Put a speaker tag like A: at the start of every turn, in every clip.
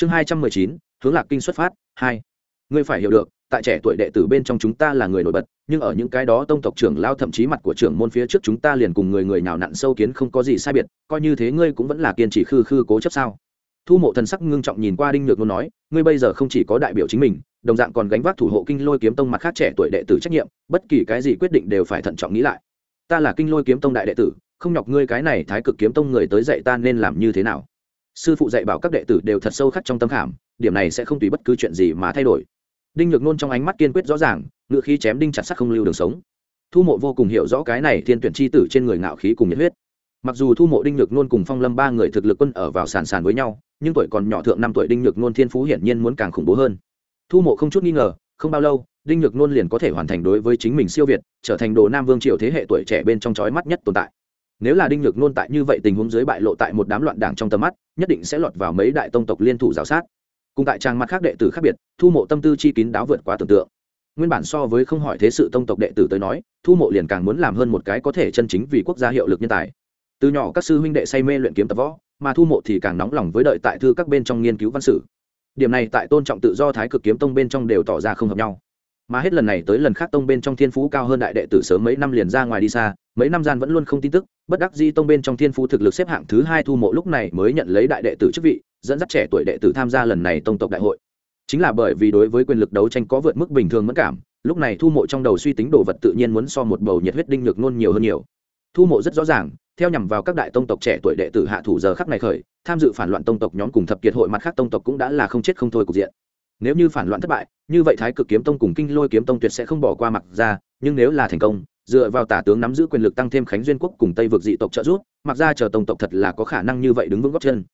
A: chương hai trăm mười chín, hướng lạc kinh xuất phát, hai. Ngươi phải hiểu được, tại trẻ tuổi đệ tử bên trong chúng ta là người nổi bật, nhưng ở những cái đó tông tộc trưởng lao thậm chí mặt của trưởng môn phía trước chúng ta liền cùng người người nào nặn sâu kiến không có gì sai biệt, coi như thế ngươi cũng vẫn là kiên trì khư khư cố chấp sao? Thu mộ thần sắc ngưng trọng nhìn qua đinh nhược luôn nói, ngươi bây giờ không chỉ có đại biểu chính mình, đồng dạng còn gánh vác thủ hộ kinh lôi kiếm tông mặt khác trẻ tuổi đệ tử trách nhiệm, bất kỳ cái gì quyết định đều phải thận trọng nghĩ lại. Ta là kinh lôi kiếm tông đại đệ tử, không nhọc ngươi cái này thái cực kiếm tông người tới dạy ta nên làm như thế nào? Sư phụ dạy bảo các đệ tử đều thật sâu khắc trong tâm khảm, điểm này sẽ không tùy bất cứ chuyện gì mà thay đổi. Đinh nhược nôn trong ánh mắt kiên quyết rõ ràng, ngựa khí chém đinh chặt sắt không lưu đường sống. Thu mộ vô cùng hiểu rõ cái này thiên tuyển c h i tử trên người ngạo khí cùng nhiệt huyết. Mặc dù thu mộ, đinh nhược nôn cùng phong lâm ba người thực lực quân ở vào sàn sàn với nhau, nhưng tuổi còn nhỏ thượng năm tuổi đinh nhược nôn thiên phú hiển nhiên muốn càng khủng bố hơn. Thu mộ không chút nghi ngờ, không bao lâu, đinh nhược nôn liền có thể hoàn thành đối với chính mình siêu việt, trở thành đồ nam vương triều thế hệ tuổi trẻ bên trong trói mắt nhất tồn tại nếu là đinh nhược nôn tại như vậy tình huống dưới bại lộ tại một đám loạn đảng trong tầm mắt, nhất định sẽ lọt vào mấy đại tông tộc liên thủ giáo sát. Cùng tại trang mặt khác đệ tử khác biệt, thu mộ tâm tư chi kín đáo vượt quá tưởng tượng. Nguyên bản so với không hỏi thế sự tông tộc đệ tử tới nói, thu mộ liền càng muốn làm hơn một cái có thể chân chính vì quốc gia hiệu lực nhân tài. Từ nhỏ các sư huynh đệ say mê luyện kiếm tập võ, mà thu mộ thì càng nóng lòng với đợi tại thư các bên trong nghiên cứu văn sử. Điểm này tại tôn trọng tự do thái cực kiếm tông bên trong đều tỏ ra không hợp nhau mà hết lần này tới lần khác tông bên trong thiên phú cao hơn đại đệ tử sớm mấy năm liền ra ngoài đi xa, mấy năm gian vẫn luôn không tin tức, bất đắc di tông bên trong thiên phú thực lực xếp hạng thứ hai thu mộ lúc này mới nhận lấy đại đệ tử chức vị, dẫn dắt trẻ tuổi đệ tử tham gia lần này tông tộc đại hội. Chính là bởi vì đối với quyền lực đấu tranh có vượt mức bình thường mất cảm, lúc này thu mộ trong đầu suy tính đồ vật tự nhiên muốn so một bầu nhiệt huyết đinh nhược nôn nhiều hơn nhiều. Thu mộ rất rõ ràng, theo nhằm vào các đại tông tộc trẻ tuổi đệ tử hạ thủ giờ khắc này khởi, tham dự phản loạn tông tộc nhóm cùng thập kiệt hội mặt khác tông tộc cũng đã là không chết không thôi cục diện nếu như phản loạn thất bại, như vậy thái cực kiếm tông cùng kinh lôi kiếm tông tuyệt sẽ không bỏ qua mặt ra, nhưng nếu là thành công, dựa vào tả tướng nắm giữ quyền lực tăng thêm khánh duyên quốc cùng tây vực dị tộc trợ giúp, mặc ra chờ tông tộc thật là có khả năng như vậy đứng vững góc chân.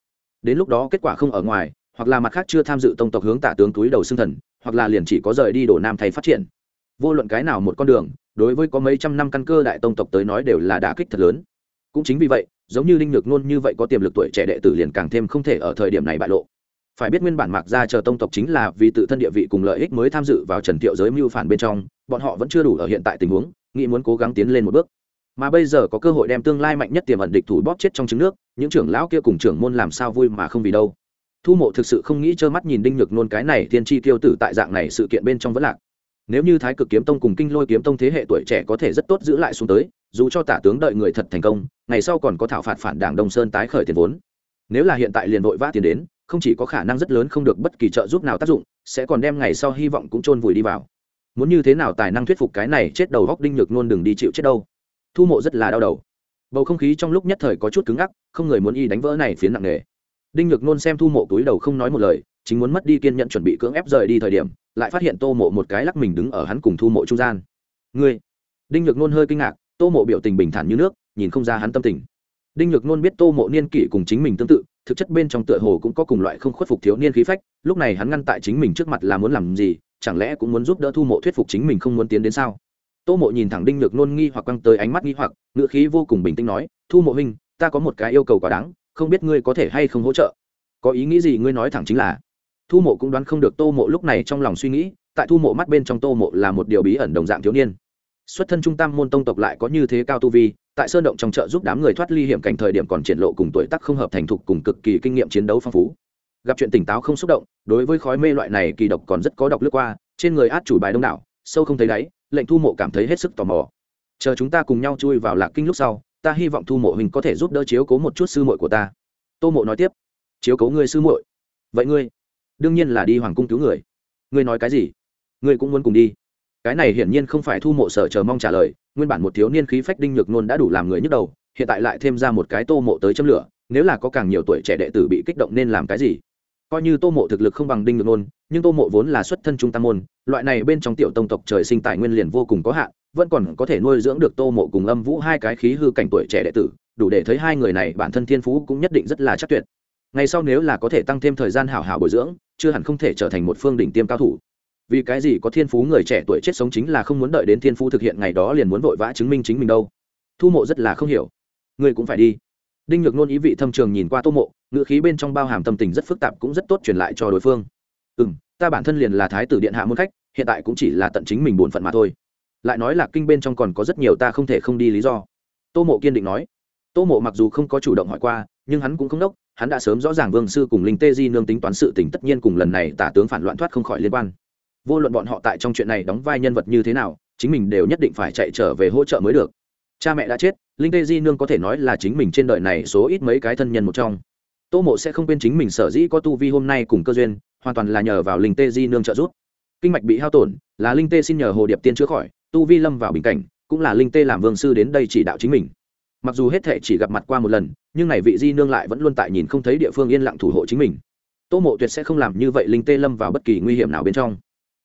A: Đến lúc đó kết quả không ở ngoài, hoặc là mặt khác chưa tham dự tông tộc hướng tả tướng túi đầu xương thần, hoặc là liền chỉ có rời đi đổ nam thay phát triển. Vô luận cái nào một con đường, đối với có mấy trăm năm căn cơ đại tông tộc tới nói đều là đả kích thật lớn. Cũng chính vì vậy, giống như linh lực nôn như vậy có tiềm lực tuổi trẻ đệ tử liền càng thêm không thể ở thời điểm này bại lộ phải biết nguyên bản mạc gia chờ tông tộc chính là vì tự thân địa vị cùng lợi ích mới tham dự vào trần thiệu giới mưu phản bên trong, bọn họ vẫn chưa đủ ở hiện tại tình huống, nghĩ muốn cố gắng tiến lên một bước. Mà bây giờ có cơ hội đem tương lai mạnh nhất tiềm ẩn địch thủ bóp chết trong trứng nước, những trưởng lão kia cùng trưởng môn làm sao vui mà không vì đâu. Thu mộ thực sự không nghĩ trơ mắt nhìn đinh nhược nôn cái này tiên tri tiêu tử tại dạng này sự kiện bên trong vẫn lạc. Nếu như thái cực kiếm tông cùng kinh lôi kiếm tông thế hệ tuổi trẻ có thể rất tốt giữ lại xuống tới, dù cho tả tướng đợi người thật thành công, ngày sau còn có thảo phạt phản đảng đông sơn tái khởi tiền vốn. Nếu là hiện tại liền vội vã tiền đến không chỉ có khả năng rất lớn không được bất kỳ trợ giúp nào tác dụng, sẽ còn đem ngày sau hy vọng cũng chôn vùi đi vào. Muốn như thế nào tài năng thuyết phục cái này chết đầu góc đinh nhược nôn đừng đi chịu chết đâu. Thu mộ rất là đau đầu. Bầu không khí trong lúc nhất thời có chút cứng ngắc, không người muốn y đánh vỡ này phiến nặng nề. Đinh nhược nôn xem thu mộ túi đầu không nói một lời, chính muốn mất đi kiên nhận chuẩn bị cưỡng ép rời đi thời điểm, lại phát hiện tô mộ một cái lắc mình đứng ở hắn cùng thu mộ trung gian. Ngươi? Đinh nhược nôn hơi kinh ngạc, tô mộ biểu tình bình thản như nước, nhìn không ra hắn tâm tình đinh nhược nôn biết tô mộ niên kỷ cùng chính mình tương tự, thực chất bên trong tựa hồ cũng có cùng loại không khuất phục thiếu niên khí phách, lúc này hắn ngăn tại chính mình trước mặt là muốn làm gì, chẳng lẽ cũng muốn giúp đỡ thu mộ thuyết phục chính mình không muốn tiến đến sao? Tô mộ nhìn thẳng đinh nhược nôn nghi hoặc quăng tới ánh mắt nghi hoặc ngựa khí vô cùng bình tĩnh nói, thu mộ huynh, ta có một cái yêu cầu quá đáng, không biết ngươi có thể hay không hỗ trợ? Có ý nghĩ gì ngươi nói thẳng chính là? Thu mộ cũng đoán không được tô mộ lúc này trong lòng suy nghĩ, tại thu mộ mắt bên trong tô mộ là một điều bí ẩn đồng dạng thiếu niên. Xuất thân trung tam môn tông tộc lại có như thế cao tu vi tại sơn động trong chợ giúp đám người thoát ly hiểm cảnh thời điểm còn triển lộ cùng tuổi tác không hợp thành thục cùng cực kỳ kinh nghiệm chiến đấu phong phú. Gặp chuyện tỉnh táo không xúc động, đối với khói mê loại này kỳ độc còn rất có độc lướt qua, trên người át chủ bài đông đảo, sâu không thấy đáy, lệnh thu mộ cảm thấy hết sức tò mò. Chờ chúng ta cùng nhau chui vào lạc kinh lúc sau, ta hy vọng thu mộ hình có thể giúp đỡ chiếu cố một chút sư muội của ta. Tô mộ nói tiếp, chiếu cố ngươi sư muội? Vậy ngươi, đương nhiên là đi hoàng cung cứu người. Ngươi nói cái gì? Ngươi cũng muốn cùng đi cái này hiển nhiên không phải thu mộ sở chờ mong trả lời, nguyên bản một thiếu niên khí phách đinh nhược nôn đã đủ làm người nhức đầu, hiện tại lại thêm ra một cái tô mộ tới châm lửa, nếu là có càng nhiều tuổi trẻ đệ tử bị kích động nên làm cái gì? Coi như tô mộ thực lực không bằng đinh nhược nôn, nhưng tô mộ vốn là xuất thân trung tam môn, loại này bên trong tiểu tông tộc trời sinh tài nguyên liền vô cùng có hạn, vẫn còn có thể nuôi dưỡng được tô mộ cùng âm vũ hai cái khí hư cảnh tuổi trẻ đệ tử, đủ để thấy hai người này bản thân thiên phú cũng nhất định rất là chắc tuyệt. Ngày sau nếu là có thể tăng thêm thời gian hảo hảo bồi dưỡng, chưa hẳn không thể trở thành một phương đỉnh tiêm cao thủ vì cái gì có thiên phú người trẻ tuổi chết sống chính là không muốn đợi đến thiên phú thực hiện ngày đó liền muốn vội vã chứng minh chính mình đâu. Thu mộ rất là không hiểu. Ngươi cũng phải đi. Đinh nhược nôn ý vị thâm trường nhìn qua tô mộ, ngữ khí bên trong bao hàm tâm tình rất phức tạp cũng rất tốt truyền lại cho đối phương. Ừ m ta bản thân liền là thái tử điện hạ môn khách, hiện tại cũng chỉ là tận chính mình bổn phận mà thôi. Lại nói là kinh bên trong còn có rất nhiều ta không thể không đi lý do. Tô mộ kiên định nói. Tô mộ mặc dù không có chủ động hỏi qua, nhưng hắn cũng không đốc, hắn đã sớm rõ ràng vương sư cùng linh tê di nương tính toán sự tình, tất nhiên cùng lần này tả tướng phản loạn thoát không khỏi liên quan vô luận bọn họ tại trong chuyện này đóng vai nhân vật như thế nào, chính mình đều nhất định phải chạy trở về hỗ trợ mới được. Cha mẹ đã chết, linh tê di nương có thể nói là chính mình trên đời này số ít mấy cái thân nhân một trong. Tô mộ sẽ không quên chính mình sở dĩ có tu vi hôm nay cùng cơ duyên, hoàn toàn là nhờ vào linh tê di nương trợ giúp. Kinh mạch bị hao tổn, là linh tê xin nhờ hồ điệp tiên chữa khỏi, tu vi lâm vào bình cảnh, cũng là linh tê làm vương sư đến đây chỉ đạo chính mình. Mặc dù hết thể chỉ gặp mặt qua một lần, nhưng này vị di nương lại vẫn luôn tại nhìn không thấy địa phương yên lặng thủ hộ chính mình. Tô mộ tuyệt sẽ không làm như vậy linh tê lâm vào bất kỳ nguy hiểm nào bên trong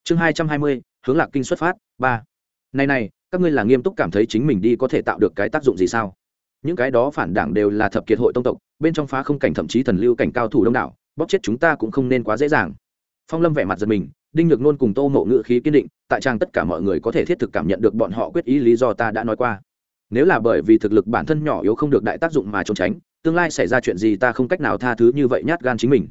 A: chương hai trăm hai mươi, hướng lạc kinh xuất phát, ba. Này này, các ngươi là nghiêm túc cảm thấy chính mình đi có thể tạo được cái tác dụng gì sao? Những cái đó phản đảng đều là thập kiệt hội tông tộc, bên trong phá không cảnh thậm chí thần lưu cảnh cao thủ đông đảo, bóp chết chúng ta cũng không nên quá dễ dàng. Phong lâm vẻ mặt giật mình, đinh nhược nôn cùng tô mộ ngự khí kiên định, tại trang tất cả mọi người có thể thiết thực cảm nhận được bọn họ quyết ý lý do ta đã nói qua. Nếu là bởi vì thực lực bản thân nhỏ yếu không được đại tác dụng mà trốn tránh, tương lai xảy ra chuyện gì ta không cách nào tha thứ như vậy nhát gan chính mình.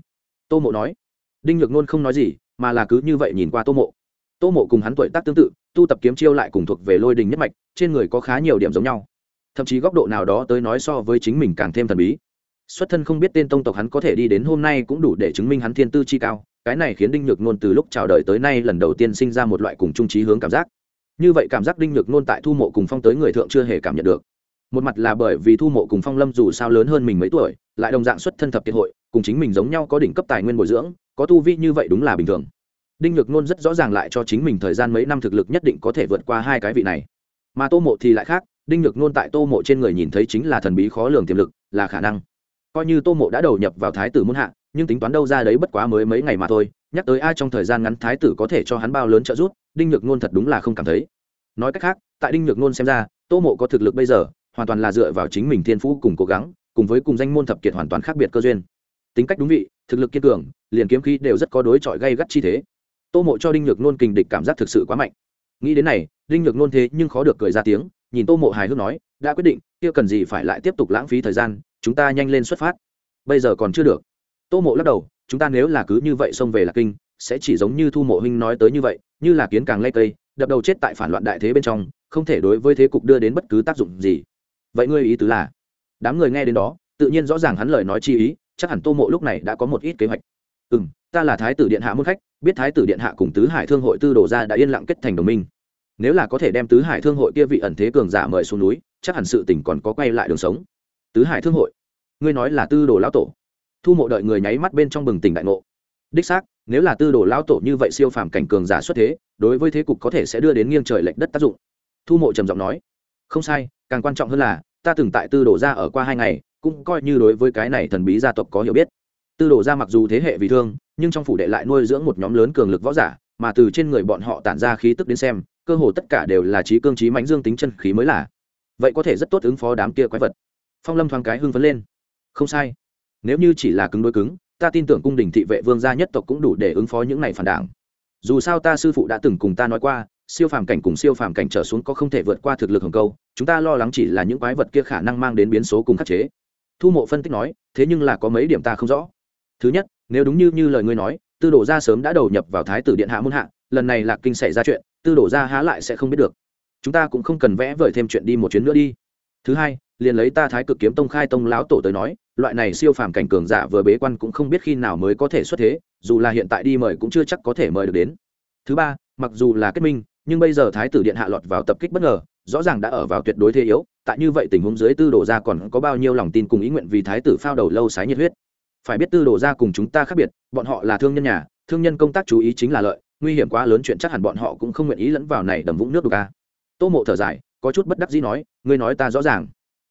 A: Tô mộ nói. Đinh nhược nôn không nói gì mà là cứ như vậy nhìn qua tô mộ. Tô mộ cùng hắn tuổi tác tương tự, tu tập kiếm chiêu lại cùng thuộc về lôi đình nhất mạch, trên người có khá nhiều điểm giống nhau. Thậm chí góc độ nào đó tới nói so với chính mình càng thêm thần bí. Xuất thân không biết tên tông tộc hắn có thể đi đến hôm nay cũng đủ để chứng minh hắn thiên tư chi cao, cái này khiến đinh nhược nôn từ lúc chào đời tới nay lần đầu tiên sinh ra một loại cùng trung trí hướng cảm giác. Như vậy cảm giác đinh nhược nôn tại thu mộ cùng phong tới người thượng chưa hề cảm nhận được. Một mặt là bởi vì thu mộ cùng phong lâm dù sao lớn hơn mình mấy tuổi lại đồng dạng xuất thân thập kiệt hội, cùng chính mình giống nhau có đỉnh cấp tài nguyên bồi dưỡng, có tu vi như vậy đúng là bình thường. Đinh nhược nôn rất rõ ràng lại cho chính mình thời gian mấy năm thực lực nhất định có thể vượt qua hai cái vị này. Mà tô mộ thì lại khác, đinh nhược nôn tại tô mộ trên người nhìn thấy chính là thần bí khó lường tiềm lực, là khả năng. Coi như tô mộ đã đầu nhập vào thái tử muôn hạ, nhưng tính toán đâu ra đấy bất quá mới mấy ngày mà thôi, nhắc tới ai trong thời gian ngắn thái tử có thể cho hắn bao lớn trợ giúp, đinh nhược nôn thật đúng là không cảm thấy. Nói cách khác, tại đinh nhược nôn xem ra, tô mộ có thực lực bây giờ, hoàn toàn là dựa vào chính mình thiên phú cùng cố gắng cùng với cùng danh môn thập kiệt hoàn toàn khác biệt cơ duyên. Tính cách đúng vị, thực lực kiên cường, liền kiếm khí đều rất có đối chọi gây gắt chi thế. Tô mộ cho đinh nhược nôn kình địch cảm giác thực sự quá mạnh. Nghĩ đến này, đinh nhược nôn thế nhưng khó được cười ra tiếng, nhìn tô mộ hài hước nói, đã quyết định, kia cần gì phải lại tiếp tục lãng phí thời gian, chúng ta nhanh lên xuất phát. Bây giờ còn chưa được. Tô mộ lắc đầu, chúng ta nếu là cứ như vậy xông về lạc kinh, sẽ chỉ giống như thu mộ huynh nói tới như vậy, như là kiến càng lây cây, đập đầu chết tại phản loạn đại thế bên trong, không thể đối với thế cục đưa đến bất cứ tác dụng gì. Vậy ngươi ý tứ là đám người nghe đến đó, tự nhiên rõ ràng hắn lời nói chi ý, chắc hẳn tô mộ lúc này đã có một ít kế hoạch. Ừ m ta là thái tử điện hạ môn khách, biết thái tử điện hạ cùng tứ hải thương hội tư đồ ra đã yên lặng kết thành đồng minh. Nếu là có thể đem tứ hải thương hội kia vị ẩn thế cường giả mời xuống núi, chắc hẳn sự tỉnh còn có quay lại đường sống. Tứ hải thương hội? Ngươi nói là tư đồ lão tổ? Thu mộ đợi người nháy mắt bên trong bừng tỉnh đại ngộ. Đích xác, nếu là tư đồ lão tổ như vậy siêu phàm cảnh cường giả xuất thế, đối với thế cục có thể sẽ đưa đến nghiêng trời lệch đất tác dụng. Thu mộ trầm giọng nói. Không sai, càng quan trọng hơn là ta từng tại tư đồ ra ở qua hai ngày, cũng coi như đối với cái này thần bí gia tộc có hiểu biết. Tư đồ ra mặc dù thế hệ vì thương, nhưng trong phủ đệ lại nuôi dưỡng một nhóm lớn cường lực võ giả, mà từ trên người bọn họ tản ra khí tức đến xem, cơ hồ tất cả đều là trí cương trí mãnh dương tính chân khí mới là. Vậy có thể rất tốt ứng phó đám kia quái vật. Phong lâm thoáng cái hưng phấn lên. Không sai. Nếu như chỉ là cứng đối cứng, ta tin tưởng cung đình thị vệ vương gia nhất tộc cũng đủ để ứng phó những này phản đảng. Dù sao ta sư phụ đã từng cùng ta nói qua siêu phàm cảnh cùng siêu phàm cảnh trở xuống có không thể vượt qua thực lực hồng câu, chúng ta lo lắng chỉ là những quái vật kia khả năng mang đến biến số cùng khắc chế. Thu mộ phân tích nói, thế nhưng là có mấy điểm ta không rõ. Thứ nhất, nếu đúng như như lời ngươi nói, tư đồ gia sớm đã đầu nhập vào thái tử điện hạ muôn hạ, lần này lạc kinh xảy ra chuyện, tư đồ gia há lại sẽ không biết được. Chúng ta cũng không cần vẽ vời thêm chuyện đi một chuyến nữa đi. Thứ hai, liền lấy ta thái cực kiếm tông khai tông lão tổ tới nói, loại này siêu phàm cảnh cường giả vừa bế quan cũng không biết khi nào mới có thể xuất thế, dù là hiện tại đi mời cũng chưa chắc có thể mời được đến. Thứ ba, mặc dù là kết minh nhưng bây giờ thái tử điện hạ lọt vào tập kích bất ngờ, rõ ràng đã ở vào tuyệt đối thế yếu, tại như vậy tình huống dưới tư đồ ra còn có bao nhiêu lòng tin cùng ý nguyện vì thái tử phao đầu lâu sái nhiệt huyết? Phải biết tư đồ ra cùng chúng ta khác biệt, bọn họ là thương nhân nhà, thương nhân công tác chú ý chính là lợi, nguy hiểm quá lớn chuyện chắc hẳn bọn họ cũng không nguyện ý lẫn vào này đầm vũng nước đục ca tô mộ thở dài, có chút bất đắc dĩ nói, ngươi nói ta rõ ràng.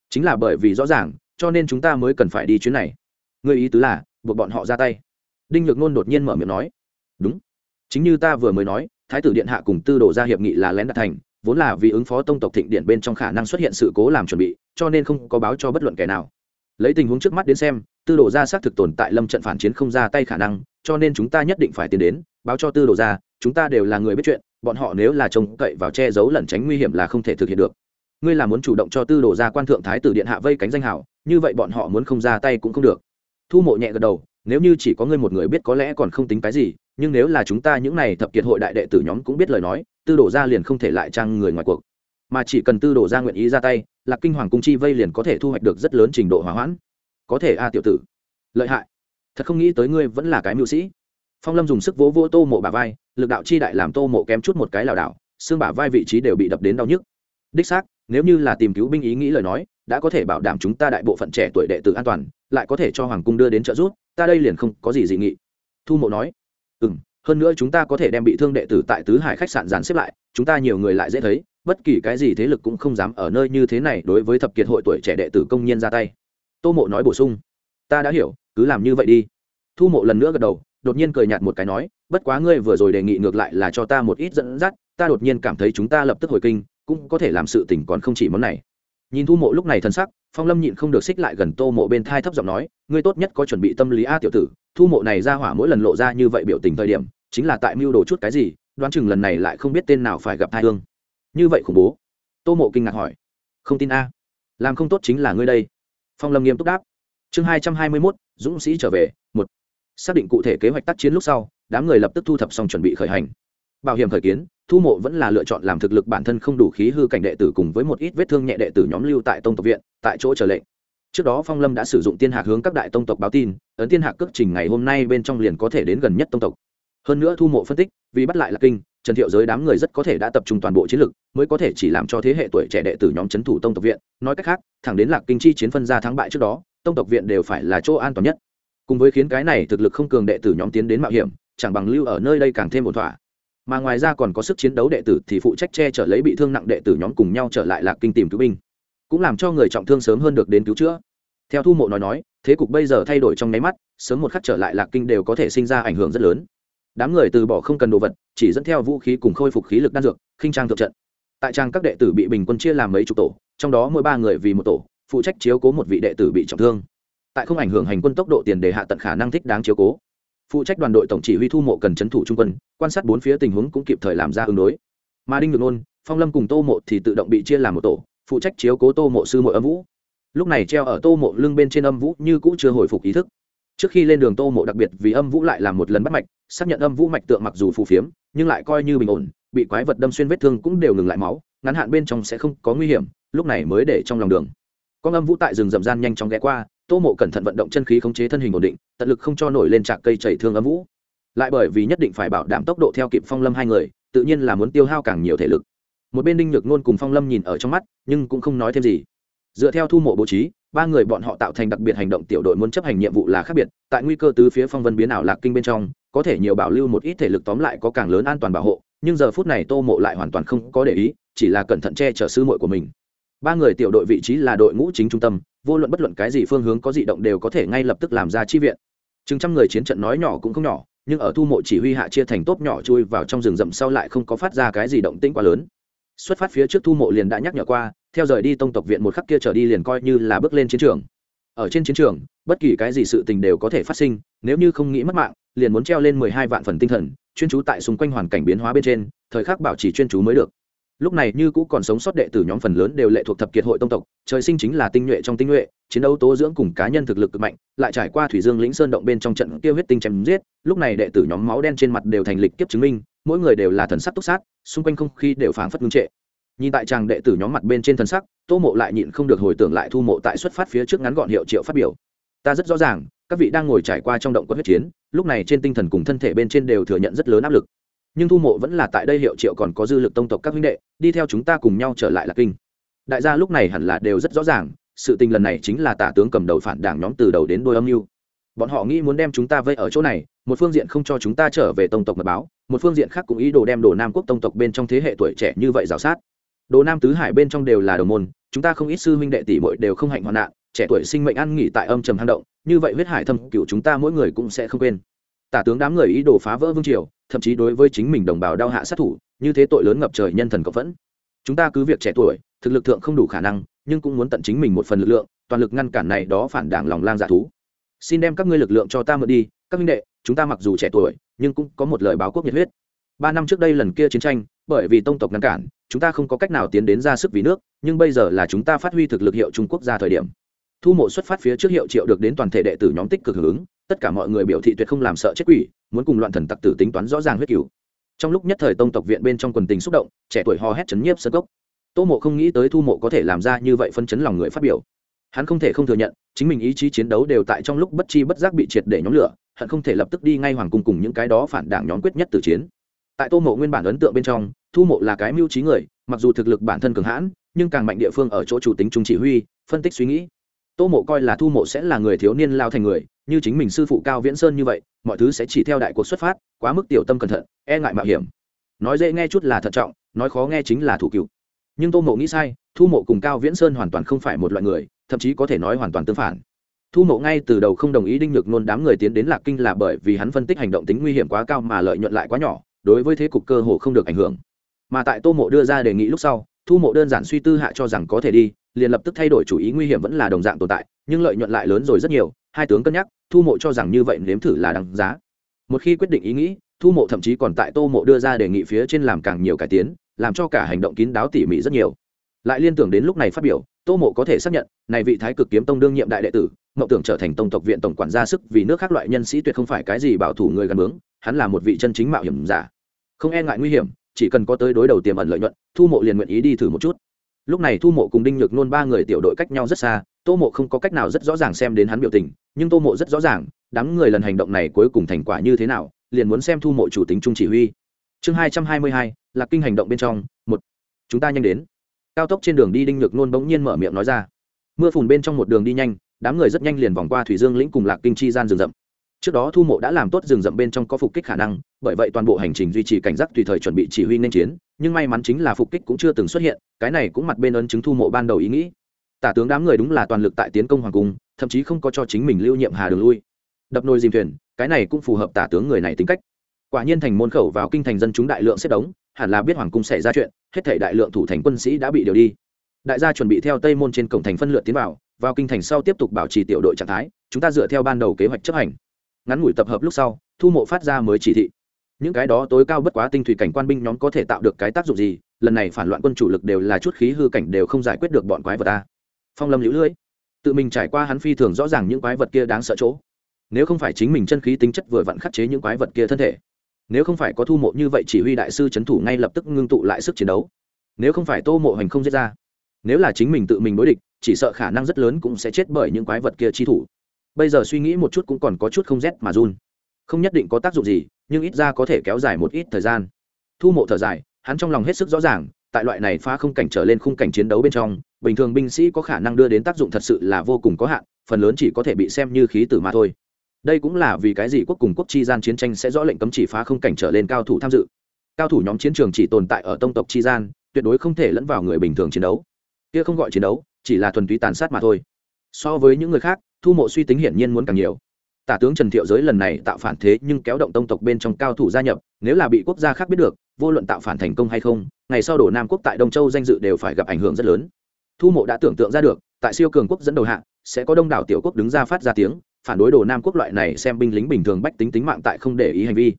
A: Chính là bởi vì rõ ràng, cho nên chúng ta mới cần phải đi chuyến này. Ngươi ý tứ là, buộc bọn họ ra tay. Đinh nhược nôn đột nhiên mở miệng nói, đúng. Chính như ta vừa mới nói thái tử điện hạ cùng tư đồ ra hiệp nghị là lén đạt thành, vốn là vì ứng phó tông tộc thịnh điện bên trong khả năng xuất hiện sự cố làm chuẩn bị, cho nên không có báo cho bất luận kẻ nào. Lấy tình huống trước mắt đến xem, tư đồ ra xác thực tồn tại lâm trận phản chiến không ra tay khả năng, cho nên chúng ta nhất định phải tiến đến, báo cho tư đồ ra chúng ta đều là người biết chuyện, bọn họ nếu là trông cậy vào che giấu lẩn tránh nguy hiểm là không thể thực hiện được. Ngươi là muốn chủ động cho tư đồ ra quan thượng thái tử điện hạ vây cánh danh hảo, như vậy bọn họ muốn không ra tay cũng không được. Thu mộ nhẹ gật đầu nếu như chỉ có ngươi một người biết có lẽ còn không tính cái gì, nhưng nếu là chúng ta những này thập kiệt hội đại đệ tử nhóm cũng biết lời nói, tư đổ ra liền không thể lại trang người ngoài cuộc. Mà chỉ cần tư đổ ra nguyện ý ra tay, lạc kinh hoàng cung chi vây liền có thể thu hoạch được rất lớn trình độ hỏa hoãn. Có thể a à, tiểu tử. Lợi hại. Thật không nghĩ tới ngươi vẫn là cái mưu sĩ. Phong lâm dùng sức vỗ vỗ tô mộ bà vai, lực đạo chi đại làm tô mộ kém chút một cái lảo đảo, xương bả vai vị trí đều bị đập đến đau nhức. Đích xác, nếu như là tìm cứu binh ý nghĩ lời nói đã có thể bảo đảm chúng ta đại bộ phận trẻ tuổi đệ tử an toàn, lại có thể cho hoàng cung đưa đến trợ giúp, ta đây liền không có gì dị nghị. Thu mộ nói. Ừ m hơn nữa chúng ta có thể đem bị thương đệ tử tại tứ hải khách sạn dàn xếp lại, chúng ta nhiều người lại dễ thấy, bất kỳ cái gì thế lực cũng không dám ở nơi như thế này đối với thập kiệt hội tuổi trẻ đệ tử công nhân ra tay. Tô mộ nói bổ sung. Ta đã hiểu, cứ làm như vậy đi. Thu mộ lần nữa gật đầu, đột nhiên cười nhạt một cái nói, bất quá ngươi vừa rồi đề nghị ngược lại là cho ta một ít dẫn dắt, ta đột nhiên cảm thấy chúng ta lập tức hồi kinh, cũng có thể làm sự tỉnh còn không chỉ món này nhìn thu mộ lúc này thân sắc, phong lâm nhịn không được xích lại gần tô mộ bên thai thấp giọng nói, ngươi tốt nhất có chuẩn bị tâm lý a tiểu tử. Thu mộ này ra hỏa mỗi lần lộ ra như vậy biểu tình thời điểm, chính là tại mưu đồ chút cái gì, đoán chừng lần này lại không biết tên nào phải gặp thai hương. Như vậy khủng bố. Tô mộ kinh ngạc hỏi, không tin a. Làm không tốt chính là ngươi đây. Phong lâm nghiêm túc đáp. Chương hai trăm hai mươi mốt, dũng sĩ trở về, một. Xác định cụ thể kế hoạch tác chiến lúc sau, đám người lập tức thu thập xong chuẩn bị khởi hành. Bảo hiểm khởi kiến thu mộ vẫn là lựa chọn làm thực lực bản thân không đủ khí hư cảnh đệ tử cùng với một ít vết thương nhẹ đệ tử nhóm lưu tại tông tộc viện, tại chỗ chờ lệnh. Trước đó phong lâm đã sử dụng tiên hạc hướng các đại tông tộc báo tin, ấn tiên hạc cước trình ngày hôm nay bên trong liền có thể đến gần nhất tông tộc. Hơn nữa thu mộ phân tích, vì bắt lại là kinh, trần thiệu giới đám người rất có thể đã tập trung toàn bộ chiến lực, mới có thể chỉ làm cho thế hệ tuổi trẻ đệ tử nhóm c h ấ n thủ tông tộc viện. Nói cách khác, thẳng đến lạc kinh chi chiến phân ra thắng bại trước đó, tông tộc viện đều phải là chỗ an toàn nhất. Cùng với khiến cái này thực lực không cường đệ tử nhóm tiến đến mạo hiểm, chẳng bằng lưu ở nơi đây càng thêm một thỏa mà ngoài ra còn có sức chiến đấu đệ tử thì phụ trách che chở lấy bị thương nặng đệ tử nhóm cùng nhau trở lại lạc kinh tìm cứu binh. Cũng làm cho người trọng thương sớm hơn được đến cứu chữa. Theo thu mộ nói nói, thế cục bây giờ thay đổi trong nháy mắt, sớm một khắc trở lại lạc kinh đều có thể sinh ra ảnh hưởng rất lớn. Đám người từ bỏ không cần đồ vật, chỉ dẫn theo vũ khí cùng khôi phục khí lực đan dược, khinh trang thượng trận. Tại trang các đệ tử bị bình quân chia làm mấy chục tổ, trong đó mỗi ba người vì một tổ, phụ trách chiếu cố một vị đệ tử bị trọng thương. Tại không ảnh hưởng hành quân tốc độ tiền đề hạ tận khả năng thích đáng chiếu cố phụ trách đoàn đội tổng chỉ huy thu mộ cần trấn thủ trung quân, quan sát bốn phía tình huống cũng kịp thời làm ra ứng đối. Mà đinh được nôn, phong lâm cùng tô mộ thì tự động bị chia làm một tổ, phụ trách chiếu cố tô mộ sư mộ âm vũ. Lúc này treo ở tô mộ lưng bên trên âm vũ như cũ chưa hồi phục ý thức. Trước khi lên đường tô mộ đặc biệt vì âm vũ lại làm một lần bắt mạch, xác nhận âm vũ mạch tượng mặc dù phù phiếm, nhưng lại coi như bình ổn, bị quái vật đâm xuyên vết thương cũng đều ngừng lại máu, ngắn hạn bên trong sẽ không có nguy hiểm, lúc này mới để trong lòng đường. Con âm vũ tại rừng rậm gian nhanh chóng ghé qua tô mộ cẩn thận vận động chân khí khống chế thân hình ổn định, tận lực không cho nổi lên trạc cây chảy thương âm vũ. Lại bởi vì nhất định phải bảo đảm tốc độ theo kịp phong lâm hai người, tự nhiên là muốn tiêu hao càng nhiều thể lực. Một bên đinh nhược nôn cùng phong lâm nhìn ở trong mắt, nhưng cũng không nói thêm gì. Dựa theo thu mộ bố trí, ba người bọn họ tạo thành đặc biệt hành động tiểu đội muốn chấp hành nhiệm vụ là khác biệt, tại nguy cơ tứ phía phong vân biến ảo lạc kinh bên trong, có thể nhiều bảo lưu một ít thể lực tóm lại có càng lớn an toàn bảo hộ, nhưng giờ phút này tô mộ lại hoàn toàn không có để ý, chỉ là cẩn thận che chở sư muội của mình. Ba người tiểu đội vị trí là đội ngũ chính trung tâm vô luận bất luận cái gì phương hướng có dị động đều có thể ngay lập tức làm ra chi viện. Chừng trăm người chiến trận nói nhỏ cũng không nhỏ, nhưng ở thu mộ chỉ huy hạ chia thành tốp nhỏ chui vào trong rừng rậm sau lại không có phát ra cái gì động tĩnh quá lớn. Xuất phát phía trước thu mộ liền đã nhắc nhở qua, theo rời đi tông tộc viện một khắc kia trở đi liền coi như là bước lên chiến trường. Ở trên chiến trường, bất kỳ cái gì sự tình đều có thể phát sinh, nếu như không nghĩ mất mạng, liền muốn treo lên mười hai vạn phần tinh thần, chuyên chú tại xung quanh hoàn cảnh biến hóa bên trên, thời khắc bảo trì chuyên chú mới được lúc này như cũ còn sống sót đệ tử nhóm phần lớn đều lệ thuộc thập kiệt hội tông tộc, trời sinh chính là tinh nhuệ trong tinh nhuệ, chiến đấu tố dưỡng cùng cá nhân thực lực cực mạnh, lại trải qua thủy dương lĩnh sơn động bên trong trận tiêu huyết tinh chém giết, lúc này đệ tử nhóm máu đen trên mặt đều thành lịch kiếp chứng minh, mỗi người đều là thần sắc túc sát, xung quanh không khí đều phảng phất ngưng trệ. Nhìn tại chàng đệ tử nhóm mặt bên trên thần sắc, tô mộ lại nhịn không được hồi tưởng lại thu mộ tại xuất phát phía trước ngắn gọn hiệu triệu phát biểu. Ta rất rõ ràng, các vị đang ngồi trải qua trong động có huyết chiến, lúc này trên tinh thần cùng thân thể bên trên đều thừa nhận rất lớn áp lực nhưng thu mộ vẫn là tại đây hiệu triệu còn có dư lực tông tộc các huynh đệ, đi theo chúng ta cùng nhau trở lại lạc kinh. Đại gia lúc này hẳn là đều rất rõ ràng, sự tình lần này chính là tả tướng cầm đầu phản đảng nhóm từ đầu đến đôi âm mưu. Bọn họ nghĩ muốn đem chúng ta vây ở chỗ này, một phương diện không cho chúng ta trở về tông tộc mật báo, một phương diện khác cũng ý đồ đem đồ nam quốc tông tộc bên trong thế hệ tuổi trẻ như vậy rào sát. Đồ nam tứ hải bên trong đều là đồng môn, chúng ta không ít sư huynh đệ tỷ muội đều không hạnh hoạn nạn, trẻ tuổi sinh mệnh ăn nghỉ tại âm trầm hang động, như vậy huyết hải thâm cựu chúng ta mỗi người cũng sẽ không quên. Tả tướng đám người ý đồ phá vỡ vương triều thậm chí đối với chính mình đồng bào đau hạ sát thủ, như thế tội lớn ngập trời nhân thần cộng vẫn chúng ta cứ việc trẻ tuổi, thực lực thượng không đủ khả năng, nhưng cũng muốn tận chính mình một phần lực lượng, toàn lực ngăn cản này đó phản đảng lòng lang dạ thú. Xin đem các ngươi lực lượng cho ta mượn đi, các minh đệ, chúng ta mặc dù trẻ tuổi, nhưng cũng có một lời báo quốc nhiệt huyết. Ba năm trước đây lần kia chiến tranh, bởi vì tông tộc ngăn cản, chúng ta không có cách nào tiến đến ra sức vì nước, nhưng bây giờ là chúng ta phát huy thực lực hiệu trung quốc ra thời điểm. Thu mộ xuất phát phía trước hiệu triệu được đến toàn thể đệ tử nhóm tích cực hưởng ứng, tất cả mọi người biểu thị tuyệt không làm sợ chết quỷ muốn cùng loạn thần tặc tử tính toán rõ ràng huyết cửu. Trong lúc nhất thời tông tộc viện bên trong quần tình xúc động, trẻ tuổi hò hét chấn nhiếp sơ cốc. Tô mộ không nghĩ tới thu mộ có thể làm ra như vậy phân chấn lòng người phát biểu. Hắn không thể không thừa nhận, chính mình ý chí chiến đấu đều tại trong lúc bất chi bất giác bị triệt để nhóm lửa hắn không thể lập tức đi ngay hoàng cung cùng những cái đó phản đảng nhóm quyết nhất từ chiến. Tại tô mộ nguyên bản ấn tượng bên trong, thu mộ là cái mưu trí người, mặc dù thực lực bản thân cường hãn, nhưng càng mạnh địa phương ở chỗ chủ tính trung chỉ huy, phân tích suy nghĩ. Tô mộ coi là thu mộ sẽ là người thiếu niên lao thành người như chính mình sư phụ cao viễn sơn như vậy, mọi thứ sẽ chỉ theo đại cuộc xuất phát, quá mức tiểu tâm cẩn thận e ngại mạo hiểm. Nói dễ nghe chút là thận trọng, nói khó nghe chính là thủ cựu. Nhưng tô mộ nghĩ sai, thu mộ cùng cao viễn sơn hoàn toàn không phải một loại người, thậm chí có thể nói hoàn toàn tương phản. Thu mộ ngay từ đầu không đồng ý đinh nhược nôn đám người tiến đến lạc kinh là bởi vì hắn phân tích hành động tính nguy hiểm quá cao mà lợi nhuận lại quá nhỏ, đối với thế cục cơ hồ không được ảnh hưởng. Mà tại tô mộ đưa ra đề nghị lúc sau, thu mộ đơn giản suy tư hạ cho rằng có thể đi, liền lập tức thay đổi chủ ý nguy hiểm vẫn là đồng dạng tồn tại, nhưng lợi nhuận lại lớn rồi rất nhiều hai tướng cân nhắc, thu mộ cho rằng như vậy nếm thử là đằng giá. Một khi quyết định ý nghĩ, thu mộ thậm chí còn tại tô mộ đưa ra đề nghị phía trên làm càng nhiều cải tiến, làm cho cả hành động kín đáo tỉ mỉ rất nhiều. Lại liên tưởng đến lúc này phát biểu, tô mộ có thể xác nhận, này vị thái cực kiếm tông đương nhiệm đại đệ tử mậu tưởng trở thành tông tộc viện tổng quản gia sức vì nước khác loại nhân sĩ tuyệt không phải cái gì bảo thủ người gần bướng, hắn là một vị chân chính mạo hiểm giả. Không e ngại nguy hiểm, chỉ cần có tới đối đầu tiềm ẩn lợi nhuận, thu mộ liền nguyện ý đi thử một chút. Lúc này thu mộ cùng đinh nhược nôn ba người tiểu đội cách nhau rất xa tô mộ không có cách nào rất rõ ràng xem đến hắn biểu tình, nhưng tô mộ rất rõ ràng, đám người lần hành động này cuối cùng thành quả như thế nào, liền muốn xem thu mộ chủ tính trung chỉ huy. Chương hai trăm hai mươi hai là kinh hành động bên trong, một. Chúng ta nhanh đến. Cao tốc trên đường đi đinh nhược nôn bỗng nhiên mở miệng nói ra. Mưa phùn bên trong một đường đi nhanh, đám người rất nhanh liền vòng qua thủy dương lĩnh cùng lạc kinh chi gian rừng rậm. Trước đó thu mộ đã làm tốt rừng rậm bên trong có phục kích khả năng, bởi vậy toàn bộ hành trình duy trì cảnh giác tùy thời chuẩn bị chỉ huy nên chiến, nhưng may mắn chính là phục kích cũng chưa từng xuất hiện, cái này cũng mặt bên ấn chứng thu mộ ban đầu ý nghĩ tả tướng đám người đúng là toàn lực tại tiến công hoàng cung, thậm chí không có cho chính mình lưu nhiệm hà đường lui. Đập nồi dìm thuyền, cái này cũng phù hợp tả tướng người này tính cách. Quả nhiên thành môn khẩu vào kinh thành dân chúng đại lượng xếp đống, hẳn là biết hoàng cung xảy ra chuyện, hết thể đại lượng thủ thành quân sĩ đã bị điều đi. Đại gia chuẩn bị theo tây môn trên cổng thành phân lượt tiến vào vào kinh thành sau tiếp tục bảo trì tiểu đội trạng thái, chúng ta dựa theo ban đầu kế hoạch chấp hành. Ngắn ngủi tập hợp lúc sau, thu mộ phát ra mới chỉ thị. Những cái đó tối cao bất quá tinh thủy cảnh quan binh nhóm có thể tạo được cái tác dụng gì, lần này phản loạn quân chủ lực đều là chút khí hư cảnh đều không giải quyết được bọn quái vật ta phong lâm lũ lưỡi tự mình trải qua hắn phi thường rõ ràng những quái vật kia đáng sợ chỗ. Nếu không phải chính mình chân khí tính chất vừa vặn khắc chế những quái vật kia thân thể, nếu không phải có thu mộ như vậy chỉ huy đại sư c h ấ n thủ ngay lập tức ngưng tụ lại sức chiến đấu, nếu không phải tô mộ hành không giết ra, nếu là chính mình tự mình đối địch, chỉ sợ khả năng rất lớn cũng sẽ chết bởi những quái vật kia chi thủ. Bây giờ suy nghĩ một chút cũng còn có chút không rét mà run. Không nhất định có tác dụng gì, nhưng ít ra có thể kéo dài một ít thời gian. Thu mộ thở dài, hắn trong lòng hết sức rõ ràng, tại loại này phá không cảnh trở lên khung cảnh chiến đấu bên trong bình thường binh sĩ có khả năng đưa đến tác dụng thật sự là vô cùng có hạn, phần lớn chỉ có thể bị xem như khí tử mà thôi. Đây cũng là vì cái gì quốc cùng quốc chi gian chiến tranh sẽ rõ lệnh cấm chỉ phá không cảnh trở lên cao thủ tham dự. Cao thủ nhóm chiến trường chỉ tồn tại ở tông tộc chi gian, tuyệt đối không thể lẫn vào người bình thường chiến đấu. Kia không gọi chiến đấu, chỉ là thuần túy tàn sát mà thôi. So với những người khác, thu mộ suy tính hiển nhiên muốn càng nhiều. Tả tướng trần thiệu giới lần này tạo phản thế nhưng kéo động tông tộc bên trong cao thủ gia nhập, nếu là bị quốc gia khác biết được, vô luận tạo phản thành công hay không, ngày sau đổ nam quốc tại đông châu danh dự đều phải gặp ảnh hưởng rất lớn thu mộ đã tưởng tượng ra được, tại siêu cường quốc dẫn đầu hạng sẽ có đông đảo tiểu quốc đứng ra phát ra tiếng, phản đối đồ nam quốc loại này xem binh lính bình thường bách tính tính mạng tại không để ý hành vi.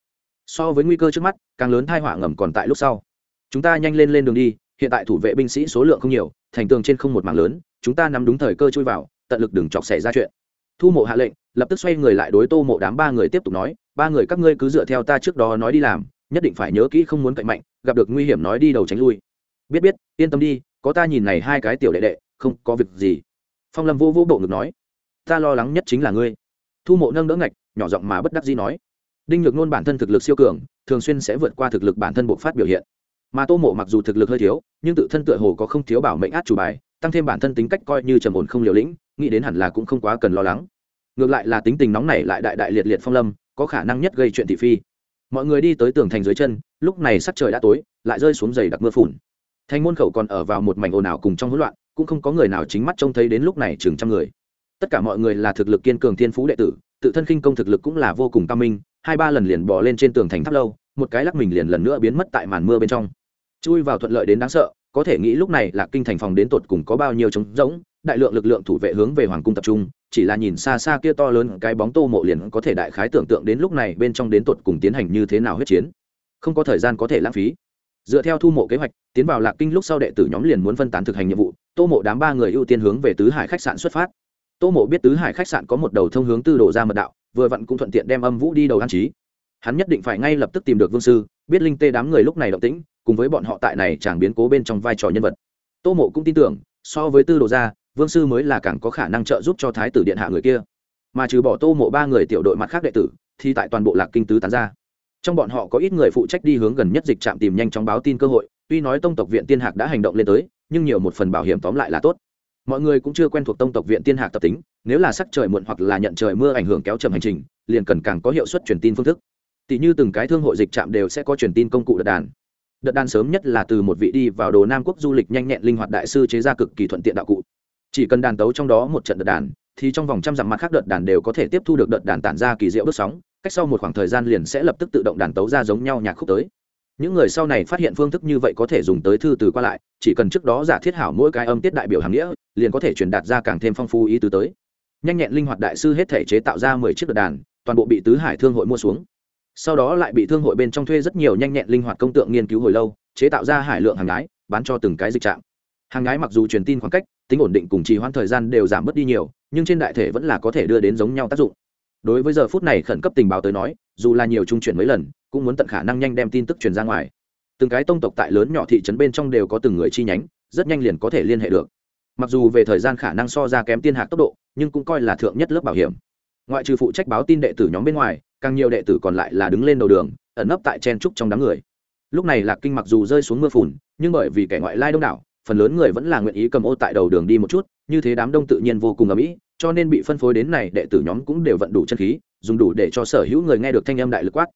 A: So với nguy cơ trước mắt, càng lớn thai họa ngầm còn tại lúc sau. Chúng ta nhanh lên lên đường đi, hiện tại thủ vệ binh sĩ số lượng không nhiều, thành tường trên không một mạng lớn, chúng ta nắm đúng thời cơ chui vào, tận lực đừng chọc xảy ra chuyện. Thu mộ hạ lệnh, lập tức xoay người lại đối tô mộ đám ba người tiếp tục nói, ba người các ngươi cứ dựa theo ta trước đó nói đi làm, nhất định phải nhớ kỹ không muốn cạnh mạnh, gặp được nguy hiểm nói đi đầu tránh lui. Biết biết, yên tâm đi có ta nhìn này hai cái tiểu đệ đệ, không có việc gì. Phong lâm vô vô bộ ngực nói, ta lo lắng nhất chính là ngươi. Thu mộ nâng đỡ ngạch, nhỏ giọng mà bất đắc dĩ nói, đinh nhược nôn bản thân thực lực siêu cường, thường xuyên sẽ vượt qua thực lực bản thân bộ phát biểu hiện. Mà tô mộ mặc dù thực lực hơi thiếu, nhưng tự thân tựa hồ có không thiếu bảo mệnh át chủ bài, tăng thêm bản thân tính cách coi như trầm ổn không liều lĩnh, nghĩ đến hẳn là cũng không quá cần lo lắng. Ngược lại là tính tình nóng này lại đại đại liệt liệt phong lâm, có khả năng nhất gây chuyện thị phi. Mọi người đi tới tường thành dưới chân, lúc này sắc trời đã tối, lại rơi xuống giày đặc mưa phùn thành môn khẩu còn ở vào một mảnh ồn ào cùng trong hỗn loạn, cũng không có người nào chính mắt trông thấy đến lúc này chừng trăm người. Tất cả mọi người là thực lực kiên cường thiên phú đệ tử, tự thân khinh công thực lực cũng là vô cùng cao minh, hai ba lần liền bỏ lên trên tường thành tháp lâu, một cái lắc mình liền lần nữa biến mất tại màn mưa bên trong. Chui vào thuận lợi đến đáng sợ, có thể nghĩ lúc này là kinh thành phòng đến tột cùng có bao nhiêu trống rỗng, đại lượng lực lượng thủ vệ hướng về hoàng cung tập trung, chỉ là nhìn xa xa kia to lớn cái bóng tô mộ liền có thể đại khái tưởng tượng đến lúc này bên trong đến tột cùng tiến hành như thế nào huyết chiến. Không có thời gian có thể lãng phí dựa theo thu mộ kế hoạch, tiến vào lạc kinh lúc sau đệ tử nhóm liền muốn phân tán thực hành nhiệm vụ, tô mộ đám ba người ưu tiên hướng về tứ hải khách sạn xuất phát. Tô mộ biết tứ hải khách sạn có một đầu thông hướng tư đồ ra mật đạo, vừa vặn cũng thuận tiện đem âm vũ đi đầu an trí. Hắn nhất định phải ngay lập tức tìm được vương sư, biết linh tê đám người lúc này động tĩnh, cùng với bọn họ tại này chẳng biến cố bên trong vai trò nhân vật. Tô mộ cũng tin tưởng, so với tư đồ ra, vương sư mới là càng có khả năng trợ giúp cho thái tử điện hạ người kia. Mà trừ bỏ tô mộ ba người tiểu đội mặt khác đệ tử, thì tại toàn bộ lạc kinh tứ tán ra trong bọn họ có ít người phụ trách đi hướng gần nhất dịch trạm tìm nhanh chóng báo tin cơ hội, tuy nói tông tộc viện tiên hạc đã hành động lên tới, nhưng nhiều một phần bảo hiểm tóm lại là tốt. Mọi người cũng chưa quen thuộc tông tộc viện tiên hạc tập tính, nếu là sắc trời muộn hoặc là nhận trời mưa ảnh hưởng kéo chậm hành trình, liền cần càng có hiệu suất truyền tin phương thức. Tỷ như từng cái thương hội dịch trạm đều sẽ có truyền tin công cụ đợt đàn. Đợt đàn sớm nhất là từ một vị đi vào đồ nam quốc du lịch nhanh nhẹn linh hoạt đại sư chế ra cực kỳ thuận tiện đạo cụ. Chỉ cần đàn tấu trong đó một trận đợt đàn, thì trong vòng trăm dặm mặt khác đợt đàn đều có thể tiếp thu được đợt đàn tản ra kỳ diệu bước sóng cách sau một khoảng thời gian liền sẽ lập tức tự động đàn tấu ra giống nhau nhạc khúc tới. Những người sau này phát hiện phương thức như vậy có thể dùng tới thư từ qua lại chỉ cần trước đó giả thiết hảo mỗi cái âm tiết đại biểu hàng nghĩa liền có thể truyền đạt ra càng thêm phong phú ý tứ tới. Nhanh nhẹn linh hoạt đại sư hết thể chế tạo ra mười chiếc đợt đàn toàn bộ bị tứ hải thương hội mua xuống. Sau đó lại bị thương hội bên trong thuê rất nhiều nhanh nhẹn linh hoạt công tượng nghiên cứu hồi lâu chế tạo ra hải lượng hàng ngái, bán cho từng cái dịch trạm hàng ngái mặc dù truyền tin khoảng cách tính ổn định cùng trì hoãn thời gian đều giảm bớt đi nhiều nhưng trên đại thể vẫn là có thể đưa đến giống nhau tác dụng đối với giờ phút này khẩn cấp tình báo tới nói, dù là nhiều trung chuyển mấy lần, cũng muốn tận khả năng nhanh đem tin tức truyền ra ngoài. Từng cái tông tộc tại lớn nhỏ thị trấn bên trong đều có từng người chi nhánh, rất nhanh liền có thể liên hệ được. Mặc dù về thời gian khả năng so ra kém tiên hạc tốc độ, nhưng cũng coi là thượng nhất lớp bảo hiểm. Ngoại trừ phụ trách báo tin đệ tử nhóm bên ngoài, càng nhiều đệ tử còn lại là đứng lên đầu đường, ẩn nấp tại chen trúc trong đám người. Lúc này lạc kinh mặc dù rơi xuống mưa phùn, nhưng bởi vì kẻ ngoại lai đông đảo, phần lớn người vẫn là nguyện ý cầm ô tại đầu đường đi một chút, như thế đám đông tự nhiên vô cùng ầm ĩ cho nên bị phân phối đến này đệ tử nhóm cũng đều vận đủ chân khí, dùng đủ để cho sở hữu người nghe được thanh âm đại lực quát.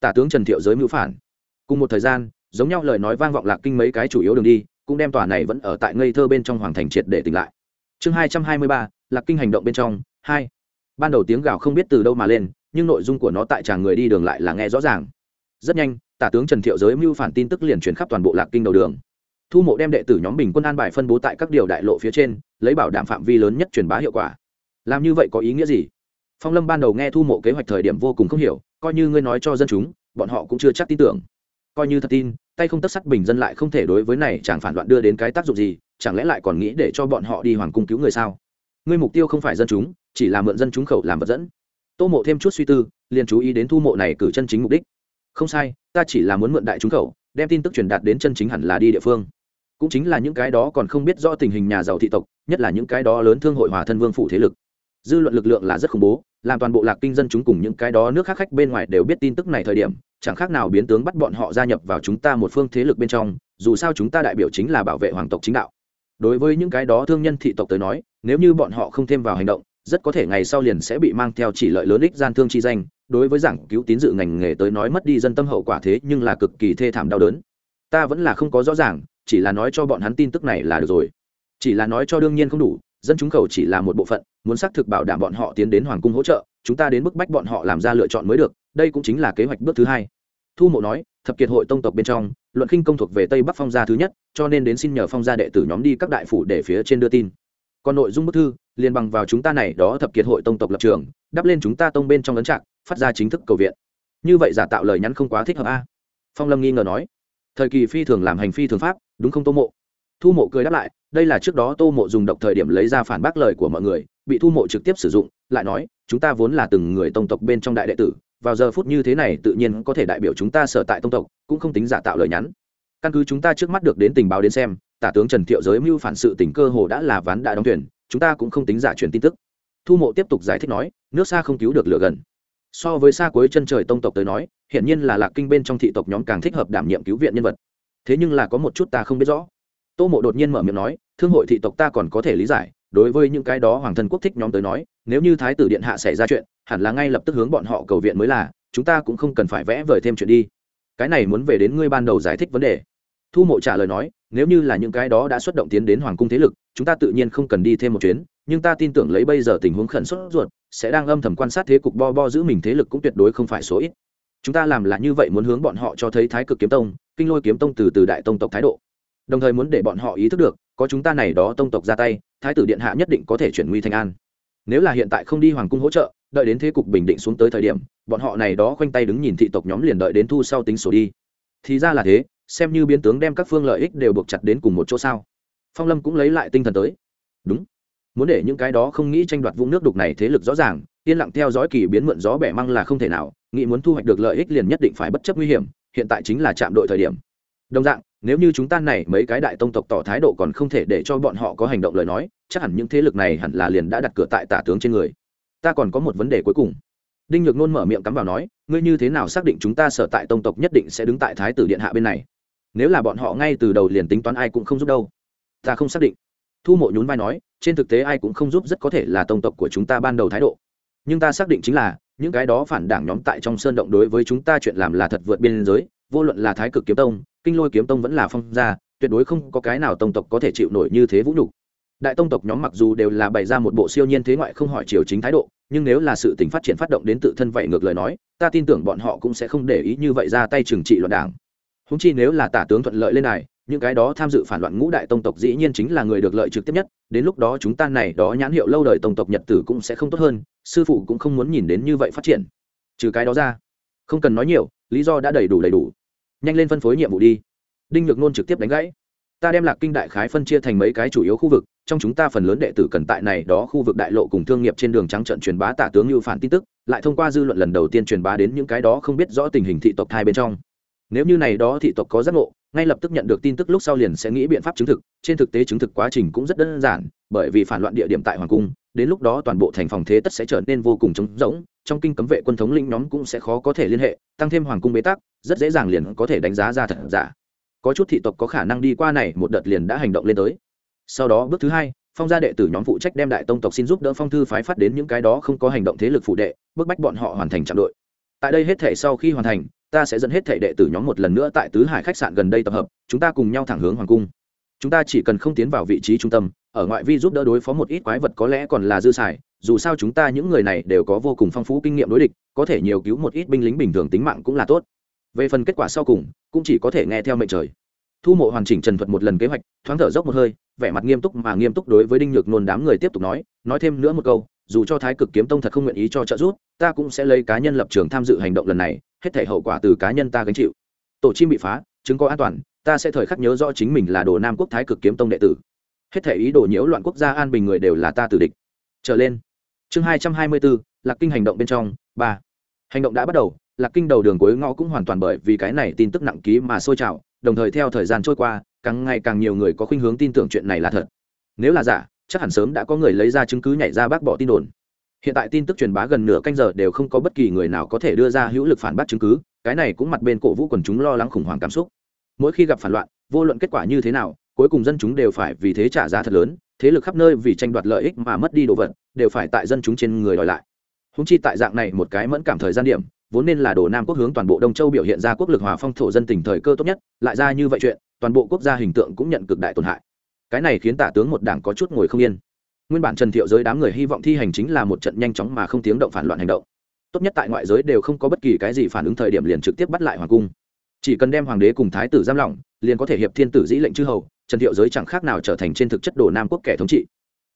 A: Tả tướng trần thiệu giới mưu phản. Cùng một thời gian, giống nhau lời nói vang vọng lạc kinh mấy cái chủ yếu đường đi, cũng đem tòa này vẫn ở tại ngây thơ bên trong hoàng thành triệt để tỉnh lại. Chương hai trăm hai mươi ba, lạc kinh hành động bên trong, hai. Ban đầu tiếng gào không biết từ đâu mà lên, nhưng nội dung của nó tại tràng người đi đường lại là nghe rõ ràng. Rất nhanh, tả tướng trần thiệu giới mưu phản tin tức liền truyền khắp toàn bộ lạc kinh đầu đường. Thu mộ đem đệ tử nhóm bình quân an bài phân bố tại các điều đại lộ phía trên, lấy bảo đảm phạm vi lớn nhất truyền bá hiệu quả làm như vậy có ý nghĩa gì? Phong lâm ban đầu nghe thu mộ kế hoạch thời điểm vô cùng không hiểu, coi như ngươi nói cho dân chúng, bọn họ cũng chưa chắc tin tưởng. Coi như thật tin, tay không tất sắc bình dân lại không thể đối với này chẳng phản loạn đưa đến cái tác dụng gì, chẳng lẽ lại còn nghĩ để cho bọn họ đi hoàng cung cứu người sao? Ngươi mục tiêu không phải dân chúng, chỉ là mượn dân chúng khẩu làm vật dẫn. Tô mộ thêm chút suy tư, liền chú ý đến thu mộ này cử chân chính mục đích. Không sai, ta chỉ là muốn mượn đại chúng khẩu, đem tin tức truyền đạt đến chân chính hẳn là đi địa phương. Cũng chính là những cái đó còn không biết rõ tình hình nhà giàu thị tộc, nhất là những cái đó lớn thương hội hòa thân vương phủ thế lực dư luận lực lượng là rất khủng bố, làm toàn bộ lạc kinh dân chúng cùng những cái đó nước khác khách bên ngoài đều biết tin tức này thời điểm, chẳng khác nào biến tướng bắt bọn họ gia nhập vào chúng ta một phương thế lực bên trong, dù sao chúng ta đại biểu chính là bảo vệ hoàng tộc chính đạo. Đối với những cái đó thương nhân thị tộc tới nói, nếu như bọn họ không thêm vào hành động, rất có thể ngày sau liền sẽ bị mang theo chỉ lợi lớn ích gian thương chi danh, đối với giảng cứu tín dự ngành nghề tới nói mất đi dân tâm hậu quả thế nhưng là cực kỳ thê thảm đau đớn. Ta vẫn là không có rõ ràng, chỉ là nói cho bọn hắn tin tức này là được rồi. Chỉ là nói cho đương nhiên không đủ dân chúng khẩu chỉ là một bộ phận, muốn xác thực bảo đảm bọn họ tiến đến hoàng cung hỗ trợ, chúng ta đến bức bách bọn họ làm ra lựa chọn mới được, đây cũng chính là kế hoạch bước thứ hai. Thu mộ nói, thập kiệt hội tông tộc bên trong, luận khinh công thuộc về tây bắc phong gia thứ nhất, cho nên đến xin nhờ phong gia đệ tử nhóm đi các đại phủ để phía trên đưa tin. Còn nội dung bức thư, liền bằng vào chúng ta này đó thập kiệt hội tông tộc lập trường, đắp lên chúng ta tông bên trong ấn trạng, phát ra chính thức cầu viện. Như vậy giả tạo lời nhắn không quá thích hợp a. Phong lâm nghi ngờ nói, thời kỳ phi thường làm hành phi thường pháp, đúng không tô mộ? Thu mộ cười đáp lại, đây là trước đó tô mộ dùng độc thời điểm lấy ra phản bác lời của mọi người, bị thu mộ trực tiếp sử dụng, lại nói, chúng ta vốn là từng người tông tộc bên trong đại đệ tử, vào giờ phút như thế này tự nhiên có thể đại biểu chúng ta sở tại tông tộc, cũng không tính giả tạo lời nhắn. Căn cứ chúng ta trước mắt được đến tình báo đến xem, tả tướng trần thiệu giới mưu phản sự tình cơ hồ đã là ván đã đóng thuyền, chúng ta cũng không tính giả truyền tin tức. Thu mộ tiếp tục giải thích nói, nước xa không cứu được lửa gần. So với xa cuối chân trời tông tộc tới nói, hiển nhiên là lạc kinh bên trong thị tộc nhóm càng thích hợp đảm nhiệm cứu viện nhân vật. Thế nhưng là có một chút ta không biết rõ tô mộ đột nhiên mở miệng nói, thương hội thị tộc ta còn có thể lý giải, đối với những cái đó hoàng thân quốc thích nhóm tới nói, nếu như thái tử điện hạ xảy ra chuyện, hẳn là ngay lập tức hướng bọn họ cầu viện mới là, chúng ta cũng không cần phải vẽ vời thêm chuyện đi. Cái này muốn về đến ngươi ban đầu giải thích vấn đề. Thu mộ trả lời nói, nếu như là những cái đó đã xuất động tiến đến hoàng cung thế lực, chúng ta tự nhiên không cần đi thêm một chuyến, nhưng ta tin tưởng lấy bây giờ tình huống khẩn xuất ruột, sẽ đang âm thầm quan sát thế cục bo bo giữ mình thế lực cũng tuyệt đối không phải số ít. Chúng ta làm là như vậy muốn hướng bọn họ cho thấy thái cực kiếm tông, kinh lôi kiếm tông từ từ đại tông tộc thái độ đồng thời muốn để bọn họ ý thức được, có chúng ta này đó tông tộc ra tay, thái tử điện hạ nhất định có thể chuyển nguy thành an. Nếu là hiện tại không đi hoàng cung hỗ trợ, đợi đến thế cục bình định xuống tới thời điểm, bọn họ này đó khoanh tay đứng nhìn thị tộc nhóm liền đợi đến thu sau tính sổ đi. Thì ra là thế, xem như biến tướng đem các phương lợi ích đều buộc chặt đến cùng một chỗ sao. Phong lâm cũng lấy lại tinh thần tới. Đúng. Muốn để những cái đó không nghĩ tranh đoạt vũng nước đục này thế lực rõ ràng, yên lặng theo dõi kỳ biến mượn gió bẻ măng là không thể nào, nghĩ muốn thu hoạch được lợi ích liền nhất định phải bất chấp nguy hiểm, hiện tại chính là chạm đội thời điểm. Đồng dạng nếu như chúng ta này mấy cái đại tông tộc tỏ thái độ còn không thể để cho bọn họ có hành động lời nói, chắc hẳn những thế lực này hẳn là liền đã đặt cửa tại tả tướng trên người. Ta còn có một vấn đề cuối cùng. Đinh nhược nôn mở miệng cắm vào nói, ngươi như thế nào xác định chúng ta sở tại tông tộc nhất định sẽ đứng tại thái tử điện hạ bên này? Nếu là bọn họ ngay từ đầu liền tính toán ai cũng không giúp đâu. Ta không xác định. Thu mộ nhún vai nói, trên thực tế ai cũng không giúp rất có thể là tông tộc của chúng ta ban đầu thái độ. Nhưng ta xác định chính là, những cái đó phản đảng nhóm tại trong sơn động đối với chúng ta chuyện làm là thật vượt biên giới, vô luận là thái cực kiếm tông kinh lôi kiếm tông vẫn là phong gia, tuyệt đối không có cái nào tông tộc có thể chịu nổi như thế vũ nhục. Đại tông tộc nhóm mặc dù đều là bày ra một bộ siêu nhiên thế ngoại không hỏi chiều chính thái độ, nhưng nếu là sự tình phát triển phát động đến tự thân vậy ngược lời nói, ta tin tưởng bọn họ cũng sẽ không để ý như vậy ra tay trừng trị loạn đảng. Húng chi nếu là tả tướng thuận lợi lên này, những cái đó tham dự phản loạn ngũ đại tông tộc dĩ nhiên chính là người được lợi trực tiếp nhất, đến lúc đó chúng ta này đó nhãn hiệu lâu đời tông tộc nhật tử cũng sẽ không tốt hơn, sư phụ cũng không muốn nhìn đến như vậy phát triển. Trừ cái đó ra, không cần nói nhiều, lý do đã đầy đủ đầy đủ nhanh lên phân phối nhiệm vụ đi. Đinh nhược nôn trực tiếp đánh gãy. Ta đem lạc kinh đại khái phân chia thành mấy cái chủ yếu khu vực, trong chúng ta phần lớn đệ tử cần tại này đó khu vực đại lộ cùng thương nghiệp trên đường trắng trận truyền bá tả tướng như phản tin tức, lại thông qua dư luận lần đầu tiên truyền bá đến những cái đó không biết rõ tình hình thị tộc thai bên trong. Nếu như này đó thị tộc có giác ngộ ngay lập tức nhận được tin tức lúc sau liền sẽ nghĩ biện pháp chứng thực, trên thực tế chứng thực quá trình cũng rất đơn giản, bởi vì phản loạn địa điểm tại hoàng cung, đến lúc đó toàn bộ thành phòng thế tất sẽ trở nên vô cùng trống rỗng, trong kinh cấm vệ quân thống lĩnh nhóm cũng sẽ khó có thể liên hệ, tăng thêm hoàng cung bế tắc, rất dễ dàng liền có thể đánh giá ra thật giả. Có chút thị tộc có khả năng đi qua này, một đợt liền đã hành động lên tới. Sau đó bước thứ hai, phong gia đệ tử nhóm phụ trách đem đại tông tộc xin giúp đỡ phong thư phái phát đến những cái đó không có hành động thế lực phụ đệ, bức bách bọn họ hoàn thành trạm đội. Tại đây hết thể sau khi hoàn thành ta sẽ dẫn hết thể đệ tử nhóm một lần nữa tại tứ hải khách sạn gần đây tập hợp, chúng ta cùng nhau thẳng hướng hoàng cung. Chúng ta chỉ cần không tiến vào vị trí trung tâm, ở ngoại vi giúp đỡ đối phó một ít quái vật có lẽ còn là dư xài, dù sao chúng ta những người này đều có vô cùng phong phú kinh nghiệm đối địch, có thể nhiều cứu một ít binh lính bình thường tính mạng cũng là tốt. Về phần kết quả sau cùng, cũng chỉ có thể nghe theo mệnh trời. Thu mộ hoàn chỉnh trần thuật một lần kế hoạch, thoáng thở dốc một hơi, vẻ mặt nghiêm túc mà nghiêm túc đối với đinh nhược nôn đám người tiếp tục nói nói thêm nữa một câu, dù cho thái cực kiếm tông thật không nguyện ý cho trợ giúp, ta cũng sẽ lấy cá nhân lập trường tham dự hành động lần này hết thể hậu quả từ cá nhân ta gánh chịu. Tổ chim bị phá, chứng có an toàn, ta sẽ thời khắc nhớ rõ chính mình là đồ nam quốc thái cực kiếm tông đệ tử. Hết thể ý đồ nhiễu loạn quốc gia an bình người đều là ta tử địch. Trở lên. Chương hai trăm hai mươi bốn lạc kinh hành động bên trong, ba. Hành động đã bắt đầu, lạc kinh đầu đường cuối ngõ cũng hoàn toàn bởi vì cái này tin tức nặng ký mà sôi trào, đồng thời theo thời gian trôi qua, càng ngày càng nhiều người có khuynh hướng tin tưởng chuyện này là thật. Nếu là giả, chắc hẳn sớm đã có người lấy ra chứng cứ nhảy ra bác bỏ tin đồn hiện tại tin tức truyền bá gần nửa canh giờ đều không có bất kỳ người nào có thể đưa ra hữu lực phản bác chứng cứ, cái này cũng mặt bên cổ vũ quần chúng lo lắng khủng hoảng cảm xúc. Mỗi khi gặp phản loạn, vô luận kết quả như thế nào, cuối cùng dân chúng đều phải vì thế trả giá thật lớn, thế lực khắp nơi vì tranh đoạt lợi ích mà mất đi đồ vật, đều phải tại dân chúng trên người đòi lại. Húng chi tại dạng này một cái mẫn cảm thời gian điểm, vốn nên là đồ nam quốc hướng toàn bộ đông châu biểu hiện ra quốc lực hòa phong thổ dân tình thời cơ tốt nhất, lại ra như vậy chuyện, toàn bộ quốc gia hình tượng cũng nhận cực đại tổn hại. Cái này khiến tả tướng một đảng có chút ngồi không yên nguyên bản trần thiệu giới đám người hy vọng thi hành chính là một trận nhanh chóng mà không tiếng động phản loạn hành động. Tốt nhất tại ngoại giới đều không có bất kỳ cái gì phản ứng thời điểm liền trực tiếp bắt lại hoàng cung. Chỉ cần đem hoàng đế cùng thái tử giam lỏng, liền có thể hiệp thiên tử dĩ lệnh chư hầu, trần thiệu giới chẳng khác nào trở thành trên thực chất đồ nam quốc kẻ thống trị.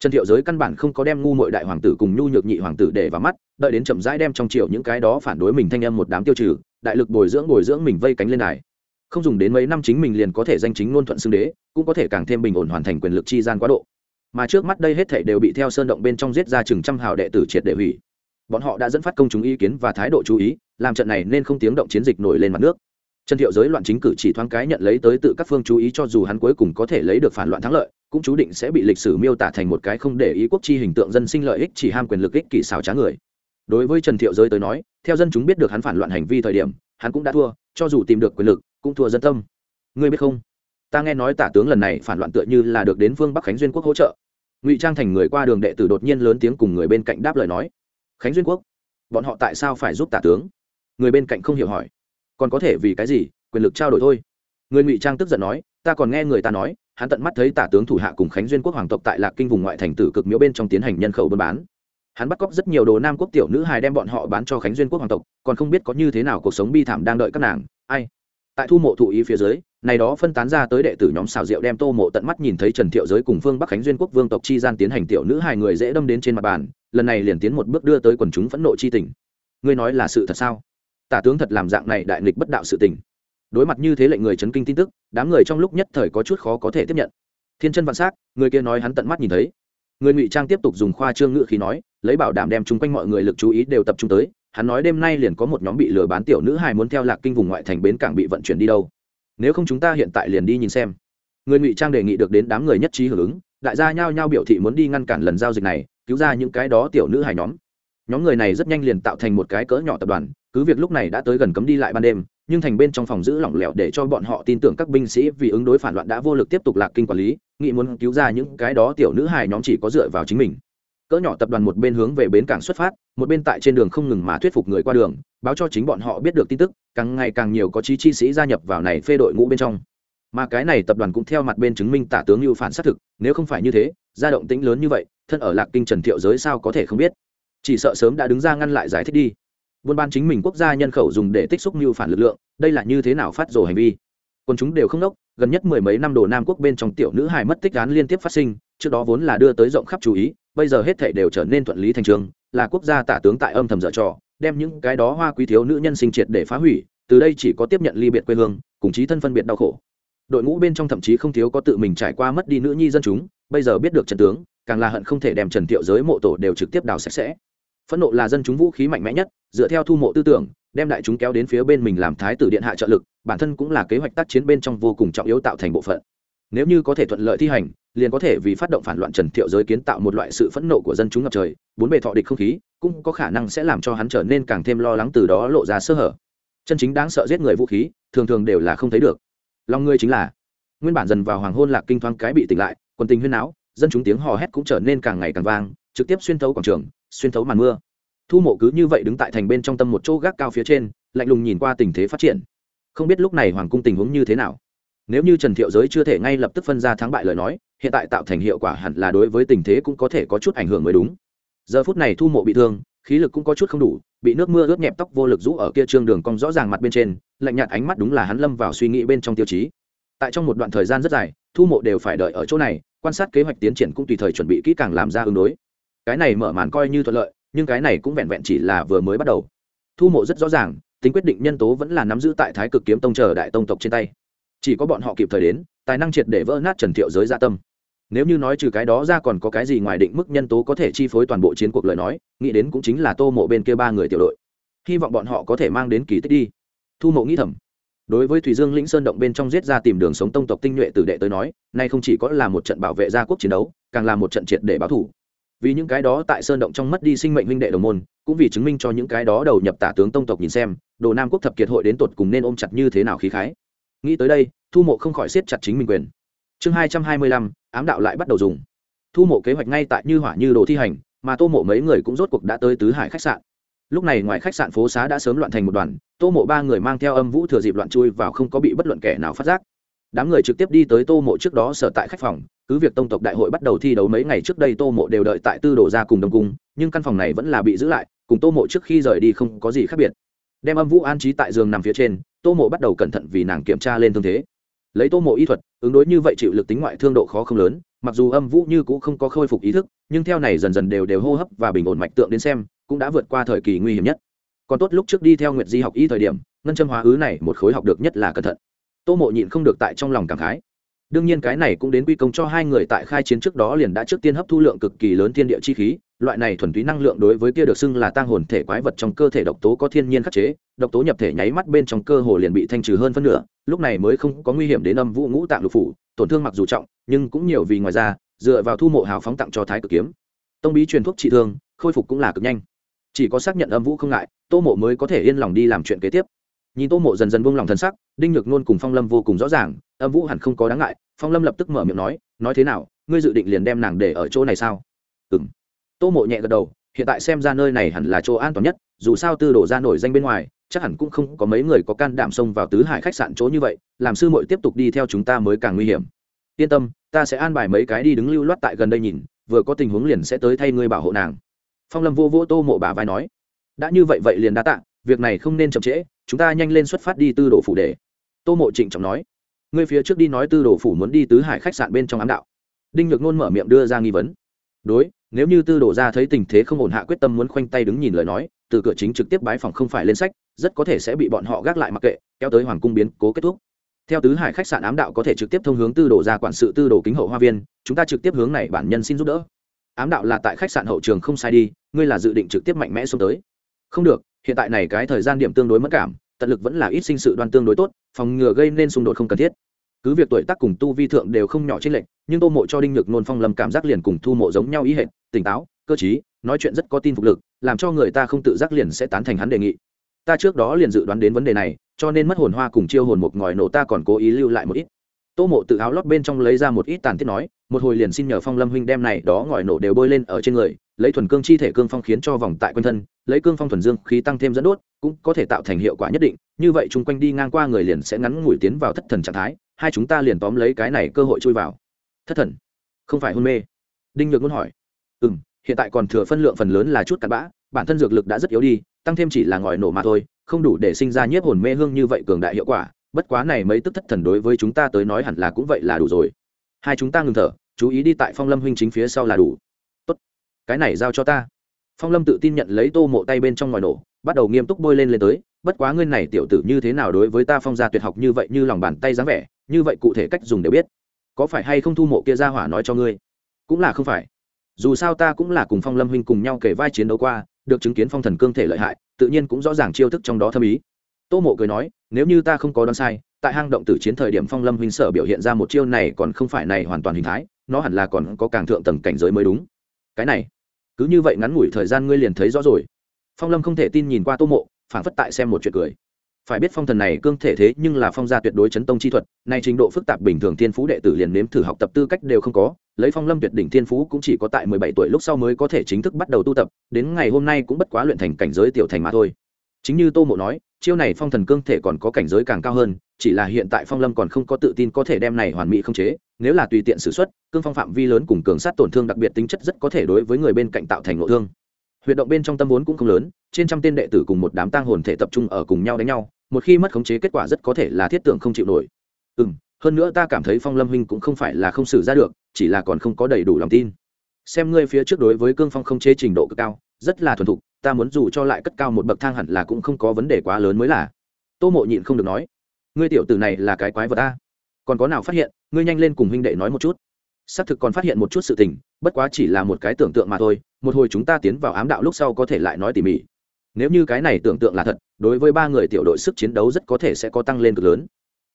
A: Trần thiệu giới căn bản không có đem ngu mội đại hoàng tử cùng nhu nhược nhị hoàng tử để vào mắt, đợi đến chậm rãi đem trong triều những cái đó phản đối mình thanh âm một đám tiêu trừ, đại lực bồi dưỡng bồi dưỡng mình vây cánh lên đài. Không dùng đến mấy năm chính mình liền có thể danh chính ngôn thuận xưng đế, cũng có thể càng thêm bình ổn hoàn thành quyền lực chi gian quá độ mà trước mắt đây hết thảy đều bị theo sơn động bên trong giết ra chừng trăm hào đệ tử triệt để hủy. Bọn họ đã dẫn phát công chúng ý kiến và thái độ chú ý, làm trận này nên không tiếng động chiến dịch nổi lên mặt nước. Trần thiệu giới loạn chính cử chỉ thoáng cái nhận lấy tới tự các phương chú ý cho dù hắn cuối cùng có thể lấy được phản loạn thắng lợi, cũng chú định sẽ bị lịch sử miêu tả thành một cái không để ý quốc chi hình tượng dân sinh lợi ích chỉ ham quyền lực ích kỷ xảo trá người. Đối với trần thiệu giới tới nói, theo dân chúng biết được hắn phản loạn hành vi thời điểm, hắn cũng đã thua, cho dù tìm được quyền lực, cũng thua dân tâm. Ngươi biết không? Ta nghe nói tả tướng lần này phản loạn tựa như là được đến Vương bắc khánh duyên quốc hỗ trợ ngụy trang thành người qua đường đệ tử đột nhiên lớn tiếng cùng người bên cạnh đáp lời nói. Khánh duyên quốc, bọn họ tại sao phải giúp tả tướng? Người bên cạnh không hiểu hỏi. Còn có thể vì cái gì? Quyền lực trao đổi thôi. Người ngụy trang tức giận nói, ta còn nghe người ta nói, hắn tận mắt thấy tả tướng thủ hạ cùng khánh duyên quốc hoàng tộc tại lạc kinh vùng ngoại thành tử cực miễu bên trong tiến hành nhân khẩu buôn bán. Hắn bắt cóc rất nhiều đồ nam quốc tiểu nữ hài đem bọn họ bán cho khánh duyên quốc hoàng tộc, còn không biết có như thế nào cuộc sống bi thảm đang đợi các nàng. Ai? Tại thu mộ thụ ý phía dưới, này đó phân tán ra tới đệ tử nhóm xào rượu đem tô mộ tận mắt nhìn thấy trần thiệu giới cùng phương bắc khánh duyên quốc vương tộc chi gian tiến hành tiểu nữ hai người dễ đâm đến trên mặt bàn, lần này liền tiến một bước đưa tới quần chúng phẫn nộ chi tình. Ngươi nói là sự thật sao? Tả tướng thật làm dạng này đại nghịch bất đạo sự tình. Đối mặt như thế lệnh người chấn kinh tin tức, đám người trong lúc nhất thời có chút khó có thể tiếp nhận. Thiên chân vạn s á c người kia nói hắn tận mắt nhìn thấy. Người ngụy trang tiếp tục dùng khoa trương ngự khí nói, lấy bảo đảm đem chung quanh mọi người lực chú ý đều tập trung tới hắn nói đêm nay liền có một nhóm bị lừa bán tiểu nữ hài muốn theo lạc kinh vùng ngoại thành bến cảng bị vận chuyển đi đâu. Nếu không chúng ta hiện tại liền đi nhìn xem. Người ngụy trang đề nghị được đến đám người nhất trí hưởng ứng, đại gia nhao nhao biểu thị muốn đi ngăn cản lần giao dịch này, cứu ra những cái đó tiểu nữ hài nhóm. Nhóm người này rất nhanh liền tạo thành một cái cỡ nhỏ tập đoàn, cứ việc lúc này đã tới gần cấm đi lại ban đêm, nhưng thành bên trong phòng giữ lỏng lẻo để cho bọn họ tin tưởng các binh sĩ vì ứng đối phản loạn đã vô lực tiếp tục lạc kinh quản lý, nghĩ muốn cứu ra những cái đó tiểu nữ hài nhóm chỉ có dựa vào chính mình cỡ nhỏ tập đoàn một bên hướng về bến cảng xuất phát, một bên tại trên đường không ngừng mà thuyết phục người qua đường, báo cho chính bọn họ biết được tin tức, càng ngày càng nhiều có chí chi sĩ gia nhập vào này phê đội ngũ bên trong. Mà cái này tập đoàn cũng theo mặt bên chứng minh tả tướng lưu phản xác thực, nếu không phải như thế, gia động tĩnh lớn như vậy, thân ở lạc kinh trần thiệu giới sao có thể không biết. Chỉ sợ sớm đã đứng ra ngăn lại giải thích đi. Buôn ban chính mình quốc gia nhân khẩu dùng để tích xúc mưu phản lực lượng, đây là như thế nào phát rồ hành vi? Còn chúng đều không đốc, gần nhất mười mấy năm đồ nam quốc bên trong tiểu nữ hài mất tích án liên tiếp phát sinh, trước đó vốn là đưa tới rộng khắp chú ý bây giờ hết thảy đều trở nên thuận lý thành trường, là quốc gia tả tướng tại âm thầm dở trò, đem những cái đó hoa quý thiếu nữ nhân sinh triệt để phá hủy, từ đây chỉ có tiếp nhận ly biệt quê hương, cùng chí thân phân biệt đau khổ. Đội ngũ bên trong thậm chí không thiếu có tự mình trải qua mất đi nữ nhi dân chúng, bây giờ biết được trần tướng, càng là hận không thể đem trần thiệu giới mộ tổ đều trực tiếp đào sạch sẽ. Phẫn nộ là dân chúng vũ khí mạnh mẽ nhất, dựa theo thu mộ tư tưởng, đem đại chúng kéo đến phía bên mình làm thái tử điện hạ trợ lực, bản thân cũng là kế hoạch tác chiến bên trong vô cùng trọng yếu tạo thành bộ phận. Nếu như có thể thuận lợi thi hành liền có thể vì phát động phản loạn trần thiệu giới kiến tạo một loại sự phẫn nộ của dân chúng ngập trời, bốn bề thọ địch không khí cũng có khả năng sẽ làm cho hắn trở nên càng thêm lo lắng từ đó lộ ra sơ hở. Chân chính đáng sợ giết người vũ khí, thường thường đều là không thấy được. Lòng ngươi chính là, nguyên bản dần vào hoàng hôn lạc kinh thoáng cái bị tỉnh lại, quần tình huyên áo dân chúng tiếng hò hét cũng trở nên càng ngày càng vang, trực tiếp xuyên thấu quảng trường, xuyên thấu màn mưa. Thu mộ cứ như vậy đứng tại thành bên trong tâm một chỗ gác cao phía trên, lạnh lùng nhìn qua tình thế phát triển. Không biết lúc này hoàng cung tình huống như thế nào nếu như trần thiệu giới chưa thể ngay lập tức phân ra thắng bại lời nói, hiện tại tạo thành hiệu quả hẳn là đối với tình thế cũng có thể có chút ảnh hưởng mới đúng. Giờ phút này thu mộ bị thương, khí lực cũng có chút không đủ, bị nước mưa ướt nhẹp tóc vô lực rũ ở kia trương đường cong rõ ràng mặt bên trên, lạnh nhạt ánh mắt đúng là hắn lâm vào suy nghĩ bên trong tiêu chí. Tại trong một đoạn thời gian rất dài, thu mộ đều phải đợi ở chỗ này, quan sát kế hoạch tiến triển cũng tùy thời chuẩn bị kỹ càng làm ra ứng đối. Cái này mở màn coi như thuận lợi, nhưng cái này cũng vẹn vẹn chỉ là vừa mới bắt đầu. Thu mộ rất rõ ràng, tính quyết định nhân tố vẫn là nắm giữ tại thái cực kiếm tông chờ đại tông tộc trên tay chỉ có bọn họ kịp thời đến, tài năng triệt để vỡ nát trần thiệu giới gia tâm. Nếu như nói trừ cái đó ra còn có cái gì ngoài định mức nhân tố có thể chi phối toàn bộ chiến cuộc lời nói, nghĩ đến cũng chính là tô mộ bên kia ba người tiểu đội. Hy vọng bọn họ có thể mang đến kỳ tích đi. Thu mộ nghĩ thầm. Đối với thủy dương lĩnh sơn động bên trong giết ra tìm đường sống tông tộc tinh nhuệ tử đệ tới nói, nay không chỉ có là một trận bảo vệ gia quốc chiến đấu, càng là một trận triệt để báo thủ. Vì những cái đó tại sơn động trong mất đi sinh mệnh huynh đệ đồng môn, cũng vì chứng minh cho những cái đó đầu nhập tả tướng tông tộc nhìn xem, đồ nam quốc thập kiệt hội đến tột cùng nên ôm chặt như thế nào khí khái nghĩ tới đây, thu mộ không khỏi siết chặt chính mình quyền. Chương hai trăm hai mươi lăm, ám đạo lại bắt đầu dùng. Thu mộ kế hoạch ngay tại như hỏa như đồ thi hành, mà tô mộ mấy người cũng rốt cuộc đã tới tứ hải khách sạn. Lúc này ngoài khách sạn phố xá đã sớm loạn thành một đoàn, tô mộ ba người mang theo âm vũ thừa dịp loạn chui vào không có bị bất luận kẻ nào phát giác. Đám người trực tiếp đi tới tô mộ trước đó sở tại khách phòng, cứ việc tông tộc đại hội bắt đầu thi đấu mấy ngày trước đây tô mộ đều đợi tại tư đồ ra cùng đồng cung, nhưng căn phòng này vẫn là bị giữ lại, cùng tô mộ trước khi rời đi không có gì khác biệt. Đem âm vũ an trí tại giường nằm phía trên tô mộ bắt đầu cẩn thận vì nàng kiểm tra lên thương thế. Lấy tô mộ y thuật, ứng đối như vậy chịu lực tính ngoại thương độ khó không lớn, mặc dù âm vũ như cũng không có khôi phục ý thức, nhưng theo này dần dần đều đều hô hấp và bình ổn mạch tượng đến xem, cũng đã vượt qua thời kỳ nguy hiểm nhất. Còn tốt lúc trước đi theo nguyệt di học y thời điểm, ngân châm hóa ứ này một khối học được nhất là cẩn thận. Tô mộ nhịn không được tại trong lòng cảm khái đương nhiên cái này cũng đến quy công cho hai người tại khai chiến trước đó liền đã trước tiên hấp thu lượng cực kỳ lớn thiên địa chi khí, loại này thuần túy năng lượng đối với kia được xưng là tăng hồn thể quái vật trong cơ thể độc tố có thiên nhiên khắc chế, độc tố nhập thể nháy mắt bên trong cơ hồ liền bị thanh trừ hơn phân nửa, lúc này mới không có nguy hiểm đến âm vũ ngũ tạng lục phủ, tổn thương mặc dù trọng, nhưng cũng nhiều vì ngoài ra, dựa vào thu mộ hào phóng tặng cho thái cực kiếm. Tông bí truyền thuốc trị thương, khôi phục cũng là cực nhanh. Chỉ có xác nhận âm vũ không ngại, tô mộ mới có thể yên lòng đi làm chuyện kế tiếp. Nhìn tô mộ dần dần buông lòng thân sắc, đinh nhược nôn cùng phong lâm vô cùng rõ ràng, âm vũ hẳn không có đáng ngại phong lâm lập tức mở miệng nói nói thế nào, ngươi dự định liền đem nàng để ở chỗ này sao? Ừ m tô mộ nhẹ gật đầu, hiện tại xem ra nơi này hẳn là chỗ an toàn nhất, dù sao tư đổ ra nổi danh bên ngoài, chắc hẳn cũng không có mấy người có can đảm xông vào tứ hải khách sạn chỗ như vậy, làm sư mội tiếp tục đi theo chúng ta mới càng nguy hiểm. Yên tâm, ta sẽ an bài mấy cái đi đứng lưu loát tại gần đây nhìn, vừa có tình huống liền sẽ tới thay ngươi bảo hộ nàng. Phong lâm vô vô tô mộ bà vai nói, đã như vậy vậy liền đã tạ, việc này không nên chậm trễ, chúng ta nhanh lên xuất phát đi tư đồ phủ để tô mộ trịnh trọng nói ngươi phía trước đi nói tư đồ phủ muốn đi tứ hải khách sạn bên trong ám đạo. Đinh nhược nôn mở miệng đưa ra nghi vấn. Đối, nếu như tư đồ ra thấy tình thế không ổn hạ quyết tâm muốn khoanh tay đứng nhìn lời nói, từ cửa chính trực tiếp bái phòng không phải lên sách, rất có thể sẽ bị bọn họ gác lại mặc kệ, kéo tới hoàng cung biến cố kết thúc. Theo tứ hải khách sạn ám đạo có thể trực tiếp thông hướng tư đồ ra quản sự tư đồ kính hậu hoa viên, chúng ta trực tiếp hướng này bản nhân xin giúp đỡ. Ám đạo là tại khách sạn hậu trường không sai đi, ngươi là dự định trực tiếp mạnh mẽ xuống tới. Không được, hiện tại này cái thời gian điểm tương đối mất cảm tận lực vẫn là ít sinh sự đoan tương đối tốt, phòng ngừa gây nên xung đột không cần thiết. Cứ việc tuổi tác cùng tu vi thượng đều không nhỏ trên lệnh nhưng tô mộ cho đinh nhược nôn phong lâm cảm giác liền cùng thu mộ giống nhau ý hệ tỉnh táo, cơ t nói chuyện rất có tin phục lực, làm cho người ta không tự giác liền sẽ tán thành hắn đề nghị. Ta trước đó liền dự đoán đến vấn đề này, cho nên mất hồn hoa cùng chiêu hồn một ngòi nổ ta còn cố ý lưu lại một ít. Tô mộ tự áo lót bên trong lấy ra một ít tàn thiết nói, một hồi liền xin nhờ phong lâm huynh đem này đó ngòi nổ đều bôi lên ở trên người lấy thuần cương chi thể cương phong khiến cho vòng tại quanh thân, lấy cương phong thuần dương khí tăng thêm dẫn đốt, cũng có thể tạo thành hiệu quả nhất định. Như vậy chung quanh đi ngang qua người liền sẽ ngắn ngủi tiến vào thất thần trạng thái, hai chúng ta liền tóm lấy cái này cơ hội chui vào. Thất thần? Không phải hôn mê. Đinh nhược muốn hỏi. Ừ m hiện tại còn thừa phân lượng phần lớn là chút cặn bã, bản thân dược lực đã rất yếu đi, tăng thêm chỉ là ngòi nổ mà thôi, không đủ để sinh ra nhiếp hồn mê hương như vậy cường đại hiệu quả. Bất quá này mấy tức thất thần đối với chúng ta tới nói hẳn là cũng vậy là đủ rồi. Hai chúng ta ngừng thở, chú ý đi tại phong lâm huynh chính phía sau là đủ cái này giao cho ta. Phong lâm tự tin nhận lấy tô mộ tay bên trong ngòi nổ, bắt đầu nghiêm túc bôi lên lên tới, bất quá ngươi này tiểu tử như thế nào đối với ta phong gia tuyệt học như vậy như lòng bàn tay dáng vẻ, như vậy cụ thể cách dùng đều biết. Có phải hay không thu mộ kia ra hỏa nói cho ngươi? Cũng là không phải. Dù sao ta cũng là cùng phong lâm huynh cùng nhau kể vai chiến đấu qua, được chứng kiến phong thần cương thể lợi hại, tự nhiên cũng rõ ràng chiêu thức trong đó thâm ý. Tô mộ cười nói, nếu như ta không có đoán sai, tại hang động tử chiến thời điểm phong lâm huynh sở biểu hiện ra một chiêu này còn không phải này hoàn toàn hình thái, nó hẳn là còn có càng thượng tầng cảnh giới mới đúng cái này, cứ như vậy ngắn ngủi thời gian ngươi liền thấy rõ rồi. Phong lâm không thể tin nhìn qua tô mộ phản phất tại xem một chuyện cười. Phải biết phong thần này cương thể thế nhưng là phong gia tuyệt đối chấn tông chi thuật này trình độ phức tạp bình thường thiên phú đệ tử liền nếm thử học tập tư cách đều không có, lấy phong lâm tuyệt đỉnh thiên phú cũng chỉ có tại mười bảy tuổi lúc sau mới có thể chính thức bắt đầu tu tập, đến ngày hôm nay cũng bất quá luyện thành cảnh giới tiểu thành mà thôi. Chính như tô mộ nói, chiêu này phong thần cương thể còn có cảnh giới càng cao hơn chỉ là hiện tại phong lâm còn không có tự tin có thể đem này hoàn mỹ không chế, nếu là tùy tiện s ử x u ấ t cương phong phạm vi lớn cùng cường sát tổn thương đặc biệt tính chất rất có thể đối với người bên cạnh tạo thành nội thương. Huyệt động bên trong tâm vốn cũng không lớn, trên trăm tên đệ tử cùng một đám tang hồn thể tập trung ở cùng nhau đánh nhau, một khi mất khống chế kết quả rất có thể là thiết tưởng không chịu nổi. Ừ m hơn nữa ta cảm thấy phong lâm huynh cũng không phải là không xử ra được, chỉ là còn không có đầy đủ lòng tin. Xem ngươi phía trước đối với cương phong không chế trình độ cực cao, rất là thuần thục, ta muốn dù cho lại cất cao một bậc thang hẳn là cũng không có vấn đề quá lớn mới là. Tô mộ nhịn không được nói ngươi tiểu tử này là cái quái vật ta còn có nào phát hiện, ngươi nhanh lên cùng huynh đệ nói một chút. Xác thực còn phát hiện một chút sự tình, bất quá chỉ là một cái tưởng tượng mà thôi, một hồi chúng ta tiến vào ám đạo lúc sau có thể lại nói tỉ mỉ. Nếu như cái này tưởng tượng là thật, đối với ba người tiểu đội sức chiến đấu rất có thể sẽ có tăng lên cực lớn.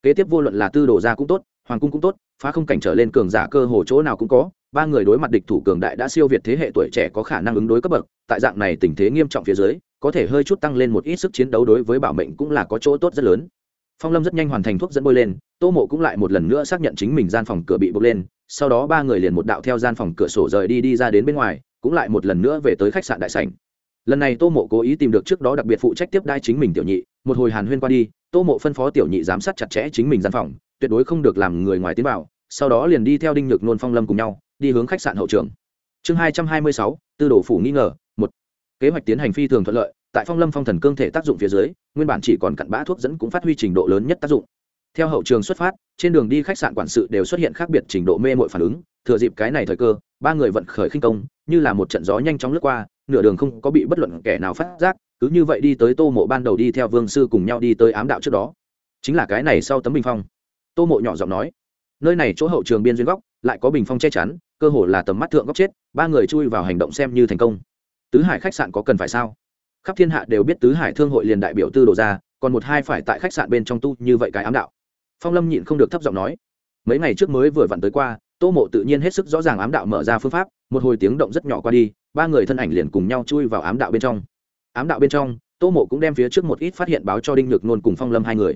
A: Kế tiếp vô luận là tư đồ gia cũng tốt, hoàng cung cũng tốt, phá không cảnh trở lên cường giả cơ hồ chỗ nào cũng có, ba người đối mặt địch thủ cường đại đã siêu việt thế hệ tuổi trẻ có khả năng ứng đối cấp bậc, tại dạng này tình thế nghiêm trọng phía dưới, có thể hơi chút tăng lên một ít sức chiến đấu đối với bảo mệnh cũng là có chỗ tốt rất lớn phong lâm rất nhanh hoàn thành thuốc dẫn bôi lên, tô mộ cũng lại một lần nữa xác nhận chính mình gian phòng cửa bị bốc lên, sau đó ba người liền một đạo theo gian phòng cửa sổ rời đi đi ra đến bên ngoài, cũng lại một lần nữa về tới khách sạn đại sảnh. Lần này tô mộ cố ý tìm được trước đó đặc biệt phụ trách tiếp đai chính mình tiểu nhị, một hồi hàn huyên qua đi, tô mộ phân phó tiểu nhị giám sát chặt chẽ chính mình gian phòng, tuyệt đối không được làm người ngoài tiến vào, sau đó liền đi theo đinh nhược nôn phong lâm cùng nhau, đi hướng khách sạn hậu trường. Chương hai trăm hai mươi sáu, tư đồ phủ nghi ngờ, một. Kế hoạch tiến hành phi thường thuận lợi tại phong lâm phong thần cương thể tác dụng phía dưới, nguyên bản chỉ còn cặn bã thuốc dẫn cũng phát huy trình độ lớn nhất tác dụng. Theo hậu trường xuất phát, trên đường đi khách sạn quản sự đều xuất hiện khác biệt trình độ mê mội phản ứng. Thừa dịp cái này thời cơ, ba người vận khởi khinh công, như là một trận gió nhanh chóng lướt qua, nửa đường không có bị bất luận kẻ nào phát giác, cứ như vậy đi tới tô mộ ban đầu đi theo vương sư cùng nhau đi tới ám đạo trước đó. Chính là cái này sau tấm bình phong. Tô mộ nhỏ giọng nói, nơi này chỗ hậu trường biên duyên góc, lại có bình phong che chắn, cơ hồ là tầm mắt thượng góc chết, ba người chui vào hành động xem như thành công. Tứ hải khách sạn có cần phải sao? Khắp thiên hạ đều biết tứ hải thương hội liền đại biểu tư đồ ra, còn một hai phải tại khách sạn bên trong tu như vậy cái ám đạo. Phong lâm nhịn không được thấp giọng nói, mấy ngày trước mới vừa vặn tới qua, tô mộ tự nhiên hết sức rõ ràng ám đạo mở ra phương pháp, một hồi tiếng động rất nhỏ qua đi, ba người thân ảnh liền cùng nhau chui vào ám đạo bên trong. Ám đạo bên trong, tô mộ cũng đem phía trước một ít phát hiện báo cho đinh nhược nôn cùng phong lâm hai người.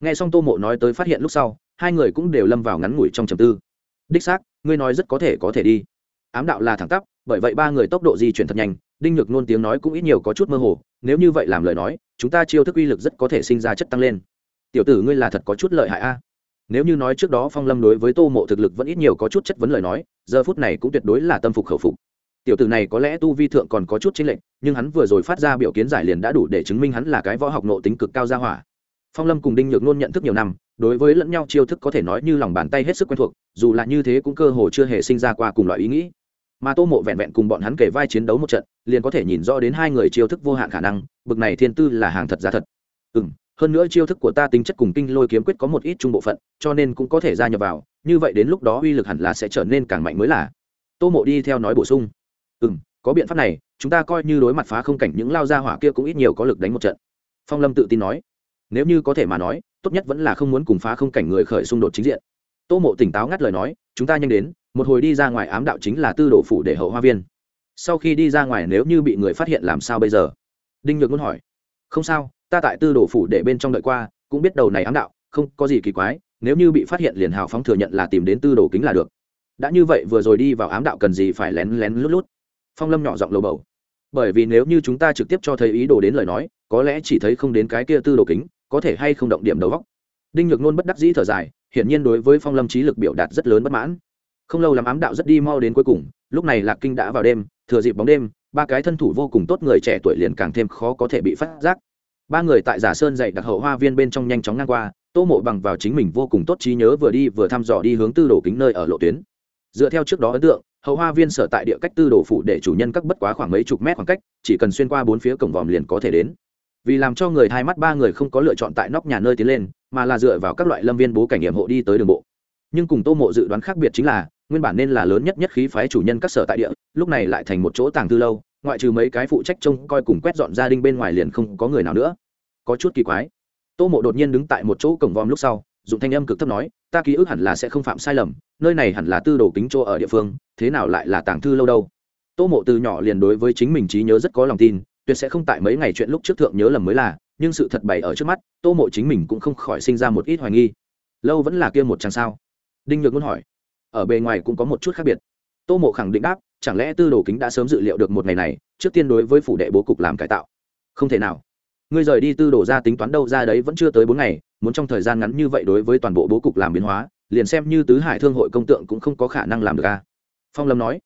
A: N g h e xong tô mộ nói tới phát hiện lúc sau, hai người cũng đều lâm vào ngắn ngủi trong trầm tư. Đích xác, ngươi nói rất có thể có thể đi. Ám đạo là thẳng tắp, bởi vậy ba người tốc độ di chuyển thật nhanh đinh nhược nôn tiếng nói cũng ít nhiều có chút mơ hồ, nếu như vậy làm lời nói, chúng ta chiêu thức uy lực rất có thể sinh ra chất tăng lên. Tiểu tử ngươi là thật có chút lợi hại a. À? Nếu như nói trước đó phong lâm đối với tô mộ thực lực vẫn ít nhiều có chút chất vấn lời nói, giờ phút này cũng tuyệt đối là tâm phục khẩu phục. Tiểu tử này có lẽ tu vi thượng còn có chút chính lệnh nhưng hắn vừa rồi phát ra biểu kiến giải liền đã đủ để chứng minh hắn là cái võ học nộ tính cực cao gia hỏa. Phong lâm cùng đinh nhược nôn nhận thức nhiều năm, đối với lẫn nhau chiêu thức có thể nói như lòng bàn tay hết sức quen thuộc, dù là như thế cũng cơ hồ chưa hề sinh ra qua cùng loại ý nghĩ mà tô mộ vẹn vẹn cùng bọn hắn kể vai chiến đấu một trận, liền có thể nhìn rõ đến hai người chiêu thức vô hạn khả năng, bực này thiên tư là hàng thật giá thật. Ừ m hơn nữa chiêu thức của ta tính chất cùng kinh lôi kiếm quyết có một ít trung bộ phận, cho nên cũng có thể gia nhập vào, như vậy đến lúc đó uy lực hẳn là sẽ trở nên càng mạnh mới là. Tô mộ đi theo nói bổ sung. Ừ m có biện pháp này, chúng ta coi như đối mặt phá không cảnh những lao ra hỏa kia cũng ít nhiều có lực đánh một trận. Phong lâm tự tin nói. Nếu như có thể mà nói, tốt nhất vẫn là không muốn cùng phá không cảnh người khởi xung đột chính diện. Tô mộ tỉnh táo ngắt lời nói, chúng ta nhanh đến một hồi đi ra ngoài ám đạo chính là tư đồ phủ để hậu hoa viên. Sau khi đi ra ngoài nếu như bị người phát hiện làm sao bây giờ? Đinh nhược muốn hỏi. Không sao, ta tại tư đồ phủ để bên trong đợi qua, cũng biết đầu này ám đạo, không có gì kỳ quái, nếu như bị phát hiện liền hào phóng thừa nhận là tìm đến tư đồ kính là được. Đã như vậy vừa rồi đi vào ám đạo cần gì phải lén lén lút lút. Phong lâm nhỏ giọng lầu bầu. Bởi vì nếu như chúng ta trực tiếp cho thấy ý đồ đến lời nói, có lẽ chỉ thấy không đến cái kia tư đồ kính, có thể hay không động điểm đầu góc đinh nhược nôn bất đắc dĩ thở dài, hiển nhiên đối với phong lâm trí lực biểu đạt rất lớn bất mãn không lâu làm ám đạo rất đi mau đến cuối cùng, lúc này lạc kinh đã vào đêm, thừa dịp bóng đêm, ba cái thân thủ vô cùng tốt người trẻ tuổi liền càng thêm khó có thể bị phát giác. Ba người tại giả sơn dạy đặc hậu hoa viên bên trong nhanh chóng ngang qua, tô mộ bằng vào chính mình vô cùng tốt trí nhớ vừa đi vừa thăm dò đi hướng tư đồ kính nơi ở lộ tuyến. Dựa theo trước đó ấn tượng, hậu hoa viên sở tại địa cách tư đồ phủ để chủ nhân các bất quá khoảng mấy chục mét khoảng cách, chỉ cần xuyên qua bốn phía cổng vòm liền có thể đến. Vì làm cho người hai mắt ba người không có lựa chọn tại nóc nhà nơi tiến lên, mà là dựa vào các loại lâm viên bố cảnh hiểm hộ đi tới đường bộ. Nhưng cùng tô mộ dự đoán khác biệt chính là nguyên bản nên là lớn nhất nhất khí phái chủ nhân các sở tại địa, lúc này lại thành một chỗ tàng tư lâu, ngoại trừ mấy cái phụ trách trông coi cùng quét dọn gia đình bên ngoài liền không có người nào nữa. Có chút kỳ quái. Tô mộ đột nhiên đứng tại một chỗ cổng vòm lúc sau, dùng thanh âm cực thấp nói, ta ký ức hẳn là sẽ không phạm sai lầm, nơi này hẳn là tư đồ kính chỗ ở địa phương, thế nào lại là tàng thư lâu đâu? Tô mộ từ nhỏ liền đối với chính mình trí nhớ rất có lòng tin, tuyệt sẽ không tại mấy ngày chuyện lúc trước thượng nhớ lầm mới là, nhưng sự thật bày ở trước mắt, tô mộ chính mình cũng không khỏi sinh ra một ít hoài nghi. Lâu vẫn là kia một chàng sao? Đinh nhược muốn hỏi ở bề ngoài cũng có một chút khác biệt. Tô mộ khẳng định đáp, chẳng lẽ tư đồ kính đã sớm dự liệu được một ngày này, trước tiên đối với phủ đệ bố cục làm cải tạo? Không thể nào. Ngươi rời đi tư đồ ra tính toán đâu ra đấy vẫn chưa tới bốn ngày, muốn trong thời gian ngắn như vậy đối với toàn bộ bố cục làm biến hóa, liền xem như tứ hải thương hội công tượng cũng không có khả năng làm được a phong lâm nói.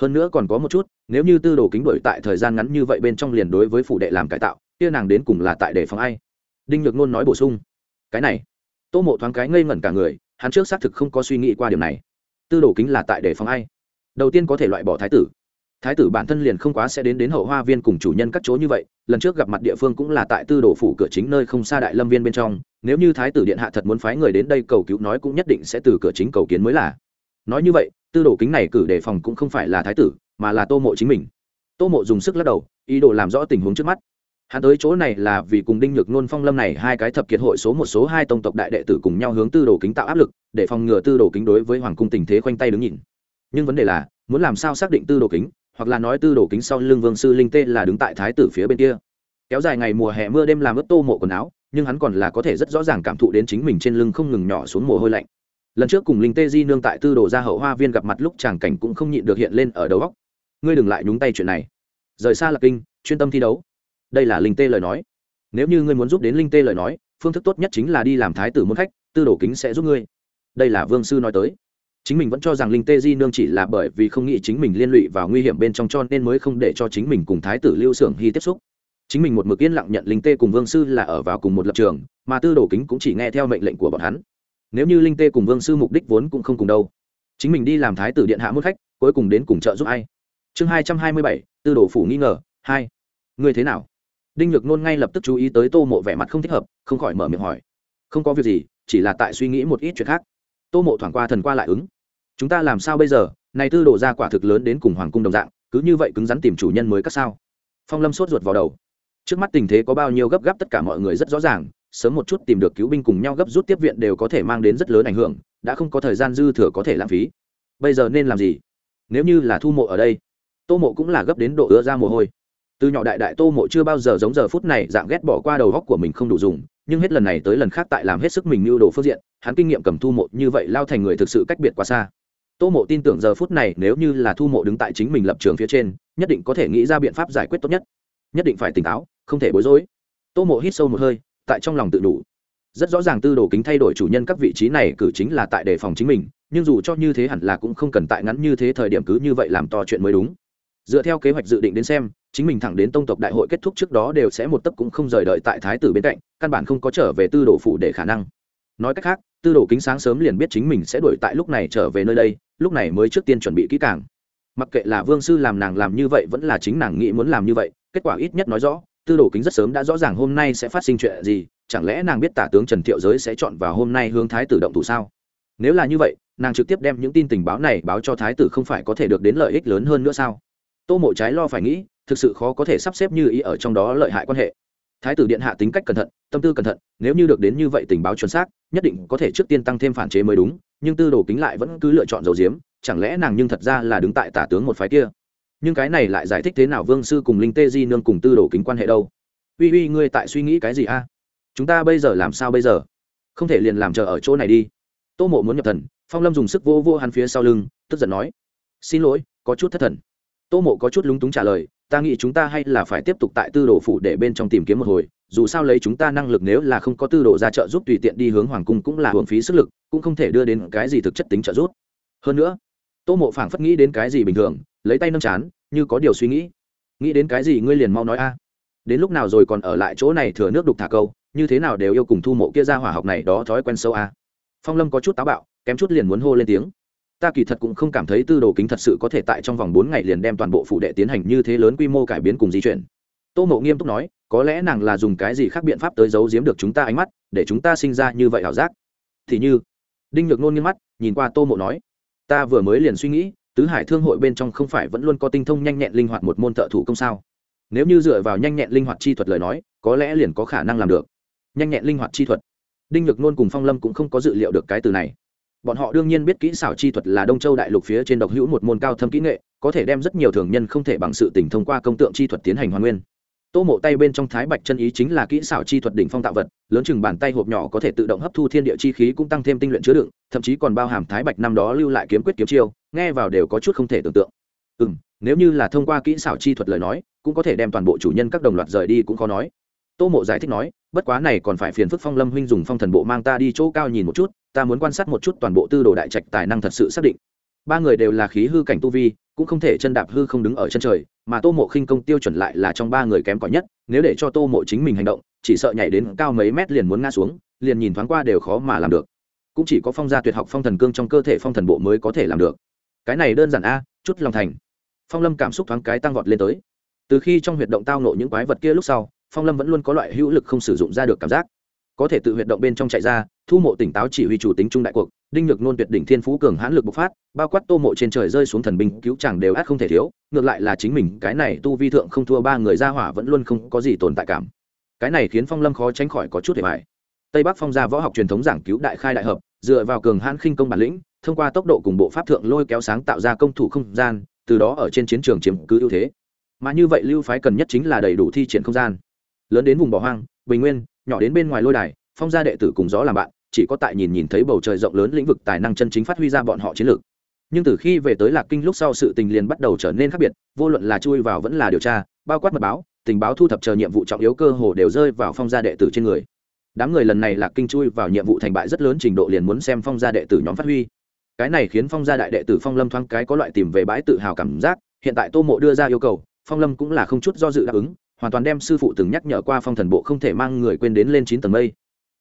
A: Hơn nữa còn có một chút, nếu như tư đồ kính đổi tại thời gian ngắn như vậy bên trong liền đối với phủ đệ làm cải tạo, kia nàng đến cùng là tại đề phòng ai? Đinh nhược nôn nói bổ sung. Cái này. Tô mộ thoáng cái ngây ngẩn cả người, hắn trước xác thực không có suy nghĩ qua điều này tư đồ kính là tại đề phòng ai? Đầu tiên có thể loại bỏ thái tử. Thái tử bản thân liền không quá sẽ đến đến hậu hoa viên cùng chủ nhân các chỗ như vậy, lần trước gặp mặt địa phương cũng là tại tư đồ phủ cửa chính nơi không xa đại lâm viên bên trong, nếu như thái tử điện hạ thật muốn phái người đến đây cầu cứu nói cũng nhất định sẽ từ cửa chính cầu kiến mới là. Nói như vậy, tư đồ kính này cử đề phòng cũng không phải là thái tử, mà là tô mộ chính mình. Tô mộ dùng sức lắc đầu, ý đồ làm rõ tình huống trước mắt hắn tới chỗ này là vì cùng đinh nhược nôn phong lâm này hai cái thập kiệt hội số một số hai tông tộc đại đệ tử cùng nhau hướng tư đồ kính tạo áp lực, để phòng ngừa tư đồ kính đối với hoàng cung tình thế khoanh tay đứng nhìn. Nhưng vấn đề là, muốn làm sao xác định tư đồ kính, hoặc là nói tư đồ kính sau lưng vương sư linh tê là đứng tại thái tử phía bên kia. Kéo dài ngày mùa hè mưa đêm làm ướt tô mộ quần áo, nhưng hắn còn là có thể rất rõ ràng cảm thụ đến chính mình trên lưng không ngừng nhỏ xuống mồ hôi lạnh. Lần trước cùng linh tê di nương tại tư đồ gia hậu hoa viên gặp mặt lúc chàng cảnh cũng không nhịn được hiện lên ở đầu góc ngươi đừng lại nhúng tay chuyện này. Rời xa lạc kinh, chuyên tâm thi đấu đây là linh tê lời nói. Nếu như ngươi muốn giúp đến linh tê lời nói, phương thức tốt nhất chính là đi làm thái tử môn khách, tư đồ kính sẽ giúp ngươi. Đây là vương sư nói tới. Chính mình vẫn cho rằng linh tê di nương chỉ là bởi vì không nghĩ chính mình liên lụy vào nguy hiểm bên trong cho nên mới không để cho chính mình cùng thái tử lưu xưởng hy tiếp xúc. Chính mình một mực yên lặng nhận linh tê cùng vương sư là ở vào cùng một lập trường, mà tư đồ kính cũng chỉ nghe theo mệnh lệnh của bọn hắn. Nếu như linh tê cùng vương sư mục đích vốn cũng không cùng đâu, chính mình đi làm thái tử điện hạ mức khách, cuối cùng đến cùng trợ giúp ai? Chương hai trăm hai mươi bảy, tư đồ phủ nghi ngờ, hai. Người thế nào? Đinh nhược nôn ngay lập tức chú ý tới tô mộ vẻ mặt không thích hợp, không khỏi mở miệng hỏi. Không có việc gì, chỉ là tại suy nghĩ một ít chuyện khác. Tô mộ thoảng qua thần qua lại ứng. Chúng ta làm sao bây giờ? Này tư đổ ra quả thực lớn đến cùng hoàng cung đồng dạng, cứ như vậy cứng rắn tìm chủ nhân mới các sao? Phong lâm sốt ruột vào đầu. Trước mắt tình thế có bao nhiêu gấp gáp tất cả mọi người rất rõ ràng, sớm một chút tìm được cứu binh cùng nhau gấp rút tiếp viện đều có thể mang đến rất lớn ảnh hưởng, đã không có thời gian dư thừa có thể lãng phí. Bây giờ nên làm gì? Nếu như là thu mộ ở đây, tô mộ cũng là gấp đến độ ứa ra mồ hôi từ nhỏ đại đại tô mộ chưa bao giờ giống giờ phút này dạng ghét bỏ qua đầu góc của mình không đủ dùng, nhưng hết lần này tới lần khác tại làm hết sức mình mưu đồ phương diện, hắn kinh nghiệm cầm thu mộ như vậy lao thành người thực sự cách biệt quá xa. Tô mộ tin tưởng giờ phút này nếu như là thu mộ đứng tại chính mình lập trường phía trên, nhất định có thể nghĩ ra biện pháp giải quyết tốt nhất. Nhất định phải tỉnh táo, không thể bối rối. Tô mộ hít sâu một hơi, tại trong lòng tự đủ. Rất rõ ràng tư đồ kính thay đổi chủ nhân các vị trí này cử chính là tại đề phòng chính mình, nhưng dù cho như thế hẳn là cũng không cần tại ngắn như thế thời điểm cứ như vậy làm to chuyện mới đúng. Dựa theo kế hoạch dự định đến xem chính mình thẳng đến tông tộc đại hội kết thúc trước đó đều sẽ một tấc cũng không rời đợi tại thái tử bên cạnh, căn bản không có trở về tư đồ phủ để khả năng. Nói cách khác, tư đồ kính sáng sớm liền biết chính mình sẽ đuổi tại lúc này trở về nơi đây, lúc này mới trước tiên chuẩn bị kỹ càng. Mặc kệ là vương sư làm nàng làm như vậy vẫn là chính nàng nghĩ muốn làm như vậy, kết quả ít nhất nói rõ, tư đồ kính rất sớm đã rõ ràng hôm nay sẽ phát sinh chuyện gì, chẳng lẽ nàng biết tả tướng trần thiệu giới sẽ chọn vào hôm nay hướng thái tử động thủ sao? Nếu là như vậy, nàng trực tiếp đem những tin tình báo này báo cho thái tử không phải có thể được đến lợi ích lớn hơn nữa sao? Tô mộ trái lo phải nghĩ, thực sự khó có thể sắp xếp như ý ở trong đó lợi hại quan hệ. Thái tử điện hạ tính cách cẩn thận, tâm tư cẩn thận, nếu như được đến như vậy tình báo chuẩn xác, nhất định có thể trước tiên tăng thêm phản chế mới đúng, nhưng tư đồ kính lại vẫn cứ lựa chọn dầu diếm, chẳng lẽ nàng nhưng thật ra là đứng tại tả tướng một phái kia? Nhưng cái này lại giải thích thế nào vương sư cùng linh tê di nương cùng tư đồ kính quan hệ đâu? Uy uy, ngươi tại suy nghĩ cái gì a? Chúng ta bây giờ làm sao bây giờ? Không thể liền làm chờ ở chỗ này đi. Tô mộ muốn nhập thần, phong lâm dùng sức vô vô hắn phía sau lưng, tức giận nói, xin lỗi, có chút thất thần tô mộ có chút lúng túng trả lời, ta nghĩ chúng ta hay là phải tiếp tục tại tư đồ phủ để bên trong tìm kiếm một hồi, dù sao lấy chúng ta năng lực nếu là không có tư đồ ra trợ giúp tùy tiện đi hướng hoàng cung cũng là hưởng phí sức lực, cũng không thể đưa đến cái gì thực chất tính trợ giúp. Hơn nữa, tô mộ phảng phất nghĩ đến cái gì bình thường, lấy tay nâng chán, như có điều suy nghĩ. Nghĩ đến cái gì ngươi liền mau nói a. Đến lúc nào rồi còn ở lại chỗ này thừa nước đục thả câu, như thế nào đều yêu cùng thu mộ kia ra hỏa học này đó thói quen sâu a. Phong lâm có chút táo bạo, kém chút liền muốn hô lên tiếng ta kỳ thật cũng không cảm thấy tư đồ kính thật sự có thể tại trong vòng bốn ngày liền đem toàn bộ phủ đệ tiến hành như thế lớn quy mô cải biến cùng di chuyển. Tô mộ nghiêm túc nói, có lẽ nàng là dùng cái gì khác biện pháp tới giấu giếm được chúng ta ánh mắt, để chúng ta sinh ra như vậy ảo giác. Thì như, đinh nhược nôn nghiêng mắt, nhìn qua tô mộ nói, ta vừa mới liền suy nghĩ, tứ hải thương hội bên trong không phải vẫn luôn có tinh thông nhanh nhẹn linh hoạt một môn thợ thủ công sao? Nếu như dựa vào nhanh nhẹn linh hoạt chi thuật lời nói, có lẽ liền có khả năng làm được. Nhanh nhẹn linh hoạt chi thuật. Đinh nhược nôn cùng phong lâm cũng không có dự liệu được cái từ này bọn họ đương nhiên biết kỹ xảo chi thuật là đông châu đại lục phía trên độc hữu một môn cao thâm kỹ nghệ, có thể đem rất nhiều thường nhân không thể bằng sự tỉnh thông qua công tượng chi thuật tiến hành hoàn nguyên. Tô mộ tay bên trong thái bạch chân ý chính là kỹ xảo chi thuật đỉnh phong tạo vật, lớn chừng bàn tay hộp nhỏ có thể tự động hấp thu thiên địa chi khí cũng tăng thêm tinh luyện chứa đựng, thậm chí còn bao hàm thái bạch năm đó lưu lại kiếm quyết kiếm chiêu, nghe vào đều có chút không thể tưởng tượng. Ừ m nếu như là thông qua kỹ xảo chi thuật lời nói, cũng có thể đem toàn bộ chủ nhân các đồng loạt rời đi cũng khó nói tô mộ giải thích nói, bất quá này còn phải phiền phức phong lâm huynh dùng phong thần bộ mang ta đi chỗ cao nhìn một chút, ta muốn quan sát một chút toàn bộ tư đồ đại trạch tài năng thật sự xác định. Ba người đều là khí hư cảnh tu vi, cũng không thể chân đạp hư không đứng ở chân trời, mà tô mộ khinh công tiêu chuẩn lại là trong ba người kém cỏi nhất, nếu để cho tô mộ chính mình hành động, chỉ sợ nhảy đến cao mấy mét liền muốn ngã xuống, liền nhìn thoáng qua đều khó mà làm được. Cũng chỉ có phong gia tuyệt học phong thần cương trong cơ thể phong thần bộ mới có thể làm được. Cái này đơn giản a, chút lòng thành. Phong lâm cảm xúc thoáng cái tăng vọt lên tới. Từ khi trong huyệt động tao nộ những quái vật kia lúc sau phong lâm vẫn luôn có loại hữu lực không sử dụng ra được cảm giác có thể tự huyệt động bên trong chạy ra thu mộ tỉnh táo chỉ huy chủ tính trung đại cuộc đinh nhược nôn tuyệt đỉnh thiên phú cường hãn lực bộc phát bao quát tô mộ trên trời rơi xuống thần binh cứu chẳng đều át không thể thiếu ngược lại là chính mình cái này tu vi thượng không thua ba người ra hỏa vẫn luôn không có gì tồn tại cảm cái này khiến phong lâm khó tránh khỏi có chút hề mại tây bắc phong gia võ học truyền thống giảng cứu đại khai đại hợp dựa vào cường hãn khinh công bản lĩnh thông qua tốc độ cùng bộ pháp thượng lôi kéo sáng tạo ra công thủ không gian từ đó ở trên chiến trường chiếm cứ ưu thế mà như vậy lưu phái cần nhất chính là đầy đủ thi triển không gian lớn đến vùng bỏ hoang, bình nguyên, nhỏ đến bên ngoài lôi đài, phong gia đệ tử cùng gió làm bạn, chỉ có tại nhìn nhìn thấy bầu trời rộng lớn lĩnh vực tài năng chân chính phát huy ra bọn họ chiến lược. Nhưng từ khi về tới lạc kinh lúc sau sự tình liền bắt đầu trở nên khác biệt, vô luận là chui vào vẫn là điều tra, bao quát mật báo, tình báo thu thập chờ nhiệm vụ trọng yếu cơ hồ đều rơi vào phong gia đệ tử trên người. Đám người lần này lạc kinh chui vào nhiệm vụ thành bại rất lớn trình độ liền muốn xem phong gia đệ tử nhóm phát huy. Cái này khiến phong gia đại đệ tử phong lâm thoáng cái có loại tìm về bãi tự hào cảm giác, hiện tại tô mộ đưa ra yêu cầu, phong lâm cũng là không chút do dự đáp ứng hoàn toàn đem sư phụ từng nhắc nhở qua phong thần bộ không thể mang người quên đến lên chín tầng mây.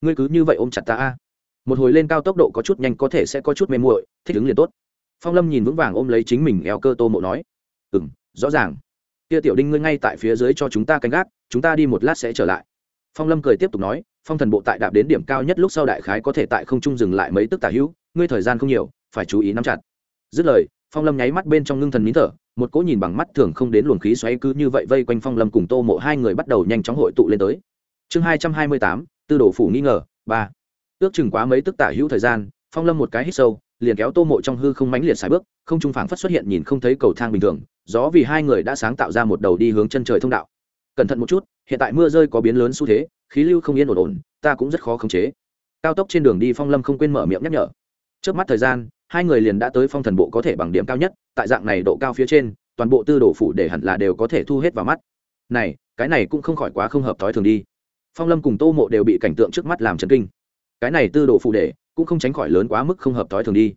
A: Ngươi cứ như vậy ôm chặt ta a. Một hồi lên cao tốc độ có chút nhanh có thể sẽ có chút mê muội, thích ứng liền tốt. Phong lâm nhìn vững vàng ôm lấy chính mình eo cơ tô mộ nói ừ m rõ ràng. Kia tiểu đinh ngươi ngay tại phía dưới cho chúng ta canh gác, chúng ta đi một lát sẽ trở lại. Phong lâm cười tiếp tục nói, phong thần bộ tại đạp đến điểm cao nhất lúc sau đại khái có thể tại không trung dừng lại mấy tức tả hữu, ngươi thời gian không nhiều, phải chú ý nắm chặt. Dứt lời, phong lâm nháy mắt bên trong ngưng thần nín thở một cỗ nhìn bằng mắt thường không đến luồng khí xoáy cứ như vậy vây quanh phong lâm cùng tô mộ hai người bắt đầu nhanh chóng hội tụ lên tới. Chương hai trăm hai mươi tám, tư đồ phủ nghi ngờ, ba. Ước chừng quá mấy tức tả hữu thời gian, phong lâm một cái hít sâu, liền kéo tô mộ trong hư không mãnh liệt xài bước, không trung phảng phất xuất hiện nhìn không thấy cầu thang bình thường, gió vì hai người đã sáng tạo ra một đầu đi hướng chân trời thông đạo. Cẩn thận một chút, hiện tại mưa rơi có biến lớn xu thế, khí lưu không yên ổn ổn, ta cũng rất khó khống chế. Cao tốc trên đường đi phong lâm không quên mở miệng nhắc nhở. Trước mắt thời gian hai người liền đã tới phong thần bộ có thể bằng điểm cao nhất, tại dạng này độ cao phía trên, toàn bộ tư đồ phủ để hẳn là đều có thể thu hết vào mắt. Này, cái này cũng không khỏi quá không hợp thói thường đi. Phong lâm cùng tô mộ đều bị cảnh tượng trước mắt làm chấn kinh. Cái này tư đồ phủ để cũng không tránh khỏi lớn quá mức không hợp thói thường đi.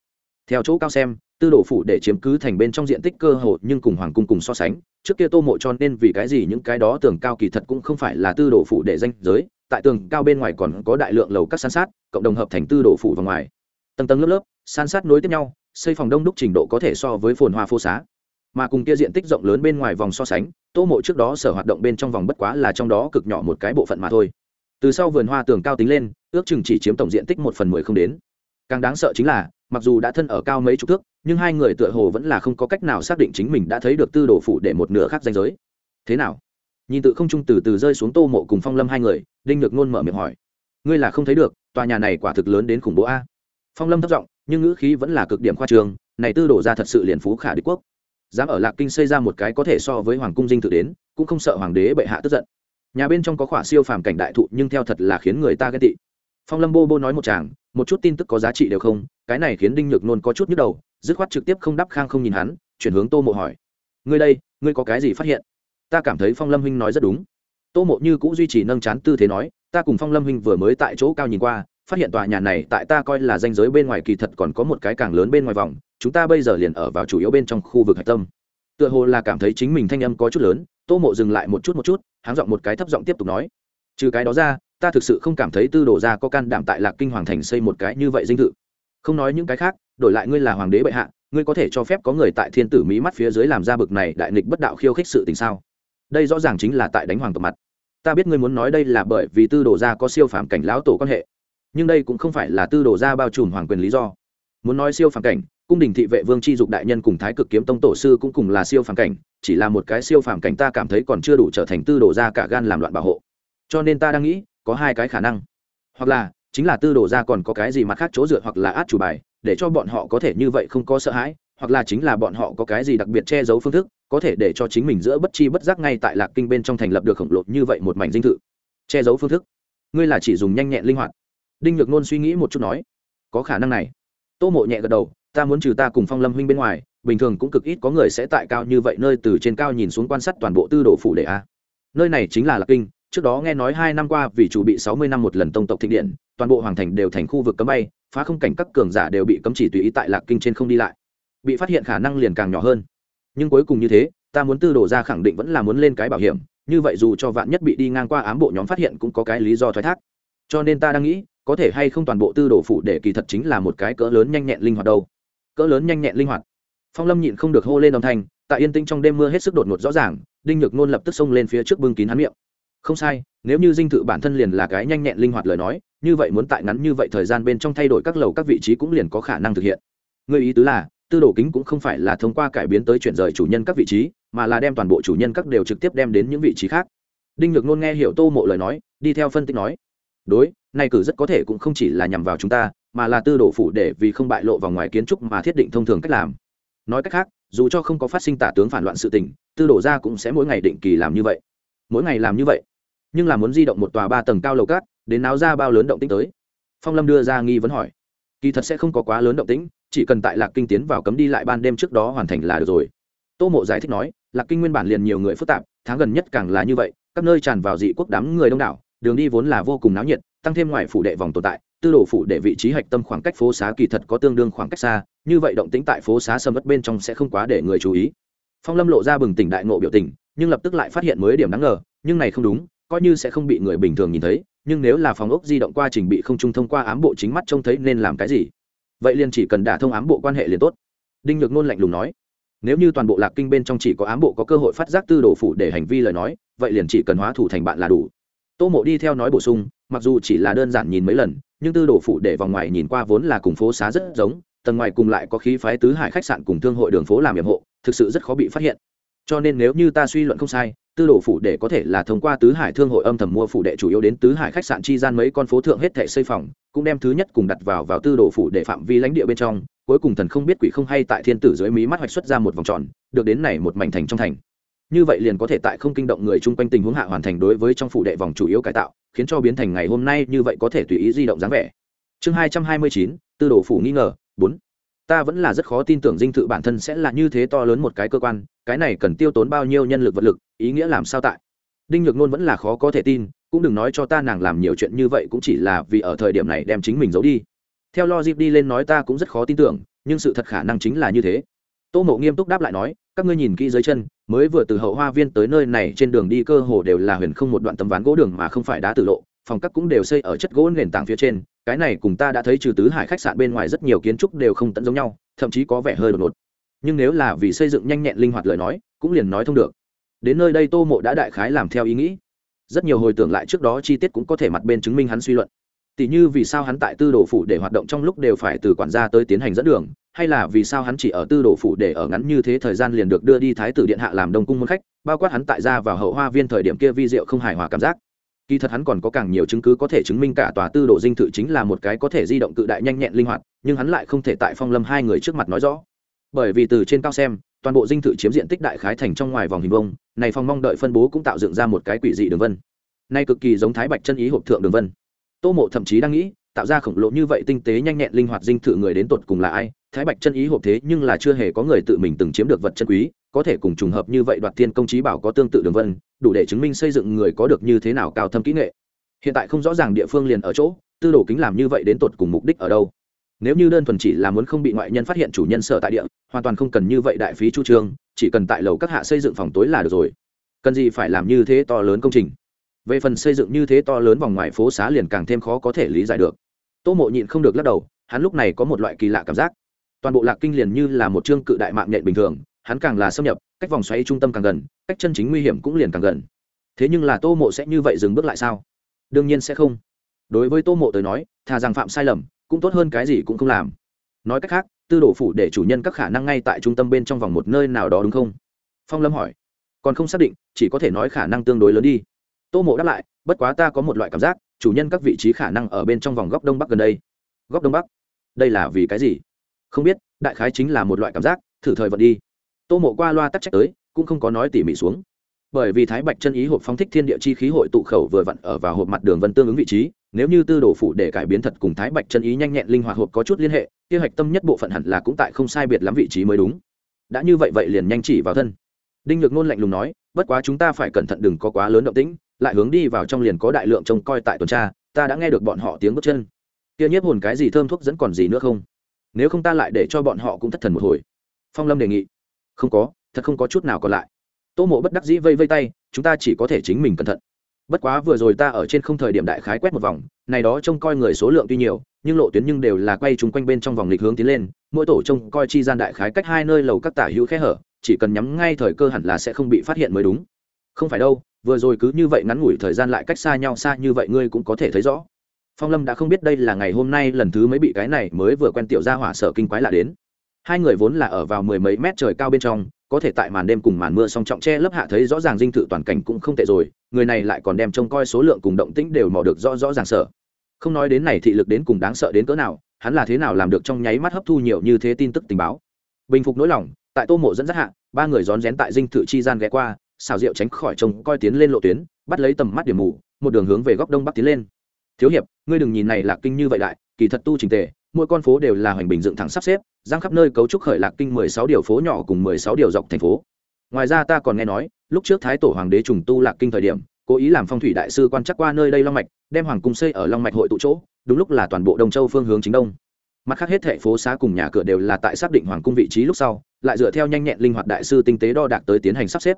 A: Theo chỗ cao xem, tư đồ phủ để chiếm cứ thành bên trong diện tích cơ hội nhưng cùng hoàng cung cùng so sánh, trước kia tô mộ cho nên vì cái gì những cái đó tường cao kỳ thật cũng không phải là tư đồ phủ để danh giới, tại tường cao bên ngoài còn có đại lượng lầu các san sát, cộng đồng hợp thành tư đồ phủ vào ngoài. Tầng tầng lớp lớp san sát nối tiếp nhau, xây phòng đông đúc trình độ có thể so với phồn hoa phô xá. Mà cùng kia diện tích rộng lớn bên ngoài vòng so sánh, tô mộ trước đó sở hoạt động bên trong vòng bất quá là trong đó cực nhỏ một cái bộ phận mà thôi. Từ sau vườn hoa tường cao tính lên, ước chừng chỉ chiếm tổng diện tích một phần mười không đến. Càng đáng sợ chính là, mặc dù đã thân ở cao mấy chục thước, nhưng hai người tựa hồ vẫn là không có cách nào xác định chính mình đã thấy được tư đồ phủ để một nửa khác danh giới. Thế nào? Nhìn tự không trung từ từ rơi xuống tô mộ cùng phong lâm hai người, đinh nhược nôn mở miệng hỏi. Ngươi là không thấy được, tòa nhà này quả thực lớn đến khủng bố a. Phong lâm thất giọng nhưng ngữ khí vẫn là cực điểm khoa trường này tư đổ ra thật sự liền phú khả đế quốc. Dám ở lạc kinh xây ra một cái có thể so với hoàng cung dinh thự đến, cũng không sợ hoàng đế bệ hạ tức giận. Nhà bên trong có khỏa siêu phàm cảnh đại thụ, nhưng theo thật là khiến người ta ghét tị. Phong lâm bô bô nói một chàng một chút tin tức có giá trị đều không, cái này khiến đinh nhược nôn có chút nhức đầu, dứt khoát trực tiếp không đắp khang không nhìn hắn, chuyển hướng tô mộ hỏi. Ngươi đây, ngươi có cái gì phát hiện? Ta cảm thấy phong lâm huynh nói rất đúng. Tô mộ như cũng duy trì nâng chán tư thế nói, ta cùng phong lâm huynh vừa mới tại chỗ cao nhìn qua phát hiện tòa nhà này tại ta coi là danh giới bên ngoài kỳ thật còn có một cái càng lớn bên ngoài vòng, chúng ta bây giờ liền ở vào chủ yếu bên trong khu vực hạch tâm. Tựa hồ là cảm thấy chính mình thanh âm có chút lớn, tô mộ dừng lại một chút một chút, háng giọng một cái thấp giọng tiếp tục nói. Trừ cái đó ra, ta thực sự không cảm thấy tư đồ ra có can đảm tại lạc kinh hoàng thành xây một cái như vậy dinh thự. Không nói những cái khác, đổi lại ngươi là hoàng đế bệ hạ, ngươi có thể cho phép có người tại thiên tử mỹ mắt phía dưới làm ra bực này đại nghịch bất đạo khiêu khích sự tình sao? Đây rõ ràng chính là tại đánh hoàng tộc mặt. Ta biết ngươi muốn nói đây là bởi vì tư đồ gia có siêu phàm cảnh lão tổ quan hệ nhưng đây cũng không phải là tư đồ gia bao trùm hoàng quyền lý do. Muốn nói siêu phàm cảnh, cung đình thị vệ vương tri dục đại nhân cùng thái cực kiếm tông tổ sư cũng cùng là siêu phàm cảnh, chỉ là một cái siêu phàm cảnh ta cảm thấy còn chưa đủ trở thành tư đồ gia cả gan làm loạn bảo hộ. Cho nên ta đang nghĩ, có hai cái khả năng. Hoặc là, chính là tư đồ gia còn có cái gì mặt khác chỗ dựa hoặc là át chủ bài, để cho bọn họ có thể như vậy không có sợ hãi, hoặc là chính là bọn họ có cái gì đặc biệt che giấu phương thức, có thể để cho chính mình giữa bất chi bất giác ngay tại lạc kinh bên trong thành lập được khổng lồ như vậy một mảnh dinh thự. Che giấu phương thức. Ngươi là chỉ dùng nhanh nhẹn linh hoạt đinh nhược nôn suy nghĩ một chút nói, có khả năng này. Tô mộ nhẹ gật đầu, ta muốn trừ ta cùng phong lâm huynh bên ngoài, bình thường cũng cực ít có người sẽ tại cao như vậy nơi từ trên cao nhìn xuống quan sát toàn bộ tư đồ phủ đệ a. Nơi này chính là lạc kinh, trước đó nghe nói hai năm qua vì chủ bị sáu mươi năm một lần tông tộc thịnh điện, toàn bộ hoàng thành đều thành khu vực cấm bay, phá không cảnh các cường giả đều bị cấm chỉ tùy ý tại lạc kinh trên không đi lại. Bị phát hiện khả năng liền càng nhỏ hơn. Nhưng cuối cùng như thế, ta muốn tư đồ ra khẳng định vẫn là muốn lên cái bảo hiểm, như vậy dù cho vạn nhất bị đi ngang qua ám bộ nhóm phát hiện cũng có cái lý do thoái thác. Cho nên ta đang nghĩ có thể hay không toàn bộ tư đồ phủ để kỳ thật chính là một cái cỡ lớn nhanh nhẹn linh hoạt đâu. Cỡ lớn nhanh nhẹn linh hoạt. Phong lâm nhịn không được hô lên âm thanh, tại yên tĩnh trong đêm mưa hết sức đột ngột rõ ràng, đinh nhược nôn lập tức xông lên phía trước bưng kín hắn miệng. Không sai, nếu như dinh thự bản thân liền là cái nhanh nhẹn linh hoạt lời nói, như vậy muốn tại ngắn như vậy thời gian bên trong thay đổi các lầu các vị trí cũng liền có khả năng thực hiện. Người ý tứ là, tư đồ kính cũng không phải là thông qua cải biến tới chuyển rời chủ nhân các vị trí, mà là đem toàn bộ chủ nhân các đều trực tiếp đem đến những vị trí khác. Đinh nhược nôn nghe hiểu tô mộ lời nói, đi theo phân tích nói đối, nay cử rất có thể cũng không chỉ là nhằm vào chúng ta, mà là tư đồ phủ để vì không bại lộ vào ngoài kiến trúc mà thiết định thông thường cách làm. Nói cách khác, dù cho không có phát sinh tả tướng phản loạn sự tình, tư đồ ra cũng sẽ mỗi ngày định kỳ làm như vậy. Mỗi ngày làm như vậy, nhưng là muốn di động một tòa ba tầng cao lầu cát, đến náo ra bao lớn động tĩnh tới? Phong lâm đưa ra nghi vấn hỏi. Kỳ thật sẽ không có quá lớn động tĩnh, chỉ cần tại lạc kinh tiến vào cấm đi lại ban đêm trước đó hoàn thành là được rồi. Tô mộ giải thích nói, lạc kinh nguyên bản liền nhiều người phức tạp, tháng gần nhất càng là như vậy, các nơi tràn vào dị quốc đám người đông đảo đường đi vốn là vô cùng náo nhiệt, tăng thêm ngoài phủ đệ vòng tồn tại, tư đồ phủ đệ vị trí hạch tâm khoảng cách phố xá kỳ thật có tương đương khoảng cách xa, như vậy động tĩnh tại phố xá sầm ớt bên trong sẽ không quá để người chú ý. Phong lâm lộ ra bừng tỉnh đại ngộ biểu tình, nhưng lập tức lại phát hiện mới điểm đáng ngờ, nhưng này không đúng, coi như sẽ không bị người bình thường nhìn thấy, nhưng nếu là phòng ốc di động qua trình bị không trung thông qua ám bộ chính mắt trông thấy nên làm cái gì? Vậy liền chỉ cần đả thông ám bộ quan hệ liền tốt. Đinh nhược nôn lạnh lùng nói. Nếu như toàn bộ lạc kinh bên trong chỉ có ám bộ có cơ hội phát giác tư đồ phủ để hành vi lời nói, vậy liền chỉ cần hóa thủ thành bạn là đủ tô mộ đi theo nói bổ sung, mặc dù chỉ là đơn giản nhìn mấy lần, nhưng tư đồ phủ để vòng ngoài nhìn qua vốn là cùng phố xá rất giống, tầng ngoài cùng lại có khí phái tứ hải khách sạn cùng thương hội đường phố làm nhiệm hộ, thực sự rất khó bị phát hiện. Cho nên nếu như ta suy luận không sai, tư đồ phủ đệ có thể là thông qua tứ hải thương hội âm thầm mua phủ đệ chủ yếu đến tứ hải khách sạn chi gian mấy con phố thượng hết thể xây phòng, cũng đem thứ nhất cùng đặt vào vào tư đồ phủ đệ phạm vi lãnh địa bên trong, cuối cùng thần không biết quỷ không hay tại thiên tử dưới mí mắt hoạch xuất ra một vòng tròn, được đến này một mảnh thành trong thành như vậy liền có thể tại không kinh động người chung quanh tình huống hạ hoàn thành đối với trong phủ đệ vòng chủ yếu cải tạo, khiến cho biến thành ngày hôm nay như vậy có thể tùy ý di động dáng vẻ. Chương hai trăm hai mươi chín, tư đồ phủ nghi ngờ, bốn. Ta vẫn là rất khó tin tưởng dinh thự bản thân sẽ là như thế to lớn một cái cơ quan, cái này cần tiêu tốn bao nhiêu nhân lực vật lực, ý nghĩa làm sao tại? Đinh nhược nôn vẫn là khó có thể tin, cũng đừng nói cho ta nàng làm nhiều chuyện như vậy cũng chỉ là vì ở thời điểm này đem chính mình giấu đi. Theo lo dịp đi lên nói ta cũng rất khó tin tưởng, nhưng sự thật khả năng chính là như thế tô mộ nghiêm túc đáp lại nói, các ngươi nhìn kỹ dưới chân, mới vừa từ hậu hoa viên tới nơi này, trên đường đi cơ hồ đều là huyền không một đoạn tấm ván gỗ đường mà không phải đá tử lộ, phòng các cũng đều xây ở chất gỗ nền tảng phía trên, cái này cùng ta đã thấy trừ tứ hải khách sạn bên ngoài rất nhiều kiến trúc đều không tận giống nhau, thậm chí có vẻ hơi đột ngột. Nhưng nếu là vì xây dựng nhanh nhẹn linh hoạt lời nói, cũng liền nói thông được. Đến nơi đây tô mộ đã đại khái làm theo ý nghĩ. Rất nhiều hồi tưởng lại trước đó chi tiết cũng có thể mặt bên chứng minh hắn suy luận. Tỷ như vì sao hắn tại tư đồ phủ để hoạt động trong lúc đều phải từ quản gia tới tiến hành dẫn đường hay là vì sao hắn chỉ ở tư đồ phủ để ở ngắn như thế thời gian liền được đưa đi thái tử điện hạ làm đông cung môn khách, bao quát hắn tại ra vào hậu hoa viên thời điểm kia vi diệu không hài hòa cảm giác. Kỳ thật hắn còn có càng nhiều chứng cứ có thể chứng minh cả tòa tư đồ dinh thự chính là một cái có thể di động cự đại nhanh nhẹn linh hoạt, nhưng hắn lại không thể tại phong lâm hai người trước mặt nói rõ. Bởi vì từ trên cao xem, toàn bộ dinh thự chiếm diện tích đại khái thành trong ngoài vòng hình vông này phong mong đợi phân bố cũng tạo dựng ra một cái quỷ dị đường vân. Nay cực kỳ giống thái bạch chân ý hộp thượng đường vân. Tô mộ thậm chí đang nghĩ tạo ra khổng lồ như vậy tinh tế nhanh nhẹn linh hoạt dinh thự người đến tột cùng là ai? Thái bạch chân ý hộp thế nhưng là chưa hề có người tự mình từng chiếm được vật chân quý, có thể cùng trùng hợp như vậy đoạt thiên công trí bảo có tương tự đường vân, đủ để chứng minh xây dựng người có được như thế nào cao thâm kỹ nghệ. Hiện tại không rõ ràng địa phương liền ở chỗ, tư đồ kính làm như vậy đến tột cùng mục đích ở đâu. Nếu như đơn thuần chỉ là muốn không bị ngoại nhân phát hiện chủ nhân sở tại địa, hoàn toàn không cần như vậy đại phí chu trương, chỉ cần tại lầu các hạ xây dựng phòng tối là được rồi. Cần gì phải làm như thế to lớn công trình? Về phần xây dựng như thế to lớn vòng ngoài phố xá liền càng thêm khó có thể lý giải được. Tô mộ nhịn không được lắc đầu, hắn lúc này có một loại kỳ lạ cảm giác. Toàn bộ lạc kinh liền như là một chương cự đại mạng nhện bình thường, hắn càng là xâm nhập, cách vòng xoáy trung tâm càng gần, cách chân chính nguy hiểm cũng liền càng gần. Thế nhưng là tô mộ sẽ như vậy dừng bước lại sao? Đương nhiên sẽ không. Đối với tô mộ tới nói, thà rằng phạm sai lầm, cũng tốt hơn cái gì cũng không làm. Nói cách khác, tư đồ phủ để chủ nhân các khả năng ngay tại trung tâm bên trong vòng một nơi nào đó đúng không? Phong lâm hỏi. Còn không xác định, chỉ có thể nói khả năng tương đối lớn đi tô mộ đáp lại, bất quá ta có một loại cảm giác, chủ nhân các vị trí khả năng ở bên trong vòng góc đông bắc gần đây. Góc đông bắc? Đây là vì cái gì? Không biết, đại khái chính là một loại cảm giác, thử thời vận đi. Tô mộ qua loa tắc trách tới, cũng không có nói tỉ mỉ xuống. Bởi vì thái bạch chân ý hộp phóng thích thiên địa chi khí hội tụ khẩu vừa vặn ở vào hộp mặt đường vân tương ứng vị trí, nếu như tư đồ phủ để cải biến thật cùng thái bạch chân ý nhanh nhẹn linh hoạt hộp có chút liên hệ kế hoạch tâm nhất bộ phận hẳn là cũng tại không sai biệt lắm vị trí mới đúng. Đã như vậy vậy liền nhanh chỉ vào thân đinh nhược nôn lạnh lùng nói, bất quá chúng ta phải cẩn thận đừng có quá lớn động tĩnh, lại hướng đi vào trong liền có đại lượng trông coi tại tuần tra, ta đã nghe được bọn họ tiếng bước chân. Kia nhiếp hồn cái gì thơm thuốc dẫn còn gì nữa không? Nếu không ta lại để cho bọn họ cũng thất thần một hồi. Phong lâm đề nghị. Không có, thật không có chút nào còn lại. Tô mộ bất đắc dĩ vây vây tay, chúng ta chỉ có thể chính mình cẩn thận. Bất quá vừa rồi ta ở trên không thời điểm đại khái quét một vòng, này đó trông coi người số lượng tuy nhiều, nhưng lộ tuyến nhưng đều là quay chúng quanh bên trong vòng lịch hướng tiến lên, mỗi tổ trông coi chi gian đại khái cách hai nơi lầu các tả hữu khe hở chỉ cần nhắm ngay thời cơ hẳn là sẽ không bị phát hiện mới đúng. Không phải đâu, vừa rồi cứ như vậy ngắn ngủi thời gian lại cách xa nhau xa như vậy ngươi cũng có thể thấy rõ. Phong lâm đã không biết đây là ngày hôm nay lần thứ mấy bị cái này mới vừa quen tiểu ra hỏa sở kinh quái lạ đến. Hai người vốn là ở vào mười mấy mét trời cao bên trong, có thể tại màn đêm cùng màn mưa song trọng che lấp hạ thấy rõ ràng dinh thự toàn cảnh cũng không tệ rồi, người này lại còn đem trông coi số lượng cùng động tĩnh đều mò được rõ rõ ràng sợ. Không nói đến này thị lực đến cùng đáng sợ đến cỡ nào, hắn là thế nào làm được trong nháy mắt hấp thu nhiều như thế tin tức tình báo. Bình phục nỗi lòng tại tô mộ dẫn dắt hạ, ba người rón rén tại dinh thự chi gian ghé qua xào rượu tránh khỏi trông coi tiến lên lộ tuyến, bắt lấy tầm mắt điểm mù, một đường hướng về góc đông bắc tiến lên. Thiếu hiệp, ngươi đừng nhìn này lạc kinh như vậy đại, kỳ thật tu trình tề, mỗi con phố đều là hoành bình dựng thẳng sắp xếp, giang khắp nơi cấu trúc khởi lạc kinh mười sáu điều phố nhỏ cùng mười sáu điều dọc thành phố. Ngoài ra ta còn nghe nói, lúc trước thái tổ hoàng đế trùng tu lạc kinh thời điểm, cố ý làm phong thủy đại sư quan chắc qua nơi đây long mạch, đem hoàng cung xây ở long mạch hội tụ chỗ, đúng lúc là toàn bộ đông châu phương hướng chính đông mặt khác hết thệ phố xá cùng nhà cửa đều là tại xác định hoàng cung vị trí lúc sau, lại dựa theo nhanh nhẹn linh hoạt đại sư tinh tế đo đạc tới tiến hành sắp xếp.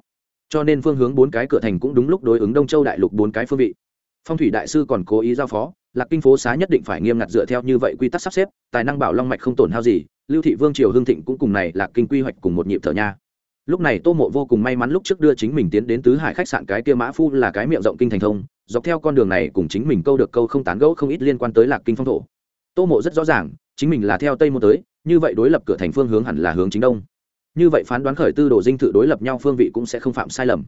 A: Cho nên phương hướng bốn cái cửa thành cũng đúng lúc đối ứng đông châu đại lục bốn cái phương vị. Phong thủy đại sư còn cố ý giao phó, lạc kinh phố xá nhất định phải nghiêm ngặt dựa theo như vậy quy tắc sắp xếp, tài năng bảo long mạch không tổn hao gì, lưu thị vương triều hương thịnh cũng cùng này lạc kinh quy hoạch cùng một nhịp thở nha. Lúc này tô mộ vô cùng may mắn lúc trước đưa chính mình tiến đến tứ hải khách sạn cái kia mã phu là cái miệng rộng kinh thành thông, dọc theo con đường này cùng chính mình câu được câu không tán gẫu không ít liên quan tới lạc kinh phong thổ. Tô mộ rất rõ ràng chính mình là theo tây môn tới, như vậy đối lập cửa thành phương hướng hẳn là hướng chính đông. Như vậy phán đoán khởi tư đồ dinh thự đối lập nhau phương vị cũng sẽ không phạm sai lầm.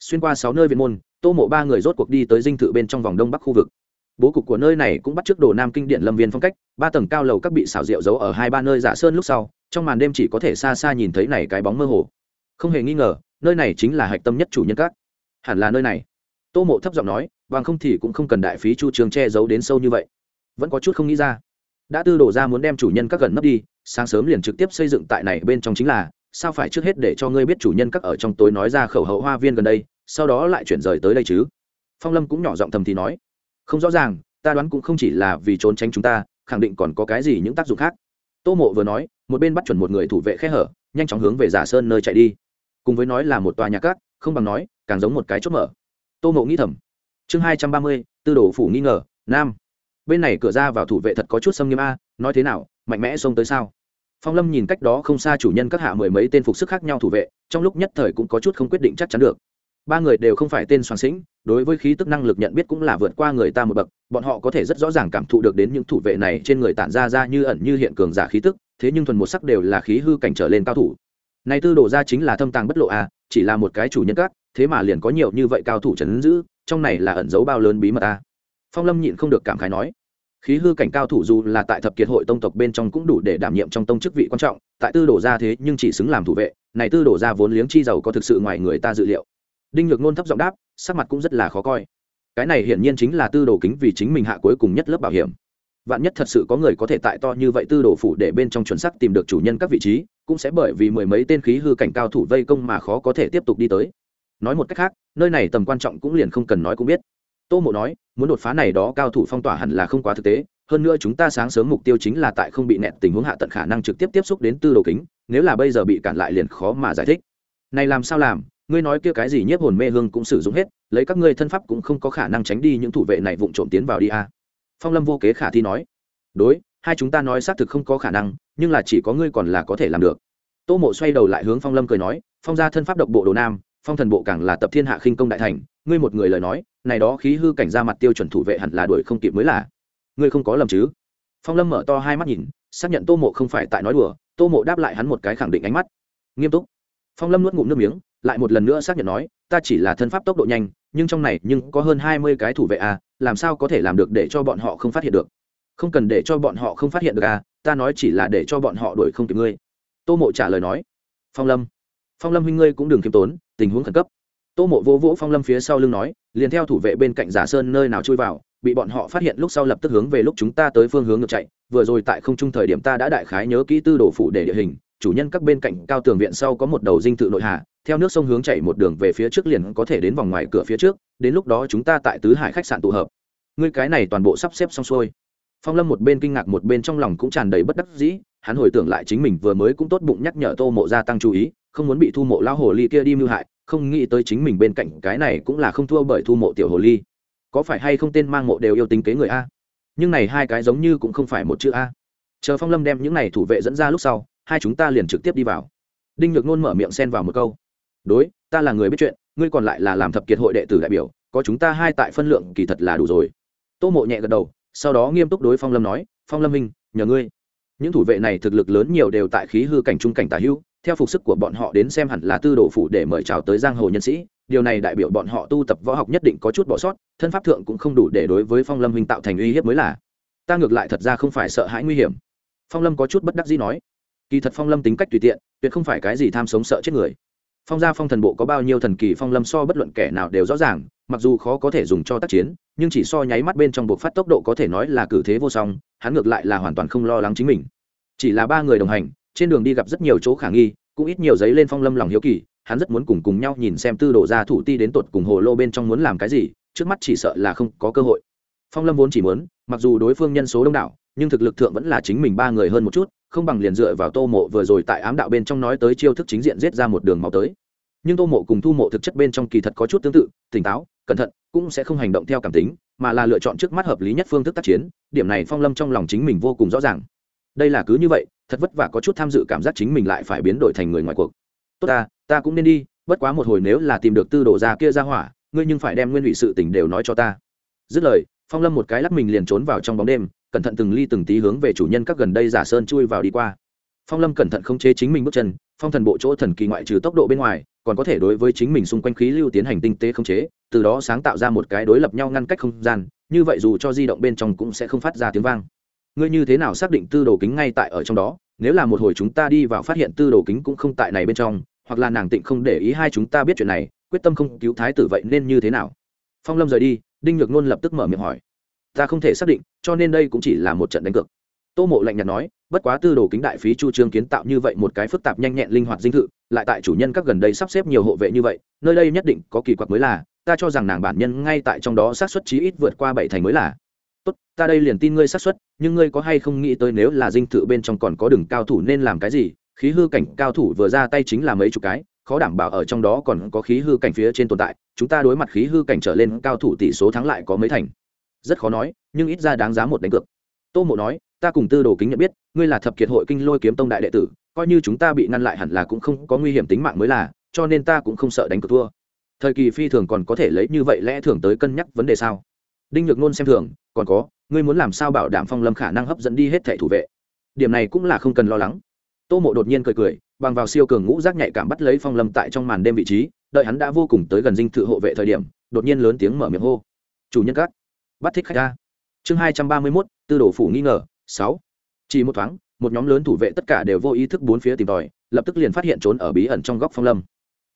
A: Xuyên qua sáu nơi viện môn, tô mộ ba người rốt cuộc đi tới dinh thự bên trong vòng đông bắc khu vực. Bố cục của nơi này cũng bắt trước đồ nam kinh điện lâm viên phong cách, ba tầng cao lầu các bị xảo diệu giấu ở hai ba nơi giả sơn lúc sau, trong màn đêm chỉ có thể xa xa nhìn thấy này cái bóng mơ hồ. Không hề nghi ngờ, nơi này chính là hạch tâm nhất chủ nhân các. Hẳn là nơi này. Tô mộ thấp giọng nói, bằng không thì cũng không cần đại phí chu trường che giấu đến sâu như vậy. Vẫn có chút không nghĩ ra đã tư đổ ra muốn đem chủ nhân các gần nấp đi, sáng sớm liền trực tiếp xây dựng tại này bên trong chính là, sao phải trước hết để cho ngươi biết chủ nhân các ở trong tối nói ra khẩu hậu hoa viên gần đây, sau đó lại chuyển rời tới đây chứ? Phong lâm cũng nhỏ giọng thầm thì nói. Không rõ ràng, ta đoán cũng không chỉ là vì trốn tránh chúng ta, khẳng định còn có cái gì những tác dụng khác. Tô mộ vừa nói, một bên bắt chuẩn một người thủ vệ khe hở, nhanh chóng hướng về giả sơn nơi chạy đi. Cùng với nói là một tòa nhà cát, không bằng nói, càng giống một cái chốt mở. Tô mộ nghĩ thầm. Chương hai trăm ba mươi, tư đồ phủ nghi ngờ, nam bên này cửa ra vào thủ vệ thật có chút xâm nghiêm a, nói thế nào, mạnh mẽ xông tới sao? Phong lâm nhìn cách đó không xa chủ nhân các hạ mười mấy tên phục sức khác nhau thủ vệ, trong lúc nhất thời cũng có chút không quyết định chắc chắn được. Ba người đều không phải tên soàn sĩnh, đối với khí tức năng lực nhận biết cũng là vượt qua người ta một bậc, bọn họ có thể rất rõ ràng cảm thụ được đến những thủ vệ này trên người tản ra ra như ẩn như hiện cường giả khí tức, thế nhưng thuần một sắc đều là khí hư cảnh trở lên cao thủ. Này tư đồ ra chính là thâm tàng bất lộ à chỉ là một cái chủ nhân các, thế mà liền có nhiều như vậy cao thủ trấn giữ, trong này là ẩn giấu bao lớn bí mật à phong lâm nhịn không được cảm khái nói, khí hư cảnh cao thủ dù là tại thập kiệt hội tông tộc bên trong cũng đủ để đảm nhiệm trong tông chức vị quan trọng, tại tư đổ ra thế nhưng chỉ xứng làm thủ vệ, này tư đổ ra vốn liếng chi giàu có thực sự ngoài người ta dự liệu. Đinh nhược nôn thấp giọng đáp, sắc mặt cũng rất là khó coi. Cái này hiển nhiên chính là tư đồ kính vì chính mình hạ cuối cùng nhất lớp bảo hiểm. Vạn nhất thật sự có người có thể tại to như vậy tư đồ phủ để bên trong chuẩn sắc tìm được chủ nhân các vị trí, cũng sẽ bởi vì mười mấy tên khí hư cảnh cao thủ vây công mà khó có thể tiếp tục đi tới. Nói một cách khác, nơi này tầm quan trọng cũng liền không cần nói cũng biết tô mộ nói, muốn đột phá này đó cao thủ phong tỏa hẳn là không quá thực tế, hơn nữa chúng ta sáng sớm mục tiêu chính là tại không bị nẹt tình huống hạ tận khả năng trực tiếp tiếp xúc đến tư đồ kính, nếu là bây giờ bị cản lại liền khó mà giải thích này làm sao làm, ngươi nói kia cái gì nhiếp hồn mê hương cũng sử dụng hết, lấy các ngươi thân pháp cũng không có khả năng tránh đi những thủ vệ này vụng trộm tiến vào đi a à. phong lâm vô kế khả thi nói, đối, hai chúng ta nói xác thực không có khả năng, nhưng là chỉ có ngươi còn là có thể làm được tô mộ xoay đầu lại hướng phong lâm cười nói, phong ra thân pháp độc bộ đồ nam, phong thần bộ càng là tập thiên hạ khinh công đại thành ngươi một người lời nói, này đó khí hư cảnh ra mặt tiêu chuẩn thủ vệ hẳn là đuổi không kịp mới là. Ngươi không có lầm chứ? Phong lâm mở to hai mắt nhìn, xác nhận tô mộ không phải tại nói đùa, tô mộ đáp lại hắn một cái khẳng định ánh mắt. Nghiêm túc. Phong lâm nuốt ngụm nước miếng, lại một lần nữa xác nhận nói, ta chỉ là thân pháp tốc độ nhanh, nhưng trong này nhưng có hơn hai mươi cái thủ vệ à làm sao có thể làm được để cho bọn họ không phát hiện được? Không cần để cho bọn họ không phát hiện được à ta nói chỉ là để cho bọn họ đuổi không kịp ngươi. Tô mộ trả lời nói. Phong lâm. Phong lâm huynh ngươi cũng đừng k i ê m tốn, tình huống khẩn cấp tô mộ vỗ vỗ phong lâm phía sau lưng nói, liền theo thủ vệ bên cạnh giả sơn nơi nào chui vào, bị bọn họ phát hiện lúc sau lập tức hướng về lúc chúng ta tới phương hướng ngược chạy, vừa rồi tại không trung thời điểm ta đã đại khái nhớ kỹ tư đồ phủ để địa hình, chủ nhân các bên cạnh cao tường viện sau có một đầu dinh tự nội hà, theo nước sông hướng chạy một đường về phía trước liền có thể đến vòng ngoài cửa phía trước, đến lúc đó chúng ta tại tứ hải khách sạn tụ hợp. Ngươi cái này toàn bộ sắp xếp xong xuôi. Phong lâm một bên kinh ngạc một bên trong lòng cũng tràn đầy bất đắc dĩ, hắn hồi tưởng lại chính mình vừa mới cũng tốt bụng nhắc nhở tô mộ gia tăng chú ý, không muốn bị thu mộ lao hồ ly kia đi mưu hại không nghĩ tới chính mình bên cạnh cái này cũng là không thua bởi thu mộ tiểu hồ ly. Có phải hay không tên mang mộ đều yêu tính kế người a? Nhưng này hai cái giống như cũng không phải một chữ a. Chờ phong lâm đem những này thủ vệ dẫn ra lúc sau, hai chúng ta liền trực tiếp đi vào. Đinh nhược nôn mở miệng xen vào một câu. Đối, ta là người biết chuyện, ngươi còn lại là làm thập kiệt hội đệ tử đại biểu, có chúng ta hai tại phân lượng kỳ thật là đủ rồi. Tô mộ nhẹ gật đầu, sau đó nghiêm túc đối phong lâm nói, phong lâm minh nhờ ngươi. Những thủ vệ này thực lực lớn nhiều đều tại khí hư cảnh trung cảnh tả hữu theo phục sức của bọn họ đến xem hẳn là tư đồ phủ để mời chào tới giang hồ nhân sĩ. Điều này đại biểu bọn họ tu tập võ học nhất định có chút bỏ sót, thân pháp thượng cũng không đủ để đối với phong lâm huynh tạo thành uy hiếp mới là. Ta ngược lại thật ra không phải sợ hãi nguy hiểm. Phong lâm có chút bất đắc dĩ nói. Kỳ thật phong lâm tính cách tùy tiện, tuyệt không phải cái gì tham sống sợ chết người. Phong gia phong thần bộ có bao nhiêu thần kỳ phong lâm so bất luận kẻ nào đều rõ ràng, mặc dù khó có thể dùng cho tác chiến, nhưng chỉ so nháy mắt bên trong buộc phát tốc độ có thể nói là cử thế vô song, hắn ngược lại là hoàn toàn không lo lắng chính mình. Chỉ là ba người đồng hành trên đường đi gặp rất nhiều chỗ khả nghi, cũng ít nhiều giấy lên phong lâm lòng hiếu kỳ, hắn rất muốn cùng cùng nhau nhìn xem tư đồ gia thủ ti đến tột cùng hồ lô bên trong muốn làm cái gì, trước mắt chỉ sợ là không có cơ hội. Phong lâm vốn chỉ muốn, mặc dù đối phương nhân số đông đảo, nhưng thực lực thượng vẫn là chính mình ba người hơn một chút, không bằng liền dựa vào tô mộ vừa rồi tại ám đạo bên trong nói tới chiêu thức chính diện giết ra một đường máu tới. Nhưng tô mộ cùng thu mộ thực chất bên trong kỳ thật có chút tương tự, tỉnh táo, cẩn thận, cũng sẽ không hành động theo cảm tính, mà là lựa chọn trước mắt hợp lý nhất phương thức tác chiến, điểm này phong lâm trong lòng chính mình vô cùng rõ ràng đây là cứ như vậy, thật vất vả có chút tham dự cảm giác chính mình lại phải biến đổi thành người ngoài cuộc. Tốt ta ta cũng nên đi, bất quá một hồi nếu là tìm được tư đồ ra kia ra hỏa, ngươi nhưng phải đem nguyên vị sự tình đều nói cho ta. Dứt lời, phong lâm một cái lắc mình liền trốn vào trong bóng đêm, cẩn thận từng ly từng tí hướng về chủ nhân các gần đây giả sơn chui vào đi qua. Phong lâm cẩn thận không chế chính mình bước chân, phong thần bộ chỗ thần kỳ ngoại trừ tốc độ bên ngoài, còn có thể đối với chính mình xung quanh khí lưu tiến hành tinh tế không chế, từ đó sáng tạo ra một cái đối lập nhau ngăn cách không gian, như vậy dù cho di động bên trong cũng sẽ không phát ra tiếng vang ngươi như thế nào xác định tư đồ kính ngay tại ở trong đó? Nếu là một hồi chúng ta đi vào phát hiện tư đồ kính cũng không tại này bên trong, hoặc là nàng tịnh không để ý hai chúng ta biết chuyện này, quyết tâm không cứu thái tử vậy nên như thế nào? Phong lâm rời đi, đinh nhược nôn lập tức mở miệng hỏi. Ta không thể xác định, cho nên đây cũng chỉ là một trận đánh cược. Tô mộ lạnh nhạt nói, bất quá tư đồ kính đại phí chu trương kiến tạo như vậy một cái phức tạp nhanh nhẹn linh hoạt dinh thự, lại tại chủ nhân các gần đây sắp xếp nhiều hộ vệ như vậy, nơi đây nhất định có kỳ quặc mới là, ta cho rằng nàng bản nhân ngay tại trong đó xác suất chí ít vượt qua bảy thành mới là tốt, ta đây liền tin ngươi xác suất, nhưng ngươi có hay không nghĩ tới nếu là dinh thự bên trong còn có đường cao thủ nên làm cái gì? Khí hư cảnh cao thủ vừa ra tay chính là mấy chục cái, khó đảm bảo ở trong đó còn có khí hư cảnh phía trên tồn tại, chúng ta đối mặt khí hư cảnh trở lên cao thủ tỷ số thắng lại có mấy thành? Rất khó nói, nhưng ít ra đáng giá một đánh cược. Tô mộ nói, ta cùng tư đồ kính nhận biết, ngươi là thập kiệt hội kinh lôi kiếm tông đại đệ tử, coi như chúng ta bị ngăn lại hẳn là cũng không có nguy hiểm tính mạng mới là, cho nên ta cũng không sợ đánh cược thua. Thời kỳ phi thường còn có thể lấy như vậy lẽ thường tới cân nhắc vấn đề sao? Đinh nhược nôn xem thường còn có, ngươi muốn làm sao bảo đảm phong lâm khả năng hấp dẫn đi hết thẻ thủ vệ? Điểm này cũng là không cần lo lắng. Tô mộ đột nhiên cười cười, bằng vào siêu cường ngũ giác nhạy cảm bắt lấy phong lâm tại trong màn đêm vị trí, đợi hắn đã vô cùng tới gần dinh thự hộ vệ thời điểm, đột nhiên lớn tiếng mở miệng hô. Chủ nhân các, bắt thích khách ra chương hai trăm ba mươi mốt, tư đồ phủ nghi ngờ, sáu. Chỉ một thoáng, một nhóm lớn thủ vệ tất cả đều vô ý thức bốn phía tìm tòi, lập tức liền phát hiện trốn ở bí ẩn trong góc phong lâm.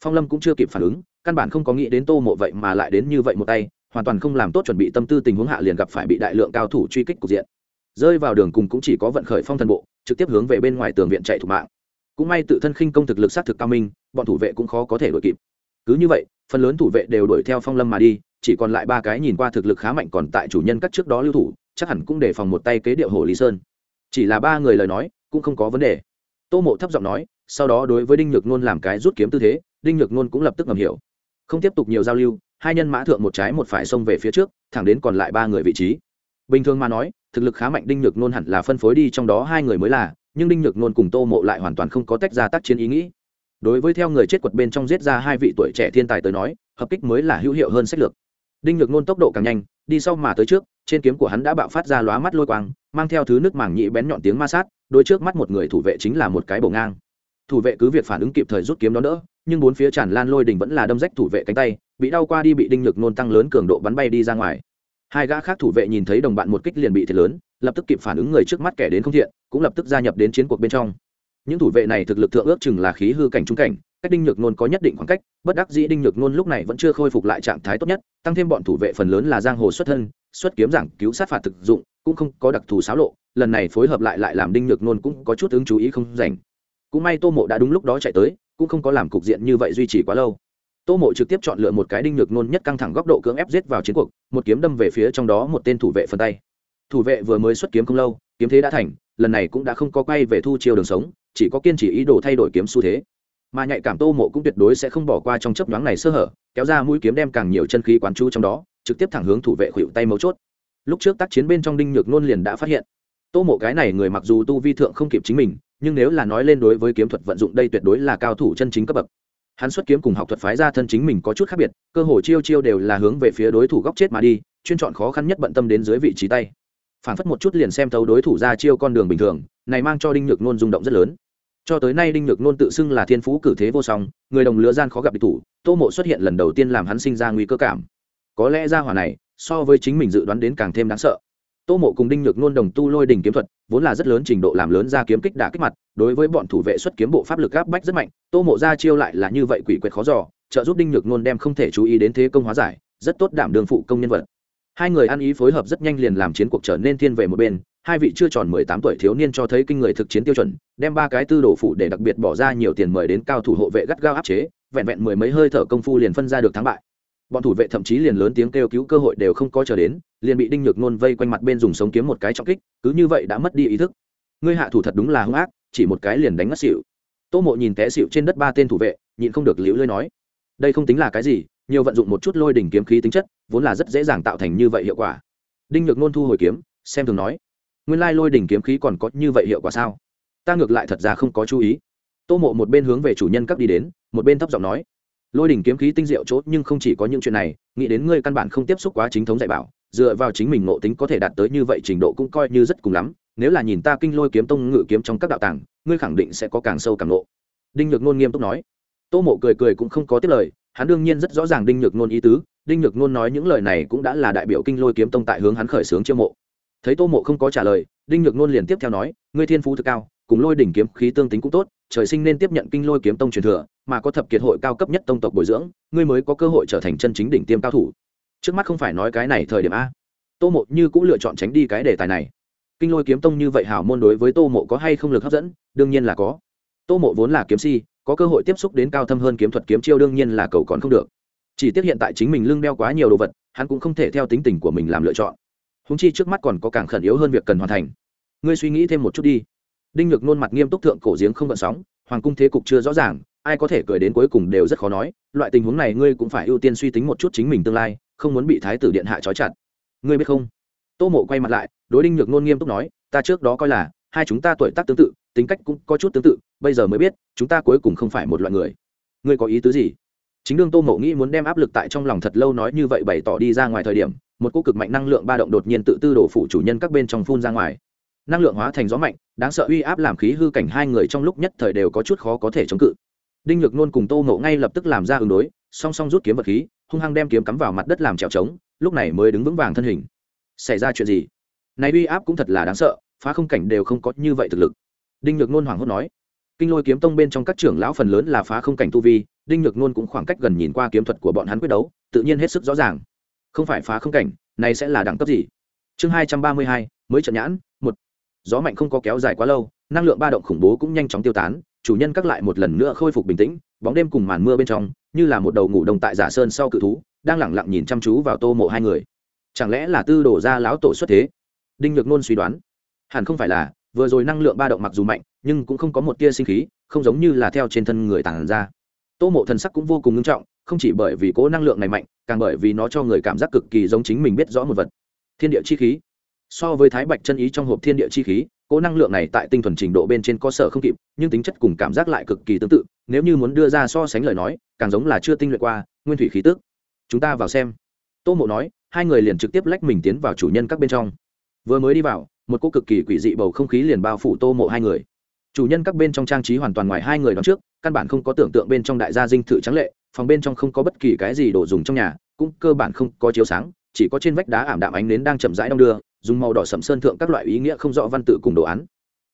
A: Phong lâm cũng chưa kịp phản ứng, căn bản không có nghĩ đến tô mộ vậy mà lại đến như vậy một tay hoàn toàn không làm tốt chuẩn bị tâm tư tình huống hạ liền gặp phải bị đại lượng cao thủ truy kích cục diện. Rơi vào đường cùng cũng chỉ có vận khởi phong thần bộ, trực tiếp hướng về bên ngoài tường viện chạy thủ mạng. Cũng may tự thân khinh công thực lực sát thực cao minh, bọn thủ vệ cũng khó có thể đuổi kịp. Cứ như vậy, phần lớn thủ vệ đều đuổi theo phong lâm mà đi, chỉ còn lại ba cái nhìn qua thực lực khá mạnh còn tại chủ nhân các trước đó lưu thủ, chắc hẳn cũng để phòng một tay kế điệu hồ lý sơn. Chỉ là ba người lời nói, cũng không có vấn đề. Tô mộ thấp giọng nói, sau đó đối với đinh nhược nôn làm cái rút kiếm tư thế, đinh nhược nôn cũng lập tức ngầm hiểu. Không tiếp tục nhiều giao lưu hai nhân mã thượng một trái một phải xông về phía trước, thẳng đến còn lại ba người vị trí. Bình thường mà nói, thực lực khá mạnh đinh nhược nôn hẳn là phân phối đi trong đó hai người mới là, nhưng đinh nhược nôn cùng tô mộ lại hoàn toàn không có tách ra tác chiến ý nghĩ. Đối với theo người chết quật bên trong giết ra hai vị tuổi trẻ thiên tài tới nói, hợp kích mới là hữu hiệu hơn sách lược. Đinh nhược nôn tốc độ càng nhanh, đi sau mà tới trước, trên kiếm của hắn đã bạo phát ra lóa mắt lôi quang, mang theo thứ nước màng nhị bén nhọn tiếng ma sát, đôi trước mắt một người thủ vệ chính là một cái bổ ngang. Thủ vệ cứ việc phản ứng kịp thời rút kiếm đó đỡ, nhưng bốn phía tràn lan lôi đình vẫn là đâm rách thủ vệ cánh tay bị đau qua đi bị đinh nhược nôn tăng lớn cường độ bắn bay đi ra ngoài. Hai gã khác thủ vệ nhìn thấy đồng bạn một kích liền bị thiệt lớn, lập tức kịp phản ứng người trước mắt kẻ đến không thiện, cũng lập tức gia nhập đến chiến cuộc bên trong. Những thủ vệ này thực lực thượng ước chừng là khí hư cảnh trung cảnh, cách đinh nhược nôn có nhất định khoảng cách, bất đắc dĩ đinh nhược nôn lúc này vẫn chưa khôi phục lại trạng thái tốt nhất, tăng thêm bọn thủ vệ phần lớn là giang hồ xuất thân, xuất kiếm giảng cứu sát phạt thực dụng, cũng không có đặc thù xáo lộ, lần này phối hợp lại lại làm đinh nhược nôn cũng có chút ứng chú ý không dành cũng may tô mộ đã đúng lúc đó chạy tới, cũng không có làm cục diện như vậy duy trì quá lâu tô mộ trực tiếp chọn lựa một cái đinh nhược nôn nhất căng thẳng góc độ cưỡng ép giết vào chiến cuộc, một kiếm đâm về phía trong đó một tên thủ vệ phần tay. Thủ vệ vừa mới xuất kiếm không lâu, kiếm thế đã thành, lần này cũng đã không có quay về thu chiêu đường sống, chỉ có kiên trì ý đồ thay đổi kiếm xu thế. Mà nhạy cảm tô mộ cũng tuyệt đối sẽ không bỏ qua trong chấp nhoáng này sơ hở, kéo ra mũi kiếm đem càng nhiều chân khí quán chú trong đó, trực tiếp thẳng hướng thủ vệ khuỵu tay mấu chốt. Lúc trước tác chiến bên trong đinh nhược nôn liền đã phát hiện. Tô mộ cái này người mặc dù tu vi thượng không kịp chính mình, nhưng nếu là nói lên đối với kiếm thuật vận dụng đây tuyệt đối là cao thủ chân chính cấp bậc hắn xuất kiếm cùng học thuật phái ra thân chính mình có chút khác biệt, cơ hồ chiêu chiêu đều là hướng về phía đối thủ góc chết mà đi, chuyên chọn khó khăn nhất bận tâm đến dưới vị trí tay. Phản phất một chút liền xem thấu đối thủ ra chiêu con đường bình thường, này mang cho đinh nhược nôn rung động rất lớn. Cho tới nay đinh nhược nôn tự xưng là thiên phú cử thế vô song, người đồng lứa gian khó gặp địch thủ, tô mộ xuất hiện lần đầu tiên làm hắn sinh ra nguy cơ cảm. Có lẽ ra hỏa này, so với chính mình dự đoán đến càng thêm đáng sợ tô mộ cùng đinh nhược nôn đồng tu lôi đình kiếm thuật, vốn là rất lớn trình độ làm lớn ra kiếm kích đả kích mặt, đối với bọn thủ vệ xuất kiếm bộ pháp lực áp bách rất mạnh, tô mộ ra chiêu lại là như vậy quỷ quyệt khó giò trợ giúp đinh nhược nôn đem không thể chú ý đến thế công hóa giải, rất tốt đảm đường phụ công nhân vật. Hai người ăn ý phối hợp rất nhanh liền làm chiến cuộc trở nên thiên về một bên, hai vị chưa tròn mười tám tuổi thiếu niên cho thấy kinh người thực chiến tiêu chuẩn, đem ba cái tư đồ phụ để đặc biệt bỏ ra nhiều tiền mời đến cao thủ hộ vệ gắt gao áp chế, vẹn vẹn mười mấy hơi thở công phu liền phân ra được thắng bại. Bọn thủ vệ thậm chí liền lớn tiếng kêu cứu cơ hội đều không có chờ đến liền bị đinh nhược nôn vây quanh mặt bên dùng sống kiếm một cái trọng kích, cứ như vậy đã mất đi ý thức. Ngươi hạ thủ thật đúng là hung ác, chỉ một cái liền đánh ngất xỉu. Tô mộ nhìn té xỉu trên đất ba tên thủ vệ, nhịn không được liễu lơi nói, đây không tính là cái gì, nhiều vận dụng một chút lôi đỉnh kiếm khí tính chất, vốn là rất dễ dàng tạo thành như vậy hiệu quả. Đinh nhược nôn thu hồi kiếm, xem thường nói, nguyên lai lôi đỉnh kiếm khí còn có như vậy hiệu quả sao? Ta ngược lại thật ra không có chú ý. Tô mộ một bên hướng về chủ nhân cấp đi đến, một bên thấp giọng nói, lôi đỉnh kiếm khí tinh diệu chốt nhưng không chỉ có những chuyện này, nghĩ đến ngươi căn bản không tiếp xúc quá chính thống dạy bảo dựa vào chính mình ngộ tính có thể đạt tới như vậy trình độ cũng coi như rất cùng lắm, nếu là nhìn ta kinh lôi kiếm tông ngự kiếm trong các đạo tàng, ngươi khẳng định sẽ có càng sâu càng ngộ. Đinh nhược nôn nghiêm túc nói. Tô mộ cười cười cũng không có tiếp lời, hắn đương nhiên rất rõ ràng đinh nhược nôn ý tứ, đinh nhược nôn nói những lời này cũng đã là đại biểu kinh lôi kiếm tông tại hướng hắn khởi xướng chiêu mộ. Thấy tô mộ không có trả lời, đinh nhược nôn liền tiếp theo nói, ngươi thiên phú thực cao, cùng lôi đỉnh kiếm khí tương tính cũng tốt, trời sinh nên tiếp nhận kinh lôi kiếm tông truyền thừa, mà có thập kiệt hội cao cấp nhất tông tộc bồi dưỡng, ngươi mới có cơ hội trở thành chân chính đỉnh tiêm cao thủ trước mắt không phải nói cái này thời điểm a. Tô mộ như cũng lựa chọn tránh đi cái đề tài này. Kinh lôi kiếm tông như vậy hảo môn đối với tô mộ có hay không lực hấp dẫn? Đương nhiên là có. Tô mộ vốn là kiếm si, có cơ hội tiếp xúc đến cao thâm hơn kiếm thuật kiếm chiêu đương nhiên là cầu còn không được. Chỉ tiếc hiện tại chính mình lưng đeo quá nhiều đồ vật, hắn cũng không thể theo tính tình của mình làm lựa chọn. Húng chi trước mắt còn có càng khẩn yếu hơn việc cần hoàn thành. Ngươi suy nghĩ thêm một chút đi. Đinh nhược nôn mặt nghiêm túc thượng cổ giếng không gợn sóng, hoàng cung thế cục chưa rõ ràng, ai có thể cười đến cuối cùng đều rất khó nói. Loại tình huống này ngươi cũng phải ưu tiên suy tính một chút chính mình tương lai không muốn bị thái tử điện hạ trói chặt. Ngươi biết không? Tô mộ quay mặt lại, đối đinh nhược nôn nghiêm túc nói, ta trước đó coi là, hai chúng ta tuổi tác tương tự, tính cách cũng có chút tương tự, bây giờ mới biết, chúng ta cuối cùng không phải một loại người. Ngươi có ý tứ gì? Chính đương tô mộ nghĩ muốn đem áp lực tại trong lòng thật lâu nói như vậy bày tỏ đi ra ngoài thời điểm, một cô cực mạnh năng lượng ba động đột nhiên tự tư đổ phụ chủ nhân các bên trong phun ra ngoài. Năng lượng hóa thành gió mạnh, đáng sợ uy áp làm khí hư cảnh hai người trong lúc nhất thời đều có chút khó có thể chống cự. Đinh nhược nôn cùng tô Mộ ngay lập tức làm ra ứng đối, song song rút kiếm vật khí hung hăng đem kiếm cắm vào mặt đất làm trèo trống, lúc này mới đứng vững vàng thân hình. Xảy ra chuyện gì? Này uy áp cũng thật là đáng sợ, phá không cảnh đều không có như vậy thực lực. Đinh nhược nôn hoảng hốt nói. Kinh lôi kiếm tông bên trong các trưởng lão phần lớn là phá không cảnh tu vi, đinh nhược nôn cũng khoảng cách gần nhìn qua kiếm thuật của bọn hắn quyết đấu, tự nhiên hết sức rõ ràng. Không phải phá không cảnh, này sẽ là đẳng cấp gì? Chương hai trăm ba mươi hai, mới trận nhãn, một. Gió mạnh không có kéo dài quá lâu, năng lượng ba động khủng bố cũng nhanh chóng tiêu tán, chủ nhân các lại một lần nữa khôi phục bình tĩnh, bóng đêm cùng màn mưa bên trong như là một đầu ngủ đông tại giả sơn sau cự thú, đang lẳng lặng nhìn chăm chú vào tô mộ hai người. Chẳng lẽ là tư đổ ra lão tổ xuất thế? Đinh nhược nôn suy đoán. Hẳn không phải là, vừa rồi năng lượng ba động mặc dù mạnh, nhưng cũng không có một tia sinh khí, không giống như là theo trên thân người tàn ra. Tô mộ thần sắc cũng vô cùng nghiêm trọng, không chỉ bởi vì cố năng lượng này mạnh, càng bởi vì nó cho người cảm giác cực kỳ giống chính mình biết rõ một vật. Thiên địa chi khí. So với thái bạch chân ý trong hộp thiên địa chi khí Cỗ năng lượng này tại tinh thuần trình độ bên trên có sở không kịp, nhưng tính chất cùng cảm giác lại cực kỳ tương tự, nếu như muốn đưa ra so sánh lời nói, càng giống là chưa tinh luyện qua, nguyên thủy khí tức. Chúng ta vào xem. Tô mộ nói, hai người liền trực tiếp lách mình tiến vào chủ nhân các bên trong. Vừa mới đi vào, một cô cực kỳ quỷ dị bầu không khí liền bao phủ tô mộ hai người. Chủ nhân các bên trong trang trí hoàn toàn ngoài hai người đón trước, căn bản không có tưởng tượng bên trong đại gia dinh thự trắng lệ, phòng bên trong không có bất kỳ cái gì đồ dùng trong nhà, cũng cơ bản không có chiếu sáng, chỉ có trên vách đá ảm đạm ánh nến đang chậm rãi đong đưa dùng màu đỏ sẫm sơn thượng các loại ý nghĩa không rõ văn tự cùng đồ án.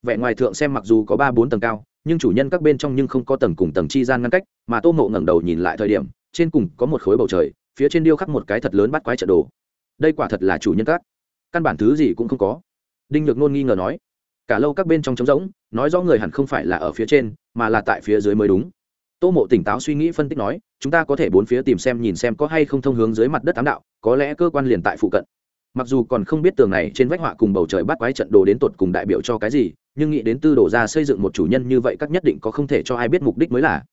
A: Vẻ ngoài thượng xem mặc dù có ba bốn tầng cao, nhưng chủ nhân các bên trong nhưng không có tầng cùng tầng chi gian ngăn cách, mà tô mộ ngẩng đầu nhìn lại thời điểm, trên cùng có một khối bầu trời, phía trên điêu khắc một cái thật lớn bắt quái trận đồ. Đây quả thật là chủ nhân các. Căn bản thứ gì cũng không có. Đinh nhược nôn nghi ngờ nói, cả lâu các bên trong trống rỗng, nói rõ người hẳn không phải là ở phía trên, mà là tại phía dưới mới đúng. Tô mộ tỉnh táo suy nghĩ phân tích nói, chúng ta có thể bốn phía tìm xem nhìn xem có hay không thông hướng dưới mặt đất ám đạo, có lẽ cơ quan liền tại phụ cận mặc dù còn không biết tường này trên vách họa cùng bầu trời bắt quái trận đồ đến tột cùng đại biểu cho cái gì, nhưng nghĩ đến tư đổ ra xây dựng một chủ nhân như vậy các nhất định có không thể cho ai biết mục đích mới là.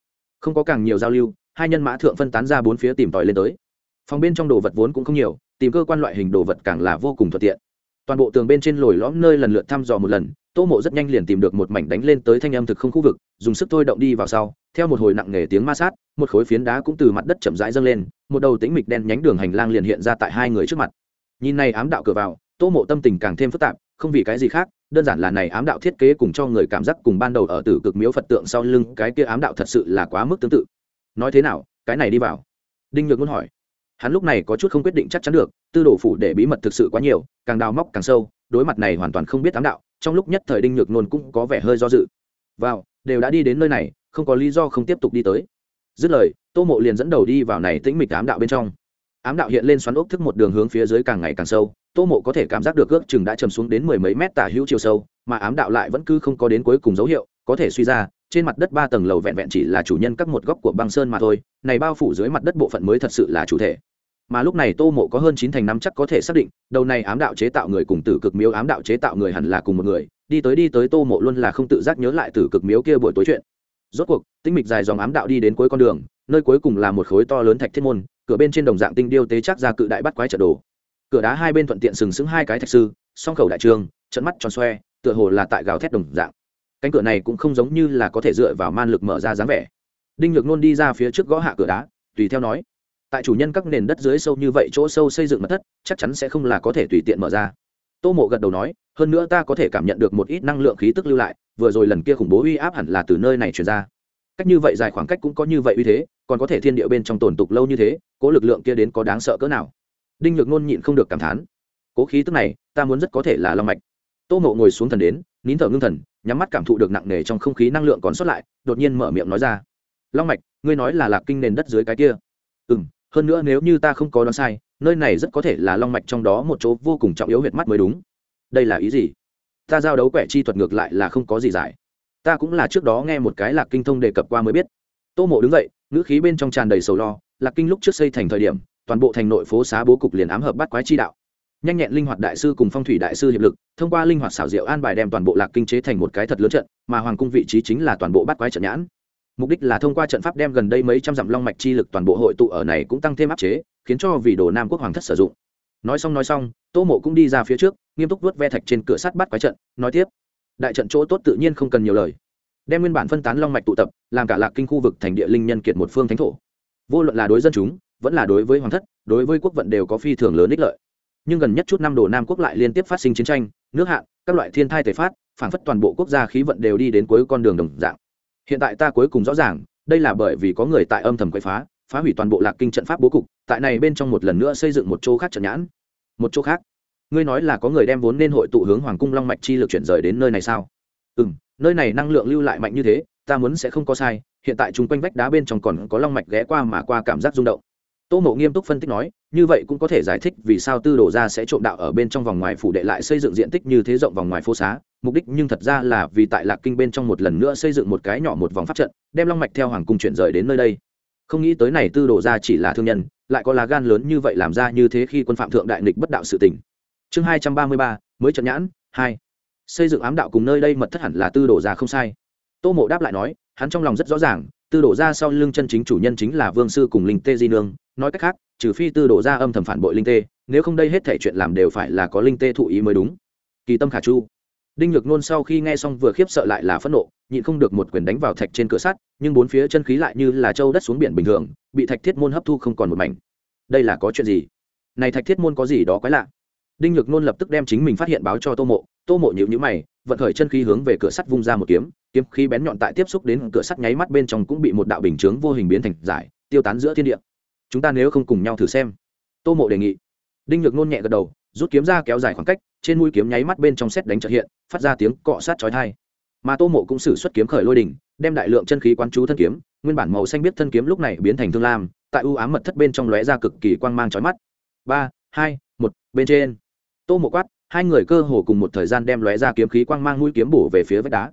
A: Không có càng nhiều giao lưu, hai nhân mã thượng phân tán ra bốn phía tìm tòi lên tới. Phòng bên trong đồ vật vốn cũng không nhiều, tìm cơ quan loại hình đồ vật càng là vô cùng thuận tiện. Toàn bộ tường bên trên lồi lõm nơi lần lượt thăm dò một lần, tô mộ rất nhanh liền tìm được một mảnh đánh lên tới thanh âm thực không khu vực, dùng sức thôi động đi vào sau, theo một hồi nặng nề tiếng ma sát, một khối phiến đá cũng từ mặt đất chậm rãi dâng lên, một đầu tĩnh mịch đen nhánh đường hành lang liền hiện ra tại hai người trước mặt nhìn này ám đạo cửa vào, tô mộ tâm tình càng thêm phức tạp, không vì cái gì khác, đơn giản là này ám đạo thiết kế cùng cho người cảm giác cùng ban đầu ở tử cực miếu phật tượng sau lưng cái kia ám đạo thật sự là quá mức tương tự. Nói thế nào, cái này đi vào. Đinh nhược muốn hỏi. Hắn lúc này có chút không quyết định chắc chắn được, tư đồ phủ để bí mật thực sự quá nhiều, càng đào móc càng sâu, đối mặt này hoàn toàn không biết ám đạo, trong lúc nhất thời đinh nhược nôn cũng có vẻ hơi do dự. Vào, đều đã đi đến nơi này, không có lý do không tiếp tục đi tới. Dứt lời, tô mộ liền dẫn đầu đi vào này tĩnh mịch ám đạo bên trong ám đạo hiện lên xoắn ốc thức một đường hướng phía dưới càng ngày càng sâu, tô mộ có thể cảm giác được ước chừng đã chầm xuống đến mười mấy mét tả hữu chiều sâu, mà ám đạo lại vẫn cứ không có đến cuối cùng dấu hiệu, có thể suy ra, trên mặt đất ba tầng lầu vẹn vẹn chỉ là chủ nhân các một góc của băng sơn mà thôi, này bao phủ dưới mặt đất bộ phận mới thật sự là chủ thể. Mà lúc này tô mộ có hơn chín thành năm chắc có thể xác định, đầu này ám đạo chế tạo người cùng tử cực miếu ám đạo chế tạo người hẳn là cùng một người, đi tới đi tới tô mộ luôn là không tự giác nhớ lại tử cực miếu kia buổi tối chuyện. Rốt cuộc tinh mịch dài dòng ám đạo đi đến cuối con đường, nơi cuối cùng là một khối to lớn thạch thiết môn cửa bên trên đồng dạng tinh điêu tế chắc ra cự đại bắt quái trợ đồ. Cửa đá hai bên thuận tiện sừng sững hai cái thạch sư, song khẩu đại trường, trận mắt tròn xoe, tựa hồ là tại gào thét đồng dạng. Cánh cửa này cũng không giống như là có thể dựa vào man lực mở ra dáng vẻ. Đinh nhược nôn đi ra phía trước gõ hạ cửa đá, tùy theo nói, tại chủ nhân các nền đất dưới sâu như vậy chỗ sâu xây dựng mật thất, chắc chắn sẽ không là có thể tùy tiện mở ra. Tô mộ gật đầu nói, hơn nữa ta có thể cảm nhận được một ít năng lượng khí tức lưu lại, vừa rồi lần kia khủng bố uy áp hẳn là từ nơi này truyền ra cách như vậy dài khoảng cách cũng có như vậy uy thế, còn có thể thiên địa bên trong tồn tục lâu như thế, cố lực lượng kia đến có đáng sợ cỡ nào? Đinh nhược nôn nhịn không được cảm thán. Cố khí tức này, ta muốn rất có thể là long mạch. Tô mộ ngồi xuống thần đến, nín thở ngưng thần, nhắm mắt cảm thụ được nặng nề trong không khí năng lượng còn sót lại, đột nhiên mở miệng nói ra. Long mạch, ngươi nói là lạc kinh nền đất dưới cái kia. Ừ m hơn nữa nếu như ta không có đoán sai, nơi này rất có thể là long mạch trong đó một chỗ vô cùng trọng yếu huyệt mắt mới đúng. Đây là ý gì? Ta giao đấu quẻ chi thuật ngược lại là không có gì giải ta cũng là trước đó nghe một cái lạc kinh thông đề cập qua mới biết. Tô mộ đứng dậy, ngữ khí bên trong tràn đầy sầu lo, lạc kinh lúc trước xây thành thời điểm, toàn bộ thành nội phố xá bố cục liền ám hợp bắt quái chi đạo. Nhanh nhẹn linh hoạt đại sư cùng phong thủy đại sư hiệp lực, thông qua linh hoạt xảo diệu an bài đem toàn bộ lạc kinh chế thành một cái thật lớn trận, mà hoàng cung vị trí chính là toàn bộ bắt quái trận nhãn. Mục đích là thông qua trận pháp đem gần đây mấy trăm dặm long mạch chi lực toàn bộ hội tụ ở này cũng tăng thêm áp chế, khiến cho vì đồ nam quốc hoàng thất sử dụng. Nói xong nói xong, tô mộ cũng đi ra phía trước, nghiêm túc vớt ve thạch trên cửa sắt bắt quái trận, nói tiếp đại trận chỗ tốt tự nhiên không cần nhiều lời. Đem nguyên bản phân tán long mạch tụ tập, làm cả lạc kinh khu vực thành địa linh nhân kiệt một phương thánh thổ. Vô luận là đối dân chúng, vẫn là đối với hoàng thất, đối với quốc vận đều có phi thường lớn ích lợi. Nhưng gần nhất chút năm đồ nam quốc lại liên tiếp phát sinh chiến tranh, nước hạn, các loại thiên thai tề phát, phản phất toàn bộ quốc gia khí vận đều đi đến cuối con đường đồng dạng. Hiện tại ta cuối cùng rõ ràng, đây là bởi vì có người tại âm thầm quậy phá phá hủy toàn bộ lạc kinh trận pháp bố cục, tại này bên trong một lần nữa xây dựng một chỗ khác trận nhãn. Một chỗ khác ngươi nói là có người đem vốn nên hội tụ hướng hoàng cung long mạch chi lực chuyển rời đến nơi này sao? Ừ m nơi này năng lượng lưu lại mạnh như thế, ta muốn sẽ không có sai, hiện tại chung quanh vách đá bên trong còn có long mạch ghé qua mà qua cảm giác rung động. Tô mộ nghiêm túc phân tích nói, như vậy cũng có thể giải thích vì sao tư đồ ra sẽ trộm đạo ở bên trong vòng ngoài phủ đệ lại xây dựng diện tích như thế rộng vòng ngoài phố xá. Mục đích nhưng thật ra là vì tại lạc kinh bên trong một lần nữa xây dựng một cái nhỏ một vòng pháp trận, đem long mạch theo hoàng cung chuyển rời đến nơi đây. Không nghĩ tới này tư đồ ra chỉ là thương nhân, lại có lá gan lớn như vậy làm ra như thế khi quân phạm thượng đại nghịch bất đạo sự tỉnh chương hai trăm ba mươi ba, mới trận nhãn, hai. Xây dựng ám đạo cùng nơi đây mật thất hẳn là tư đồ ra không sai. Tô mộ đáp lại nói, hắn trong lòng rất rõ ràng, tư đồ ra sau lưng chân chính chủ nhân chính là vương sư cùng linh tê di nương. Nói cách khác, trừ phi tư đồ ra âm thầm phản bội linh tê, nếu không đây hết thể chuyện làm đều phải là có linh tê thụ ý mới đúng. Kỳ tâm khả chu. Đinh nhược nôn sau khi nghe xong vừa khiếp sợ lại là phẫn nộ, nhịn không được một quyền đánh vào thạch trên cửa sắt, nhưng bốn phía chân khí lại như là châu đất xuống biển bình thường, bị thạch thiết môn hấp thu không còn một mảnh. Đây là có chuyện gì? Này thạch thiết môn có gì đó quái lạ? Đinh nhược nôn lập tức đem chính mình phát hiện báo cho tô mộ. Tô mộ nhịu nhữ mày, vận khởi chân khí hướng về cửa sắt vung ra một kiếm. Kiếm khí bén nhọn tại tiếp xúc đến cửa sắt nháy mắt bên trong cũng bị một đạo bình chướng vô hình biến thành giải, tiêu tán giữa thiên địa. Chúng ta nếu không cùng nhau thử xem. Tô mộ đề nghị. Đinh nhược nôn nhẹ gật đầu, rút kiếm ra kéo dài khoảng cách, trên mũi kiếm nháy mắt bên trong xét đánh trợ hiện, phát ra tiếng cọ sát chói tai. Mà tô mộ cũng sử xuất kiếm khởi lôi đỉnh, đem đại lượng chân khí quán chú thân kiếm, nguyên bản màu xanh biết thân kiếm lúc này biến thành thương lam, tại ưu ám mật thất bên trong lóe ra cực kỳ quang mang chói mắt. Ba, hai, một, bên trên tô mộ quát, hai người cơ hồ cùng một thời gian đem lóe ra kiếm khí quang mang mũi kiếm bổ về phía vách đá.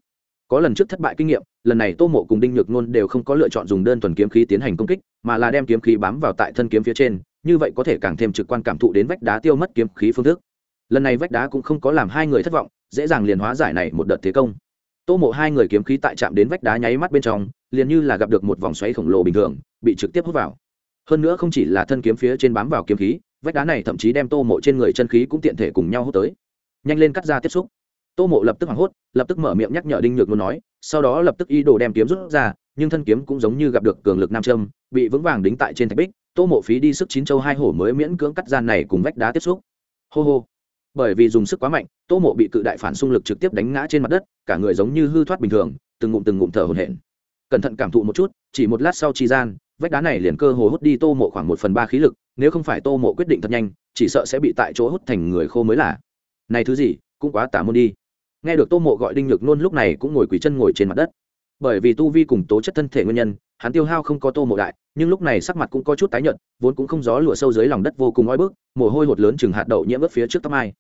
A: Có lần trước thất bại kinh nghiệm, lần này tô mộ cùng đinh nhược nôn đều không có lựa chọn dùng đơn thuần kiếm khí tiến hành công kích, mà là đem kiếm khí bám vào tại thân kiếm phía trên, như vậy có thể càng thêm trực quan cảm thụ đến vách đá tiêu mất kiếm khí phương thức. Lần này vách đá cũng không có làm hai người thất vọng, dễ dàng liền hóa giải này một đợt thế công. Tô mộ hai người kiếm khí tại chạm đến vách đá nháy mắt bên trong, liền như là gặp được một vòng xoáy khổng lồ bình thường, bị trực tiếp hút vào. Hơn nữa không chỉ là thân kiếm phía trên bám vào kiếm khí vách đá này thậm chí đem tô mộ trên người chân khí cũng tiện thể cùng nhau hút tới. Nhanh lên cắt ra tiếp xúc. Tô mộ lập tức hoảng hốt, lập tức mở miệng nhắc nhở đinh nhược luôn nói, sau đó lập tức y đồ đem kiếm rút ra, nhưng thân kiếm cũng giống như gặp được cường lực nam châm, bị vững vàng đính tại trên thạch bích, tô mộ phí đi sức chín châu hai hổ mới miễn cưỡng cắt gian này cùng vách đá tiếp xúc. Hô hô. Bởi vì dùng sức quá mạnh, tô mộ bị cự đại phản xung lực trực tiếp đánh ngã trên mặt đất, cả người giống như hư thoát bình thường, từng ngụm từng ngụm thở hổn hển. Cẩn thận cảm thụ một chút, chỉ một lát sau chi gian, vách đá này liền cơ hồ hút đi tô mộ khoảng một phần ba khí lực nếu không phải tô mộ quyết định thật nhanh, chỉ sợ sẽ bị tại chỗ hút thành người khô mới là. Này thứ gì, cũng quá tả môn đi. Nghe được tô mộ gọi đinh nhược nôn lúc này cũng ngồi quỳ chân ngồi trên mặt đất. Bởi vì tu vi cùng tố chất thân thể nguyên nhân, hắn tiêu hao không có tô mộ đại, nhưng lúc này sắc mặt cũng có chút tái nhợt, vốn cũng không gió lụa sâu dưới lòng đất vô cùng oi bức, mồ hôi hột lớn chừng hạt đậu nhiễm ướt phía trước tóc mai.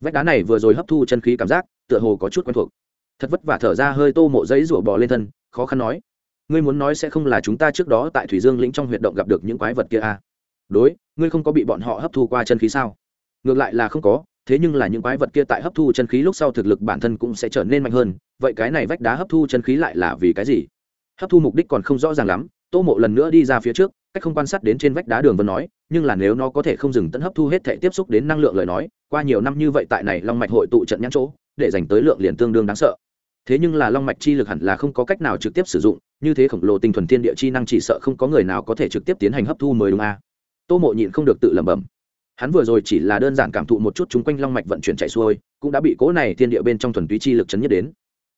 A: Vách đá này vừa rồi hấp thu chân khí cảm giác, tựa hồ có chút quen thuộc. Thật vất vả thở ra hơi tô mộ giấy rủa bò lên thân, khó khăn nói. Ngươi muốn nói sẽ không là chúng ta trước đó tại thủy dương lĩnh trong huyệt động gặp được những quái vật kia à? Đối, ngươi không có bị bọn họ hấp thu qua chân khí sao? Ngược lại là không có, thế nhưng là những quái vật kia tại hấp thu chân khí lúc sau thực lực bản thân cũng sẽ trở nên mạnh hơn. Vậy cái này vách đá hấp thu chân khí lại là vì cái gì? Hấp thu mục đích còn không rõ ràng lắm. Tô mộ lần nữa đi ra phía trước, cách không quan sát đến trên vách đá đường vân nói, nhưng là nếu nó có thể không dừng tận hấp thu hết thể tiếp xúc đến năng lượng lời nói, qua nhiều năm như vậy tại này long mạch hội tụ trận nhãn chỗ, để dành tới lượng liền tương đương đáng sợ. Thế nhưng là long mạch chi lực hẳn là không có cách nào trực tiếp sử dụng, như thế khổng lồ tinh thuần thiên địa chi năng chỉ sợ không có người nào có thể trực tiếp tiến hành hấp thu mới đúng a. à tô mộ nhịn không được tự lẩm bẩm. Hắn vừa rồi chỉ là đơn giản cảm thụ một chút chung quanh long mạch vận chuyển chạy xuôi, cũng đã bị cố này thiên địa bên trong thuần túy chi lực chấn nhất đến.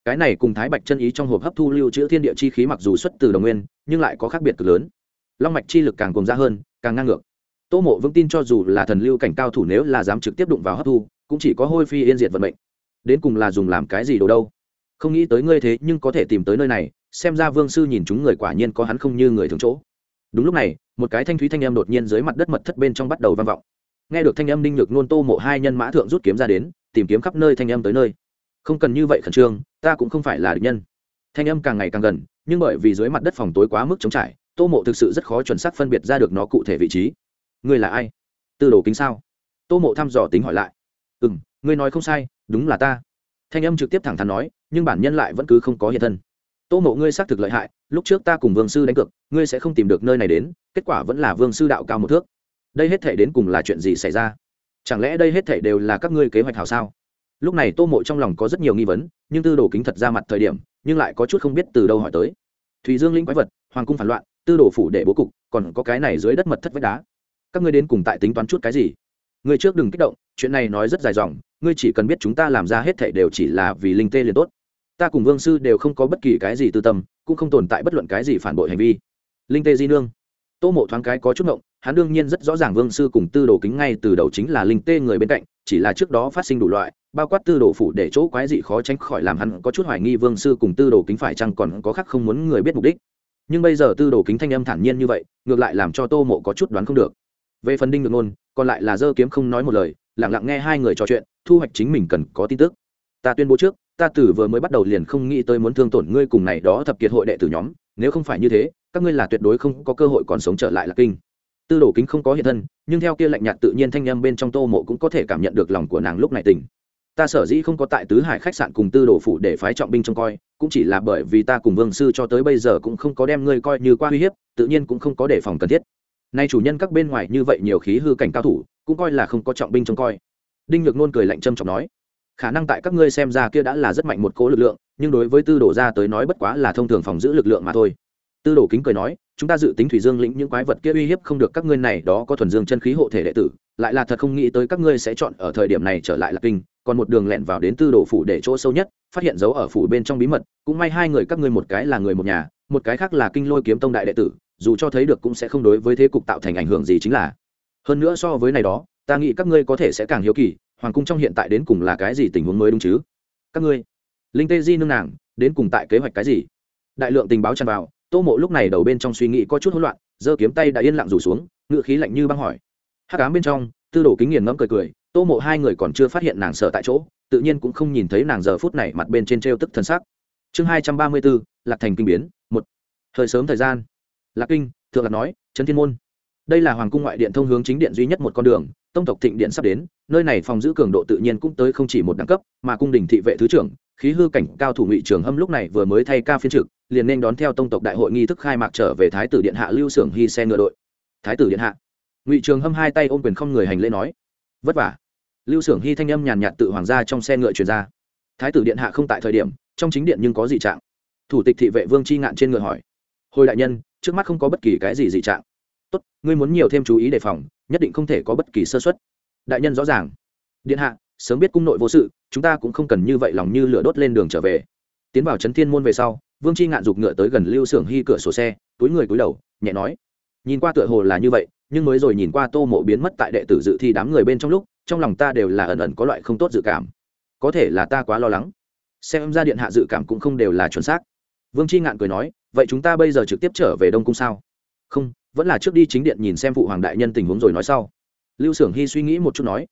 A: Cái này cùng thái bạch chân ý trong hộp hấp thu lưu trữ thiên địa chi khí mặc dù xuất từ đồng nguyên, nhưng lại có khác biệt cực lớn. Long mạch chi lực càng cùng ra hơn, càng ngang ngược. Tô mộ vững tin cho dù là thần lưu cảnh cao thủ nếu là dám trực tiếp đụng vào hấp thu, cũng chỉ có hôi phi yên diệt vận mệnh. Đến cùng là dùng làm cái gì đồ đâu? Không nghĩ tới ngươi thế nhưng có thể tìm tới nơi này, xem ra vương sư nhìn chúng người quả nhiên có hắn không như người thường chỗ đúng lúc này, một cái thanh thúy thanh âm đột nhiên dưới mặt đất mật thất bên trong bắt đầu vang vọng. Nghe được thanh âm đinh nhược nôn tô mộ hai nhân mã thượng rút kiếm ra đến, tìm kiếm khắp nơi thanh âm tới nơi. Không cần như vậy khẩn trương, ta cũng không phải là địch nhân. Thanh âm càng ngày càng gần, nhưng bởi vì dưới mặt đất phòng tối quá mức chống trải, tô mộ thực sự rất khó chuẩn xác phân biệt ra được nó cụ thể vị trí. Ngươi là ai? Tư đồ kính sao? Tô mộ thăm dò tính hỏi lại. Ừ m ngươi nói không sai, đúng là ta. Thanh âm trực tiếp thẳng thắn nói, nhưng bản nhân lại vẫn cứ không có hiện thân tô mộ ngươi xác thực lợi hại, lúc trước ta cùng vương sư đánh cược, ngươi sẽ không tìm được nơi này đến, kết quả vẫn là vương sư đạo cao một thước. Đây hết thể đến cùng là chuyện gì xảy ra? Chẳng lẽ đây hết thể đều là các ngươi kế hoạch hào sao? Lúc này tô mộ trong lòng có rất nhiều nghi vấn, nhưng tư đồ kính thật ra mặt thời điểm, nhưng lại có chút không biết từ đâu hỏi tới. Thùy dương linh quái vật, hoàng cung phản loạn, tư đồ phủ để bố cục, còn có cái này dưới đất mật thất vách đá. Các ngươi đến cùng tại tính toán chút cái gì? Người trước đừng kích động, chuyện này nói rất dài dòng, ngươi chỉ cần biết chúng ta làm ra hết thảy đều chỉ là vì linh tê liền tốt ta cùng vương sư đều không có bất kỳ cái gì tư tâm, cũng không tồn tại bất luận cái gì phản bội hành vi. Linh tê di nương. Tô mộ thoáng cái có chút ngộng, hắn đương nhiên rất rõ ràng vương sư cùng tư đồ kính ngay từ đầu chính là linh tê người bên cạnh, chỉ là trước đó phát sinh đủ loại, bao quát tư đồ phủ để chỗ quái dị khó tránh khỏi làm hắn có chút hoài nghi vương sư cùng tư đồ kính phải chăng còn có khác không muốn người biết mục đích. Nhưng bây giờ tư đồ kính thanh âm thản nhiên như vậy, ngược lại làm cho tô mộ có chút đoán không được. Về phần đinh ngược ngôn còn lại là dơ kiếm không nói một lời lẳng lặng nghe hai người trò chuyện, thu hoạch chính mình cần có tin tức. Ta tuyên bố trước ta tử vừa mới bắt đầu liền không nghĩ tới muốn thương tổn ngươi cùng này đó thập kiệt hội đệ tử nhóm, nếu không phải như thế, các ngươi là tuyệt đối không có cơ hội còn sống trở lại là kinh. Tư đồ kính không có hiện thân, nhưng theo kia lạnh nhạt tự nhiên thanh â m bên trong tô mộ cũng có thể cảm nhận được lòng của nàng lúc này tình ta sở dĩ không có tại tứ hải khách sạn cùng tư đồ phủ để phái trọng binh trông coi, cũng chỉ là bởi vì ta cùng vương sư cho tới bây giờ cũng không có đem ngươi coi như qua uy hiếp, tự nhiên cũng không có đề phòng cần thiết. Nay chủ nhân các bên ngoài như vậy nhiều khí hư cảnh cao thủ, cũng coi là không có trọng binh trông coi. Đinh nhược nôn cười lạnh trâm trọng nói khả năng tại các ngươi xem ra kia đã là rất mạnh một cố lực lượng, nhưng đối với tư đồ ra tới nói bất quá là thông thường phòng giữ lực lượng mà thôi. Tư đồ kính cười nói, chúng ta dự tính thủy dương lĩnh những quái vật kia uy hiếp không được các ngươi này, đó có thuần dương chân khí hộ thể đệ tử, lại là thật không nghĩ tới các ngươi sẽ chọn ở thời điểm này trở lại lạc kinh, còn một đường lẹn vào đến tư đồ phủ để chỗ sâu nhất, phát hiện dấu ở phủ bên trong bí mật, cũng may hai người các ngươi một cái là người một nhà, một cái khác là kinh lôi kiếm tông đại đệ tử, dù cho thấy được cũng sẽ không đối với thế cục tạo thành ảnh hưởng gì chính là. Hơn nữa so với này đó, ta nghĩ các ngươi có thể sẽ càng hiếu kỳ hoàng cung trong hiện tại đến cùng là cái gì tình huống mới đúng chứ? Các ngươi, linh tê di nương nàng, đến cùng tại kế hoạch cái gì? Đại lượng tình báo tràn vào, tô mộ lúc này đầu bên trong suy nghĩ có chút hỗn loạn, giơ kiếm tay đã yên lặng rủ xuống, ngựa khí lạnh như băng hỏi. Hắc ám bên trong, tư đồ kính nghiền ngẫm cười cười, tô mộ hai người còn chưa phát hiện nàng sợ tại chỗ, tự nhiên cũng không nhìn thấy nàng giờ phút này mặt bên trên t r e o tức thân xác chương hai trăm ba mươi bốn, lạc thành kinh biến, một. Thời sớm thời gian. Lạc kinh, thượng lạc nói trấn thiên môn đây là hoàng cung ngoại điện thông hướng chính điện duy nhất một con đường, tông tộc thịnh điện sắp đến, nơi này phòng giữ cường độ tự nhiên cũng tới không chỉ một đẳng cấp, mà cung đình thị vệ thứ trưởng, khí hư cảnh cao thủ ngụy trường hâm lúc này vừa mới thay ca phiên trực, liền nên đón theo tông tộc đại hội nghi thức khai mạc trở về thái tử điện hạ lưu xưởng hy xe ngựa đội. Thái tử điện hạ. Ngụy trường hâm hai tay ôm quyền không người hành lễ nói. Vất vả. Lưu xưởng hy thanh âm nhàn nhạt tự hoàng gia trong xe ngựa truyền ra. Thái tử điện hạ không tại thời điểm, trong chính điện nhưng có gì trạng. Thủ tịch thị vệ vương chi ngạn trên ngựa hỏi. Hồi đại nhân, trước mắt không có bất kỳ cái gì dị trạng tốt, ngươi muốn nhiều thêm chú ý đề phòng, nhất định không thể có bất kỳ sơ xuất đại nhân rõ ràng. Điện hạ, sớm biết cung nội vô sự, chúng ta cũng không cần như vậy lòng như lửa đốt lên đường trở về. Tiến vào trấn thiên môn về sau, vương c h i ngạn giục ngựa tới gần lưu xưởng hy cửa sổ xe, túi người túi đầu, nhẹ nói, nhìn qua tựa hồ là như vậy, nhưng mới rồi nhìn qua tô mộ biến mất tại đệ tử dự thi đám người bên trong lúc, trong lòng ta đều là ẩn ẩn có loại không tốt dự cảm. Có thể là ta quá lo lắng. Xem ra điện hạ dự cảm cũng không đều là chuẩn xác. Vương c h i ngạn cười nói, vậy chúng ta bây giờ trực tiếp trở về đông cung sao? Không vẫn là trước đi chính điện nhìn xem phụ hoàng đại nhân tình huống rồi nói sau. Lưu xưởng hy suy nghĩ một chút nói,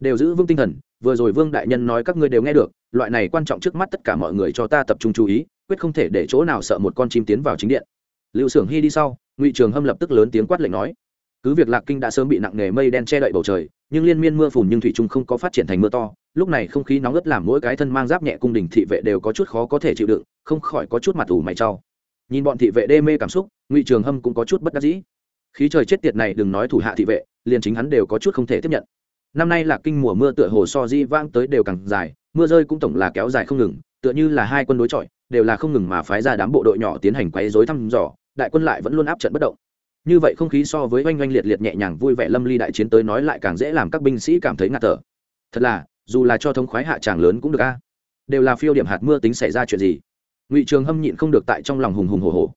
A: đều giữ vững tinh thần, vừa rồi vương đại nhân nói các ngươi đều nghe được, loại này quan trọng trước mắt tất cả mọi người cho ta tập trung chú ý, quyết không thể để chỗ nào sợ một con chim tiến vào chính điện. Lưu xưởng hy đi sau, ngụy trường hâm lập tức lớn tiếng quát lệnh nói, cứ việc lạc kinh đã sớm bị nặng nề mây đen che đậy bầu trời, nhưng liên miên mưa phùn nhưng thủy trung không có phát triển thành mưa to, lúc này không khí nóng ướt làm mỗi cái thân mang giáp nhẹ cung đình thị vệ đều có chút khó có thể chịu đựng, không khỏi có chút mặt ủ mày trau nhìn bọn thị vệ đê mê cảm xúc ngụy trường hâm cũng có chút bất đắc dĩ. Khí trời chết tiệt này đừng nói thủ hạ thị vệ, liền chính hắn đều có chút không thể tiếp nhận. Năm nay là kinh mùa mưa tựa hồ so di vang tới đều càng dài, mưa rơi cũng tổng là kéo dài không ngừng, tựa như là hai quân đối chọi, đều là không ngừng mà phái ra đám bộ đội nhỏ tiến hành quấy rối thăm dò, đại quân lại vẫn luôn áp trận bất động. Như vậy không khí so với oanh oanh liệt liệt nhẹ nhàng vui vẻ lâm ly đại chiến tới nói lại càng dễ làm các binh sĩ cảm thấy ngạt thở. Thật là, dù là cho thống khoái hạ tràng lớn cũng được a. Đều là phiêu điểm hạt mưa tính xảy ra chuyện gì. Ngụy trường hâm nhịn không được tại trong lòng hùng hùng hồ hồ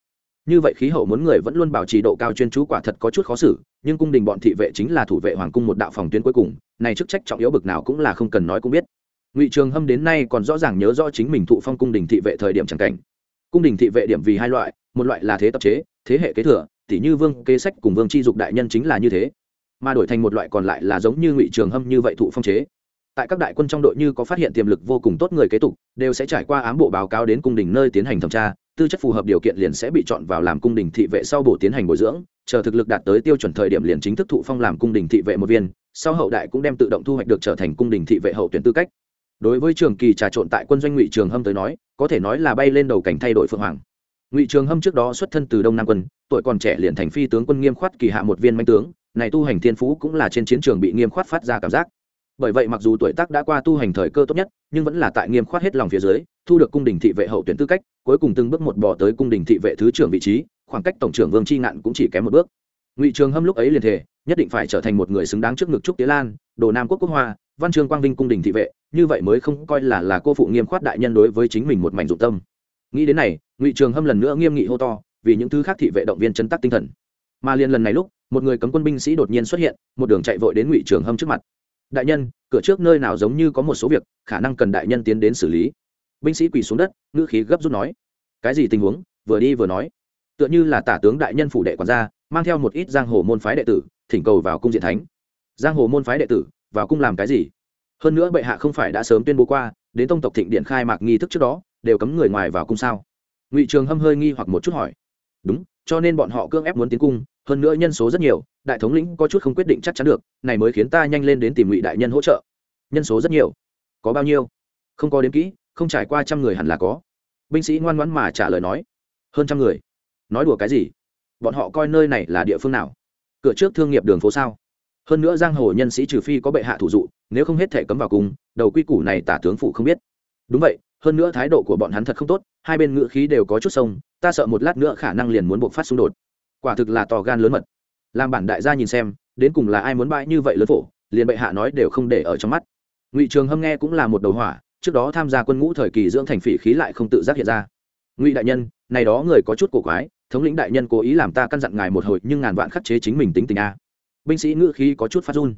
A: như vậy khí hậu muốn người vẫn luôn bảo trì độ cao chuyên chú quả thật có chút khó xử, nhưng cung đình bọn thị vệ chính là thủ vệ hoàng cung một đạo phòng tuyến cuối cùng, này chức trách trọng yếu bực nào cũng là không cần nói cũng biết. Ngụy trường hâm đến nay còn rõ ràng nhớ rõ chính mình thụ phong cung đình thị vệ thời điểm chẳng cảnh. Cung đình thị vệ điểm vì hai loại, một loại là thế tập chế, thế hệ kế thừa tỷ như vương kế sách cùng vương chi dục đại nhân chính là như thế. Mà đổi thành một loại còn lại là giống như ngụy trường hâm như vậy thụ phong chế. Tại các đại quân trong đội như có phát hiện tiềm lực vô cùng tốt người kế tục, đều sẽ trải qua ám bộ báo cáo đến cung đình nơi tiến hành thẩm tra tư chất phù hợp điều kiện liền sẽ bị chọn vào làm cung đình thị vệ sau bổ tiến hành bồi dưỡng, chờ thực lực đạt tới tiêu chuẩn thời điểm liền chính thức thụ phong làm cung đình thị vệ một viên, sau hậu đại cũng đem tự động thu hoạch được trở thành cung đình thị vệ hậu tuyển tư cách. Đối với trường kỳ trà trộn tại quân doanh ngụy trường hâm tới nói, có thể nói là bay lên đầu cảnh thay đổi phượng hoàng. Ngụy trường hâm trước đó xuất thân từ đông nam quân, tuổi còn trẻ liền thành phi tướng quân nghiêm khoát kỳ hạ một viên manh tướng, này tu hành thiên phú cũng là trên chiến trường bị nghiêm khoát phát ra cảm giác bởi vậy mặc dù tuổi tác đã qua tu hành thời cơ tốt nhất, nhưng vẫn là tại nghiêm khoát hết lòng phía dưới, thu được cung đình thị vệ hậu tuyển tư cách, cuối cùng từng bước một bỏ tới cung đình thị vệ thứ trưởng vị trí, khoảng cách tổng trưởng vương c h i ngạn cũng chỉ kém một bước. Ngụy trường hâm lúc ấy liền thể nhất định phải trở thành một người xứng đáng trước ngực trúc tía lan, đồ nam quốc quốc hoa, văn trương quang vinh cung đình thị vệ, như vậy mới không coi là là cô phụ nghiêm khoát đại nhân đối với chính mình một mảnh dụng tâm. Nghĩ đến này, ngụy trường hâm lần nữa nghiêm nghị hô to, vì những thứ khác thị vệ động viên chân tắc tinh thần. Mà liền lần này lúc, một người cấm quân binh sĩ đột nhiên xuất hiện, một đường chạy vội đến ngụy trường hâm trước mặt đại nhân, cửa trước nơi nào giống như có một số việc, khả năng cần đại nhân tiến đến xử lý. Binh sĩ quỳ xuống đất, ngữ khí gấp rút nói. Cái gì tình huống? Vừa đi vừa nói. Tựa như là tả tướng đại nhân phủ đệ quản gia, mang theo một ít giang hồ môn phái đệ tử, thỉnh cầu vào cung diện thánh. Giang hồ môn phái đệ tử, vào cung làm cái gì? Hơn nữa bệ hạ không phải đã sớm tuyên bố qua, đến tông tộc thịnh điện khai mạc nghi thức trước đó, đều cấm người ngoài vào cung sao? Ngụy trường hâm hơi nghi hoặc một chút hỏi. Đúng, cho nên bọn họ cưỡng ép muốn tiến cung hơn nữa nhân số rất nhiều, đại thống lĩnh có chút không quyết định chắc chắn được, này mới khiến ta nhanh lên đến tìm ngụy đại nhân hỗ trợ. Nhân số rất nhiều. Có bao nhiêu? Không có đến kỹ, không trải qua trăm người hẳn là có. Binh sĩ ngoan ngoãn mà trả lời nói. Hơn trăm người. Nói đùa cái gì? Bọn họ coi nơi này là địa phương nào? Cửa trước thương nghiệp đường phố sao? Hơn nữa giang hồ nhân sĩ trừ phi có bệ hạ thủ dụ, nếu không hết thể cấm vào cùng, đầu quy củ này tả tướng phụ không biết. Đúng vậy, hơn nữa thái độ của bọn hắn thật không tốt, hai bên ngựa khí đều có chút sông, ta sợ một lát nữa khả năng liền muốn buộc phát xung đột quả thực là tò gan lớn mật. Làm bản đại gia nhìn xem, đến cùng là ai muốn bãi như vậy lớn phổ, liền bệ hạ nói đều không để ở trong mắt. Ngụy trường hâm nghe cũng là một đầu hỏa, trước đó tham gia quân ngũ thời kỳ dưỡng thành phỉ khí lại không tự giác hiện ra. Ngụy đại nhân, này đó người có chút cổ quái, thống lĩnh đại nhân cố ý làm ta căn dặn ngài một hồi nhưng ngàn vạn khắc chế chính mình tính tình a. Binh sĩ ngữ khí có chút phát run.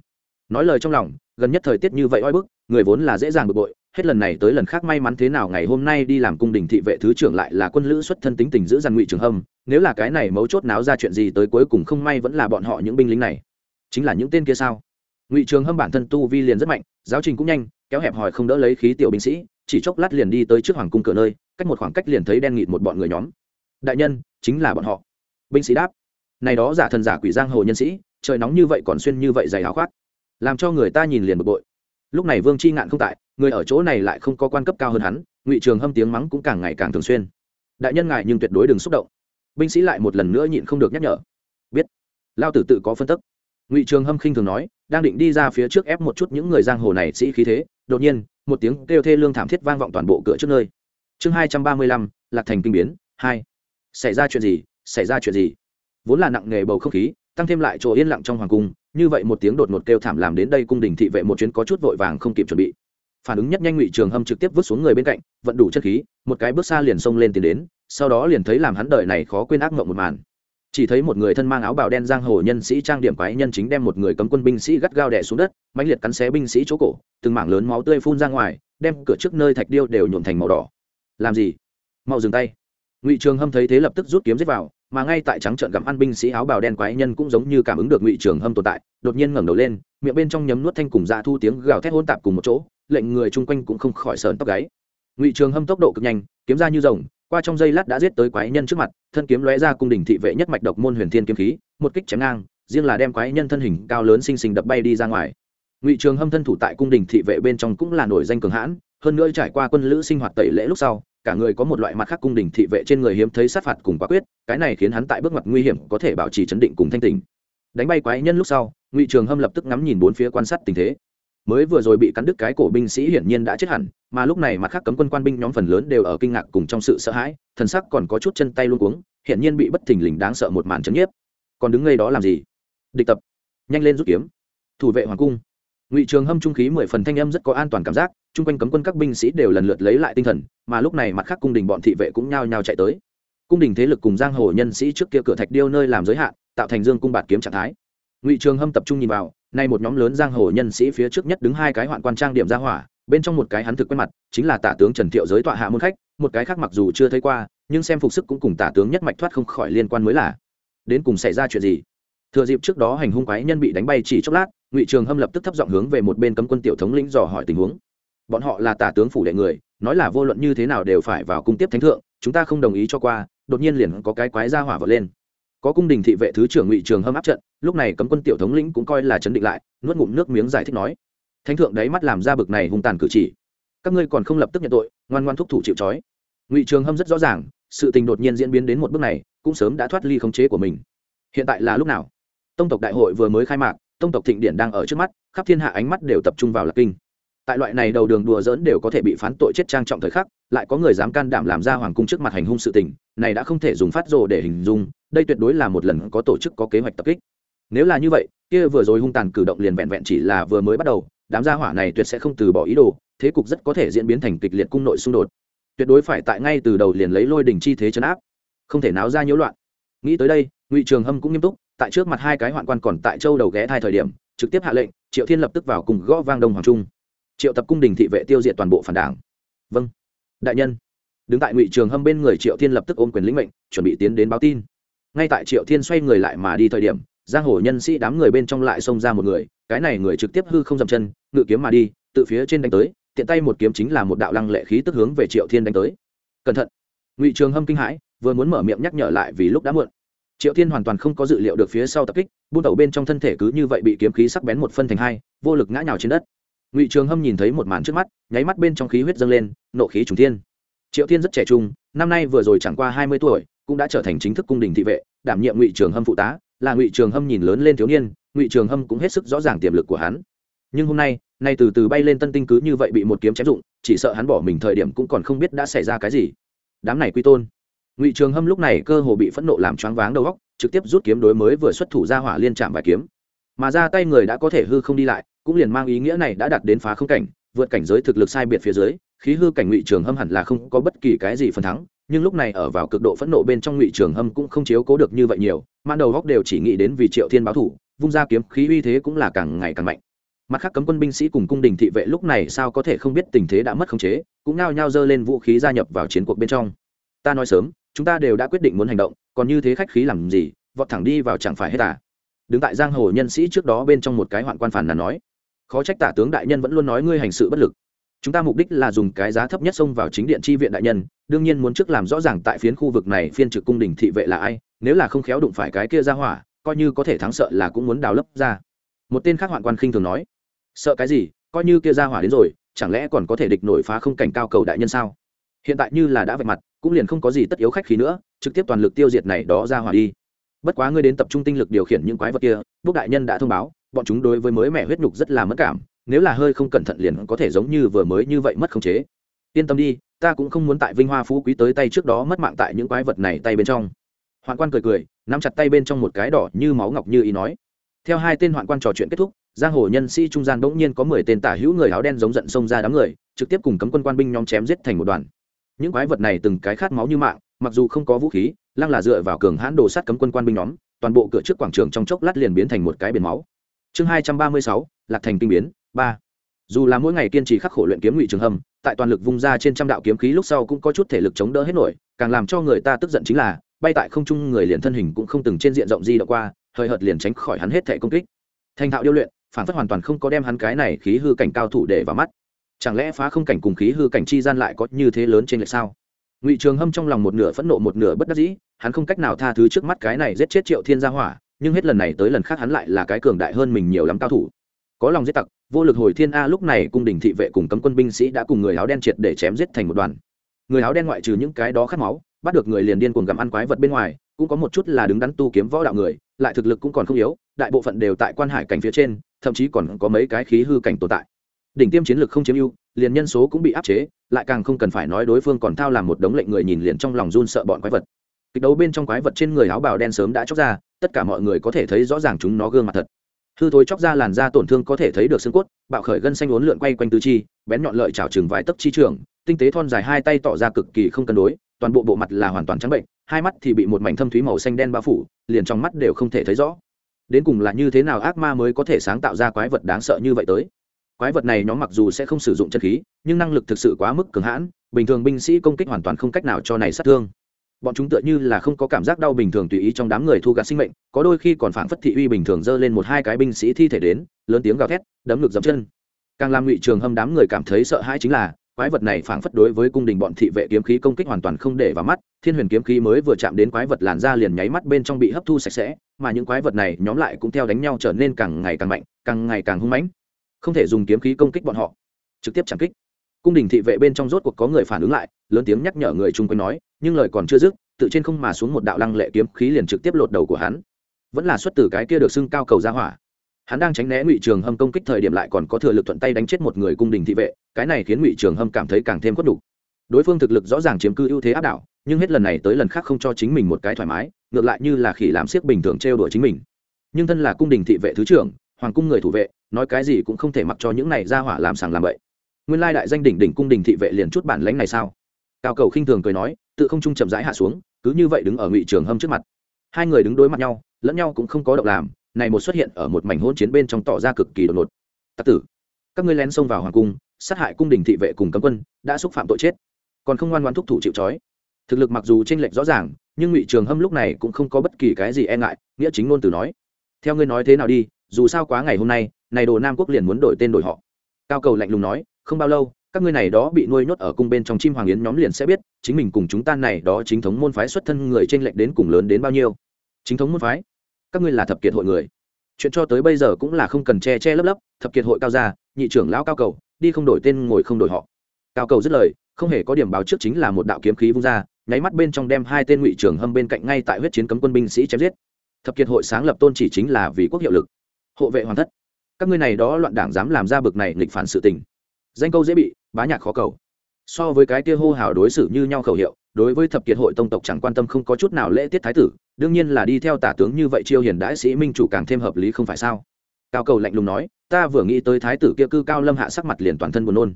A: Nói lời trong lòng, gần nhất thời tiết như vậy oi bức, người vốn là dễ dàng bực bội hết lần này tới lần khác may mắn thế nào ngày hôm nay đi làm cung đình thị vệ thứ trưởng lại là quân lữ xuất thân tính tình giữ giàn ngụy trường hâm, nếu là cái này mấu chốt náo ra chuyện gì tới cuối cùng không may vẫn là bọn họ những binh lính này. Chính là những tên kia sao? Ngụy trường hâm bản thân tu vi liền rất mạnh, giáo trình cũng nhanh, kéo hẹp hòi không đỡ lấy khí tiểu binh sĩ, chỉ chốc lát liền đi tới trước hoàng cung cửa nơi, cách một khoảng cách liền thấy đen nghịt một bọn người nhóm. Đại nhân, chính là bọn họ. Binh sĩ đáp. Này đó giả thần giả quỷ giang hồ nhân sĩ, trời nóng như vậy còn xuyên như vậy dày áo khoác. Làm cho người ta nhìn liền bực bội lúc này vương c h i ngạn không tại, người ở chỗ này lại không có quan cấp cao hơn hắn, ngụy trường hâm tiếng mắng cũng càng ngày càng thường xuyên. Đại nhân ngại nhưng tuyệt đối đừng xúc động. Binh sĩ lại một lần nữa nhịn không được nhắc nhở. Biết. Lao tử tự có phân tức. Ngụy trường hâm khinh thường nói, đang định đi ra phía trước ép một chút những người giang hồ này sĩ khí thế, đột nhiên, một tiếng kêu thê lương thảm thiết vang vọng toàn bộ cửa trước nơi. Chương hai trăm ba mươi lăm, lạc thành kinh biến, hai. Xảy ra chuyện gì? Xảy ra chuyện gì? Vốn là nặng nghề bầu không khí tăng thêm lại chỗ yên lặng trong hoàng cung, như vậy một tiếng đột ngột kêu thảm làm đến đây cung đình thị vệ một chuyến có chút vội vàng không kịp chuẩn bị. Phản ứng nhất nhanh ngụy trường hâm trực tiếp vứt xuống người bên cạnh, vận đủ chất khí, một cái bước xa liền xông lên tiến đến, sau đó liền thấy làm hắn đời này khó quên ác mộng một màn. Chỉ thấy một người thân mang áo bào đen giang hồ nhân sĩ trang điểm quái nhân chính đem một người cấm quân binh sĩ gắt gao đè xuống đất, mãnh liệt cắn xé binh sĩ chỗ cổ, từng mảng lớn máu tươi phun ra ngoài, đem cửa trước nơi thạch điêu đều nhuộm thành màu đỏ. Làm gì? Mau dừng tay. Ngụy trường hâm thấy thế lập tức rút kiếm giết vào mà ngay tại trắng trợn gặm ăn binh sĩ áo bào đen quái nhân cũng giống như cảm ứng được ngụy trường hâm tồn tại, đột nhiên ngẩng đầu lên, miệng bên trong nhấm nuốt thanh cùng dạ thu tiếng gào thét hôn tạp cùng một chỗ, lệnh người chung quanh cũng không khỏi sờn tóc gáy. Ngụy trường hâm tốc độ cực nhanh, kiếm ra như rồng, qua trong giây lát đã giết tới quái nhân trước mặt, thân kiếm lóe ra cung đình thị vệ nhất mạch độc môn huyền thiên kiếm khí, một kích chém ngang, riêng là đem quái nhân thân hình cao lớn xinh xinh đập bay đi ra ngoài. Ngụy trường hâm thân thủ tại cung đình thị vệ bên trong cũng là nổi danh cường hãn hơn nữa trải qua quân lữ sinh hoạt tẩy lễ lúc sau, cả người có một loại mặt khác cung đình thị vệ trên người hiếm thấy sát phạt cùng quả quyết, cái này khiến hắn tại bước mặt nguy hiểm có thể bảo trì chấn định cùng thanh tình đánh bay quái nhân lúc sau, ngụy trường hâm lập tức ngắm nhìn bốn phía quan sát tình thế. Mới vừa rồi bị cắn đứt cái cổ binh sĩ hiển nhiên đã chết hẳn, mà lúc này mặt khác cấm quân quan binh nhóm phần lớn đều ở kinh ngạc cùng trong sự sợ hãi, thần sắc còn có chút chân tay luôn cuống, hiển nhiên bị bất thình lình đáng sợ một màn chấn nhiếp. Còn đứng ngay đó làm gì? Địch tập. Nhanh lên rút kiếm. Thủ vệ hoàng cung ngụy trường hâm trung khí mười phần thanh âm rất có an toàn cảm giác chung quanh cấm quân các binh sĩ đều lần lượt lấy lại tinh thần mà lúc này mặt khác cung đình bọn thị vệ cũng nhao nhao chạy tới cung đình thế lực cùng giang hồ nhân sĩ trước kia cửa thạch điêu nơi làm giới hạn tạo thành dương cung bạt kiếm trạng thái ngụy trường hâm tập trung nhìn vào nay một nhóm lớn giang hồ nhân sĩ phía trước nhất đứng hai cái hoạn quan trang điểm ra hỏa bên trong một cái hắn thực quen mặt chính là tả tướng trần thiệu giới tọa hạ môn khách một cái khác mặc dù chưa thấy qua nhưng xem phục sức cũng cùng tả tướng nhất mạch thoát không khỏi liên quan mới là đến cùng xảy ra chuyện gì thừa dịp trước đó hành hung quái nhân bị đánh bay chỉ chốc lát, ngụy trường hâm lập tức thấp giọng hướng về một bên cấm quân tiểu thống lĩnh dò hỏi tình huống. Bọn họ là tả tướng phủ đệ người, nói là vô luận như thế nào đều phải vào cung tiếp thánh thượng, chúng ta không đồng ý cho qua, đột nhiên liền có cái quái ra hỏa vọt lên. Có cung đình thị vệ thứ trưởng ngụy trường hâm áp trận, lúc này cấm quân tiểu thống lĩnh cũng coi là chấn định lại, nuốt ngụm nước miếng giải thích nói. Thánh thượng đáy mắt làm ra bực này hung tàn cử chỉ. Các ngươi còn không lập tức nhận tội, ngoan ngoan thúc thủ chịu trói. Ngụy trường hâm rất rõ ràng, sự tình đột nhiên diễn biến đến một bước này, cũng sớm đã thoát ly khống chế của mình. Hiện tại là lúc nào? Tông tộc đại hội vừa mới khai mạc, tông tộc thịnh điển đang ở trước mắt, khắp thiên hạ ánh mắt đều tập trung vào lạc kinh. Tại loại này đầu đường đùa dỡn đều có thể bị phán tội chết trang trọng thời khắc, lại có người dám can đảm làm ra hoàng cung trước mặt hành hung sự tình, này đã không thể dùng phát rồ để hình dung, đây tuyệt đối là một lần có tổ chức có kế hoạch tập kích. Nếu là như vậy, kia vừa rồi hung tàn cử động liền vẹn vẹn chỉ là vừa mới bắt đầu, đám gia hỏa này tuyệt sẽ không từ bỏ ý đồ, thế cục rất có thể diễn biến thành kịch liệt cung nội xung đột. Tuyệt đối phải tại ngay từ đầu liền lấy lôi đình chi thế chấn áp, không thể náo ra nhiễu loạn. Nghĩ tới đây, ngụy trường hâm cũng nghiêm túc tại trước mặt hai cái hoạn quan còn tại châu đầu ghé thai thời điểm, trực tiếp hạ lệnh, triệu thiên lập tức vào cùng gõ vang đông hoàng trung. Triệu tập cung đình thị vệ tiêu diệt toàn bộ phản đảng. Vâng. Đại nhân. Đứng tại ngụy trường hâm bên người triệu thiên lập tức ôm quyền lĩnh mệnh, chuẩn bị tiến đến báo tin. Ngay tại triệu thiên xoay người lại mà đi thời điểm, giang hồ nhân sĩ đám người bên trong lại xông ra một người, cái này người trực tiếp hư không dậm chân, ngự kiếm mà đi, tự phía trên đánh tới, tiện tay một kiếm chính là một đạo lăng lệ khí tức hướng về triệu thiên đánh tới. Cẩn thận. Ngụy trường hâm kinh hãi, vừa muốn mở miệng nhắc nhở lại vì lúc đã muộn triệu thiên hoàn toàn không có dự liệu được phía sau tập kích, buôn tẩu bên trong thân thể cứ như vậy bị kiếm khí sắc bén một phân thành hai, vô lực ngã nhào trên đất. Ngụy trường hâm nhìn thấy một màn trước mắt, nháy mắt bên trong khí huyết dâng lên, nộ khí trùng thiên. Triệu thiên rất trẻ trung, năm nay vừa rồi chẳng qua hai mươi tuổi, cũng đã trở thành chính thức cung đình thị vệ, đảm nhiệm ngụy trường hâm phụ tá, là ngụy trường hâm nhìn lớn lên thiếu niên, ngụy trường hâm cũng hết sức rõ ràng tiềm lực của hắn. Nhưng hôm nay nay từ từ bay lên tân tinh cứ như vậy bị một kiếm chém dụng, chỉ sợ hắn bỏ mình thời điểm cũng còn không biết đã xảy ra cái gì. Đám này quy tôn ngụy trường hâm lúc này cơ hồ bị phẫn nộ làm choáng váng đầu góc trực tiếp rút kiếm đối mới vừa xuất thủ ra hỏa liên chạm vài kiếm. Mà ra tay người đã có thể hư không đi lại, cũng liền mang ý nghĩa này đã đạt đến phá không cảnh, vượt cảnh giới thực lực sai biệt phía dưới, khí hư cảnh ngụy trường hâm hẳn là không có bất kỳ cái gì phần thắng, nhưng lúc này ở vào cực độ phẫn nộ bên trong ngụy trường hâm cũng không chiếu cố được như vậy nhiều man đầu góc đều chỉ nghĩ đến vì triệu thiên báo thủ, vung ra kiếm khí uy thế cũng là càng ngày càng mạnh. Mặt khác cấm quân binh sĩ cùng cung đình thị vệ lúc này sao có thể không biết tình thế đã mất khống chế, cũng nao nhao giơ lên vũ khí gia nhập vào chiến cuộc bên trong. Ta nói sớm chúng ta đều đã quyết định muốn hành động, còn như thế khách khí làm gì, vọt thẳng đi vào chẳng phải hết à? Đứng tại giang hồ nhân sĩ trước đó bên trong một cái hoạn quan phản là nói. Khó trách tả tướng đại nhân vẫn luôn nói ngươi hành sự bất lực. Chúng ta mục đích là dùng cái giá thấp nhất xông vào chính điện tri viện đại nhân, đương nhiên muốn trước làm rõ ràng tại phiến khu vực này phiên trực cung đình thị vệ là ai, nếu là không khéo đụng phải cái kia ra hỏa, coi như có thể thắng sợ là cũng muốn đào lấp ra. Một tên khác hoạn quan khinh thường nói. Sợ cái gì, coi như kia ra hỏa đến rồi, chẳng lẽ còn có thể địch nổi phá không cảnh cao cầu đại nhân sao? Hiện tại như là đã vạch mặt cũng liền không có gì tất yếu khách khí nữa, trực tiếp toàn lực tiêu diệt này đó ra hỏa đi. Bất quá ngươi đến tập trung tinh lực điều khiển những quái vật kia bốc đại nhân đã thông báo, bọn chúng đối với mới mẻ huyết nhục rất là mất cảm, nếu là hơi không cẩn thận liền có thể giống như vừa mới như vậy mất khống chế. Yên tâm đi, ta cũng không muốn tại vinh hoa phú quý tới tay trước đó mất mạng tại những quái vật này tay bên trong. Hoạn quan cười cười, nắm chặt tay bên trong một cái đỏ như máu ngọc như ý nói. Theo hai tên hoạn quan trò chuyện kết thúc, giang hồ nhân sĩ trung gian bỗng nhiên có mười tên tả hữu người áo đen giống giận xông ra đám người, trực tiếp cùng cấm quân quan binh nhóm chém giết thành một đoàn những quái vật này từng cái khát máu như mạng, mặc dù không có vũ khí, lăng là dựa vào cường hãn đồ sát cấm quân quan binh nhóm, toàn bộ cửa trước quảng trường trong chốc lát liền biến thành một cái biển máu. Chương hai trăm ba mươi sáu, lạc thành kinh biến, ba. Dù là mỗi ngày kiên trì khắc khổ luyện kiếm ngụy trường hầm, tại toàn lực vung ra trên trăm đạo kiếm khí lúc sau cũng có chút thể lực chống đỡ hết nổi, càng làm cho người ta tức giận chính là, bay tại không trung người liền thân hình cũng không từng trên diện rộng di động qua, hơi hợt liền tránh khỏi hắn hết thể công kích. Thành thạo điêu luyện, phản phất hoàn toàn không có đem hắn cái này khí hư cảnh cao thủ để vào mắt chẳng lẽ phá không cảnh cùng khí hư cảnh chi gian lại có như thế lớn trên lệch sao? Ngụy trường hâm trong lòng một nửa phẫn nộ một nửa bất đắc dĩ, hắn không cách nào tha thứ trước mắt cái này giết chết triệu thiên gia hỏa, nhưng hết lần này tới lần khác hắn lại là cái cường đại hơn mình nhiều lắm cao thủ. Có lòng giết tặc, vô lực hồi thiên a lúc này cung đình thị vệ cùng cấm quân binh sĩ đã cùng người áo đen triệt để chém giết thành một đoàn. Người áo đen ngoại trừ những cái đó khát máu, bắt được người liền điên cuồng gặm ăn quái vật bên ngoài, cũng có một chút là đứng đắn tu kiếm võ đạo người, lại thực lực cũng còn không yếu, đại bộ phận đều tại quan hải cảnh phía trên, thậm chí còn có mấy cái khí hư cảnh tồn tại đỉnh tiêm chiến lược không chiếm ưu, liền nhân số cũng bị áp chế, lại càng không cần phải nói đối phương còn thao làm một đống lệnh người nhìn liền trong lòng run sợ bọn quái vật. Kịch đấu bên trong quái vật trên người áo bào đen sớm đã chóc ra, tất cả mọi người có thể thấy rõ ràng chúng nó gương mặt thật. Hư thối chóc ra làn da tổn thương có thể thấy được xương cốt, bạo khởi gân xanh uốn lượn quay quanh tứ chi, bén nhọn lợi chảo chừng vài tấc chi trường, tinh tế thon dài hai tay tỏ ra cực kỳ không cân đối, toàn bộ bộ mặt là hoàn toàn trắng bệnh, hai mắt thì bị một mảnh thâm thúy màu xanh đen bao phủ, liền trong mắt đều không thể thấy rõ. Đến cùng là như thế nào ác ma mới có thể sáng tạo ra quái vật đáng sợ như vậy tới? Quái vật này nhóm mặc dù sẽ không sử dụng chân khí, nhưng năng lực thực sự quá mức cường hãn, bình thường binh sĩ công kích hoàn toàn không cách nào cho này sát thương. Bọn chúng tựa như là không có cảm giác đau bình thường tùy ý trong đám người thu gạt sinh mệnh, có đôi khi còn phản phất thị uy bình thường giơ lên một hai cái binh sĩ thi thể đến, lớn tiếng gào thét, đấm ngực dậm chân. Càng làm ngụy trường hâm đám người cảm thấy sợ hãi chính là, quái vật này phảng phất đối với cung đình bọn thị vệ kiếm khí công kích hoàn toàn không để vào mắt, thiên huyền kiếm khí mới vừa chạm đến quái vật làn ra liền nháy mắt bên trong bị hấp thu sạch sẽ, mà những quái vật này nhóm lại cũng theo đánh nhau trở nên càng ngày càng mạnh, càng ngày càng hung mãnh không thể dùng kiếm khí công kích bọn họ. Trực tiếp chẳng kích. Cung đình thị vệ bên trong rốt cuộc có người phản ứng lại, lớn tiếng nhắc nhở người chung quanh nói, nhưng lời còn chưa dứt, tự trên không mà xuống một đạo lăng lệ kiếm khí liền trực tiếp lột đầu của hắn. Vẫn là xuất từ cái kia được xưng cao cầu ra hỏa. Hắn đang tránh né ngụy trường hâm công kích thời điểm lại còn có thừa lực thuận tay đánh chết một người cung đình thị vệ, cái này khiến ngụy trường hâm cảm thấy càng thêm khuất đủ. đối phương thực lực rõ ràng chiếm cư ưu thế áp đảo, nhưng hết lần này tới lần khác không cho chính mình một cái thoải mái, ngược lại như là khỉ làm siếc bình thường trêu đùa chính mình. Nhưng thân là cung đình thị vệ thứ trưởng, hoàng cung người thủ vệ nói cái gì cũng không thể mặc cho những này ra hỏa làm sàng làm bậy. Nguyên lai đại danh đỉnh đỉnh cung đình thị vệ liền chút bản lãnh này sao? Cao cầu khinh thường cười nói, tự không trung chậm rãi hạ xuống, cứ như vậy đứng ở ngụy trường hâm trước mặt. Hai người đứng đối mặt nhau, lẫn nhau cũng không có động làm, này một xuất hiện ở một mảnh hôn chiến bên trong tỏ ra cực kỳ đột ngột. Tặc tử, các ngươi lén xông vào hoàng cung, sát hại cung đình thị vệ cùng cấm quân, đã xúc phạm tội chết. Còn không ngoan ngoan thúc thủ chịu trói. Thực lực mặc dù tranh lệch rõ ràng, nhưng ngụy trường hâm lúc này cũng không có bất kỳ cái gì e ngại, nghĩa chính ngôn từ nói. Theo ngươi nói thế nào đi, dù sao quá ngày hôm nay này đồ nam quốc liền muốn đổi tên đổi họ. Cao cầu lạnh lùng nói, không bao lâu, các ngươi này đó bị nuôi nhốt ở cung bên trong chim hoàng yến nhóm liền sẽ biết, chính mình cùng chúng ta này đó chính thống môn phái xuất thân người trên lệnh đến cùng lớn đến bao nhiêu. Chính thống môn phái? Các ngươi là thập kiệt hội người. Chuyện cho tới bây giờ cũng là không cần che che lấp lấp, thập kiệt hội cao gia, nhị trưởng lão cao cầu, đi không đổi tên ngồi không đổi họ. Cao cầu dứt lời, không hề có điểm báo trước chính là một đạo kiếm khí vung ra, nháy mắt bên trong đem hai tên ngụy trưởng hâm bên cạnh ngay tại huyết chiến cấm quân binh sĩ chém giết. Thập kiệt hội sáng lập tôn chỉ chính là vì quốc hiệu lực. Hộ vệ hoàn thất các ngươi này đó loạn đảng dám làm ra bực này nghịch phản sự tình. Danh câu dễ bị, bá nhạc khó cầu. So với cái kia hô hào đối xử như nhau khẩu hiệu, đối với thập kiệt hội tông tộc chẳng quan tâm không có chút nào lễ tiết thái tử, đương nhiên là đi theo tả tướng như vậy chiêu hiền đãi sĩ minh chủ càng thêm hợp lý không phải sao? Cao cầu lạnh lùng nói, ta vừa nghĩ tới thái tử kia cư cao lâm hạ sắc mặt liền toàn thân buồn nôn.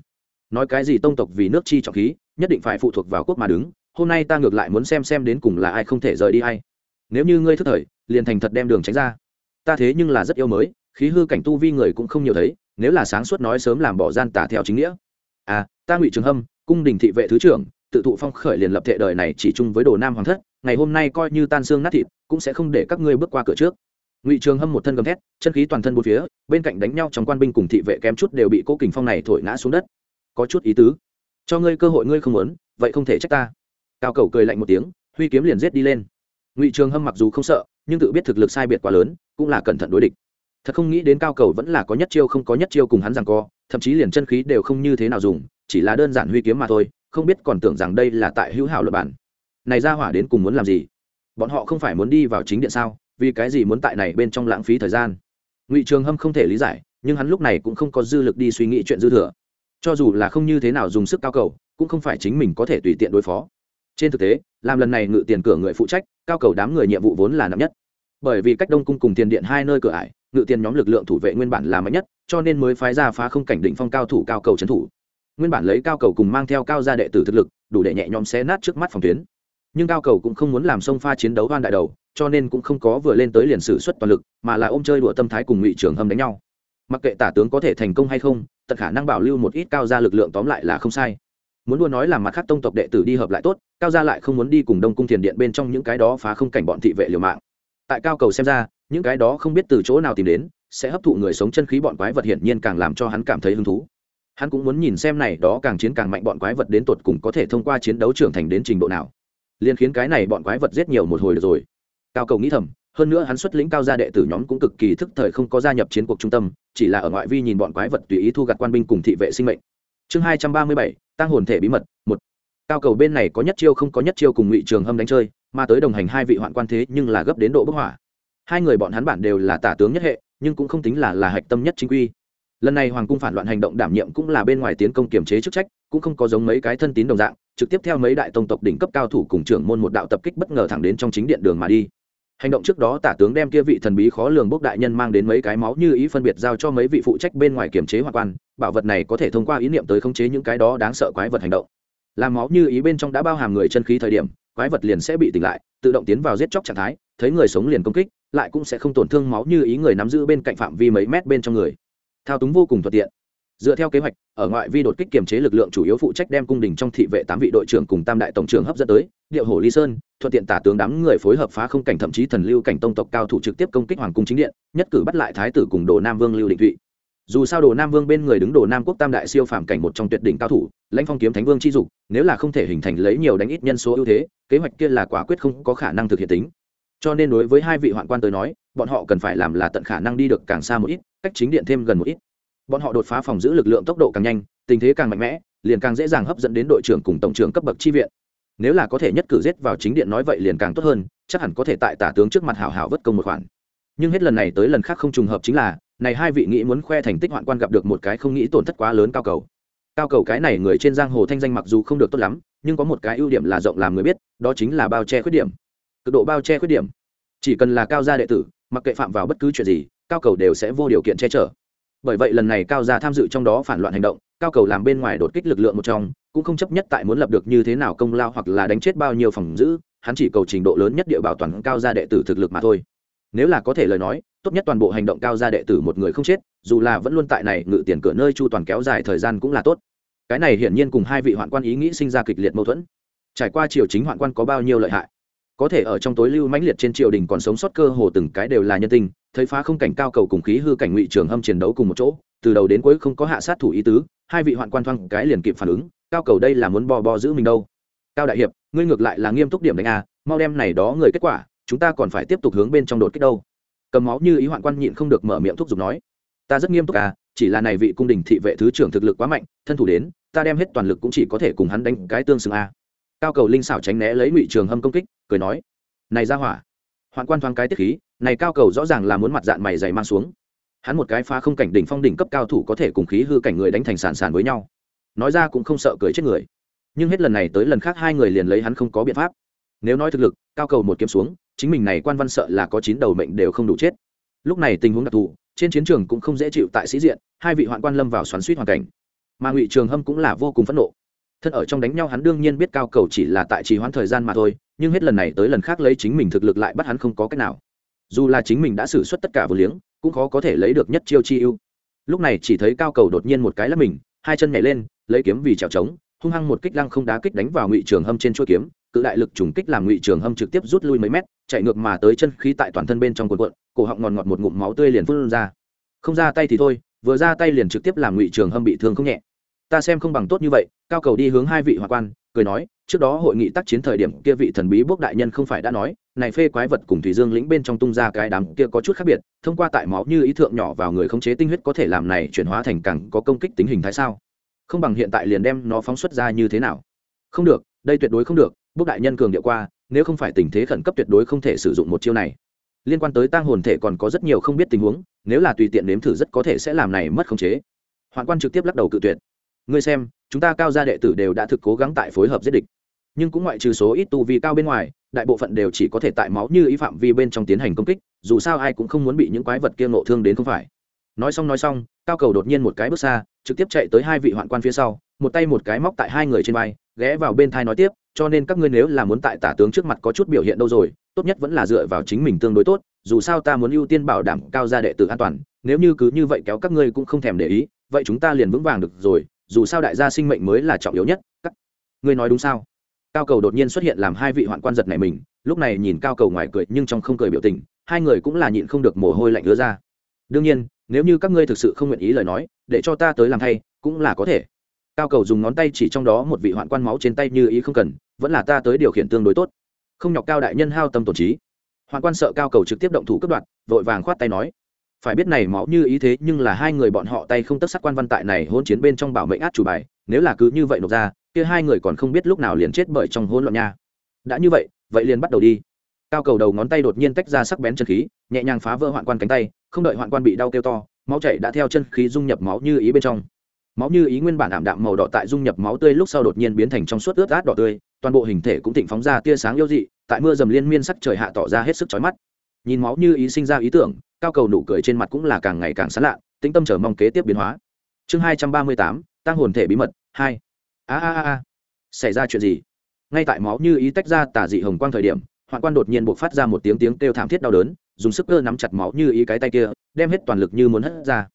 A: Nói cái gì tông tộc vì nước chi trọng khí, nhất định phải phụ thuộc vào quốc mà đứng, hôm nay ta ngược lại muốn xem xem đến cùng là ai không thể rời đi hay nếu như ngươi thức thời, liền thành thật đem đường tránh ra. Ta thế nhưng là rất yêu mới khí hư cảnh tu vi người cũng không nhiều thấy, nếu là sáng suốt nói sớm làm bỏ gian tả theo chính nghĩa. À ta ngụy trường hâm, cung đình thị vệ thứ trưởng, tự thụ phong khởi liền lập thệ đời này chỉ chung với đồ nam hoàng thất, ngày hôm nay coi như tan xương nát thịt, cũng sẽ không để các ngươi bước qua cửa trước. Ngụy trường hâm một thân gầm thét, chân khí toàn thân bốn phía, bên cạnh đánh nhau trong quan binh cùng thị vệ kém chút đều bị cố kình phong này thổi ngã xuống đất. Có chút ý tứ. Cho ngươi cơ hội ngươi không muốn, vậy không thể trách ta. Cao cầu cười lạnh một tiếng, huy kiếm liền giết đi lên. Ngụy trường hâm mặc dù không sợ, nhưng tự biết thực lực sai biệt quá lớn, cũng là cẩn thận đối địch thật không nghĩ đến cao cầu vẫn là có nhất chiêu không có nhất chiêu cùng hắn rằng co, thậm chí liền chân khí đều không như thế nào dùng, chỉ là đơn giản huy kiếm mà thôi, không biết còn tưởng rằng đây là tại hữu hảo luật bản. Này ra hỏa đến cùng muốn làm gì? Bọn họ không phải muốn đi vào chính điện sao? Vì cái gì muốn tại này bên trong lãng phí thời gian? Ngụy trường hâm không thể lý giải, nhưng hắn lúc này cũng không có dư lực đi suy nghĩ chuyện dư thừa. Cho dù là không như thế nào dùng sức cao cầu, cũng không phải chính mình có thể tùy tiện đối phó. Trên thực tế, làm lần này ngự tiền cửa người phụ trách, cao cầu đám người nhiệm vụ vốn là nặng nhất. Bởi vì cách đông cung cùng tiền điện hai nơi cửa ải ngự tiền nhóm lực lượng thủ vệ nguyên bản là mạnh nhất, cho nên mới phái ra phá không cảnh đỉnh phong cao thủ cao cầu trấn thủ. Nguyên bản lấy cao cầu cùng mang theo cao gia đệ tử thực lực, đủ để nhẹ nhõm xé nát trước mắt phòng tuyến. Nhưng cao cầu cũng không muốn làm sông pha chiến đấu hoan đại đầu, cho nên cũng không có vừa lên tới liền sử xuất toàn lực, mà là ôm chơi đùa tâm thái cùng ngụy trường hâm đánh nhau. Mặc kệ tả tướng có thể thành công hay không, tận khả năng bảo lưu một ít cao gia lực lượng tóm lại là không sai. Muốn đua nói là mặt khác tông tộc đệ tử đi hợp lại tốt, cao gia lại không muốn đi cùng đông cung thiền điện bên trong những cái đó phá không cảnh bọn thị vệ liều mạng. Tại cao cầu xem ra những cái đó không biết từ chỗ nào tìm đến, sẽ hấp thụ người sống chân khí bọn quái vật hiển nhiên càng làm cho hắn cảm thấy hứng thú. Hắn cũng muốn nhìn xem này đó càng chiến càng mạnh bọn quái vật đến tột cùng có thể thông qua chiến đấu trưởng thành đến trình độ nào. Liền khiến cái này bọn quái vật giết nhiều một hồi được rồi. Cao cầu nghĩ thầm, hơn nữa hắn xuất lĩnh cao gia đệ tử nhóm cũng cực kỳ thức thời không có gia nhập chiến cuộc trung tâm, chỉ là ở ngoại vi nhìn bọn quái vật tùy ý thu gặt quan binh cùng thị vệ sinh mệnh. Chương hai trăm ba mươi bảy tăng hồn thể bí mật, một. Cao cầu bên này có nhất chiêu không có nhất chiêu cùng ngụy trường hâm đánh chơi, mà tới đồng hành hai vị hoạn quan thế nhưng là gấp đến độ bức hỏa hai người bọn hắn bản đều là tả tướng nhất hệ, nhưng cũng không tính là là hạch tâm nhất chính quy. Lần này hoàng cung phản loạn hành động đảm nhiệm cũng là bên ngoài tiến công kiềm chế chức trách, cũng không có giống mấy cái thân tín đồng dạng, trực tiếp theo mấy đại tông tộc đỉnh cấp cao thủ cùng trưởng môn một đạo tập kích bất ngờ thẳng đến trong chính điện đường mà đi. Hành động trước đó tả tướng đem kia vị thần bí khó lường bốc đại nhân mang đến mấy cái máu như ý phân biệt giao cho mấy vị phụ trách bên ngoài kiểm chế hoặc quan, bảo vật này có thể thông qua ý niệm tới khống chế những cái đó đáng sợ quái vật hành động. Làm máu như ý bên trong đã bao hàm người chân khí thời điểm, quái vật liền sẽ bị tỉnh lại, tự động tiến vào giết chóc trạng thái, thấy người sống liền công kích lại cũng sẽ không tổn thương máu như ý người nắm giữ bên cạnh phạm vi mấy mét bên trong người. Thao túng vô cùng thuận tiện. Dựa theo kế hoạch, ở ngoại vi đột kích kiềm chế lực lượng chủ yếu phụ trách đem cung đình trong thị vệ tám vị đội trưởng cùng tam đại tổng trưởng hấp dẫn tới, điệu hồ ly sơn, thuận tiện tả tướng đám người phối hợp phá không cảnh thậm chí thần lưu cảnh tông tộc cao thủ trực tiếp công kích hoàng cung chính điện, nhất cử bắt lại thái tử cùng đồ nam vương lưu định thụy. Dù sao đồ nam vương bên người đứng đồ nam quốc tam đại siêu phàm cảnh một trong tuyệt đỉnh cao thủ, lãnh phong kiếm thánh vương chi dục, nếu là không thể hình thành lấy nhiều đánh ít nhân số ưu thế, kế hoạch kia là quả quyết không có khả năng thực hiện tính cho nên đối với hai vị hoạn quan tới nói, bọn họ cần phải làm là tận khả năng đi được càng xa một ít, cách chính điện thêm gần một ít. Bọn họ đột phá phòng giữ lực lượng tốc độ càng nhanh, tình thế càng mạnh mẽ, liền càng dễ dàng hấp dẫn đến đội trưởng cùng tổng trưởng cấp bậc chi viện. Nếu là có thể nhất cử giết vào chính điện nói vậy liền càng tốt hơn, chắc hẳn có thể tại tả tướng trước mặt hảo hảo vất công một khoản. Nhưng hết lần này tới lần khác không trùng hợp chính là, này hai vị nghĩ muốn khoe thành tích hoạn quan gặp được một cái không nghĩ tổn thất quá lớn cao cầu. Cao cầu cái này người trên giang hồ thanh danh mặc dù không được tốt lắm, nhưng có một cái ưu điểm là rộng làm người biết, đó chính là bao che khuyết điểm cực độ bao che khuyết điểm. Chỉ cần là cao gia đệ tử, mặc kệ phạm vào bất cứ chuyện gì, cao cầu đều sẽ vô điều kiện che chở. Bởi vậy lần này cao gia tham dự trong đó phản loạn hành động, cao cầu làm bên ngoài đột kích lực lượng một trong, cũng không chấp nhất tại muốn lập được như thế nào công lao hoặc là đánh chết bao nhiêu phòng giữ, hắn chỉ cầu trình độ lớn nhất địa bảo toàn cao gia đệ tử thực lực mà thôi. Nếu là có thể lời nói, tốt nhất toàn bộ hành động cao gia đệ tử một người không chết, dù là vẫn luôn tại này, ngự tiền cửa nơi chu toàn kéo dài thời gian cũng là tốt. Cái này hiển nhiên cùng hai vị hoạn quan ý nghĩ sinh ra kịch liệt mâu thuẫn. Trải qua triều chính hoạn quan có bao nhiêu lợi hại? Có thể ở trong tối lưu mãnh liệt trên triều đình còn sống sót cơ hồ từng cái đều là nhân tình, thấy phá không cảnh cao cầu cùng khí hư cảnh ngụy trường hâm chiến đấu cùng một chỗ, từ đầu đến cuối không có hạ sát thủ ý tứ, hai vị hoạn quan thoang cái liền kịp phản ứng, cao cầu đây là muốn bò bò giữ mình đâu. Cao đại hiệp, ngươi ngược lại là nghiêm túc điểm đánh a mau đem này đó người kết quả, chúng ta còn phải tiếp tục hướng bên trong đột kích đâu. Cầm máu như ý hoạn quan nhịn không được mở miệng thúc giục nói. Ta rất nghiêm túc à chỉ là này vị cung đình thị vệ thứ trưởng thực lực quá mạnh, thân thủ đến, ta đem hết toàn lực cũng chỉ có thể cùng hắn đánh cái tương xứng a cao cầu linh xảo tránh né lấy ngụy trường hâm công kích, cười nói, này ra hỏa. Hoạn quan thoáng cái tiết khí, này cao cầu rõ ràng là muốn mặt dạng mày dày mang xuống. Hắn một cái phá không cảnh đỉnh phong đỉnh cấp cao thủ có thể cùng khí hư cảnh người đánh thành sàn sàn với nhau. Nói ra cũng không sợ cười chết người. Nhưng hết lần này tới lần khác hai người liền lấy hắn không có biện pháp. Nếu nói thực lực, cao cầu một kiếm xuống, chính mình này quan văn sợ là có chín đầu mệnh đều không đủ chết. Lúc này tình huống đặc thù, trên chiến trường cũng không dễ chịu tại sĩ diện, hai vị hoạn quan lâm vào xoắn suýt hoàn cảnh. Mà ngụy trường hâm cũng là vô cùng phẫn nộ thân ở trong đánh nhau hắn đương nhiên biết cao cầu chỉ là tại trì hoãn thời gian mà thôi, nhưng hết lần này tới lần khác lấy chính mình thực lực lại bắt hắn không có cách nào. Dù là chính mình đã xử suất tất cả vừa liếng, cũng khó có thể lấy được nhất chiêu chi ưu. Lúc này chỉ thấy cao cầu đột nhiên một cái lắp mình, hai chân nhảy lên, lấy kiếm vì trèo trống, hung hăng một kích lăng không đá kích đánh vào ngụy trường hâm trên chuôi kiếm, cự đại lực trùng kích làm ngụy trường hâm trực tiếp rút lui mấy mét, chạy ngược mà tới chân khí tại toàn thân bên trong cuộn cuộn, cổ họng ngọt ngọt một ngụm máu tươi liền phun ra. Không ra tay thì thôi, vừa ra tay liền trực tiếp làm ngụy trường hâm bị thương không nhẹ ta xem không bằng tốt như vậy, cao cầu đi hướng hai vị hòa quan, cười nói, trước đó hội nghị tác chiến thời điểm kia vị thần bí bốc đại nhân không phải đã nói, này phê quái vật cùng thủy dương lĩnh bên trong tung ra cái đám kia có chút khác biệt, thông qua tại máu như ý thượng nhỏ vào người khống chế tinh huyết có thể làm này chuyển hóa thành càng có công kích tính hình thái sao? Không bằng hiện tại liền đem nó phóng xuất ra như thế nào? Không được, đây tuyệt đối không được bốc đại nhân cường điệu qua, nếu không phải tình thế khẩn cấp tuyệt đối không thể sử dụng một chiêu này. Liên quan tới tang hồn thể còn có rất nhiều không biết tình huống, nếu là tùy tiện nếm thử rất có thể sẽ làm này mất khống chế. Hoạn quan trực tiếp lắc đầu cự tuyệt ngươi xem, chúng ta cao gia đệ tử đều đã thực cố gắng tại phối hợp giết địch. Nhưng cũng ngoại trừ số ít tu vi cao bên ngoài, đại bộ phận đều chỉ có thể tại máu như ý phạm vi bên trong tiến hành công kích, dù sao ai cũng không muốn bị những quái vật kia ngộ thương đến không phải. Nói xong nói xong, cao cầu đột nhiên một cái bước xa, trực tiếp chạy tới hai vị hoạn quan phía sau, một tay một cái móc tại hai người trên vai, ghé vào bên thai nói tiếp, cho nên các ngươi nếu là muốn tại tả tướng trước mặt có chút biểu hiện đâu rồi, tốt nhất vẫn là dựa vào chính mình tương đối tốt, dù sao ta muốn ưu tiên bảo đảm cao gia đệ tử an toàn, nếu như cứ như vậy kéo các ngươi cũng không thèm để ý, vậy chúng ta liền vững vàng được rồi dù sao đại gia sinh mệnh mới là trọng yếu nhất. Các ngươi nói đúng sao? Cao cầu đột nhiên xuất hiện làm hai vị hoạn quan giật này mình lúc này nhìn cao cầu ngoài cười nhưng trong không cười biểu tình hai người cũng là nhịn không được mồ hôi lạnh ứa ra. Đương nhiên nếu như các ngươi thực sự không nguyện ý lời nói để cho ta tới làm thay cũng là có thể. Cao cầu dùng ngón tay chỉ trong đó một vị hoạn quan máu trên tay như ý không cần vẫn là ta tới điều khiển tương đối tốt. Không nhọc cao đại nhân hao tâm tổn trí. Hoạn quan sợ cao cầu trực tiếp động thủ cướp đoạt, vội vàng khoát tay nói phải biết này máu như ý thế nhưng là hai người bọn họ tay không tất sắc quan văn tại này hôn chiến bên trong bảo mệnh át chủ bài, nếu là cứ như vậy nộp ra, kia hai người còn không biết lúc nào liền chết bởi trong hôn loạn nha. Đã như vậy vậy liền bắt đầu đi. Cao cầu đầu ngón tay đột nhiên tách ra sắc bén chân khí, nhẹ nhàng phá vỡ hoạn quan cánh tay, không đợi hoạn quan bị đau kêu to, máu chảy đã theo chân khí dung nhập máu như ý bên trong. Máu như ý nguyên bản ảm đạm màu đỏ tại dung nhập máu tươi lúc sau đột nhiên biến thành trong suốt ướt át đỏ tươi, toàn bộ hình thể cũng thịnh phóng ra tia sáng yêu dị, tại mưa dầm liên miên sắc trời hạ tỏ ra hết sức chói mắt. Nhìn máu như ý sinh ra ý tưởng cao cầu nụ cười trên mặt cũng là càng ngày càng sán lạ tĩnh tâm chờ mong kế tiếp biến hóa. Chương hai trăm ba mươi tám, tăng hồn thể bí mật, hai. A a a xảy ra chuyện gì? Ngay tại máu như ý tách ra tả dị hồng quang thời điểm, hoạn quan đột nhiên buộc phát ra một tiếng tiếng kêu thảm thiết đau đớn, dùng sức cơ nắm chặt máu như ý cái tay kia, đem hết toàn lực như muốn hất ra.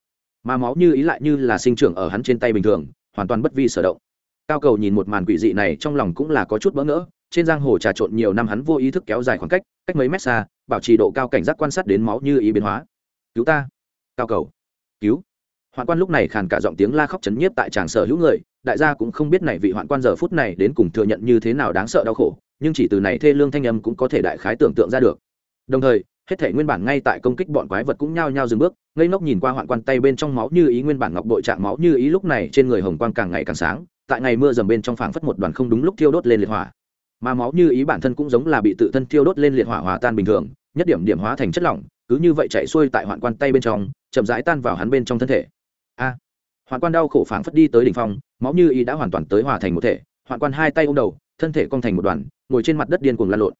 A: Mà máu như ý lại như là sinh trưởng ở hắn trên tay bình thường, hoàn toàn bất vi sở động. Cao cầu nhìn một màn quỷ dị này trong lòng cũng là có chút bỡ ngỡ, trên giang hồ trà trộn nhiều năm hắn vô ý thức kéo dài khoảng cách cách mấy mét xa bảo trì độ cao cảnh giác quan sát đến máu như ý biến hóa. Cứu ta. Cao cầu. Cứu. Hoạn quan lúc này khàn cả giọng tiếng la khóc chấn nhiếp tại tràng sở hữu người, đại gia cũng không biết này vị hoạn quan giờ phút này đến cùng thừa nhận như thế nào đáng sợ đau khổ, nhưng chỉ từ này thê lương thanh âm cũng có thể đại khái tưởng tượng ra được. Đồng thời, hết thể nguyên bản ngay tại công kích bọn quái vật cũng nhao nhao dừng bước, ngây ngốc nhìn qua hoạn quan tay bên trong máu như ý nguyên bản ngọc bội trạng máu như ý lúc này trên người hồng quang càng ngày càng sáng, tại ngày mưa dầm bên trong phảng phất một đoàn không đúng lúc thiêu đốt lên liệt hỏa mà máu như ý bản thân cũng giống là bị tự thân thiêu đốt lên liệt hỏa hòa tan bình thường, nhất điểm điểm hóa thành chất lỏng, cứ như vậy chạy xuôi tại hoạn quan tay bên trong, chậm rãi tan vào hắn bên trong thân thể. A! Hoạn quan đau khổ phảng phất đi tới đỉnh phong, máu như ý đã hoàn toàn tới hòa thành một thể, hoạn quan hai tay ôm đầu, thân thể cong thành một đoàn, ngồi trên mặt đất điên cuồng lăn lộn.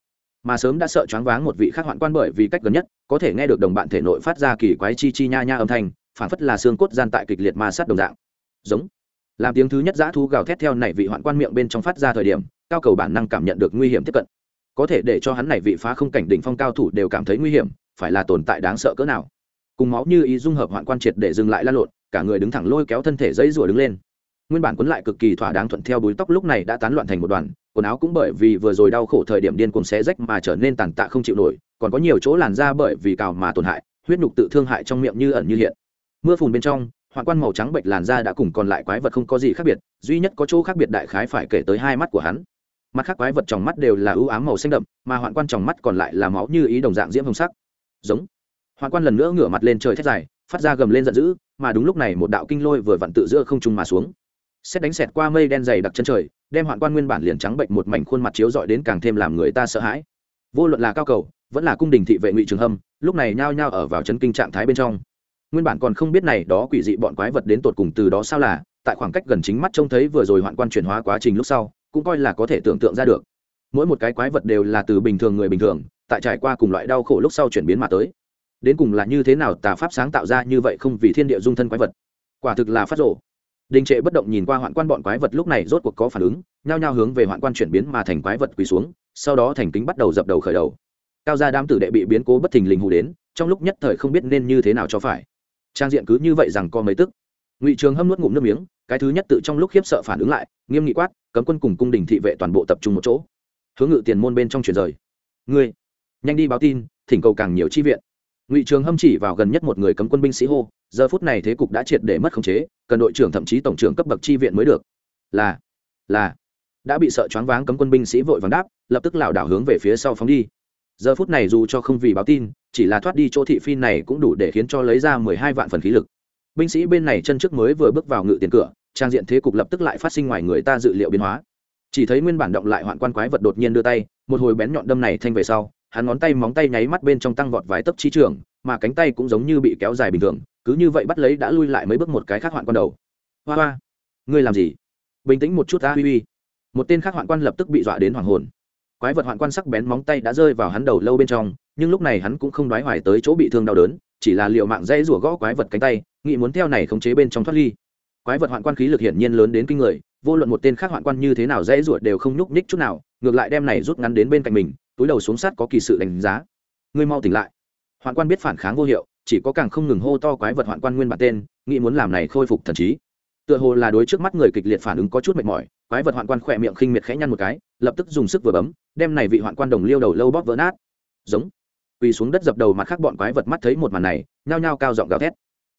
A: Mà sớm đã sợ choáng váng một vị khác hoạn quan bởi vì cách gần nhất, có thể nghe được đồng bạn thể nội phát ra kỳ quái chi chi nha nha âm thanh phản phất là xương cốt gian tại kịch liệt ma sát đồng dạng. Giống. Làm tiếng thứ nhất giã thu gào thét theo này vị hoạn quan miệng bên trong phát ra thời điểm cao cầu bản năng cảm nhận được nguy hiểm tiếp cận. Có thể để cho hắn này vị phá không cảnh đỉnh phong cao thủ đều cảm thấy nguy hiểm, phải là tồn tại đáng sợ cỡ nào. Cùng máu như ý dung hợp hoạn quan triệt để dừng lại lan lộn, cả người đứng thẳng lôi kéo thân thể dây rủa đứng lên. Nguyên bản cuốn lại cực kỳ thỏa đáng thuận theo búi tóc lúc này đã tán loạn thành một đoàn, quần áo cũng bởi vì vừa rồi đau khổ thời điểm điên cuồng xé rách mà trở nên tàn tạ không chịu nổi, còn có nhiều chỗ làn da bởi vì cào mà tổn hại, huyết nhục tự thương hại trong miệng như ẩn như hiện. Mưa phùn bên trong, hoạn quan màu trắng bệnh làn da đã cùng còn lại quái vật không có gì khác biệt, duy nhất có chỗ khác biệt đại khái phải kể tới hai mắt của hắn mắt khác quái vật trong mắt đều là ưu ám màu xanh đậm, mà hoạn quan trong mắt còn lại là máu như ý đồng dạng diễm hồng sắc. Giống. Hoạn quan lần nữa ngửa mặt lên trời thét dài, phát ra gầm lên giận dữ, mà đúng lúc này một đạo kinh lôi vừa vặn tự giữa không trung mà xuống. Xét đánh xẹt qua mây đen dày đặc chân trời, đem hoạn quan nguyên bản liền trắng bệnh một mảnh khuôn mặt chiếu dọi đến càng thêm làm người ta sợ hãi. Vô luận là cao cầu, vẫn là cung đình thị vệ ngụy trường hâm, lúc này nhao nhao ở vào chấn kinh trạng thái bên trong. Nguyên bản còn không biết này đó quỷ dị bọn quái vật đến tột cùng từ đó sao là, tại khoảng cách gần chính mắt trông thấy vừa rồi hoạn quan chuyển hóa quá trình lúc sau cũng coi là có thể tưởng tượng ra được. Mỗi một cái quái vật đều là từ bình thường người bình thường, tại trải qua cùng loại đau khổ lúc sau chuyển biến mà tới. Đến cùng là như thế nào tà pháp sáng tạo ra như vậy không vì thiên địa dung thân quái vật? Quả thực là phát rộ đình trệ bất động nhìn qua hoạn quan bọn quái vật lúc này rốt cuộc có phản ứng, nhao nhao hướng về hoạn quan chuyển biến mà thành quái vật quỳ xuống, sau đó thành kính bắt đầu dập đầu khởi đầu. Cao gia đám tử đệ bị biến cố bất thình lình hù đến, trong lúc nhất thời không biết nên như thế nào cho phải. Trang diện cứ như vậy rằng có mấy tức. Ngụy trường hâm nuốt ngụm nước miếng, cái thứ nhất tự trong lúc khiếp sợ phản ứng lại, nghiêm nghị quát cấm quân cùng cung đình thị vệ toàn bộ tập trung một chỗ. Hướng ngự tiền môn bên trong chuyển rời. Ngươi, nhanh đi báo tin, thỉnh cầu càng nhiều chi viện. Ngụy trường hâm chỉ vào gần nhất một người cấm quân binh sĩ hô, giờ phút này thế cục đã triệt để mất khống chế, cần đội trưởng thậm chí tổng trưởng cấp bậc chi viện mới được. Là là, đã bị sợ choáng váng cấm quân binh sĩ vội vàng đáp, lập tức lảo đảo hướng về phía sau phóng đi. Giờ phút này dù cho không vì báo tin, chỉ là thoát đi chỗ thị phi này cũng đủ để khiến cho lấy ra mười hai vạn phần khí lực. Binh sĩ bên này chân trước mới vừa bước vào ngự tiền cửa trang diện thế cục lập tức lại phát sinh ngoài người ta dự liệu biến hóa. Chỉ thấy nguyên bản động lại hoạn quan quái vật đột nhiên đưa tay, một hồi bén nhọn đâm này thanh về sau, hắn ngón tay móng tay nháy mắt bên trong tăng vọt vài tấc trí trường, mà cánh tay cũng giống như bị kéo dài bình thường, cứ như vậy bắt lấy đã lui lại mấy bước một cái khác hoạn quan đầu. Hoa hoa, ngươi làm gì? Bình tĩnh một chút ta uy uy một tên khác hoạn quan lập tức bị dọa đến hoàng hồn. Quái vật hoạn quan sắc bén móng tay đã rơi vào hắn đầu lâu bên trong, nhưng lúc này hắn cũng không đoái hoài tới chỗ bị thương đau đớn, chỉ là liệu mạng dây rủa gõ quái vật cánh tay, nghĩ muốn theo này khống chế bên trong thoát ly quái vật hoạn quan khí lực hiển nhiên lớn đến kinh người, vô luận một tên khác hoạn quan như thế nào dễ ruột đều không nhúc nhích chút nào, ngược lại đem này rút ngắn đến bên cạnh mình, túi đầu xuống sát có kỳ sự đánh giá. Ngươi mau tỉnh lại. Hoạn quan biết phản kháng vô hiệu, chỉ có càng không ngừng hô to quái vật hoạn quan nguyên bản tên, nghĩ muốn làm này khôi phục thần trí. Tựa hồ là đối trước mắt người kịch liệt phản ứng có chút mệt mỏi, quái vật hoạn quan khỏe miệng khinh miệt khẽ nhăn một cái, lập tức dùng sức vừa bấm, đem này vị hoạn quan đồng liêu đầu lâu bóp vỡ nát. Giống. Quỳ xuống đất dập đầu mặt khác bọn quái vật mắt thấy một màn này, nhao nhao cao giọng gào thét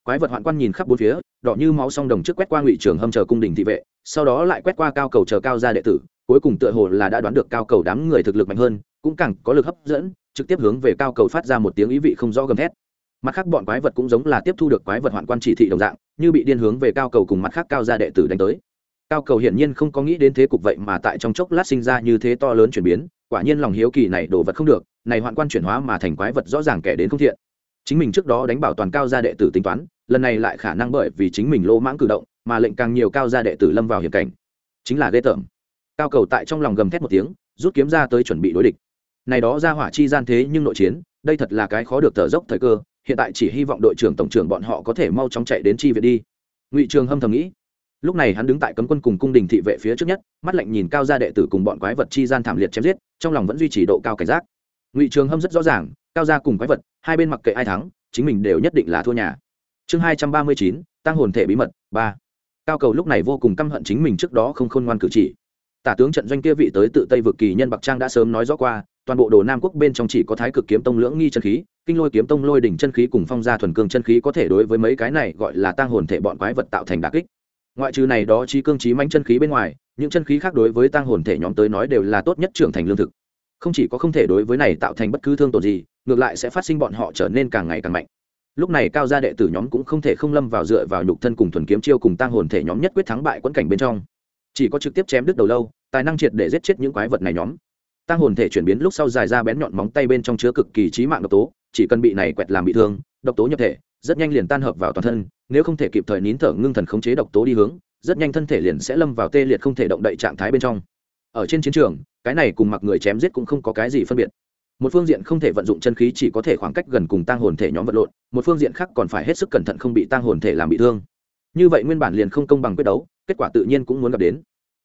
A: quái vật hoạn quan nhìn khắp bốn phía, đỏ như máu song đồng trước quét qua ngụy trường hâm chờ cung đình thị vệ, sau đó lại quét qua cao cầu chờ cao gia đệ tử, cuối cùng tựa hồ là đã đoán được cao cầu đám người thực lực mạnh hơn, cũng càng có lực hấp dẫn, trực tiếp hướng về cao cầu phát ra một tiếng ý vị không rõ gầm thét. Mặt khác bọn quái vật cũng giống là tiếp thu được quái vật hoạn quan chỉ thị đồng dạng, như bị điên hướng về cao cầu cùng mặt khác cao gia đệ tử đánh tới. Cao cầu hiển nhiên không có nghĩ đến thế cục vậy mà tại trong chốc lát sinh ra như thế to lớn chuyển biến, quả nhiên lòng hiếu kỳ này đồ vật không được, này hoạn quan chuyển hóa mà thành quái vật rõ ràng kẻ đến không thiện. Chính mình trước đó đánh bảo toàn cao gia đệ tử tính toán lần này lại khả năng bởi vì chính mình lô mãng cử động mà lệnh càng nhiều cao gia đệ tử lâm vào hiểm cảnh. Chính là ghê tởm. Cao cầu tại trong lòng gầm thét một tiếng, rút kiếm ra tới chuẩn bị đối địch. Này đó ra hỏa chi gian thế nhưng nội chiến, đây thật là cái khó được thở dốc thời cơ, hiện tại chỉ hy vọng đội trưởng tổng trưởng bọn họ có thể mau chóng chạy đến chi viện đi. Ngụy trường hâm thầm nghĩ. Lúc này hắn đứng tại cấm quân cùng cung đình thị vệ phía trước nhất, mắt lạnh nhìn cao gia đệ tử cùng bọn quái vật chi gian thảm liệt chém giết, trong lòng vẫn duy trì độ cao cảnh giác. Ngụy trường hâm rất rõ ràng, cao gia cùng quái vật, hai bên mặc kệ ai thắng, chính mình đều nhất định là thua nhà chương hai trăm ba mươi chín, tăng hồn thể bí mật, ba. Cao cầu lúc này vô cùng căm hận chính mình trước đó không khôn ngoan cử chỉ. Tả tướng trận doanh kia vị tới tự tây vực kỳ nhân bạc trang đã sớm nói rõ qua, toàn bộ đồ nam quốc bên trong chỉ có thái cực kiếm tông lưỡng nghi chân khí, kinh lôi kiếm tông lôi đỉnh chân khí cùng phong gia thuần cương chân khí có thể đối với mấy cái này gọi là tăng hồn thể bọn quái vật tạo thành đà kích. Ngoại trừ này đó trí cương trí mánh chân khí bên ngoài, những chân khí khác đối với tăng hồn thể nhóm tới nói đều là tốt nhất trưởng thành lương thực. Không chỉ có không thể đối với này tạo thành bất cứ thương tổn gì, ngược lại sẽ phát sinh bọn họ trở nên càng ngày càng mạnh lúc này cao gia đệ tử nhóm cũng không thể không lâm vào dựa vào nhục thân cùng thuần kiếm chiêu cùng tăng hồn thể nhóm nhất quyết thắng bại quẫn cảnh bên trong. Chỉ có trực tiếp chém đứt đầu lâu, tài năng triệt để giết chết những quái vật này nhóm. Tăng hồn thể chuyển biến lúc sau dài ra bén nhọn móng tay bên trong chứa cực kỳ trí mạng độc tố, chỉ cần bị này quẹt làm bị thương, độc tố nhập thể, rất nhanh liền tan hợp vào toàn thân, nếu không thể kịp thời nín thở ngưng thần khống chế độc tố đi hướng, rất nhanh thân thể liền sẽ lâm vào tê liệt không thể động đậy trạng thái bên trong. Ở trên chiến trường, cái này cùng mặc người chém giết cũng không có cái gì phân biệt một phương diện không thể vận dụng chân khí chỉ có thể khoảng cách gần cùng tăng hồn thể nhóm vật lộn, một phương diện khác còn phải hết sức cẩn thận không bị tăng hồn thể làm bị thương. Như vậy nguyên bản liền không công bằng quyết đấu, kết quả tự nhiên cũng muốn gặp đến.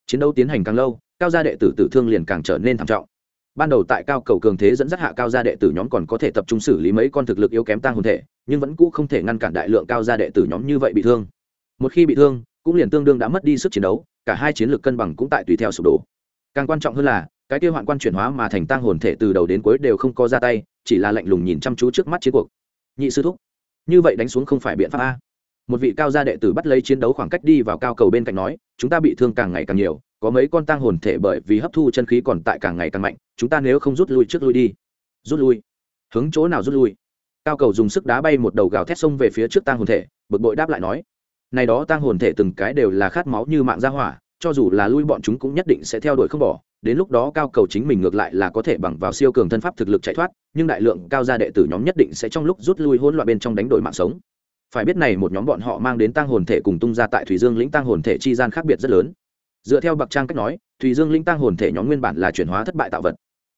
A: Chiến đấu tiến hành càng lâu, cao gia đệ tử tử thương liền càng trở nên thảm trọng. Ban đầu tại cao cầu cường thế dẫn dắt hạ cao gia đệ tử nhóm còn có thể tập trung xử lý mấy con thực lực yếu kém tăng hồn thể, nhưng vẫn cũ không thể ngăn cản đại lượng cao gia đệ tử nhóm như vậy bị thương. Một khi bị thương, cũng liền tương đương đã mất đi sức chiến đấu, cả hai chiến lược cân bằng cũng tại tùy theo sụp đổ. Càng quan trọng hơn là cái kia hoạn quan chuyển hóa mà thành tang hồn thể từ đầu đến cuối đều không có ra tay, chỉ là lạnh lùng nhìn chăm chú trước mắt chiến cuộc. Nhị sư thúc, như vậy đánh xuống không phải biện pháp a? Một vị cao gia đệ tử bắt lấy chiến đấu khoảng cách đi vào cao cầu bên cạnh nói, chúng ta bị thương càng ngày càng nhiều, có mấy con tang hồn thể bởi vì hấp thu chân khí còn tại càng ngày càng mạnh, chúng ta nếu không rút lui trước lui đi. Rút lui? Hướng chỗ nào rút lui? Cao cầu dùng sức đá bay một đầu gào thét sông về phía trước tang hồn thể, bực bội đáp lại nói, này đó tang hồn thể từng cái đều là khát máu như mạng ra hỏa cho dù là lui bọn chúng cũng nhất định sẽ theo đuổi không bỏ. Đến lúc đó cao cầu chính mình ngược lại là có thể bằng vào siêu cường thân pháp thực lực chạy thoát, nhưng đại lượng cao gia đệ tử nhóm nhất định sẽ trong lúc rút lui hỗn loạn bên trong đánh đổi mạng sống. Phải biết này một nhóm bọn họ mang đến tăng hồn thể cùng tung ra tại thủy dương lĩnh tăng hồn thể chi gian khác biệt rất lớn. Dựa theo bậc trang cách nói, thủy dương lĩnh tăng hồn thể nhóm nguyên bản là chuyển hóa thất bại tạo vật.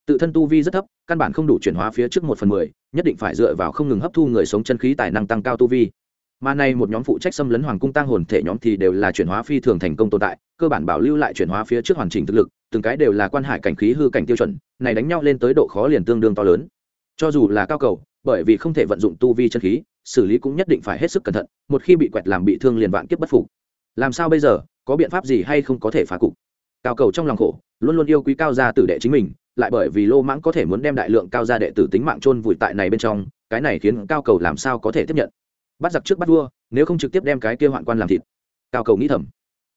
A: Tự thân tu vi rất thấp, căn bản không đủ chuyển hóa phía trước một phần mười, nhất định phải dựa vào không ngừng hấp thu người sống chân khí tài năng tăng cao tu vi mà nay một nhóm phụ trách xâm lấn hoàng cung tăng hồn thể nhóm thì đều là chuyển hóa phi thường thành công tồn tại, cơ bản bảo lưu lại chuyển hóa phía trước hoàn chỉnh thực lực, từng cái đều là quan hải cảnh khí hư cảnh tiêu chuẩn, này đánh nhau lên tới độ khó liền tương đương to lớn. Cho dù là cao cầu, bởi vì không thể vận dụng tu vi chân khí, xử lý cũng nhất định phải hết sức cẩn thận, một khi bị quẹt làm bị thương liền vạn kiếp bất phục. Làm sao bây giờ, có biện pháp gì hay không có thể phá cục? Cao cầu trong lòng khổ, luôn luôn yêu quý cao gia tử đệ chính mình, lại bởi vì lô mãng có thể muốn đem đại lượng cao gia đệ tử tính mạng chôn vùi tại này bên trong, cái này khiến cao cầu làm sao có thể tiếp nhận? Bắt giặc trước bắt vua, nếu không trực tiếp đem cái kia hoạn quan làm thịt. Cao cầu nghĩ thầm.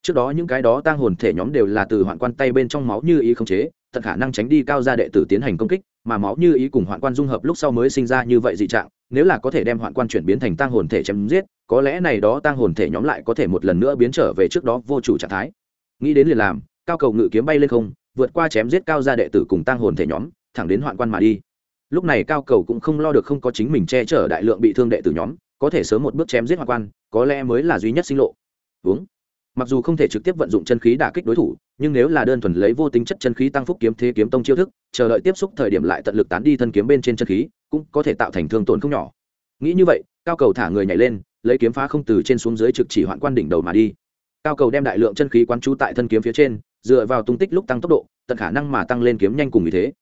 A: Trước đó những cái đó tang hồn thể nhóm đều là từ hoạn quan tay bên trong máu như ý khống chế, tận khả năng tránh đi cao gia đệ tử tiến hành công kích, mà máu như ý cùng hoạn quan dung hợp lúc sau mới sinh ra như vậy dị trạng, nếu là có thể đem hoạn quan chuyển biến thành tang hồn thể chém giết, có lẽ này đó tang hồn thể nhóm lại có thể một lần nữa biến trở về trước đó vô chủ trạng thái. Nghĩ đến liền làm, cao cầu ngự kiếm bay lên không, vượt qua chém giết cao gia đệ tử cùng tang hồn thể nhóm, thẳng đến hoạn quan mà đi. Lúc này cao cầu cũng không lo được không có chính mình che chở đại lượng bị thương đệ tử nhóm có thể sớm một bước chém giết hoàng quan, có lẽ mới là duy nhất sinh lộ. Uống. Mặc dù không thể trực tiếp vận dụng chân khí đả kích đối thủ, nhưng nếu là đơn thuần lấy vô tính chất chân khí tăng phúc kiếm thế kiếm tông chiêu thức, chờ đợi tiếp xúc thời điểm lại tận lực tán đi thân kiếm bên trên chân khí, cũng có thể tạo thành thương tổn không nhỏ. Nghĩ như vậy, cao cầu thả người nhảy lên, lấy kiếm phá không từ trên xuống dưới trực chỉ hoạn quan đỉnh đầu mà đi. Cao cầu đem đại lượng chân khí quán trú tại thân kiếm phía trên, dựa vào tung tích lúc tăng tốc độ, tận khả năng mà tăng lên kiếm nhanh cùng như thế.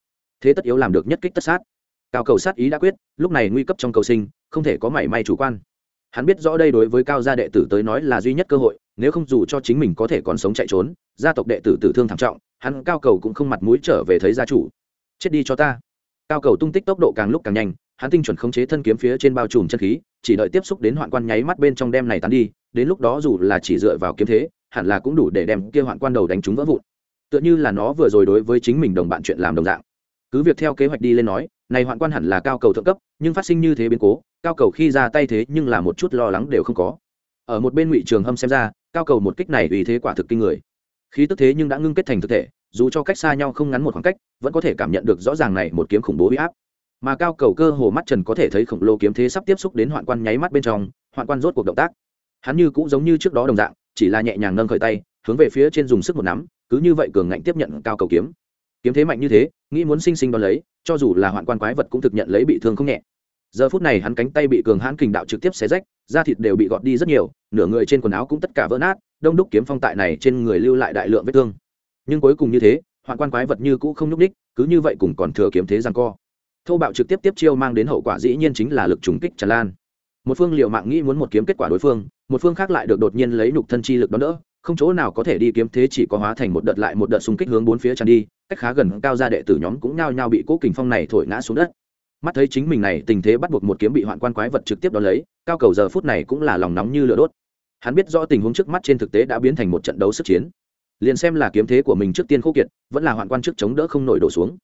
A: Thế tất yếu làm được nhất kích tất sát cao cầu sát ý đã quyết, lúc này nguy cấp trong cầu sinh, không thể có mảy may chủ quan. Hắn biết rõ đây đối với cao gia đệ tử tới nói là duy nhất cơ hội, nếu không dù cho chính mình có thể còn sống chạy trốn, gia tộc đệ tử tử thương thảm trọng, hắn cao cầu cũng không mặt mũi trở về thấy gia chủ. Chết đi cho ta. Cao cầu tung tích tốc độ càng lúc càng nhanh, hắn tinh chuẩn khống chế thân kiếm phía trên bao trùm chân khí, chỉ đợi tiếp xúc đến hoạn quan nháy mắt bên trong đem này tán đi, đến lúc đó dù là chỉ dựa vào kiếm thế, hẳn là cũng đủ để đem kia hoạn quan đầu đánh chúng vỡ vụn. Tựa như là nó vừa rồi đối với chính mình đồng bạn chuyện làm đồng dạng. Cứ việc theo kế hoạch đi lên nói này hoạn quan hẳn là cao cầu thượng cấp, nhưng phát sinh như thế biến cố, cao cầu khi ra tay thế nhưng là một chút lo lắng đều không có. Ở một bên ngụy trường hâm xem ra, cao cầu một kích này vì thế quả thực kinh người. Khí tức thế nhưng đã ngưng kết thành thực thể, dù cho cách xa nhau không ngắn một khoảng cách, vẫn có thể cảm nhận được rõ ràng này một kiếm khủng bố huy áp. Mà cao cầu cơ hồ mắt trần có thể thấy khổng lồ kiếm thế sắp tiếp xúc đến hoạn quan nháy mắt bên trong, hoạn quan rốt cuộc động tác. Hắn như cũng giống như trước đó đồng dạng, chỉ là nhẹ nhàng nâng khởi tay, hướng về phía trên dùng sức một nắm, cứ như vậy cường ngạnh tiếp nhận cao cầu kiếm kiếm thế mạnh như thế, nghĩ muốn sinh sinh đón lấy, cho dù là hoạn quan quái vật cũng thực nhận lấy bị thương không nhẹ. Giờ phút này hắn cánh tay bị cường hãn kình đạo trực tiếp xé rách, da thịt đều bị gọt đi rất nhiều, nửa người trên quần áo cũng tất cả vỡ nát, đông đúc kiếm phong tại này trên người lưu lại đại lượng vết thương. Nhưng cuối cùng như thế, hoạn quan quái vật như cũ không nhúc ních cứ như vậy cùng còn thừa kiếm thế rằng co. Thô bạo trực tiếp tiếp chiêu mang đến hậu quả dĩ nhiên chính là lực trùng kích tràn lan. Một phương liệu mạng nghĩ muốn một kiếm kết quả đối phương, một phương khác lại được đột nhiên lấy nhục thân chi lực đó đỡ không chỗ nào có thể đi kiếm thế chỉ có hóa thành một đợt lại một đợt xung kích hướng bốn phía tràn đi, cách khá gần cao ra đệ tử nhóm cũng nhao nhao bị cố kình phong này thổi ngã xuống đất. Mắt thấy chính mình này tình thế bắt buộc một kiếm bị hoạn quan quái vật trực tiếp đón lấy, cao cầu giờ phút này cũng là lòng nóng như lửa đốt. Hắn biết rõ tình huống trước mắt trên thực tế đã biến thành một trận đấu sức chiến. Liền xem là kiếm thế của mình trước tiên khô kiệt, vẫn là hoạn quan trước chống đỡ không nổi đổ xuống.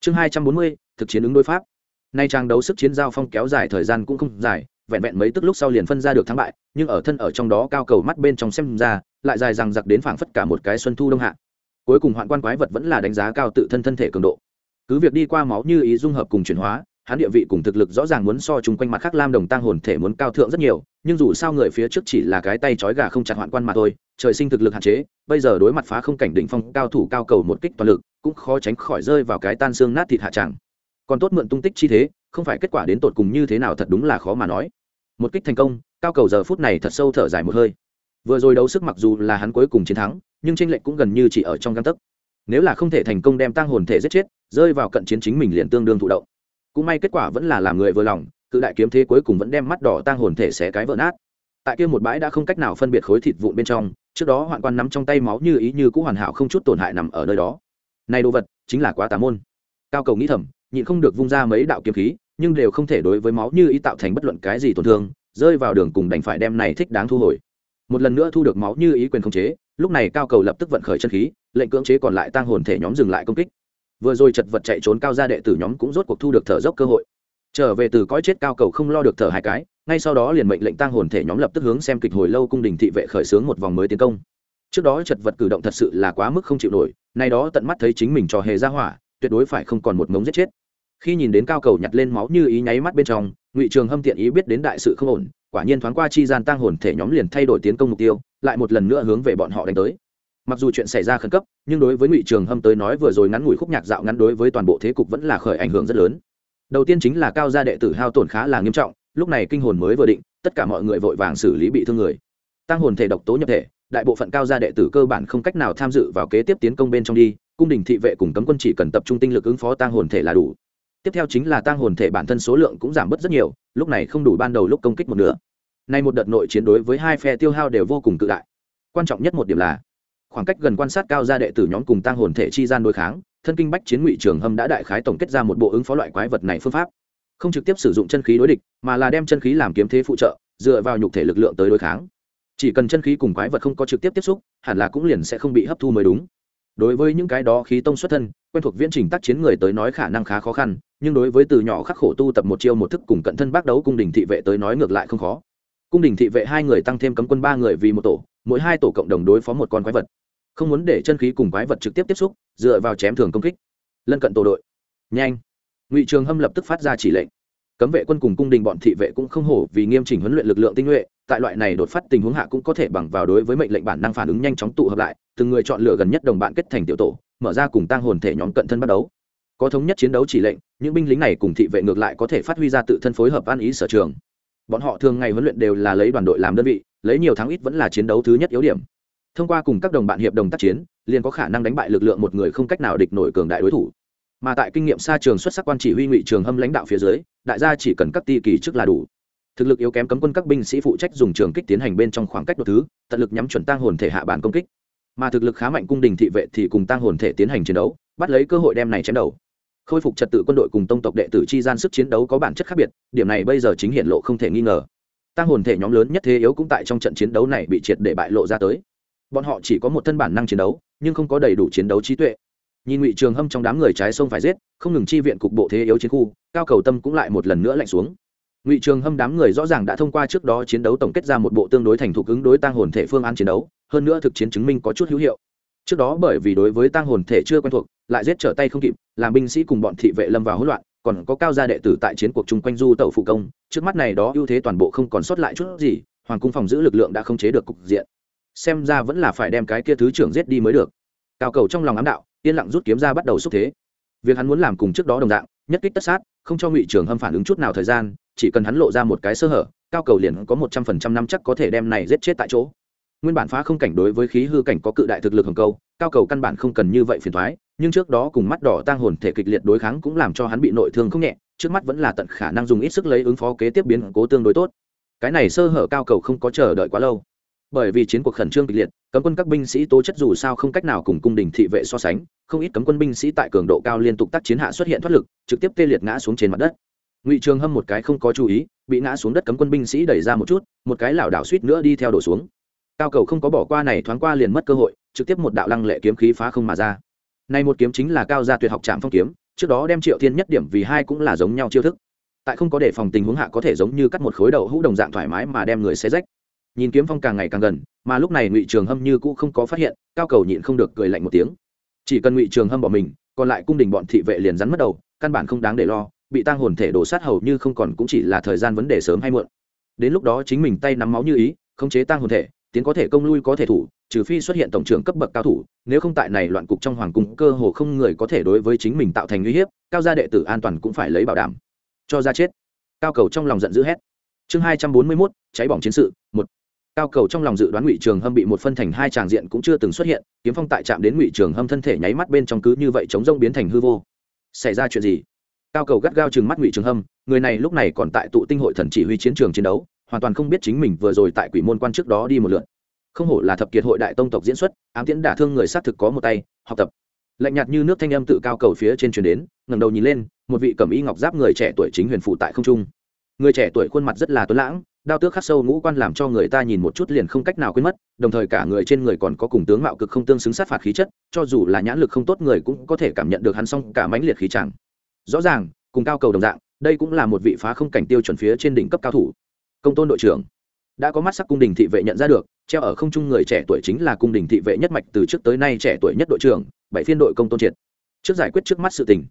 A: Chương hai trăm bốn mươi, thực chiến ứng đối pháp. Nay trang đấu sức chiến giao phong kéo dài thời gian cũng không dài vẹn vẹn mấy tức lúc sau liền phân ra được thắng bại, nhưng ở thân ở trong đó cao cầu mắt bên trong xem ra, lại dài rằng giặc đến phảng phất cả một cái xuân thu đông hạ. Cuối cùng hoạn quan quái vật vẫn là đánh giá cao tự thân thân thể cường độ. Cứ việc đi qua máu như ý dung hợp cùng chuyển hóa, hắn địa vị cùng thực lực rõ ràng muốn so chung quanh mặt khác lam đồng tăng hồn thể muốn cao thượng rất nhiều, nhưng dù sao người phía trước chỉ là cái tay trói gà không chặt hoạn quan mà thôi, trời sinh thực lực hạn chế, bây giờ đối mặt phá không cảnh đỉnh phong cao thủ cao cầu một kích toàn lực, cũng khó tránh khỏi rơi vào cái tan xương nát thịt hạ tràng. Còn tốt mượn tung tích chi thế, không phải kết quả đến tột cùng như thế nào thật đúng là khó mà nói một kích thành công, cao cầu giờ phút này thật sâu thở dài một hơi. Vừa rồi đấu sức mặc dù là hắn cuối cùng chiến thắng, nhưng tranh lệch cũng gần như chỉ ở trong găng tấc. Nếu là không thể thành công đem tăng hồn thể giết chết, rơi vào cận chiến chính mình liền tương đương thụ động. Cũng may kết quả vẫn là làm người vừa lòng, cự đại kiếm thế cuối cùng vẫn đem mắt đỏ tăng hồn thể xé cái vỡ nát. Tại kia một bãi đã không cách nào phân biệt khối thịt vụn bên trong, trước đó hoạn quan nắm trong tay máu như ý như cũng hoàn hảo không chút tổn hại nằm ở nơi đó. Này đồ vật, chính là quá tà môn. Cao cầu nghĩ thầm, nhịn không được vung ra mấy đạo kiếm khí nhưng đều không thể đối với máu như ý tạo thành bất luận cái gì tổn thương, rơi vào đường cùng đành phải đem này thích đáng thu hồi. Một lần nữa thu được máu như ý quyền khống chế, lúc này cao cầu lập tức vận khởi chân khí, lệnh cưỡng chế còn lại tăng hồn thể nhóm dừng lại công kích. Vừa rồi chật vật chạy trốn cao ra đệ tử nhóm cũng rốt cuộc thu được thở dốc cơ hội. Trở về từ cõi chết cao cầu không lo được thở hai cái, ngay sau đó liền mệnh lệnh tăng hồn thể nhóm lập tức hướng xem kịch hồi lâu cung đình thị vệ khởi xướng một vòng mới tiến công. Trước đó chật vật cử động thật sự là quá mức không chịu nổi, nay đó tận mắt thấy chính mình trò hề ra hỏa, tuyệt đối phải không còn một mống giết chết khi nhìn đến cao cầu nhặt lên máu như ý nháy mắt bên trong, ngụy trường hâm tiện ý biết đến đại sự không ổn, quả nhiên thoáng qua chi gian tăng hồn thể nhóm liền thay đổi tiến công mục tiêu, lại một lần nữa hướng về bọn họ đánh tới. Mặc dù chuyện xảy ra khẩn cấp, nhưng đối với ngụy trường hâm tới nói vừa rồi ngắn ngủi khúc nhạc dạo ngắn đối với toàn bộ thế cục vẫn là khởi ảnh hưởng rất lớn. Đầu tiên chính là cao gia đệ tử hao tổn khá là nghiêm trọng, lúc này kinh hồn mới vừa định, tất cả mọi người vội vàng xử lý bị thương người. Tăng hồn thể độc tố nhập thể, đại bộ phận cao gia đệ tử cơ bản không cách nào tham dự vào kế tiếp tiến công bên trong đi, cung đình thị vệ cùng cấm quân chỉ cần tập trung tinh lực ứng phó tăng hồn thể là đủ tiếp theo chính là tăng hồn thể bản thân số lượng cũng giảm bớt rất nhiều, lúc này không đủ ban đầu lúc công kích một nửa. Nay một đợt nội chiến đối với hai phe tiêu hao đều vô cùng cự đại. Quan trọng nhất một điểm là, khoảng cách gần quan sát cao gia đệ tử nhóm cùng tăng hồn thể chi gian đối kháng, thân kinh bách chiến ngụy trường hâm đã đại khái tổng kết ra một bộ ứng phó loại quái vật này phương pháp. Không trực tiếp sử dụng chân khí đối địch, mà là đem chân khí làm kiếm thế phụ trợ, dựa vào nhục thể lực lượng tới đối kháng. Chỉ cần chân khí cùng quái vật không có trực tiếp tiếp xúc, hẳn là cũng liền sẽ không bị hấp thu mới đúng. Đối với những cái đó khí tông xuất thân, quen thuộc viễn trình tác chiến người tới nói khả năng khá khó khăn nhưng đối với từ nhỏ khắc khổ tu tập một chiêu một thức cùng cận thân bác đấu cung đình thị vệ tới nói ngược lại không khó. Cung đình thị vệ hai người tăng thêm cấm quân ba người vì một tổ, mỗi hai tổ cộng đồng đối phó một con quái vật. Không muốn để chân khí cùng quái vật trực tiếp tiếp xúc, dựa vào chém thường công kích. Lân cận tổ đội. Nhanh. Ngụy trường hâm lập tức phát ra chỉ lệnh. Cấm vệ quân cùng cung đình bọn thị vệ cũng không hổ vì nghiêm chỉnh huấn luyện lực lượng tinh nhuệ, tại loại này đột phát tình huống hạ cũng có thể bằng vào đối với mệnh lệnh bản năng phản ứng nhanh chóng tụ hợp lại, từng người chọn lựa gần nhất đồng bạn kết thành tiểu tổ, mở ra cùng tăng hồn thể nhóm cận thân bắt đấu có thống nhất chiến đấu chỉ lệnh, những binh lính này cùng thị vệ ngược lại có thể phát huy ra tự thân phối hợp an ý sở trường. Bọn họ thường ngày huấn luyện đều là lấy đoàn đội làm đơn vị, lấy nhiều thắng ít vẫn là chiến đấu thứ nhất yếu điểm. Thông qua cùng các đồng bạn hiệp đồng tác chiến, liền có khả năng đánh bại lực lượng một người không cách nào địch nổi cường đại đối thủ. Mà tại kinh nghiệm xa trường xuất sắc quan chỉ huy ngụy trường hâm lãnh đạo phía dưới, đại gia chỉ cần các ti kỳ trước là đủ. Thực lực yếu kém cấm quân các binh sĩ phụ trách dùng trường kích tiến hành bên trong khoảng cách đột thứ, tận lực nhắm chuẩn tăng hồn thể hạ bản công kích. Mà thực lực khá mạnh cung đình thị vệ thì cùng tăng hồn thể tiến hành chiến đấu, bắt lấy cơ hội đem này chém đầu khôi phục trật tự quân đội cùng tông tộc đệ tử chi gian sức chiến đấu có bản chất khác biệt, điểm này bây giờ chính hiện lộ không thể nghi ngờ. Tăng hồn thể nhóm lớn nhất thế yếu cũng tại trong trận chiến đấu này bị triệt để bại lộ ra tới. Bọn họ chỉ có một thân bản năng chiến đấu, nhưng không có đầy đủ chiến đấu trí tuệ. Nhìn ngụy trường hâm trong đám người trái sông phải giết, không ngừng chi viện cục bộ thế yếu chiến khu, cao cầu tâm cũng lại một lần nữa lạnh xuống. Ngụy trường hâm đám người rõ ràng đã thông qua trước đó chiến đấu tổng kết ra một bộ tương đối thành thục ứng đối tăng hồn thể phương án chiến đấu, hơn nữa thực chiến chứng minh có chút hữu hiệu trước đó bởi vì đối với tăng hồn thể chưa quen thuộc, lại giết trở tay không kịp, làm binh sĩ cùng bọn thị vệ lâm vào hỗn loạn, còn có cao gia đệ tử tại chiến cuộc chung quanh du tẩu phụ công, trước mắt này đó ưu thế toàn bộ không còn sót lại chút gì, hoàng cung phòng giữ lực lượng đã không chế được cục diện. Xem ra vẫn là phải đem cái kia thứ trưởng giết đi mới được. Cao cầu trong lòng ám đạo, yên lặng rút kiếm ra bắt đầu xúc thế. Việc hắn muốn làm cùng trước đó đồng dạng, nhất kích tất sát, không cho ngụy trường hâm phản ứng chút nào thời gian, chỉ cần hắn lộ ra một cái sơ hở, cao cầu liền có một trăm phần trăm năm chắc có thể đem này giết chết tại chỗ nguyên bản phá không cảnh đối với khí hư cảnh có cự đại thực lực hồng câu, cao cầu căn bản không cần như vậy phiền thoái, nhưng trước đó cùng mắt đỏ tang hồn thể kịch liệt đối kháng cũng làm cho hắn bị nội thương không nhẹ, trước mắt vẫn là tận khả năng dùng ít sức lấy ứng phó kế tiếp biến cố tương đối tốt. Cái này sơ hở cao cầu không có chờ đợi quá lâu. Bởi vì chiến cuộc khẩn trương kịch liệt, cấm quân các binh sĩ tố chất dù sao không cách nào cùng cung đình thị vệ so sánh, không ít cấm quân binh sĩ tại cường độ cao liên tục tác chiến hạ xuất hiện thoát lực, trực tiếp tê liệt ngã xuống trên mặt đất. Ngụy trường hâm một cái không có chú ý, bị ngã xuống đất cấm quân binh sĩ đẩy ra một chút, một cái lảo đảo suýt nữa đi theo đổ xuống cao cầu không có bỏ qua này thoáng qua liền mất cơ hội, trực tiếp một đạo lăng lệ kiếm khí phá không mà ra. Nay một kiếm chính là cao gia tuyệt học trạm phong kiếm, trước đó đem triệu thiên nhất điểm vì hai cũng là giống nhau chiêu thức. Tại không có đề phòng tình huống hạ có thể giống như cắt một khối đậu hũ đồng dạng thoải mái mà đem người xé rách. Nhìn kiếm phong càng ngày càng gần, mà lúc này ngụy trường hâm như cũ không có phát hiện, cao cầu nhịn không được cười lạnh một tiếng. Chỉ cần ngụy trường hâm bỏ mình, còn lại cung đình bọn thị vệ liền rắn mất đầu, căn bản không đáng để lo, bị tăng hồn thể đổ sát hầu như không còn cũng chỉ là thời gian vấn đề sớm hay muộn. Đến lúc đó chính mình tay nắm máu như ý, khống chế tăng hồn thể tiến có thể công lui có thể thủ, trừ phi xuất hiện tổng trưởng cấp bậc cao thủ, nếu không tại này loạn cục trong hoàng cung cơ hồ không người có thể đối với chính mình tạo thành uy hiếp, cao gia đệ tử an toàn cũng phải lấy bảo đảm. Cho ra chết. Cao cầu trong lòng giận dữ hét. Chương hai trăm bốn mươi mốt, cháy bỏng chiến sự, một. Cao cầu trong lòng dự đoán ngụy trường hâm bị một phân thành hai tràng diện cũng chưa từng xuất hiện, kiếm phong tại trạm đến ngụy trường hâm thân thể nháy mắt bên trong cứ như vậy chống rông biến thành hư vô. Xảy ra chuyện gì? Cao cầu gắt gao chừng mắt ngụy trường hâm, người này lúc này còn tại tụ tinh hội thần chỉ huy chiến trường chiến đấu hoàn toàn không biết chính mình vừa rồi tại quỷ môn quan trước đó đi một lượt. Không hổ là thập kiệt hội đại tông tộc diễn xuất, ám tiễn đả thương người xác thực có một tay, học tập. Lạnh nhạt như nước thanh âm tự cao cầu phía trên truyền đến, ngẩng đầu nhìn lên, một vị cẩm y ngọc giáp người trẻ tuổi chính huyền phụ tại không trung. Người trẻ tuổi khuôn mặt rất là tuấn lãng, đao tước khắc sâu ngũ quan làm cho người ta nhìn một chút liền không cách nào quên mất, đồng thời cả người trên người còn có cùng tướng mạo cực không tương xứng sát phạt khí chất, cho dù là nhãn lực không tốt người cũng có thể cảm nhận được hắn xong cả mãnh liệt khí chẳng rõ ràng, cùng cao cầu đồng dạng, đây cũng là một vị phá không cảnh tiêu chuẩn phía trên đỉnh cấp cao thủ công tôn đội trưởng. Đã có mắt sắc cung đình thị vệ nhận ra được, treo ở không trung người trẻ tuổi chính là cung đình thị vệ nhất mạch từ trước tới nay trẻ tuổi nhất đội trưởng, bảy phiên đội công tôn triệt. Trước giải quyết trước mắt sự tình,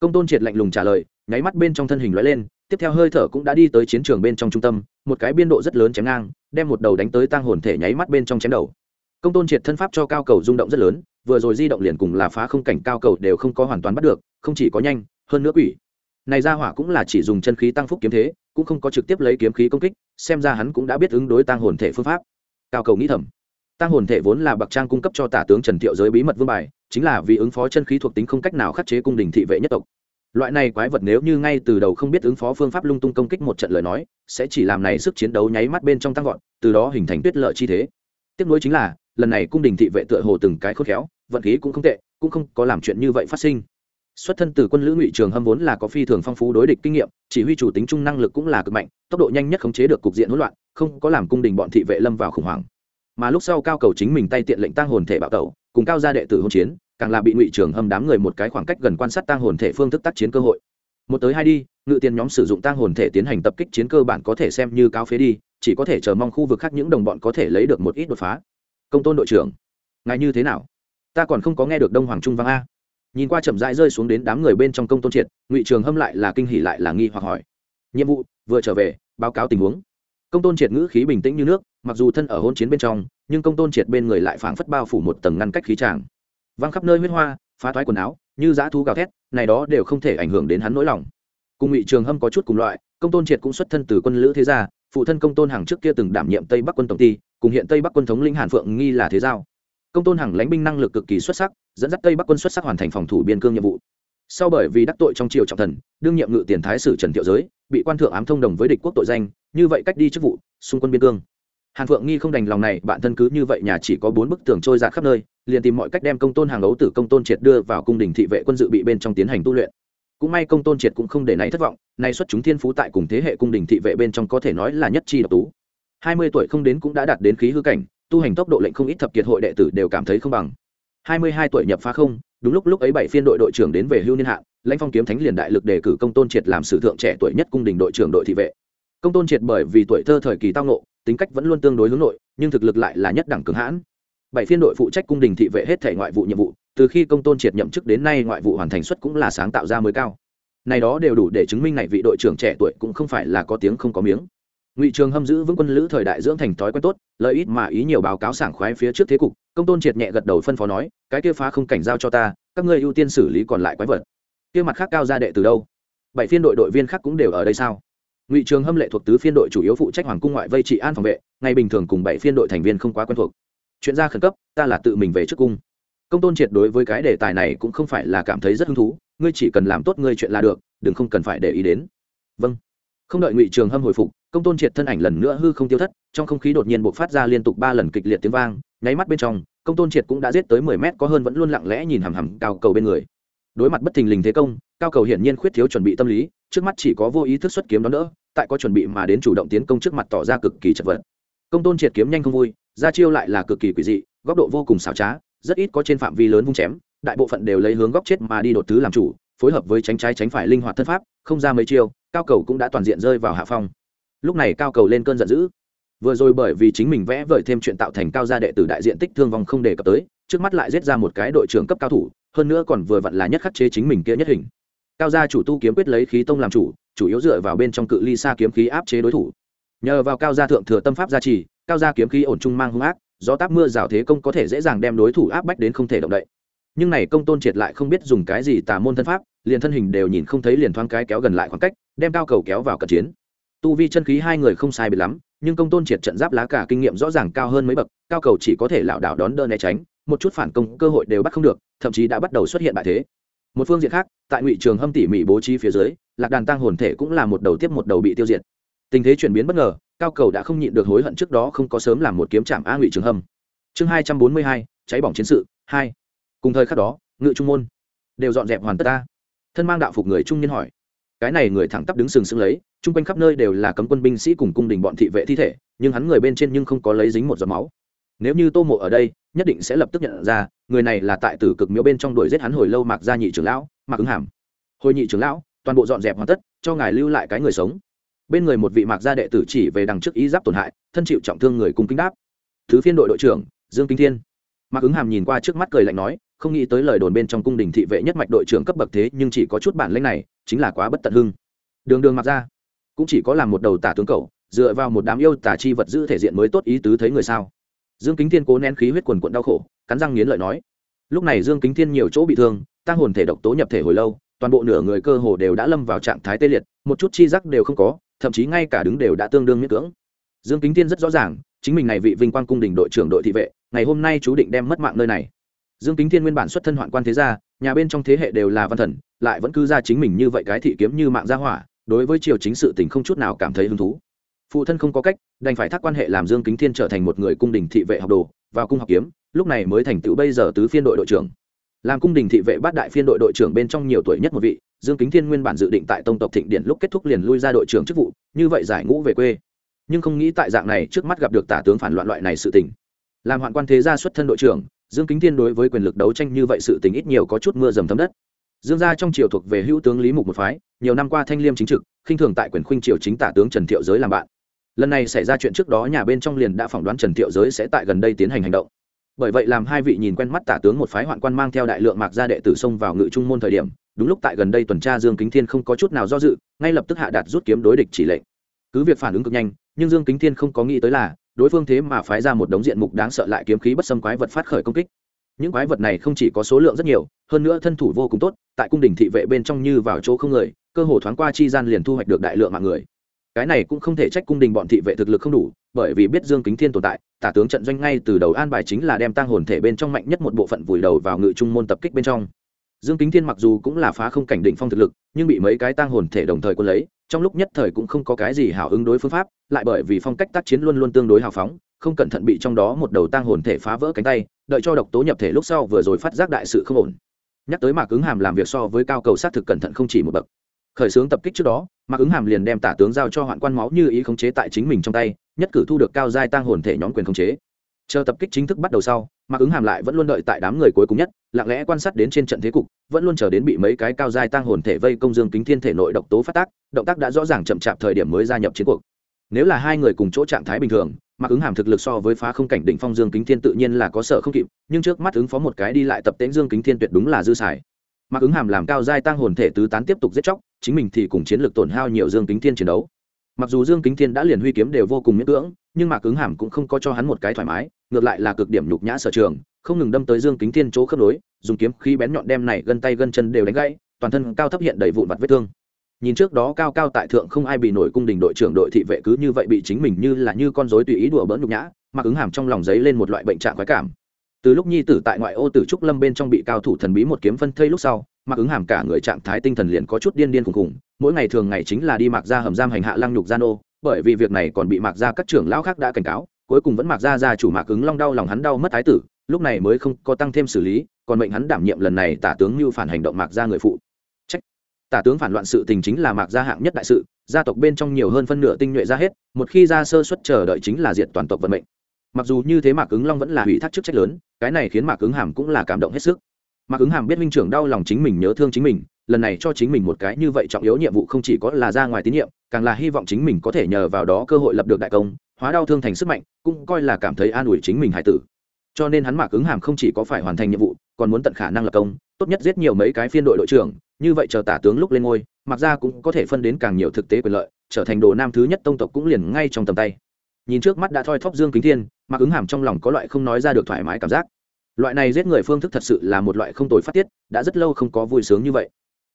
A: công tôn triệt lạnh lùng trả lời, nháy mắt bên trong thân hình lóe lên, tiếp theo hơi thở cũng đã đi tới chiến trường bên trong trung tâm, một cái biên độ rất lớn chém ngang, đem một đầu đánh tới tang hồn thể nháy mắt bên trong chém đầu. Công tôn triệt thân pháp cho cao cầu rung động rất lớn, vừa rồi di động liền cùng là phá không cảnh cao cầu đều không có hoàn toàn bắt được, không chỉ có nhanh, hơn nữa quỷ này ra hỏa cũng là chỉ dùng chân khí tăng phúc kiếm thế, cũng không có trực tiếp lấy kiếm khí công kích, xem ra hắn cũng đã biết ứng đối tăng hồn thể phương pháp. Cao cầu nghĩ thầm. Tăng hồn thể vốn là bậc trang cung cấp cho tả tướng trần thiệu giới bí mật vương bài, chính là vì ứng phó chân khí thuộc tính không cách nào khắc chế cung đình thị vệ nhất tộc. Loại này quái vật nếu như ngay từ đầu không biết ứng phó phương pháp lung tung công kích một trận lời nói, sẽ chỉ làm này sức chiến đấu nháy mắt bên trong tăng vọt, từ đó hình thành tuyết lợi chi thế. Tiếp nối chính là, lần này cung đình thị vệ tựa hồ từng cái khôn khéo, vận khí cũng không tệ, cũng không có làm chuyện như vậy phát sinh xuất thân từ quân lữ ngụy trường hâm vốn là có phi thường phong phú đối địch kinh nghiệm, chỉ huy chủ tính trung năng lực cũng là cực mạnh, tốc độ nhanh nhất khống chế được cục diện hỗn loạn, không có làm cung đình bọn thị vệ lâm vào khủng hoảng. Mà lúc sau cao cầu chính mình tay tiện lệnh tăng hồn thể bạo tẩu, cùng cao gia đệ tử hỗn chiến, càng là bị ngụy trường hâm đám người một cái khoảng cách gần quan sát tăng hồn thể phương thức tác chiến cơ hội. Một tới hai đi, ngự tiền nhóm sử dụng tăng hồn thể tiến hành tập kích chiến cơ bản có thể xem như cao phế đi, chỉ có thể chờ mong khu vực khác những đồng bọn có thể lấy được một ít đột phá. Công tôn đội trưởng, ngài như thế nào? Ta còn không có nghe được đông hoàng trung vang a nhìn qua chậm rãi rơi xuống đến đám người bên trong công tôn triệt, ngụy trường hâm lại là kinh hỉ lại là nghi hoặc hỏi. Nhiệm vụ, vừa trở về, báo cáo tình huống. Công tôn triệt ngữ khí bình tĩnh như nước, mặc dù thân ở hôn chiến bên trong, nhưng công tôn triệt bên người lại phảng phất bao phủ một tầng ngăn cách khí tràng. Văng khắp nơi huyết hoa, phá thoái quần áo, như dã thú gào thét, này đó đều không thể ảnh hưởng đến hắn nỗi lòng. Cùng ngụy trường hâm có chút cùng loại, công tôn triệt cũng xuất thân từ quân lữ thế gia, phụ thân công tôn hàng trước kia từng đảm nhiệm tây bắc quân tổng ty cùng hiện tây bắc quân thống lĩnh hàn phượng nghi là thế giao. Công tôn hằng lãnh binh năng lực cực kỳ xuất sắc dẫn dắt tây bắc quân xuất sắc hoàn thành phòng thủ biên cương nhiệm vụ sau bởi vì đắc tội trong triều trọng thần đương nhiệm ngự tiền thái sử trần thiệu giới bị quan thượng ám thông đồng với địch quốc tội danh như vậy cách đi chức vụ xung quân biên cương hàn phượng nghi không đành lòng này bạn thân cứ như vậy nhà chỉ có bốn bức tường trôi giạt khắp nơi liền tìm mọi cách đem công tôn hàng ấu tử công tôn triệt đưa vào cung đình thị vệ quân dự bị bên trong tiến hành tu luyện cũng may công tôn triệt cũng không để này thất vọng nay xuất chúng thiên phú tại cùng thế hệ cung đình thị vệ bên trong có thể nói là nhất chi độc tú hai mươi tuổi không đến cũng đã đạt đến khí hư cảnh tu hành tốc độ lệnh không ít thập kiệt hội đệ tử đều cảm thấy không bằng hai mươi hai tuổi nhập phá không, đúng lúc lúc ấy bảy phiên đội đội trưởng đến về hưu niên hạn lãnh phong kiếm thánh liền đại lực đề cử công tôn triệt làm sử thượng trẻ tuổi nhất cung đình đội trưởng đội thị vệ. Công tôn triệt bởi vì tuổi thơ thời kỳ tao nộ tính cách vẫn luôn tương đối hướng nội, nhưng thực lực lại là nhất đẳng cường hãn. Bảy phiên đội phụ trách cung đình thị vệ hết thể ngoại vụ nhiệm vụ, từ khi công tôn triệt nhậm chức đến nay ngoại vụ hoàn thành suất cũng là sáng tạo ra mới cao. Này đó đều đủ để chứng minh này vị đội trưởng trẻ tuổi cũng không phải là có tiếng không có miếng ngụy trường hâm giữ vững quân lữ thời đại dưỡng thành thói quen tốt, lợi ít mà ý nhiều báo cáo sảng khoái phía trước thế cục, công tôn triệt nhẹ gật đầu phân phó nói, cái kia phá không cảnh giao cho ta, các ngươi ưu tiên xử lý còn lại quái vật. Kia mặt khác cao ra đệ từ đâu? Bảy phiên đội đội viên khác cũng đều ở đây sao? Ngụy trường hâm lệ thuộc tứ phiên đội chủ yếu phụ trách hoàng cung ngoại vây trị an phòng vệ, ngày bình thường cùng bảy phiên đội thành viên không quá quen thuộc. Chuyện ra khẩn cấp, ta là tự mình về trước cung. Công tôn triệt đối với cái đề tài này cũng không phải là cảm thấy rất hứng thú, ngươi chỉ cần làm tốt ngươi chuyện là được, đừng không cần phải để ý đến. Vâng không đợi ngụy trường hâm hồi phục, công tôn triệt thân ảnh lần nữa hư không tiêu thất, trong không khí đột nhiên bộc phát ra liên tục ba lần kịch liệt tiếng vang, nháy mắt bên trong, công tôn triệt cũng đã giết tới mười mét, có hơn vẫn luôn lặng lẽ nhìn hằm hằm cao cầu bên người. Đối mặt bất thình lình thế công, cao cầu hiển nhiên khuyết thiếu chuẩn bị tâm lý, trước mắt chỉ có vô ý thức xuất kiếm đó đỡ, tại có chuẩn bị mà đến chủ động tiến công trước mặt tỏ ra cực kỳ chật vật. Công tôn triệt kiếm nhanh không vui, ra chiêu lại là cực kỳ quỷ dị, góc độ vô cùng xảo trá, rất ít có trên phạm vi lớn vung chém, đại bộ phận đều lấy hướng góc chết mà đi đột tứ làm chủ phối hợp với tránh trái tránh phải linh hoạt thân pháp, không ra mấy chiêu, cao cầu cũng đã toàn diện rơi vào hạ phong. Lúc này cao cầu lên cơn giận dữ. Vừa rồi bởi vì chính mình vẽ vời thêm chuyện tạo thành cao gia đệ tử đại diện tích thương vong không đề cập tới, trước mắt lại giết ra một cái đội trưởng cấp cao thủ, hơn nữa còn vừa vặn là nhất khắc chế chính mình kia nhất hình. Cao gia chủ tu kiếm quyết lấy khí tông làm chủ chủ yếu dựa vào bên trong cự ly xa kiếm khí áp chế đối thủ. Nhờ vào cao gia thượng thừa tâm pháp gia trì, cao gia kiếm khí ổn trung mang hung ác do táp mưa rào thế công có thể dễ dàng đem đối thủ áp bách đến không thể động đậy. Nhưng này công tôn triệt lại không biết dùng cái gì tà môn thân pháp liền thân hình đều nhìn không thấy liền thoáng cái kéo gần lại khoảng cách, đem cao cầu kéo vào cận chiến. Tu vi chân khí hai người không sai biệt lắm, nhưng công tôn triệt trận giáp lá cả kinh nghiệm rõ ràng cao hơn mấy bậc, cao cầu chỉ có thể lảo đảo đón đơn né tránh, một chút phản công cơ hội đều bắt không được, thậm chí đã bắt đầu xuất hiện bại thế. Một phương diện khác, tại ngụy trường hâm tỉ mỉ bố trí phía dưới, lạc đàn tăng hồn thể cũng là một đầu tiếp một đầu bị tiêu diệt. Tình thế chuyển biến bất ngờ, cao cầu đã không nhịn được hối hận trước đó không có sớm làm một kiếm trạm a ngụy trường hâm. Chương hai trăm bốn mươi hai, cháy bỏng chiến sự, hai. Cùng thời khắc đó, ngự trung môn đều dọn dẹp hoàn tất ta thân mang đạo phục người trung niên hỏi, cái này người thẳng tắp đứng sừng sững lấy, chung quanh khắp nơi đều là cấm quân binh sĩ cùng cung đình bọn thị vệ thi thể, nhưng hắn người bên trên nhưng không có lấy dính một giọt máu. Nếu như tô mộ ở đây, nhất định sẽ lập tức nhận ra, người này là tại tử cực miếu bên trong đuổi giết hắn hồi lâu mạc gia nhị trưởng lão, mạc ứng hàm. Hồi nhị trưởng lão, toàn bộ dọn dẹp hoàn tất, cho ngài lưu lại cái người sống. Bên người một vị mạc gia đệ tử chỉ về đằng trước ý giáp tổn hại, thân chịu trọng thương người cùng kính đáp. Thứ phiên đội đội trưởng, dương kinh thiên. Mạc ứng hàm nhìn qua trước mắt cười lạnh nói không nghĩ tới lời đồn bên trong cung đình thị vệ nhất mạch đội trưởng cấp bậc thế nhưng chỉ có chút bản lĩnh này, chính là quá bất tận hưng. Đường đường mặc ra, cũng chỉ có làm một đầu tả tướng cầu dựa vào một đám yêu tả chi vật giữ thể diện mới tốt ý tứ thấy người sao. Dương kính thiên cố nén khí huyết quần quận đau khổ, cắn răng nghiến lợi nói, lúc này dương kính thiên nhiều chỗ bị thương tăng hồn thể độc tố nhập thể hồi lâu, toàn bộ nửa người cơ hồ đều đã lâm vào trạng thái tê liệt, một chút chi giác đều không có, thậm chí ngay cả đứng đều đã tương đương miễn cưỡng. Dương kính thiên rất rõ ràng, chính mình này vị vinh quang cung đình đội trưởng đội thị vệ, ngày hôm nay chú định đem mất mạng nơi này dương kính thiên nguyên bản xuất thân hoạn quan thế gia, nhà bên trong thế hệ đều là văn thần, lại vẫn cứ ra chính mình như vậy cái thị kiếm như mạng gia hỏa, đối với triều chính sự tình không chút nào cảm thấy hứng thú. Phụ thân không có cách, đành phải thác quan hệ làm dương kính thiên trở thành một người cung đình thị vệ học đồ, vào cung học kiếm, lúc này mới thành tựu bây giờ tứ phiên đội đội trưởng. Làm cung đình thị vệ bát đại phiên đội đội trưởng bên trong nhiều tuổi nhất một vị, dương kính thiên nguyên bản dự định tại tông tộc thịnh điện lúc kết thúc liền lui ra đội trưởng chức vụ, như vậy giải ngũ về quê. Nhưng không nghĩ tại dạng này trước mắt gặp được tả tướng phản loạn loại này sự tình. Làm hoạn quan thế gia xuất thân đội trưởng dương kính thiên đối với quyền lực đấu tranh như vậy sự tình ít nhiều có chút mưa dầm thấm đất. Dương gia trong triều thuộc về hữu tướng lý mục một phái, nhiều năm qua thanh liêm chính trực, khinh thường tại quyền khuynh triều chính tả tướng trần thiệu giới làm bạn. Lần này xảy ra chuyện trước đó nhà bên trong liền đã phỏng đoán trần thiệu giới sẽ tại gần đây tiến hành hành động. Bởi vậy làm hai vị nhìn quen mắt tả tướng một phái hoạn quan mang theo đại lượng mạc gia đệ tử xông vào ngự trung môn thời điểm, đúng lúc tại gần đây tuần tra dương kính thiên không có chút nào do dự, ngay lập tức hạ đạt rút kiếm đối địch chỉ lệnh. Cứ việc phản ứng cực nhanh, nhưng dương kính thiên không có nghĩ tới là đối phương thế mà phái ra một đống diện mục đáng sợ lại kiếm khí bất xâm quái vật phát khởi công kích. Những quái vật này không chỉ có số lượng rất nhiều, hơn nữa thân thủ vô cùng tốt, tại cung đình thị vệ bên trong như vào chỗ không người, cơ hồ thoáng qua chi gian liền thu hoạch được đại lượng mạng người. Cái này cũng không thể trách cung đình bọn thị vệ thực lực không đủ, bởi vì biết dương kính thiên tồn tại, tả tướng trận doanh ngay từ đầu an bài chính là đem tăng hồn thể bên trong mạnh nhất một bộ phận vùi đầu vào ngự trung môn tập kích bên trong. Dương kính thiên mặc dù cũng là phá không cảnh định phong thực lực, nhưng bị mấy cái tăng hồn thể đồng thời quân lấy trong lúc nhất thời cũng không có cái gì hảo ứng đối phương pháp, lại bởi vì phong cách tác chiến luôn luôn tương đối hào phóng, không cẩn thận bị trong đó một đầu tang hồn thể phá vỡ cánh tay, đợi cho độc tố nhập thể lúc sau vừa rồi phát giác đại sự không ổn. Nhắc tới mạc ứng hàm làm việc so với cao cầu sát thực cẩn thận không chỉ một bậc. Khởi xướng tập kích trước đó, mạc ứng hàm liền đem tả tướng giao cho hoạn quan máu như ý khống chế tại chính mình trong tay, nhất cử thu được cao giai tang hồn thể nhóm quyền khống chế chờ tập kích chính thức bắt đầu sau, mạc ứng hàm lại vẫn luôn đợi tại đám người cuối cùng nhất, lặng lẽ quan sát đến trên trận thế cục, vẫn luôn chờ đến bị mấy cái cao giai tăng hồn thể vây công dương kính thiên thể nội độc tố phát tác, động tác đã rõ ràng chậm chạp thời điểm mới gia nhập chiến cuộc. Nếu là hai người cùng chỗ trạng thái bình thường, mạc ứng hàm thực lực so với phá không cảnh đỉnh phong dương kính thiên tự nhiên là có sợ không kịp, nhưng trước mắt ứng phó một cái đi lại tập tễnh dương kính thiên tuyệt đúng là dư xài. Mạc ứng hàm làm cao giai tăng hồn thể tứ tán tiếp tục giết chóc, chính mình thì cùng chiến lược tổn hao nhiều dương kính thiên chiến đấu. Mặc dù dương kính thiên đã liền huy kiếm đều vô cùng miễn cưỡng, nhưng mạc ứng hàm cũng không có cho hắn một cái thoải mái ngược lại là cực điểm nhục nhã sở trường, không ngừng đâm tới dương kính thiên chỗ khớp nối, dùng kiếm khí bén nhọn đem này gân tay gân chân đều đánh gãy, toàn thân cao thấp hiện đầy vụn vặt vết thương. Nhìn trước đó cao cao tại thượng không ai bị nổi cung đình đội trưởng đội thị vệ cứ như vậy bị chính mình như là như con rối tùy ý đùa bỡn nhục nhã, mặc ứng hàm trong lòng giấy lên một loại bệnh trạng khoái cảm. Từ lúc nhi tử tại ngoại ô tử trúc lâm bên trong bị cao thủ thần bí một kiếm phân thây lúc sau, mặc ứng hàm cả người trạng thái tinh thần liền có chút điên điên khùng khùng mỗi ngày thường ngày chính là đi mặc ra hầm giam hành hạ lăng nhục gian ô bởi vì việc này còn bị mặc ra các trưởng lão khác đã cảnh cáo cuối cùng vẫn mặc ra ra chủ mạc ứng long đau lòng hắn đau mất thái tử, lúc này mới không có tăng thêm xử lý, còn mệnh hắn đảm nhiệm lần này tả tướng như phản hành động mạc ra người phụ. Trách. Tả tướng phản loạn sự tình chính là mạc gia hạng nhất đại sự, gia tộc bên trong nhiều hơn phân nửa tinh nhuệ ra hết, một khi ra sơ xuất chờ đợi chính là diệt toàn tộc vận mệnh. Mặc dù như thế mạc ứng long vẫn là hủy thác chức trách lớn, cái này khiến mạc ứng hàm cũng là cảm động hết sức. Mạc ứng hàm biết minh trưởng đau lòng chính mình nhớ thương chính mình lần này cho chính mình một cái như vậy trọng yếu nhiệm vụ không chỉ có là ra ngoài tín nhiệm, càng là hy vọng chính mình có thể nhờ vào đó cơ hội lập được đại công, hóa đau thương thành sức mạnh, cũng coi là cảm thấy an ủi chính mình hải tử. Cho nên hắn mạc ứng hàm không chỉ có phải hoàn thành nhiệm vụ, còn muốn tận khả năng lập công, tốt nhất giết nhiều mấy cái phiên đội đội trưởng, như vậy chờ tả tướng lúc lên ngôi, mặc ra cũng có thể phân đến càng nhiều thực tế quyền lợi, trở thành đồ nam thứ nhất tông tộc cũng liền ngay trong tầm tay. Nhìn trước mắt đã thoi thóp dương kính thiên, mặc ứng hàm trong lòng có loại không nói ra được thoải mái cảm giác. Loại này giết người phương thức thật sự là một loại không tồi phát tiết, đã rất lâu không có vui sướng như vậy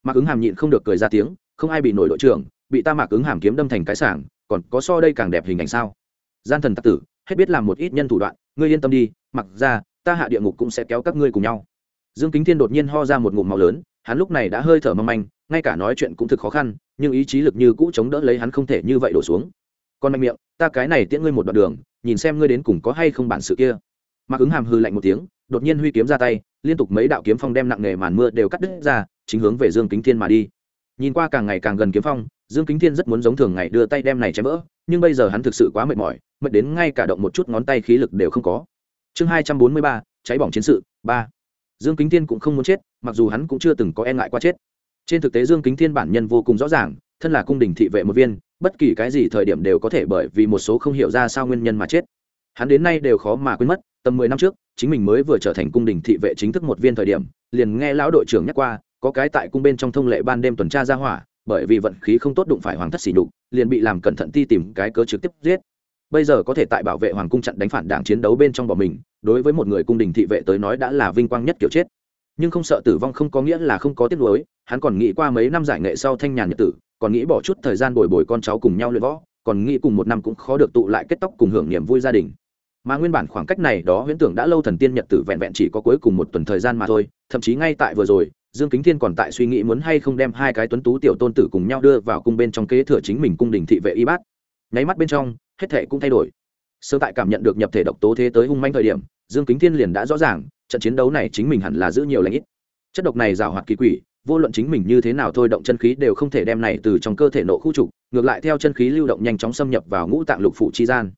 A: mặc ứng hàm nhịn không được cười ra tiếng, không ai bị nổi đội trưởng, bị ta mặc ứng hàm kiếm đâm thành cái sảng, còn có so đây càng đẹp hình ảnh sao? Gian thần tặc tử, hết biết làm một ít nhân thủ đoạn, ngươi yên tâm đi mặc ra ta hạ địa ngục cũng sẽ kéo các ngươi cùng nhau. Dương kính thiên đột nhiên ho ra một ngụm màu lớn, hắn lúc này đã hơi thở mong manh, ngay cả nói chuyện cũng thực khó khăn, nhưng ý chí lực như cũ chống đỡ lấy hắn không thể như vậy đổ xuống. Còn mạnh miệng, ta cái này tiễn ngươi một đoạn đường, nhìn xem ngươi đến cùng có hay không bản sự kia. Mặc ứng hàm hư lạnh một tiếng, đột nhiên huy kiếm ra tay, liên tục mấy đạo kiếm phong đem nặng nề màn mưa đều cắt đứt ra chính hướng về dương kính thiên mà đi. Nhìn qua càng ngày càng gần kiếm phong, dương kính thiên rất muốn giống thường ngày đưa tay đem này chém vỡ, nhưng bây giờ hắn thực sự quá mệt mỏi, mệt đến ngay cả động một chút ngón tay khí lực đều không có. Chương hai trăm bốn mươi ba, cháy bỏng chiến sự, ba. Dương kính thiên cũng không muốn chết, mặc dù hắn cũng chưa từng có e ngại qua chết. Trên thực tế dương kính thiên bản nhân vô cùng rõ ràng, thân là cung đình thị vệ một viên, bất kỳ cái gì thời điểm đều có thể bởi vì một số không hiểu ra sao nguyên nhân mà chết. Hắn đến nay đều khó mà quên mất, tầm mười năm trước, chính mình mới vừa trở thành cung đình thị vệ chính thức một viên thời điểm, liền nghe lão đội trưởng nhắc qua có cái tại cung bên trong thông lệ ban đêm tuần tra ra hỏa, bởi vì vận khí không tốt đụng phải hoàng thất xỉ đục liền bị làm cẩn thận ti tìm cái cớ trực tiếp giết. Bây giờ có thể tại bảo vệ hoàng cung chặn đánh phản đảng chiến đấu bên trong bỏ mình, đối với một người cung đình thị vệ tới nói đã là vinh quang nhất kiểu chết. Nhưng không sợ tử vong không có nghĩa là không có tiếc nuối, hắn còn nghĩ qua mấy năm giải nghệ sau thanh nhàn nhật tử, còn nghĩ bỏ chút thời gian bồi bồi con cháu cùng nhau luyện võ, còn nghĩ cùng một năm cũng khó được tụ lại kết tóc cùng hưởng niềm vui gia đình. Mà nguyên bản khoảng cách này đó huyễn tưởng đã lâu thần tiên nhật tử vẹn vẹn chỉ có cuối cùng một tuần thời gian mà thôi, thậm chí ngay tại vừa rồi dương kính thiên còn tại suy nghĩ muốn hay không đem hai cái tuấn tú tiểu tôn tử cùng nhau đưa vào cung bên trong kế thừa chính mình cung đình thị vệ y bát. Nháy mắt bên trong, hết thể cũng thay đổi. Sơ tại cảm nhận được nhập thể độc tố thế tới hung manh thời điểm, dương kính thiên liền đã rõ ràng, trận chiến đấu này chính mình hẳn là giữ nhiều lãnh ít. Chất độc này rào hoạt kỳ quỷ, vô luận chính mình như thế nào thôi động chân khí đều không thể đem này từ trong cơ thể nộ khu trục, ngược lại theo chân khí lưu động nhanh chóng xâm nhập vào ngũ tạng lục phủ chi gian.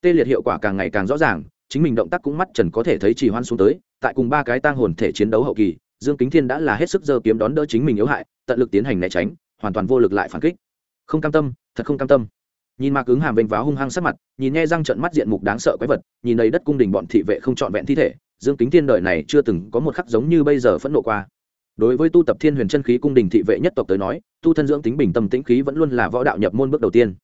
A: Tê liệt hiệu quả càng ngày càng rõ ràng, chính mình động tác cũng mắt trần có thể thấy trì hoan xuống tới, tại cùng ba cái tang hồn thể chiến đấu hậu kỳ dương kính thiên đã là hết sức giơ kiếm đón đỡ chính mình yếu hại, tận lực tiến hành né tránh, hoàn toàn vô lực lại phản kích. Không cam tâm, thật không cam tâm. Nhìn mạc ứng hàm vênh váo hung hăng sát mặt, nhìn nghe răng trận mắt diện mục đáng sợ quái vật, nhìn đầy đất cung đình bọn thị vệ không trọn vẹn thi thể, dương kính thiên đời này chưa từng có một khắc giống như bây giờ phẫn nộ qua. Đối với tu tập thiên huyền chân khí cung đình thị vệ nhất tộc tới nói, tu thân dưỡng tính bình tâm tĩnh khí vẫn luôn là võ đạo nhập môn bước đầu tiên.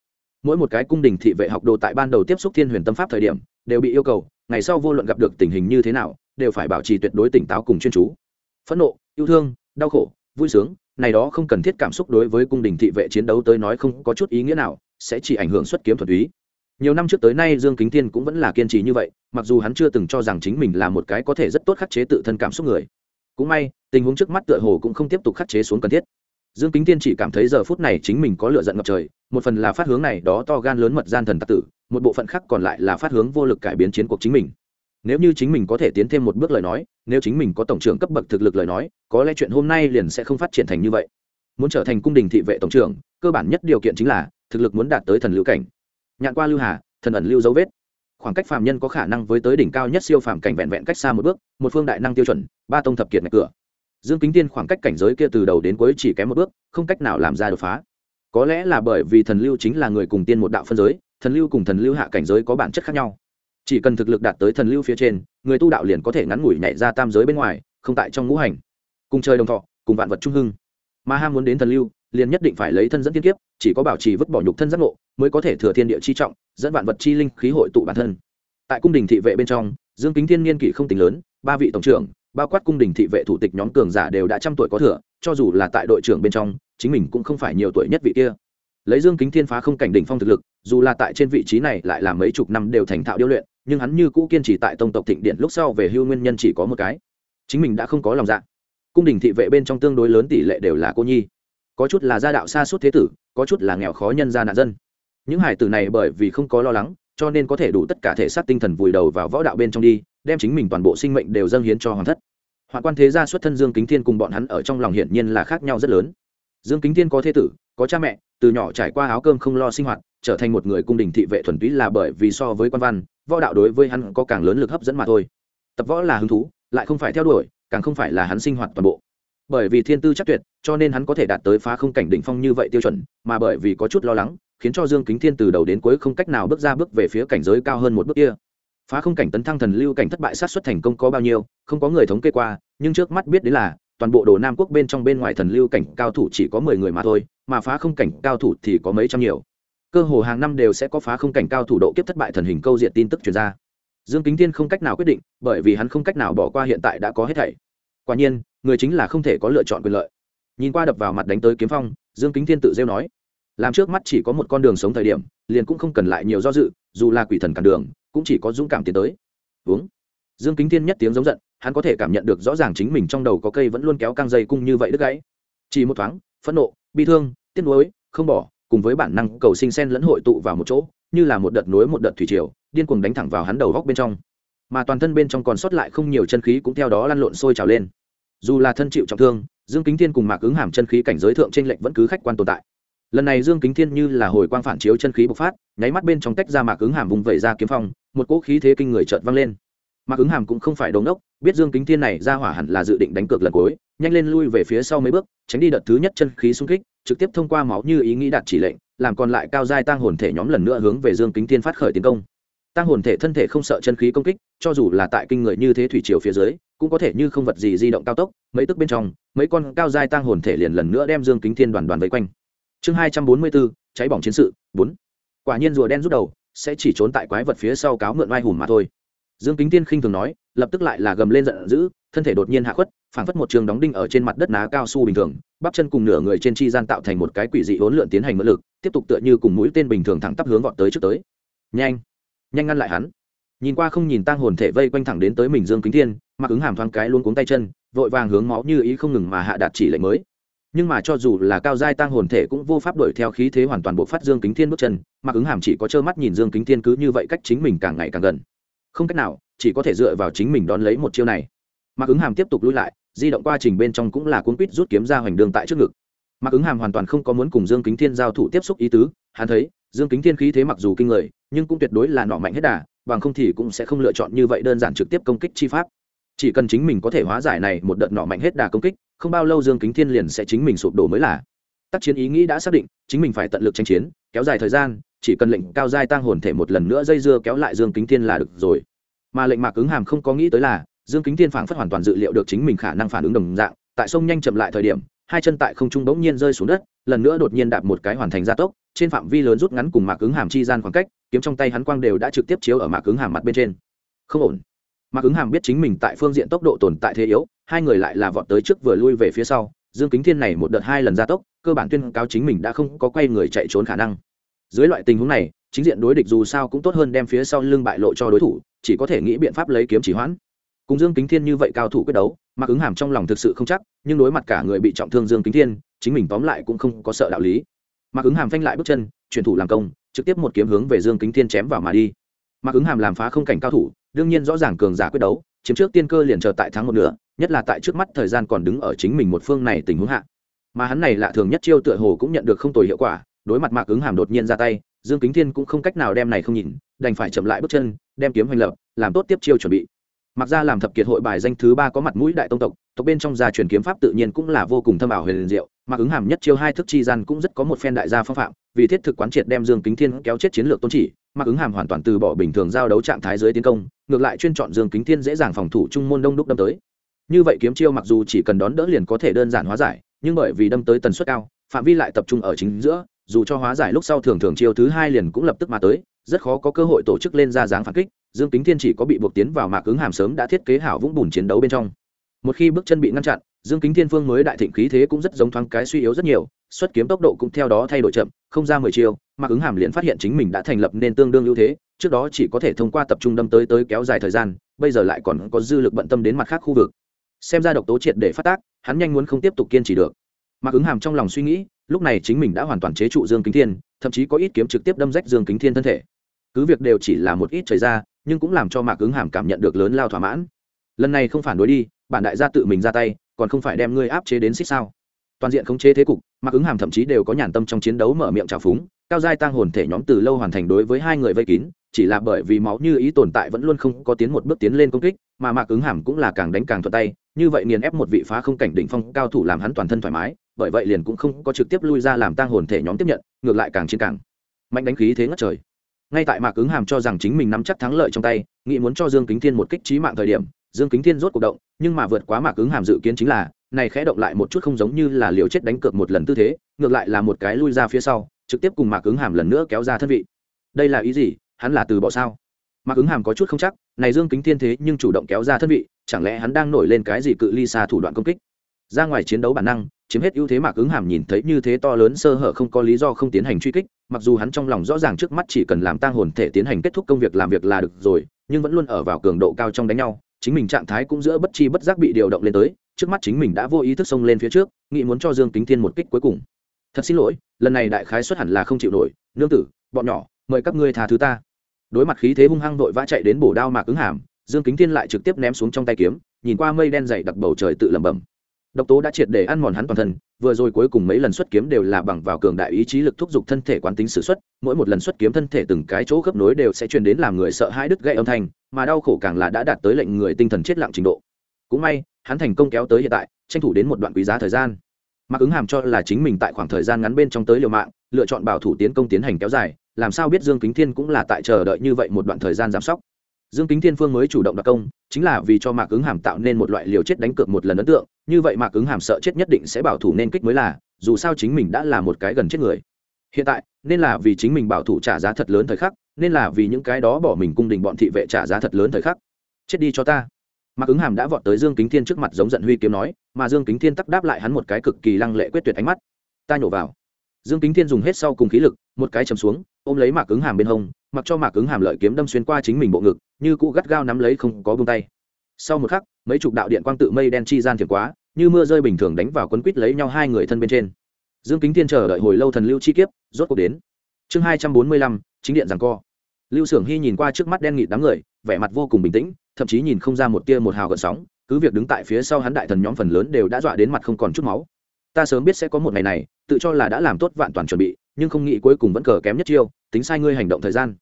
A: Mỗi một cái cung đình thị vệ học đồ tại ban đầu tiếp xúc thiên huyền tâm pháp thời điểm, đều bị yêu cầu, ngày sau vô luận gặp được tình hình như thế nào, đều phải bảo trì tuyệt đối tỉnh táo cùng chuyên chú phẫn nộ, yêu thương, đau khổ, vui sướng, này đó không cần thiết cảm xúc đối với cung đình thị vệ chiến đấu tới nói không có chút ý nghĩa nào, sẽ chỉ ảnh hưởng xuất kiếm thuật ý. nhiều năm trước tới nay dương kính thiên cũng vẫn là kiên trì như vậy, mặc dù hắn chưa từng cho rằng chính mình là một cái có thể rất tốt khắc chế tự thân cảm xúc người. Cũng may, tình huống trước mắt tựa hồ cũng không tiếp tục khắc chế xuống cần thiết. Dương kính thiên chỉ cảm thấy giờ phút này chính mình có lựa giận ngập trời, một phần là phát hướng này đó to gan lớn mật gian thần tạc tử, một bộ phận khác còn lại là phát hướng vô lực cải biến chiến cuộc chính mình nếu như chính mình có thể tiến thêm một bước lời nói, nếu chính mình có tổng trưởng cấp bậc thực lực lời nói, có lẽ chuyện hôm nay liền sẽ không phát triển thành như vậy. Muốn trở thành cung đình thị vệ tổng trưởng, cơ bản nhất điều kiện chính là thực lực muốn đạt tới thần lưu cảnh. Nhạn qua lưu hà, thần ẩn lưu dấu vết. Khoảng cách phàm nhân có khả năng với tới đỉnh cao nhất siêu phàm cảnh vẹn vẹn cách xa một bước, một phương đại năng tiêu chuẩn, ba tông thập kiệt ngạch cửa. Dương kính tiên khoảng cách cảnh giới kia từ đầu đến cuối chỉ kém một bước, không cách nào làm ra đột phá. Có lẽ là bởi vì thần lưu chính là người cùng tiên một đạo phân giới, thần lưu cùng thần lưu hạ cảnh giới có bản chất khác nhau chỉ cần thực lực đạt tới thần lưu phía trên, người tu đạo liền có thể ngắn ngủi nhảy ra tam giới bên ngoài, không tại trong ngũ hành. Cùng chơi đồng thọ, cùng vạn vật trung hưng. Mà ham muốn đến thần lưu, liền nhất định phải lấy thân dẫn tiên kiếp, chỉ có bảo trì vứt bỏ nhục thân giác ngộ, mới có thể thừa thiên địa chi trọng, dẫn vạn vật chi linh khí hội tụ bản thân. Tại cung đình thị vệ bên trong, dương kính thiên niên kỷ không tính lớn, ba vị tổng trưởng, bao quát cung đình thị vệ thủ tịch nhóm cường giả đều đã trăm tuổi có thừa, cho dù là tại đội trưởng bên trong, chính mình cũng không phải nhiều tuổi nhất vị kia. Lấy dương kính thiên phá không cảnh đỉnh phong thực lực, dù là tại trên vị trí này lại là mấy chục năm đều thành thạo điêu luyện nhưng hắn như cũ kiên trì tại tông tộc thịnh điện lúc sau về hưu nguyên nhân chỉ có một cái. Chính mình đã không có lòng dạ. Cung đình thị vệ bên trong tương đối lớn tỷ lệ đều là cô nhi. Có chút là gia đạo xa suốt thế tử, có chút là nghèo khó nhân gia nạn dân. Những hải tử này bởi vì không có lo lắng, cho nên có thể đủ tất cả thể xác tinh thần vùi đầu vào võ đạo bên trong đi, đem chính mình toàn bộ sinh mệnh đều dâng hiến cho hoàng thất. Hoạn quan thế gia xuất thân dương kính thiên cùng bọn hắn ở trong lòng hiển nhiên là khác nhau rất lớn. Dương kính thiên có thế tử, có cha mẹ, từ nhỏ trải qua áo cơm không lo sinh hoạt, trở thành một người cung đình thị vệ thuần túy là bởi vì so với quan văn võ đạo đối với hắn có càng lớn lực hấp dẫn mà thôi. Tập võ là hứng thú, lại không phải theo đuổi, càng không phải là hắn sinh hoạt toàn bộ. Bởi vì thiên tư chắc tuyệt, cho nên hắn có thể đạt tới phá không cảnh đỉnh phong như vậy tiêu chuẩn, mà bởi vì có chút lo lắng, khiến cho dương kính thiên từ đầu đến cuối không cách nào bước ra bước về phía cảnh giới cao hơn một bước kia. Phá không cảnh tấn thăng thần lưu cảnh thất bại sát xuất thành công có bao nhiêu, không có người thống kê qua, nhưng trước mắt biết đến là, toàn bộ đồ nam quốc bên trong bên ngoài thần lưu cảnh cao thủ chỉ có mười người mà thôi, mà phá không cảnh cao thủ thì có mấy trăm nhiều cơ hồ hàng năm đều sẽ có phá không cảnh cao thủ độ kiếp thất bại thần hình câu diện tin tức truyền ra. Dương kính thiên không cách nào quyết định, bởi vì hắn không cách nào bỏ qua hiện tại đã có hết thảy. Quả nhiên, người chính là không thể có lựa chọn quyền lợi. Nhìn qua đập vào mặt đánh tới kiếm phong, dương kính thiên tự rêu nói, làm trước mắt chỉ có một con đường sống thời điểm, liền cũng không cần lại nhiều do dự, dù là quỷ thần cản đường, cũng chỉ có dũng cảm tiến tới. Uống. Dương kính thiên nhất tiếng giống giận, hắn có thể cảm nhận được rõ ràng chính mình trong đầu có cây vẫn luôn kéo căng dây cung như vậy đứt gãy. Chỉ một thoáng, phẫn nộ, bi thương, tiếc nuối, không bỏ cùng với bản năng cầu sinh sen lẫn hội tụ vào một chỗ, như là một đợt núi một đợt thủy triều, điên cuồng đánh thẳng vào hắn đầu góc bên trong. Mà toàn thân bên trong còn sót lại không nhiều chân khí cũng theo đó lăn lộn sôi trào lên. Dù là thân chịu trọng thương, dương kính thiên cùng mạc ứng hàm chân khí cảnh giới thượng t r ê n lệch vẫn cứ khách quan tồn tại. Lần này dương kính thiên như là hồi quang phản chiếu chân khí bộc phát, nháy mắt bên trong tách ra mạc ứng hàm vùng vẩy ra kiếm phong, một cỗ khí thế kinh người trợt vang lên. Mạc ứng hàm cũng không phải đống đốc biết dương kính thiên này ra hỏa hẳn là dự định đánh cược lần cuối, nhanh lên lui về phía sau mấy bước, tránh đi đợt thứ nhất chân khí xung kích trực tiếp thông qua máu như ý nghĩ đạt chỉ lệnh, làm còn lại cao giai tăng hồn thể nhóm lần nữa hướng về dương kính thiên phát khởi tiến công. Tăng hồn thể thân thể không sợ chân khí công kích, cho dù là tại kinh người như thế thủy triều phía dưới, cũng có thể như không vật gì di động cao tốc, mấy tức bên trong, mấy con cao giai tăng hồn thể liền lần nữa đem dương kính thiên đoàn đoàn vây quanh. Chương hai trăm bốn mươi bốn cháy bỏng chiến sự, bốn. Quả nhiên rùa đen rút đầu, sẽ chỉ trốn tại quái vật phía sau cáo mượn oai hùm mà thôi. Dương kính thiên khinh thường nói, lập tức lại là gầm lên giận dữ thân thể đột nhiên hạ khuất, phảng phất một trường đóng đinh ở trên mặt đất ná cao su bình thường, bắp chân cùng nửa người trên chi gian tạo thành một cái quỷ dị hỗn lượn tiến hành mỡ lực, tiếp tục tựa như cùng mũi tên bình thường thẳng tắp hướng vọt tới trước tới. Nhanh nhanh ngăn lại hắn. Nhìn qua không nhìn tang hồn thể vây quanh thẳng đến tới mình dương kính thiên, mặc ứng hàm thoáng cái luôn cuống tay chân, vội vàng hướng máu như ý không ngừng mà hạ đạt chỉ lệnh mới. Nhưng mà cho dù là cao giai tăng hồn thể cũng vô pháp đuổi theo khí thế hoàn toàn bộ phát dương kính thiên bước chân, mặc ứng hàm chỉ có trơ mắt nhìn dương kính thiên cứ như vậy cách chính mình càng ngày càng gần. Không cách nào, chỉ có thể dựa vào chính mình đón lấy một chiêu này. Mạc ứng hàm tiếp tục lui lại, di động qua trình bên trong cũng là cuốn quýt rút kiếm ra hoành đường tại trước ngực. Mạc ứng hàm hoàn toàn không có muốn cùng dương kính thiên giao thủ tiếp xúc ý tứ, hắn thấy, dương kính thiên khí thế mặc dù kinh người, nhưng cũng tuyệt đối là nọ mạnh hết đà, bằng không thì cũng sẽ không lựa chọn như vậy đơn giản trực tiếp công kích chi pháp. Chỉ cần chính mình có thể hóa giải này một đợt nọ mạnh hết đà công kích, không bao lâu dương kính thiên liền sẽ chính mình sụp đổ mới là. Tác chiến ý nghĩ đã xác định, chính mình phải tận lực tranh chiến, kéo dài thời gian, chỉ cần lệnh cao giai tăng hồn thể một lần nữa dây dưa kéo lại dương kính thiên là được rồi. Mà lệnh mạc ứng hàm không có nghĩ tới là dương kính thiên phảng phất hoàn toàn dự liệu được chính mình khả năng phản ứng đồng dạng, tại sông nhanh chậm lại thời điểm, hai chân tại không trung bỗng nhiên rơi xuống đất, lần nữa đột nhiên đạp một cái hoàn thành gia tốc, trên phạm vi lớn rút ngắn cùng mạc ứng hàm chi gian khoảng cách, kiếm trong tay hắn quang đều đã trực tiếp chiếu ở mạc ứng hàm mặt bên trên. Không ổn. Mạc ứng hàm biết chính mình tại phương diện tốc độ tồn tại thế yếu, hai người lại là vọt tới trước vừa lui về phía sau, dương kính thiên này một đợt hai lần gia tốc, cơ bản tuyên cáo chính mình đã không có quay người chạy trốn khả năng. Dưới loại tình huống này, chính diện đối địch dù sao cũng tốt hơn đem phía sau lưng bại lộ cho đối thủ, chỉ có thể nghĩ biện pháp lấy kiếm chỉ hoãn cùng dương kính thiên như vậy cao thủ quyết đấu mặc ứng hàm trong lòng thực sự không chắc, nhưng đối mặt cả người bị trọng thương dương kính thiên, chính mình tóm lại cũng không có sợ đạo lý. Mặc ứng hàm phanh lại bước chân, chuyển thủ làm công, trực tiếp một kiếm hướng về dương kính thiên chém vào mà đi. Mặc ứng hàm làm phá không cảnh cao thủ, đương nhiên rõ ràng cường giả quyết đấu, chiếm trước tiên cơ liền chờ tại thắng một nửa, nhất là tại trước mắt thời gian còn đứng ở chính mình một phương này tình huống hạ. Mà hắn này lạ thường nhất chiêu tựa hồ cũng nhận được không tồi hiệu quả, đối mặt mạc ứng hàm đột nhiên ra tay, dương kính thiên cũng không cách nào đem này không nhìn, đành phải chậm lại bước chân, đem kiếm hành lập, làm tốt tiếp chiêu chuẩn bị mặc ra làm thập kiệt hội bài danh thứ ba có mặt mũi đại tông tộc tộc bên trong gia truyền kiếm pháp tự nhiên cũng là vô cùng thâm ảo huyền diệu, mặc ứng hàm nhất chiêu hai thức chi gian cũng rất có một phen đại gia phong phạm, vì thiết thực quán triệt đem dương kính thiên kéo chết chiến lược tôn chỉ, mặc ứng hàm hoàn toàn từ bỏ bình thường giao đấu trạng thái dưới tiến công, ngược lại chuyên chọn dương kính thiên dễ dàng phòng thủ trung môn đông đúc đâm tới. Như vậy kiếm chiêu mặc dù chỉ cần đón đỡ liền có thể đơn giản hóa giải, nhưng bởi vì đâm tới tần suất cao, phạm vi lại tập trung ở chính giữa, dù cho hóa giải lúc sau thường thường chiêu thứ hai liền cũng lập tức mà tới, rất khó có cơ hội tổ chức lên ra dáng phản kích dương kính thiên chỉ có bị buộc tiến vào mạc ứng hàm sớm đã thiết kế hảo vũng bùn chiến đấu bên trong. Một khi bước chân bị ngăn chặn, dương kính thiên phương mới đại thịnh khí thế cũng rất giống thoáng cái suy yếu rất nhiều, xuất kiếm tốc độ cũng theo đó thay đổi chậm, không ra mười chiều mạc ứng hàm liền phát hiện chính mình đã thành lập nên tương đương ưu thế, trước đó chỉ có thể thông qua tập trung đâm tới tới kéo dài thời gian, bây giờ lại còn có dư lực bận tâm đến mặt khác khu vực. Xem ra độc tố triệt để phát tác, hắn nhanh muốn không tiếp tục kiên trì được. Mạc ứng hàm trong lòng suy nghĩ, lúc này chính mình đã hoàn toàn chế trụ dương kính thiên, thậm chí có ít kiếm trực tiếp đâm rách dương kính thiên thân thể. Cứ việc đều chỉ là một ít trời ra nhưng cũng làm cho mạc ứng hàm cảm nhận được lớn lao thỏa mãn. Lần này không phản đối đi, bản đại gia tự mình ra tay, còn không phải đem ngươi áp chế đến xích sao? Toàn diện khống chế thế cục, mạc ứng hàm thậm chí đều có nhàn tâm trong chiến đấu mở miệng trào phúng, cao giai tăng hồn thể nhóm từ lâu hoàn thành đối với hai người vây kín, chỉ là bởi vì máu như ý tồn tại vẫn luôn không có tiến một bước tiến lên công kích, mà mạc ứng hàm cũng là càng đánh càng thuận tay, như vậy nghiền ép một vị phá không cảnh đỉnh phong cao thủ làm hắn toàn thân thoải mái, bởi vậy liền cũng không có trực tiếp lui ra làm tăng hồn thể nhóm tiếp nhận, ngược lại càng chiến càng mạnh đánh khí thế ngất trời ngay tại mạc ứng hàm cho rằng chính mình nắm chắc thắng lợi trong tay, nghĩ muốn cho dương kính thiên một kích trí mạng thời điểm, dương kính thiên rốt cuộc động, nhưng mà vượt quá mạc ứng hàm dự kiến chính là, này khẽ động lại một chút không giống như là liều chết đánh cược một lần tư thế, ngược lại là một cái lui ra phía sau, trực tiếp cùng mạc ứng hàm lần nữa kéo ra thân vị. Đây là ý gì? Hắn là từ bỏ sao? Mạc ứng hàm có chút không chắc, này dương kính thiên thế nhưng chủ động kéo ra thân vị, chẳng lẽ hắn đang nổi lên cái gì cự ly xa thủ đoạn công kích? Ra ngoài chiến đấu bản năng chiếm hết ưu thế mạc ứng hàm nhìn thấy như thế to lớn sơ hở không có lý do không tiến hành truy kích, mặc dù hắn trong lòng rõ ràng trước mắt chỉ cần làm tang hồn thể tiến hành kết thúc công việc làm việc là được rồi, nhưng vẫn luôn ở vào cường độ cao trong đánh nhau, chính mình trạng thái cũng giữa bất chi bất giác bị điều động lên tới, trước mắt chính mình đã vô ý thức xông lên phía trước, nghĩ muốn cho dương kính thiên một kích cuối cùng. Thật xin lỗi, lần này đại khái xuất hẳn là không chịu nổi, nương tử, bọn nhỏ, mời các ngươi tha thứ ta. Đối mặt khí thế hung hăng vội vã chạy đến bổ đao mạc ứng hàm, dương kính thiên lại trực tiếp ném xuống trong tay kiếm, nhìn qua mây đen dày đặc bầu trời tự lẩm bẩm độc tố đã triệt để ăn mòn hắn toàn thân, vừa rồi cuối cùng mấy lần xuất kiếm đều là bằng vào cường đại ý chí lực thúc giục thân thể quán tính s ử x u ấ t mỗi một lần xuất kiếm thân thể từng cái chỗ khớp nối đều sẽ truyền đến làm người sợ hãi đứt gậy âm thanh, mà đau khổ càng là đã đạt tới lệnh người tinh thần chết lặng trình độ. Cũng may, hắn thành công kéo tới hiện tại, tranh thủ đến một đoạn quý giá thời gian. Mặc ứng hàm cho là chính mình tại khoảng thời gian ngắn bên trong tới liều mạng, lựa chọn bảo thủ tiến công tiến hành kéo dài, làm sao biết dương kính thiên cũng là tại chờ đợi như vậy một đoạn thời gian giám sóc dương kính thiên phương mới chủ động đặc công, chính là vì cho mạc ứng hàm tạo nên một loại liều chết đánh cược một lần ấn tượng, như vậy mạc ứng hàm sợ chết nhất định sẽ bảo thủ nên kích mới là, dù sao chính mình đã là một cái gần chết người. Hiện tại, nên là vì chính mình bảo thủ trả giá thật lớn thời khắc, nên là vì những cái đó bỏ mình cung đình bọn thị vệ trả giá thật lớn thời khắc. Chết đi cho ta. Mạc ứng hàm đã vọt tới dương kính thiên trước mặt giống giận huy kiếm nói, mà dương kính thiên tắc đáp lại hắn một cái cực kỳ lăng lệ quyết tuyệt ánh mắt. Ta nhổ vào. Dương kính thiên dùng hết sau cùng khí lực, một cái chầm xuống, ôm lấy mạc ứng hàm bên hông mặc cho mạc ứng hàm lợi kiếm đâm xuyên qua chính mình bộ ngực, như cụ gắt gao nắm lấy không có bông tay. Sau một khắc, mấy chục đạo điện quang tự mây đen chi gian thiệt quá, như mưa rơi bình thường đánh vào quấn quít lấy nhau hai người thân bên trên. Dương kính thiên chờ đợi hồi lâu thần lưu chi kiếp, rốt cuộc đến. Chương hai trăm bốn mươi lăm, chính điện rằng co. Lưu s ư ở n g hy nhìn qua trước mắt đen nghịt đám người, vẻ mặt vô cùng bình tĩnh, thậm chí nhìn không ra một tia một hào gợn sóng, cứ việc đứng tại phía sau hắn đại thần nhóm phần lớn đều đã dọa đến mặt không còn chút máu. Ta sớm biết sẽ có một ngày này, tự cho là đã làm tốt vạn toàn chuẩn bị nhưng không nghĩ cuối cùng vẫn cờ kém nhất chiêu, tính sai ngươi hành động thời gian.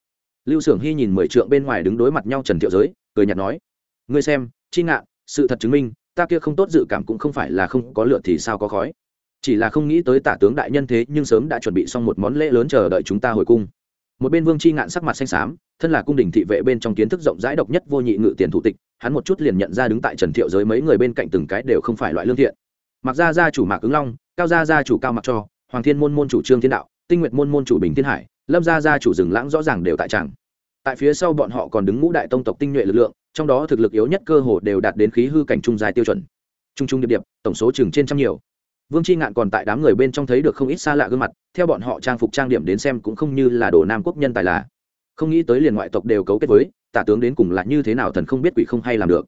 A: Lưu s ư ở n g hy nhìn mười trượng bên ngoài đứng đối mặt nhau trần thiệu giới, cười nhạt nói, ngươi xem, chi ngạn sự thật chứng minh, ta kia không tốt dự cảm cũng không phải là không có lượt thì sao có khói. Chỉ là không nghĩ tới tả tướng đại nhân thế nhưng sớm đã chuẩn bị xong một món lễ lớn chờ đợi chúng ta hồi cung. Một bên vương chi ngạn sắc mặt xanh xám, thân là cung đình thị vệ bên trong kiến thức rộng rãi độc nhất vô nhị ngự tiền thủ tịch, hắn một chút liền nhận ra đứng tại trần thiệu giới mấy người bên cạnh từng cái đều không phải loại lương thiện. Mặc gia gia chủ mạc ứng long, cao gia gia chủ cao mặc cho, hoàng thiên môn môn chủ trương thiên đạo tinh nguyệt môn môn chủ bình thiên hải, lâm gia gia chủ rừng lãng rõ ràng đều tại tràng. Tại phía sau bọn họ còn đứng ngũ đại tông tộc tinh nhuệ lực lượng, trong đó thực lực yếu nhất cơ hồ đều đạt đến khí hư cảnh trung dài tiêu chuẩn. Trung trung điệp điệp, tổng số chừng trên trăm nhiều. Vương c ngạn còn tại đám người bên trong thấy được không ít xa lạ gương mặt, theo bọn họ trang phục trang điểm đến xem cũng không như là đồ nam quốc nhân tài là. Không nghĩ tới liền ngoại tộc đều cấu kết với, tả tướng đến cùng là như thế nào thần không biết quỷ không hay làm được.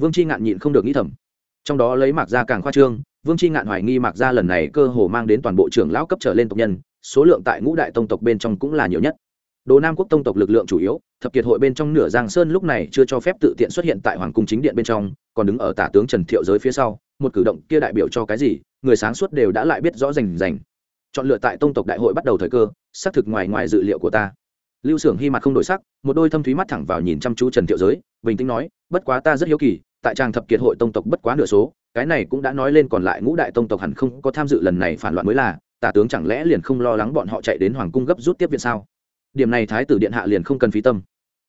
A: Vương c ngạn nhịn không được nghĩ thầm. Trong đó lấy mạc gia càng khoa trương, vương c ngạn hoài nghi mạc gia lần này cơ hồ mang đến toàn bộ trưởng lão cấp trở lên tộc nhân số lượng tại ngũ đại tông tộc bên trong cũng là nhiều nhất. Đồ nam quốc tông tộc lực lượng chủ yếu, thập kiệt hội bên trong nửa giang sơn lúc này chưa cho phép tự tiện xuất hiện tại hoàng cung chính điện bên trong, còn đứng ở tả tướng trần thiệu giới phía sau, một cử động kia đại biểu cho cái gì, người sáng suốt đều đã lại biết rõ rành rành. Chọn lựa tại tông tộc đại hội bắt đầu thời cơ, xác thực ngoài ngoài dự liệu của ta. Lưu s ư ở n g hy mặt không đổi sắc, một đôi thâm thúy mắt thẳng vào nhìn chăm chú trần thiệu giới, bình tĩnh nói, bất quá ta rất hiếu kỳ, tại trang thập kiệt hội tông tộc bất quá nửa số, cái này cũng đã nói lên còn lại ngũ đại tông tộc hẳn không có tham dự lần này phản loạn mới là tả tướng chẳng lẽ liền không lo lắng bọn họ chạy đến hoàng cung gấp rút tiếp viện sao? Điểm này thái tử điện hạ liền không cần phí tâm.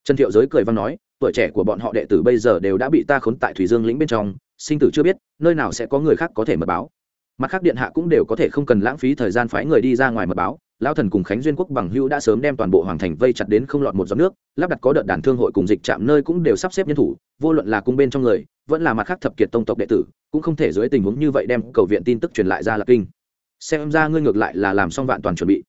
A: Trần thiệu giới cười văn nói, tuổi trẻ của bọn họ đệ tử bây giờ đều đã bị ta khốn tại thủy dương lĩnh bên trong, sinh tử chưa biết, nơi nào sẽ có người khác có thể mật báo. Mặt khác điện hạ cũng đều có thể không cần lãng phí thời gian phái người đi ra ngoài mật báo, lão thần cùng khánh duyên quốc bằng hữu đã sớm đem toàn bộ hoàng thành vây chặt đến không lọt một giọt nước, lắp đặt có đợt đàn thương hội cùng dịch trạm nơi cũng đều sắp xếp nhân thủ, vô luận là cung bên trong người, vẫn là mặt khác thập kiệt tông tộc đệ tử, cũng không thể dưới tình huống như vậy đem cầu viện tin tức truyền lại ra là kinh xem ra ngươi ngược lại là làm xong vạn toàn chuẩn bị.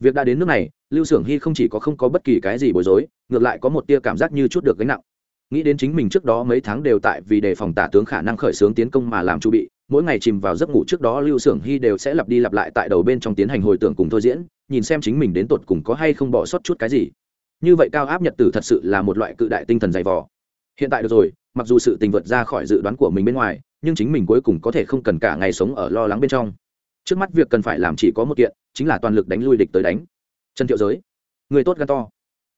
A: Việc đã đến nước này, lưu s ư ở n g hy không chỉ có không có bất kỳ cái gì bối rối, ngược lại có một tia cảm giác như chút được gánh nặng. Nghĩ đến chính mình trước đó mấy tháng đều tại vì đề phòng tả tướng khả năng khởi xướng tiến công mà làm chu bị, mỗi ngày chìm vào giấc ngủ trước đó lưu s ư ở n g hy đều sẽ lặp đi lặp lại tại đầu bên trong tiến hành hồi tưởng cùng thôi diễn, nhìn xem chính mình đến tột cùng có hay không bỏ sót chút cái gì. Như vậy cao áp nhật tử thật sự là một loại cự đại tinh thần dày vò. Hiện tại được rồi, mặc dù sự tình vượt ra khỏi dự đoán của mình bên ngoài, nhưng chính mình cuối cùng có thể không cần cả ngày sống ở lo lắng bên trong trước mắt việc cần phải làm chỉ có một kiện, chính là toàn lực đánh lui địch tới đánh. Trần thiệu giới, người tốt gan to.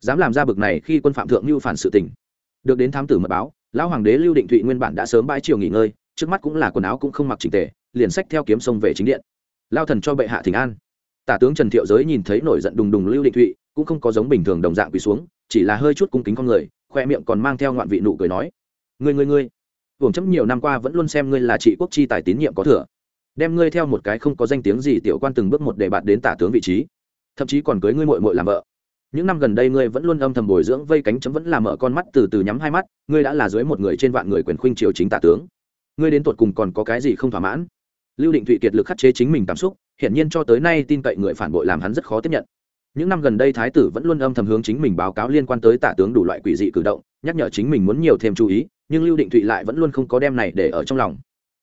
A: Dám làm ra bực này khi quân phạm thượng lưu phản sự tình. Được đến thám tử mật báo, lão hoàng đế lưu định thụy nguyên bản đã sớm bãi chiều nghỉ ngơi, trước mắt cũng là quần áo cũng không mặc trình tề, liền sách theo kiếm sông về chính điện. Lao thần cho bệ hạ thỉnh an. Tả tướng trần thiệu giới nhìn thấy nổi giận đùng đùng lưu định thụy, cũng không có giống bình thường đồng dạng quỳ xuống, chỉ là hơi chút cung kính con người, khoe miệng còn mang theo ngoạn vị nụ cười nói. Người người người hưởng chấm nhiều năm qua vẫn luôn xem ngươi là trị quốc chi tài tín nhiệm có thừa đem ngươi theo một cái không có danh tiếng gì tiểu quan từng bước một để bạt đến tả tướng vị trí. Thậm chí còn cưới ngươi mội mội làm vợ. Những năm gần đây ngươi vẫn luôn âm thầm bồi dưỡng vây cánh chấm vẫn làm mở con mắt từ từ nhắm hai mắt, ngươi đã là dưới một người trên vạn người quyền khuynh triều chính tả tướng. Ngươi đến tột cùng còn có cái gì không thỏa mãn? Lưu định thụy kiệt lực khắc chế chính mình cảm xúc, hiển nhiên cho tới nay tin cậy người phản bội làm hắn rất khó tiếp nhận. Những năm gần đây thái tử vẫn luôn âm thầm hướng chính mình báo cáo liên quan tới tả tướng đủ loại quỷ dị cử động, nhắc nhở chính mình muốn nhiều thêm chú ý, nhưng lưu định thụy lại vẫn luôn không có đem này để ở trong lòng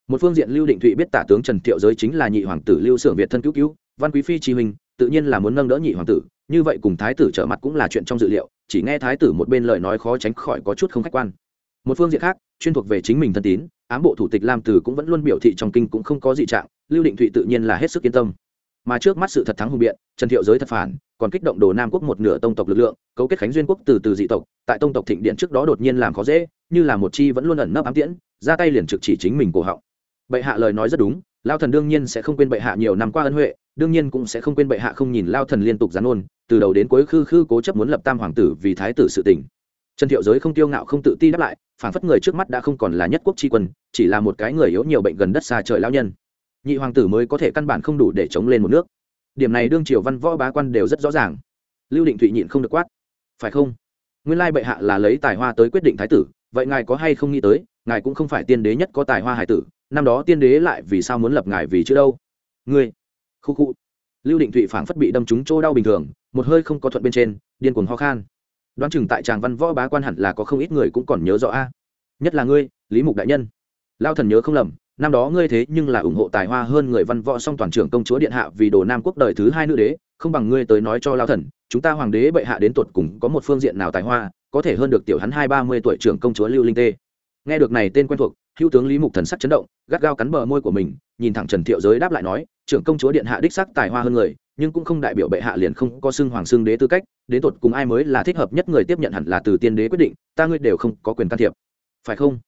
A: một phương diện lưu định thụy biết tả tướng trần thiệu giới chính là nhị hoàng tử lưu xưởng việt thân cứu cứu, văn quý phi chi huynh tự nhiên là muốn nâng đỡ nhị hoàng tử, như vậy cùng thái tử trở mặt cũng là chuyện trong dự liệu, chỉ nghe thái tử một bên lời nói khó tránh khỏi có chút không khách quan. Một phương diện khác, chuyên thuộc về chính mình thân tín, ám bộ thủ tịch lam tử cũng vẫn luôn biểu thị trong kinh cũng không có gì trạng, lưu định thụy tự nhiên là hết sức yên tâm. Mà trước mắt sự thật thắng hùng biện, trần thiệu giới thật phản, còn kích động đồ nam quốc một nửa tông tộc lực lượng, cấu kết khánh duyên quốc từ từ dị tộc, tại tông tộc thịnh điện trước đó đột nhiên làm khó dễ, như là một chi vẫn luôn ẩn nấp ám tiễn, ra tay liền trực chỉ chính mình cổ họng bệ hạ lời nói rất đúng, lao thần đương nhiên sẽ không quên bệ hạ nhiều năm qua ân huệ, đương nhiên cũng sẽ không quên bệ hạ không nhìn lao thần liên tục gián ôn từ đầu đến cuối khư khư cố chấp muốn lập tam hoàng tử vì thái tử sự tình. Trần thiệu giới không tiêu ngạo không tự ti đáp lại, phản phất người trước mắt đã không còn là nhất quốc tri quân, chỉ là một cái người yếu nhiều bệnh gần đất xa trời lao nhân. Nhị hoàng tử mới có thể căn bản không đủ để chống lên một nước. Điểm này đương triều văn võ bá quan đều rất rõ ràng. Lưu định thụy nhịn không được quát. Phải không? Nguyên lai bệ hạ là lấy tài hoa tới quyết định thái tử vậy ngài có hay không nghĩ tới, ngài cũng không phải tiên đế nhất có tài hoa hải tử, năm đó tiên đế lại vì sao muốn lập ngài vì chứ đâu? Ngươi, khu khu. Lưu định thụy phảng phất bị đâm trúng chỗ đau bình thường, một hơi không có thuận bên trên, điên cuồng ho khan. Đoán chừng tại tràng văn võ bá quan hẳn là có không ít người cũng còn nhớ rõ a. Nhất là ngươi, lý mục đại nhân. Lao thần nhớ không lầm, năm đó ngươi thế nhưng là ủng hộ tài hoa hơn người văn võ song toàn trưởng công chúa điện hạ vì đồ nam quốc đời thứ hai nữ đế, không bằng ngươi tới nói cho lao thần, chúng ta hoàng đế bệ hạ đến tuột cùng có một phương diện nào tài hoa có thể hơn được tiểu hắn hai ba mươi tuổi trưởng công chúa lưu linh tê. Nghe được này tên quen thuộc, hữu tướng lý mục thần sắc chấn động, gắt gao cắn bờ môi của mình, nhìn thẳng trần thiệu giới đáp lại nói, trưởng công chúa điện hạ đích sắc tài hoa hơn người, nhưng cũng không đại biểu bệ hạ liền không có xưng hoàng xưng đế tư cách, đến tột cùng ai mới là thích hợp nhất người tiếp nhận hẳn là từ tiên đế quyết định, ta ngươi đều không có quyền can thiệp. Phải không?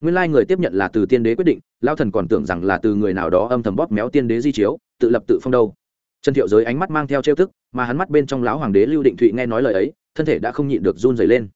A: Nguyên lai người tiếp nhận là từ tiên đế quyết định lao thần còn tưởng rằng là từ người nào đó âm thầm bóp méo tiên đế di chiếu, tự lập tự phong đâu. Trần thiệu giới ánh mắt mang theo trêu thức mà hắn mắt bên trong lão hoàng đế lưu định thụy nghe nói lời ấy thân thể đã không nhịn được run dày lên.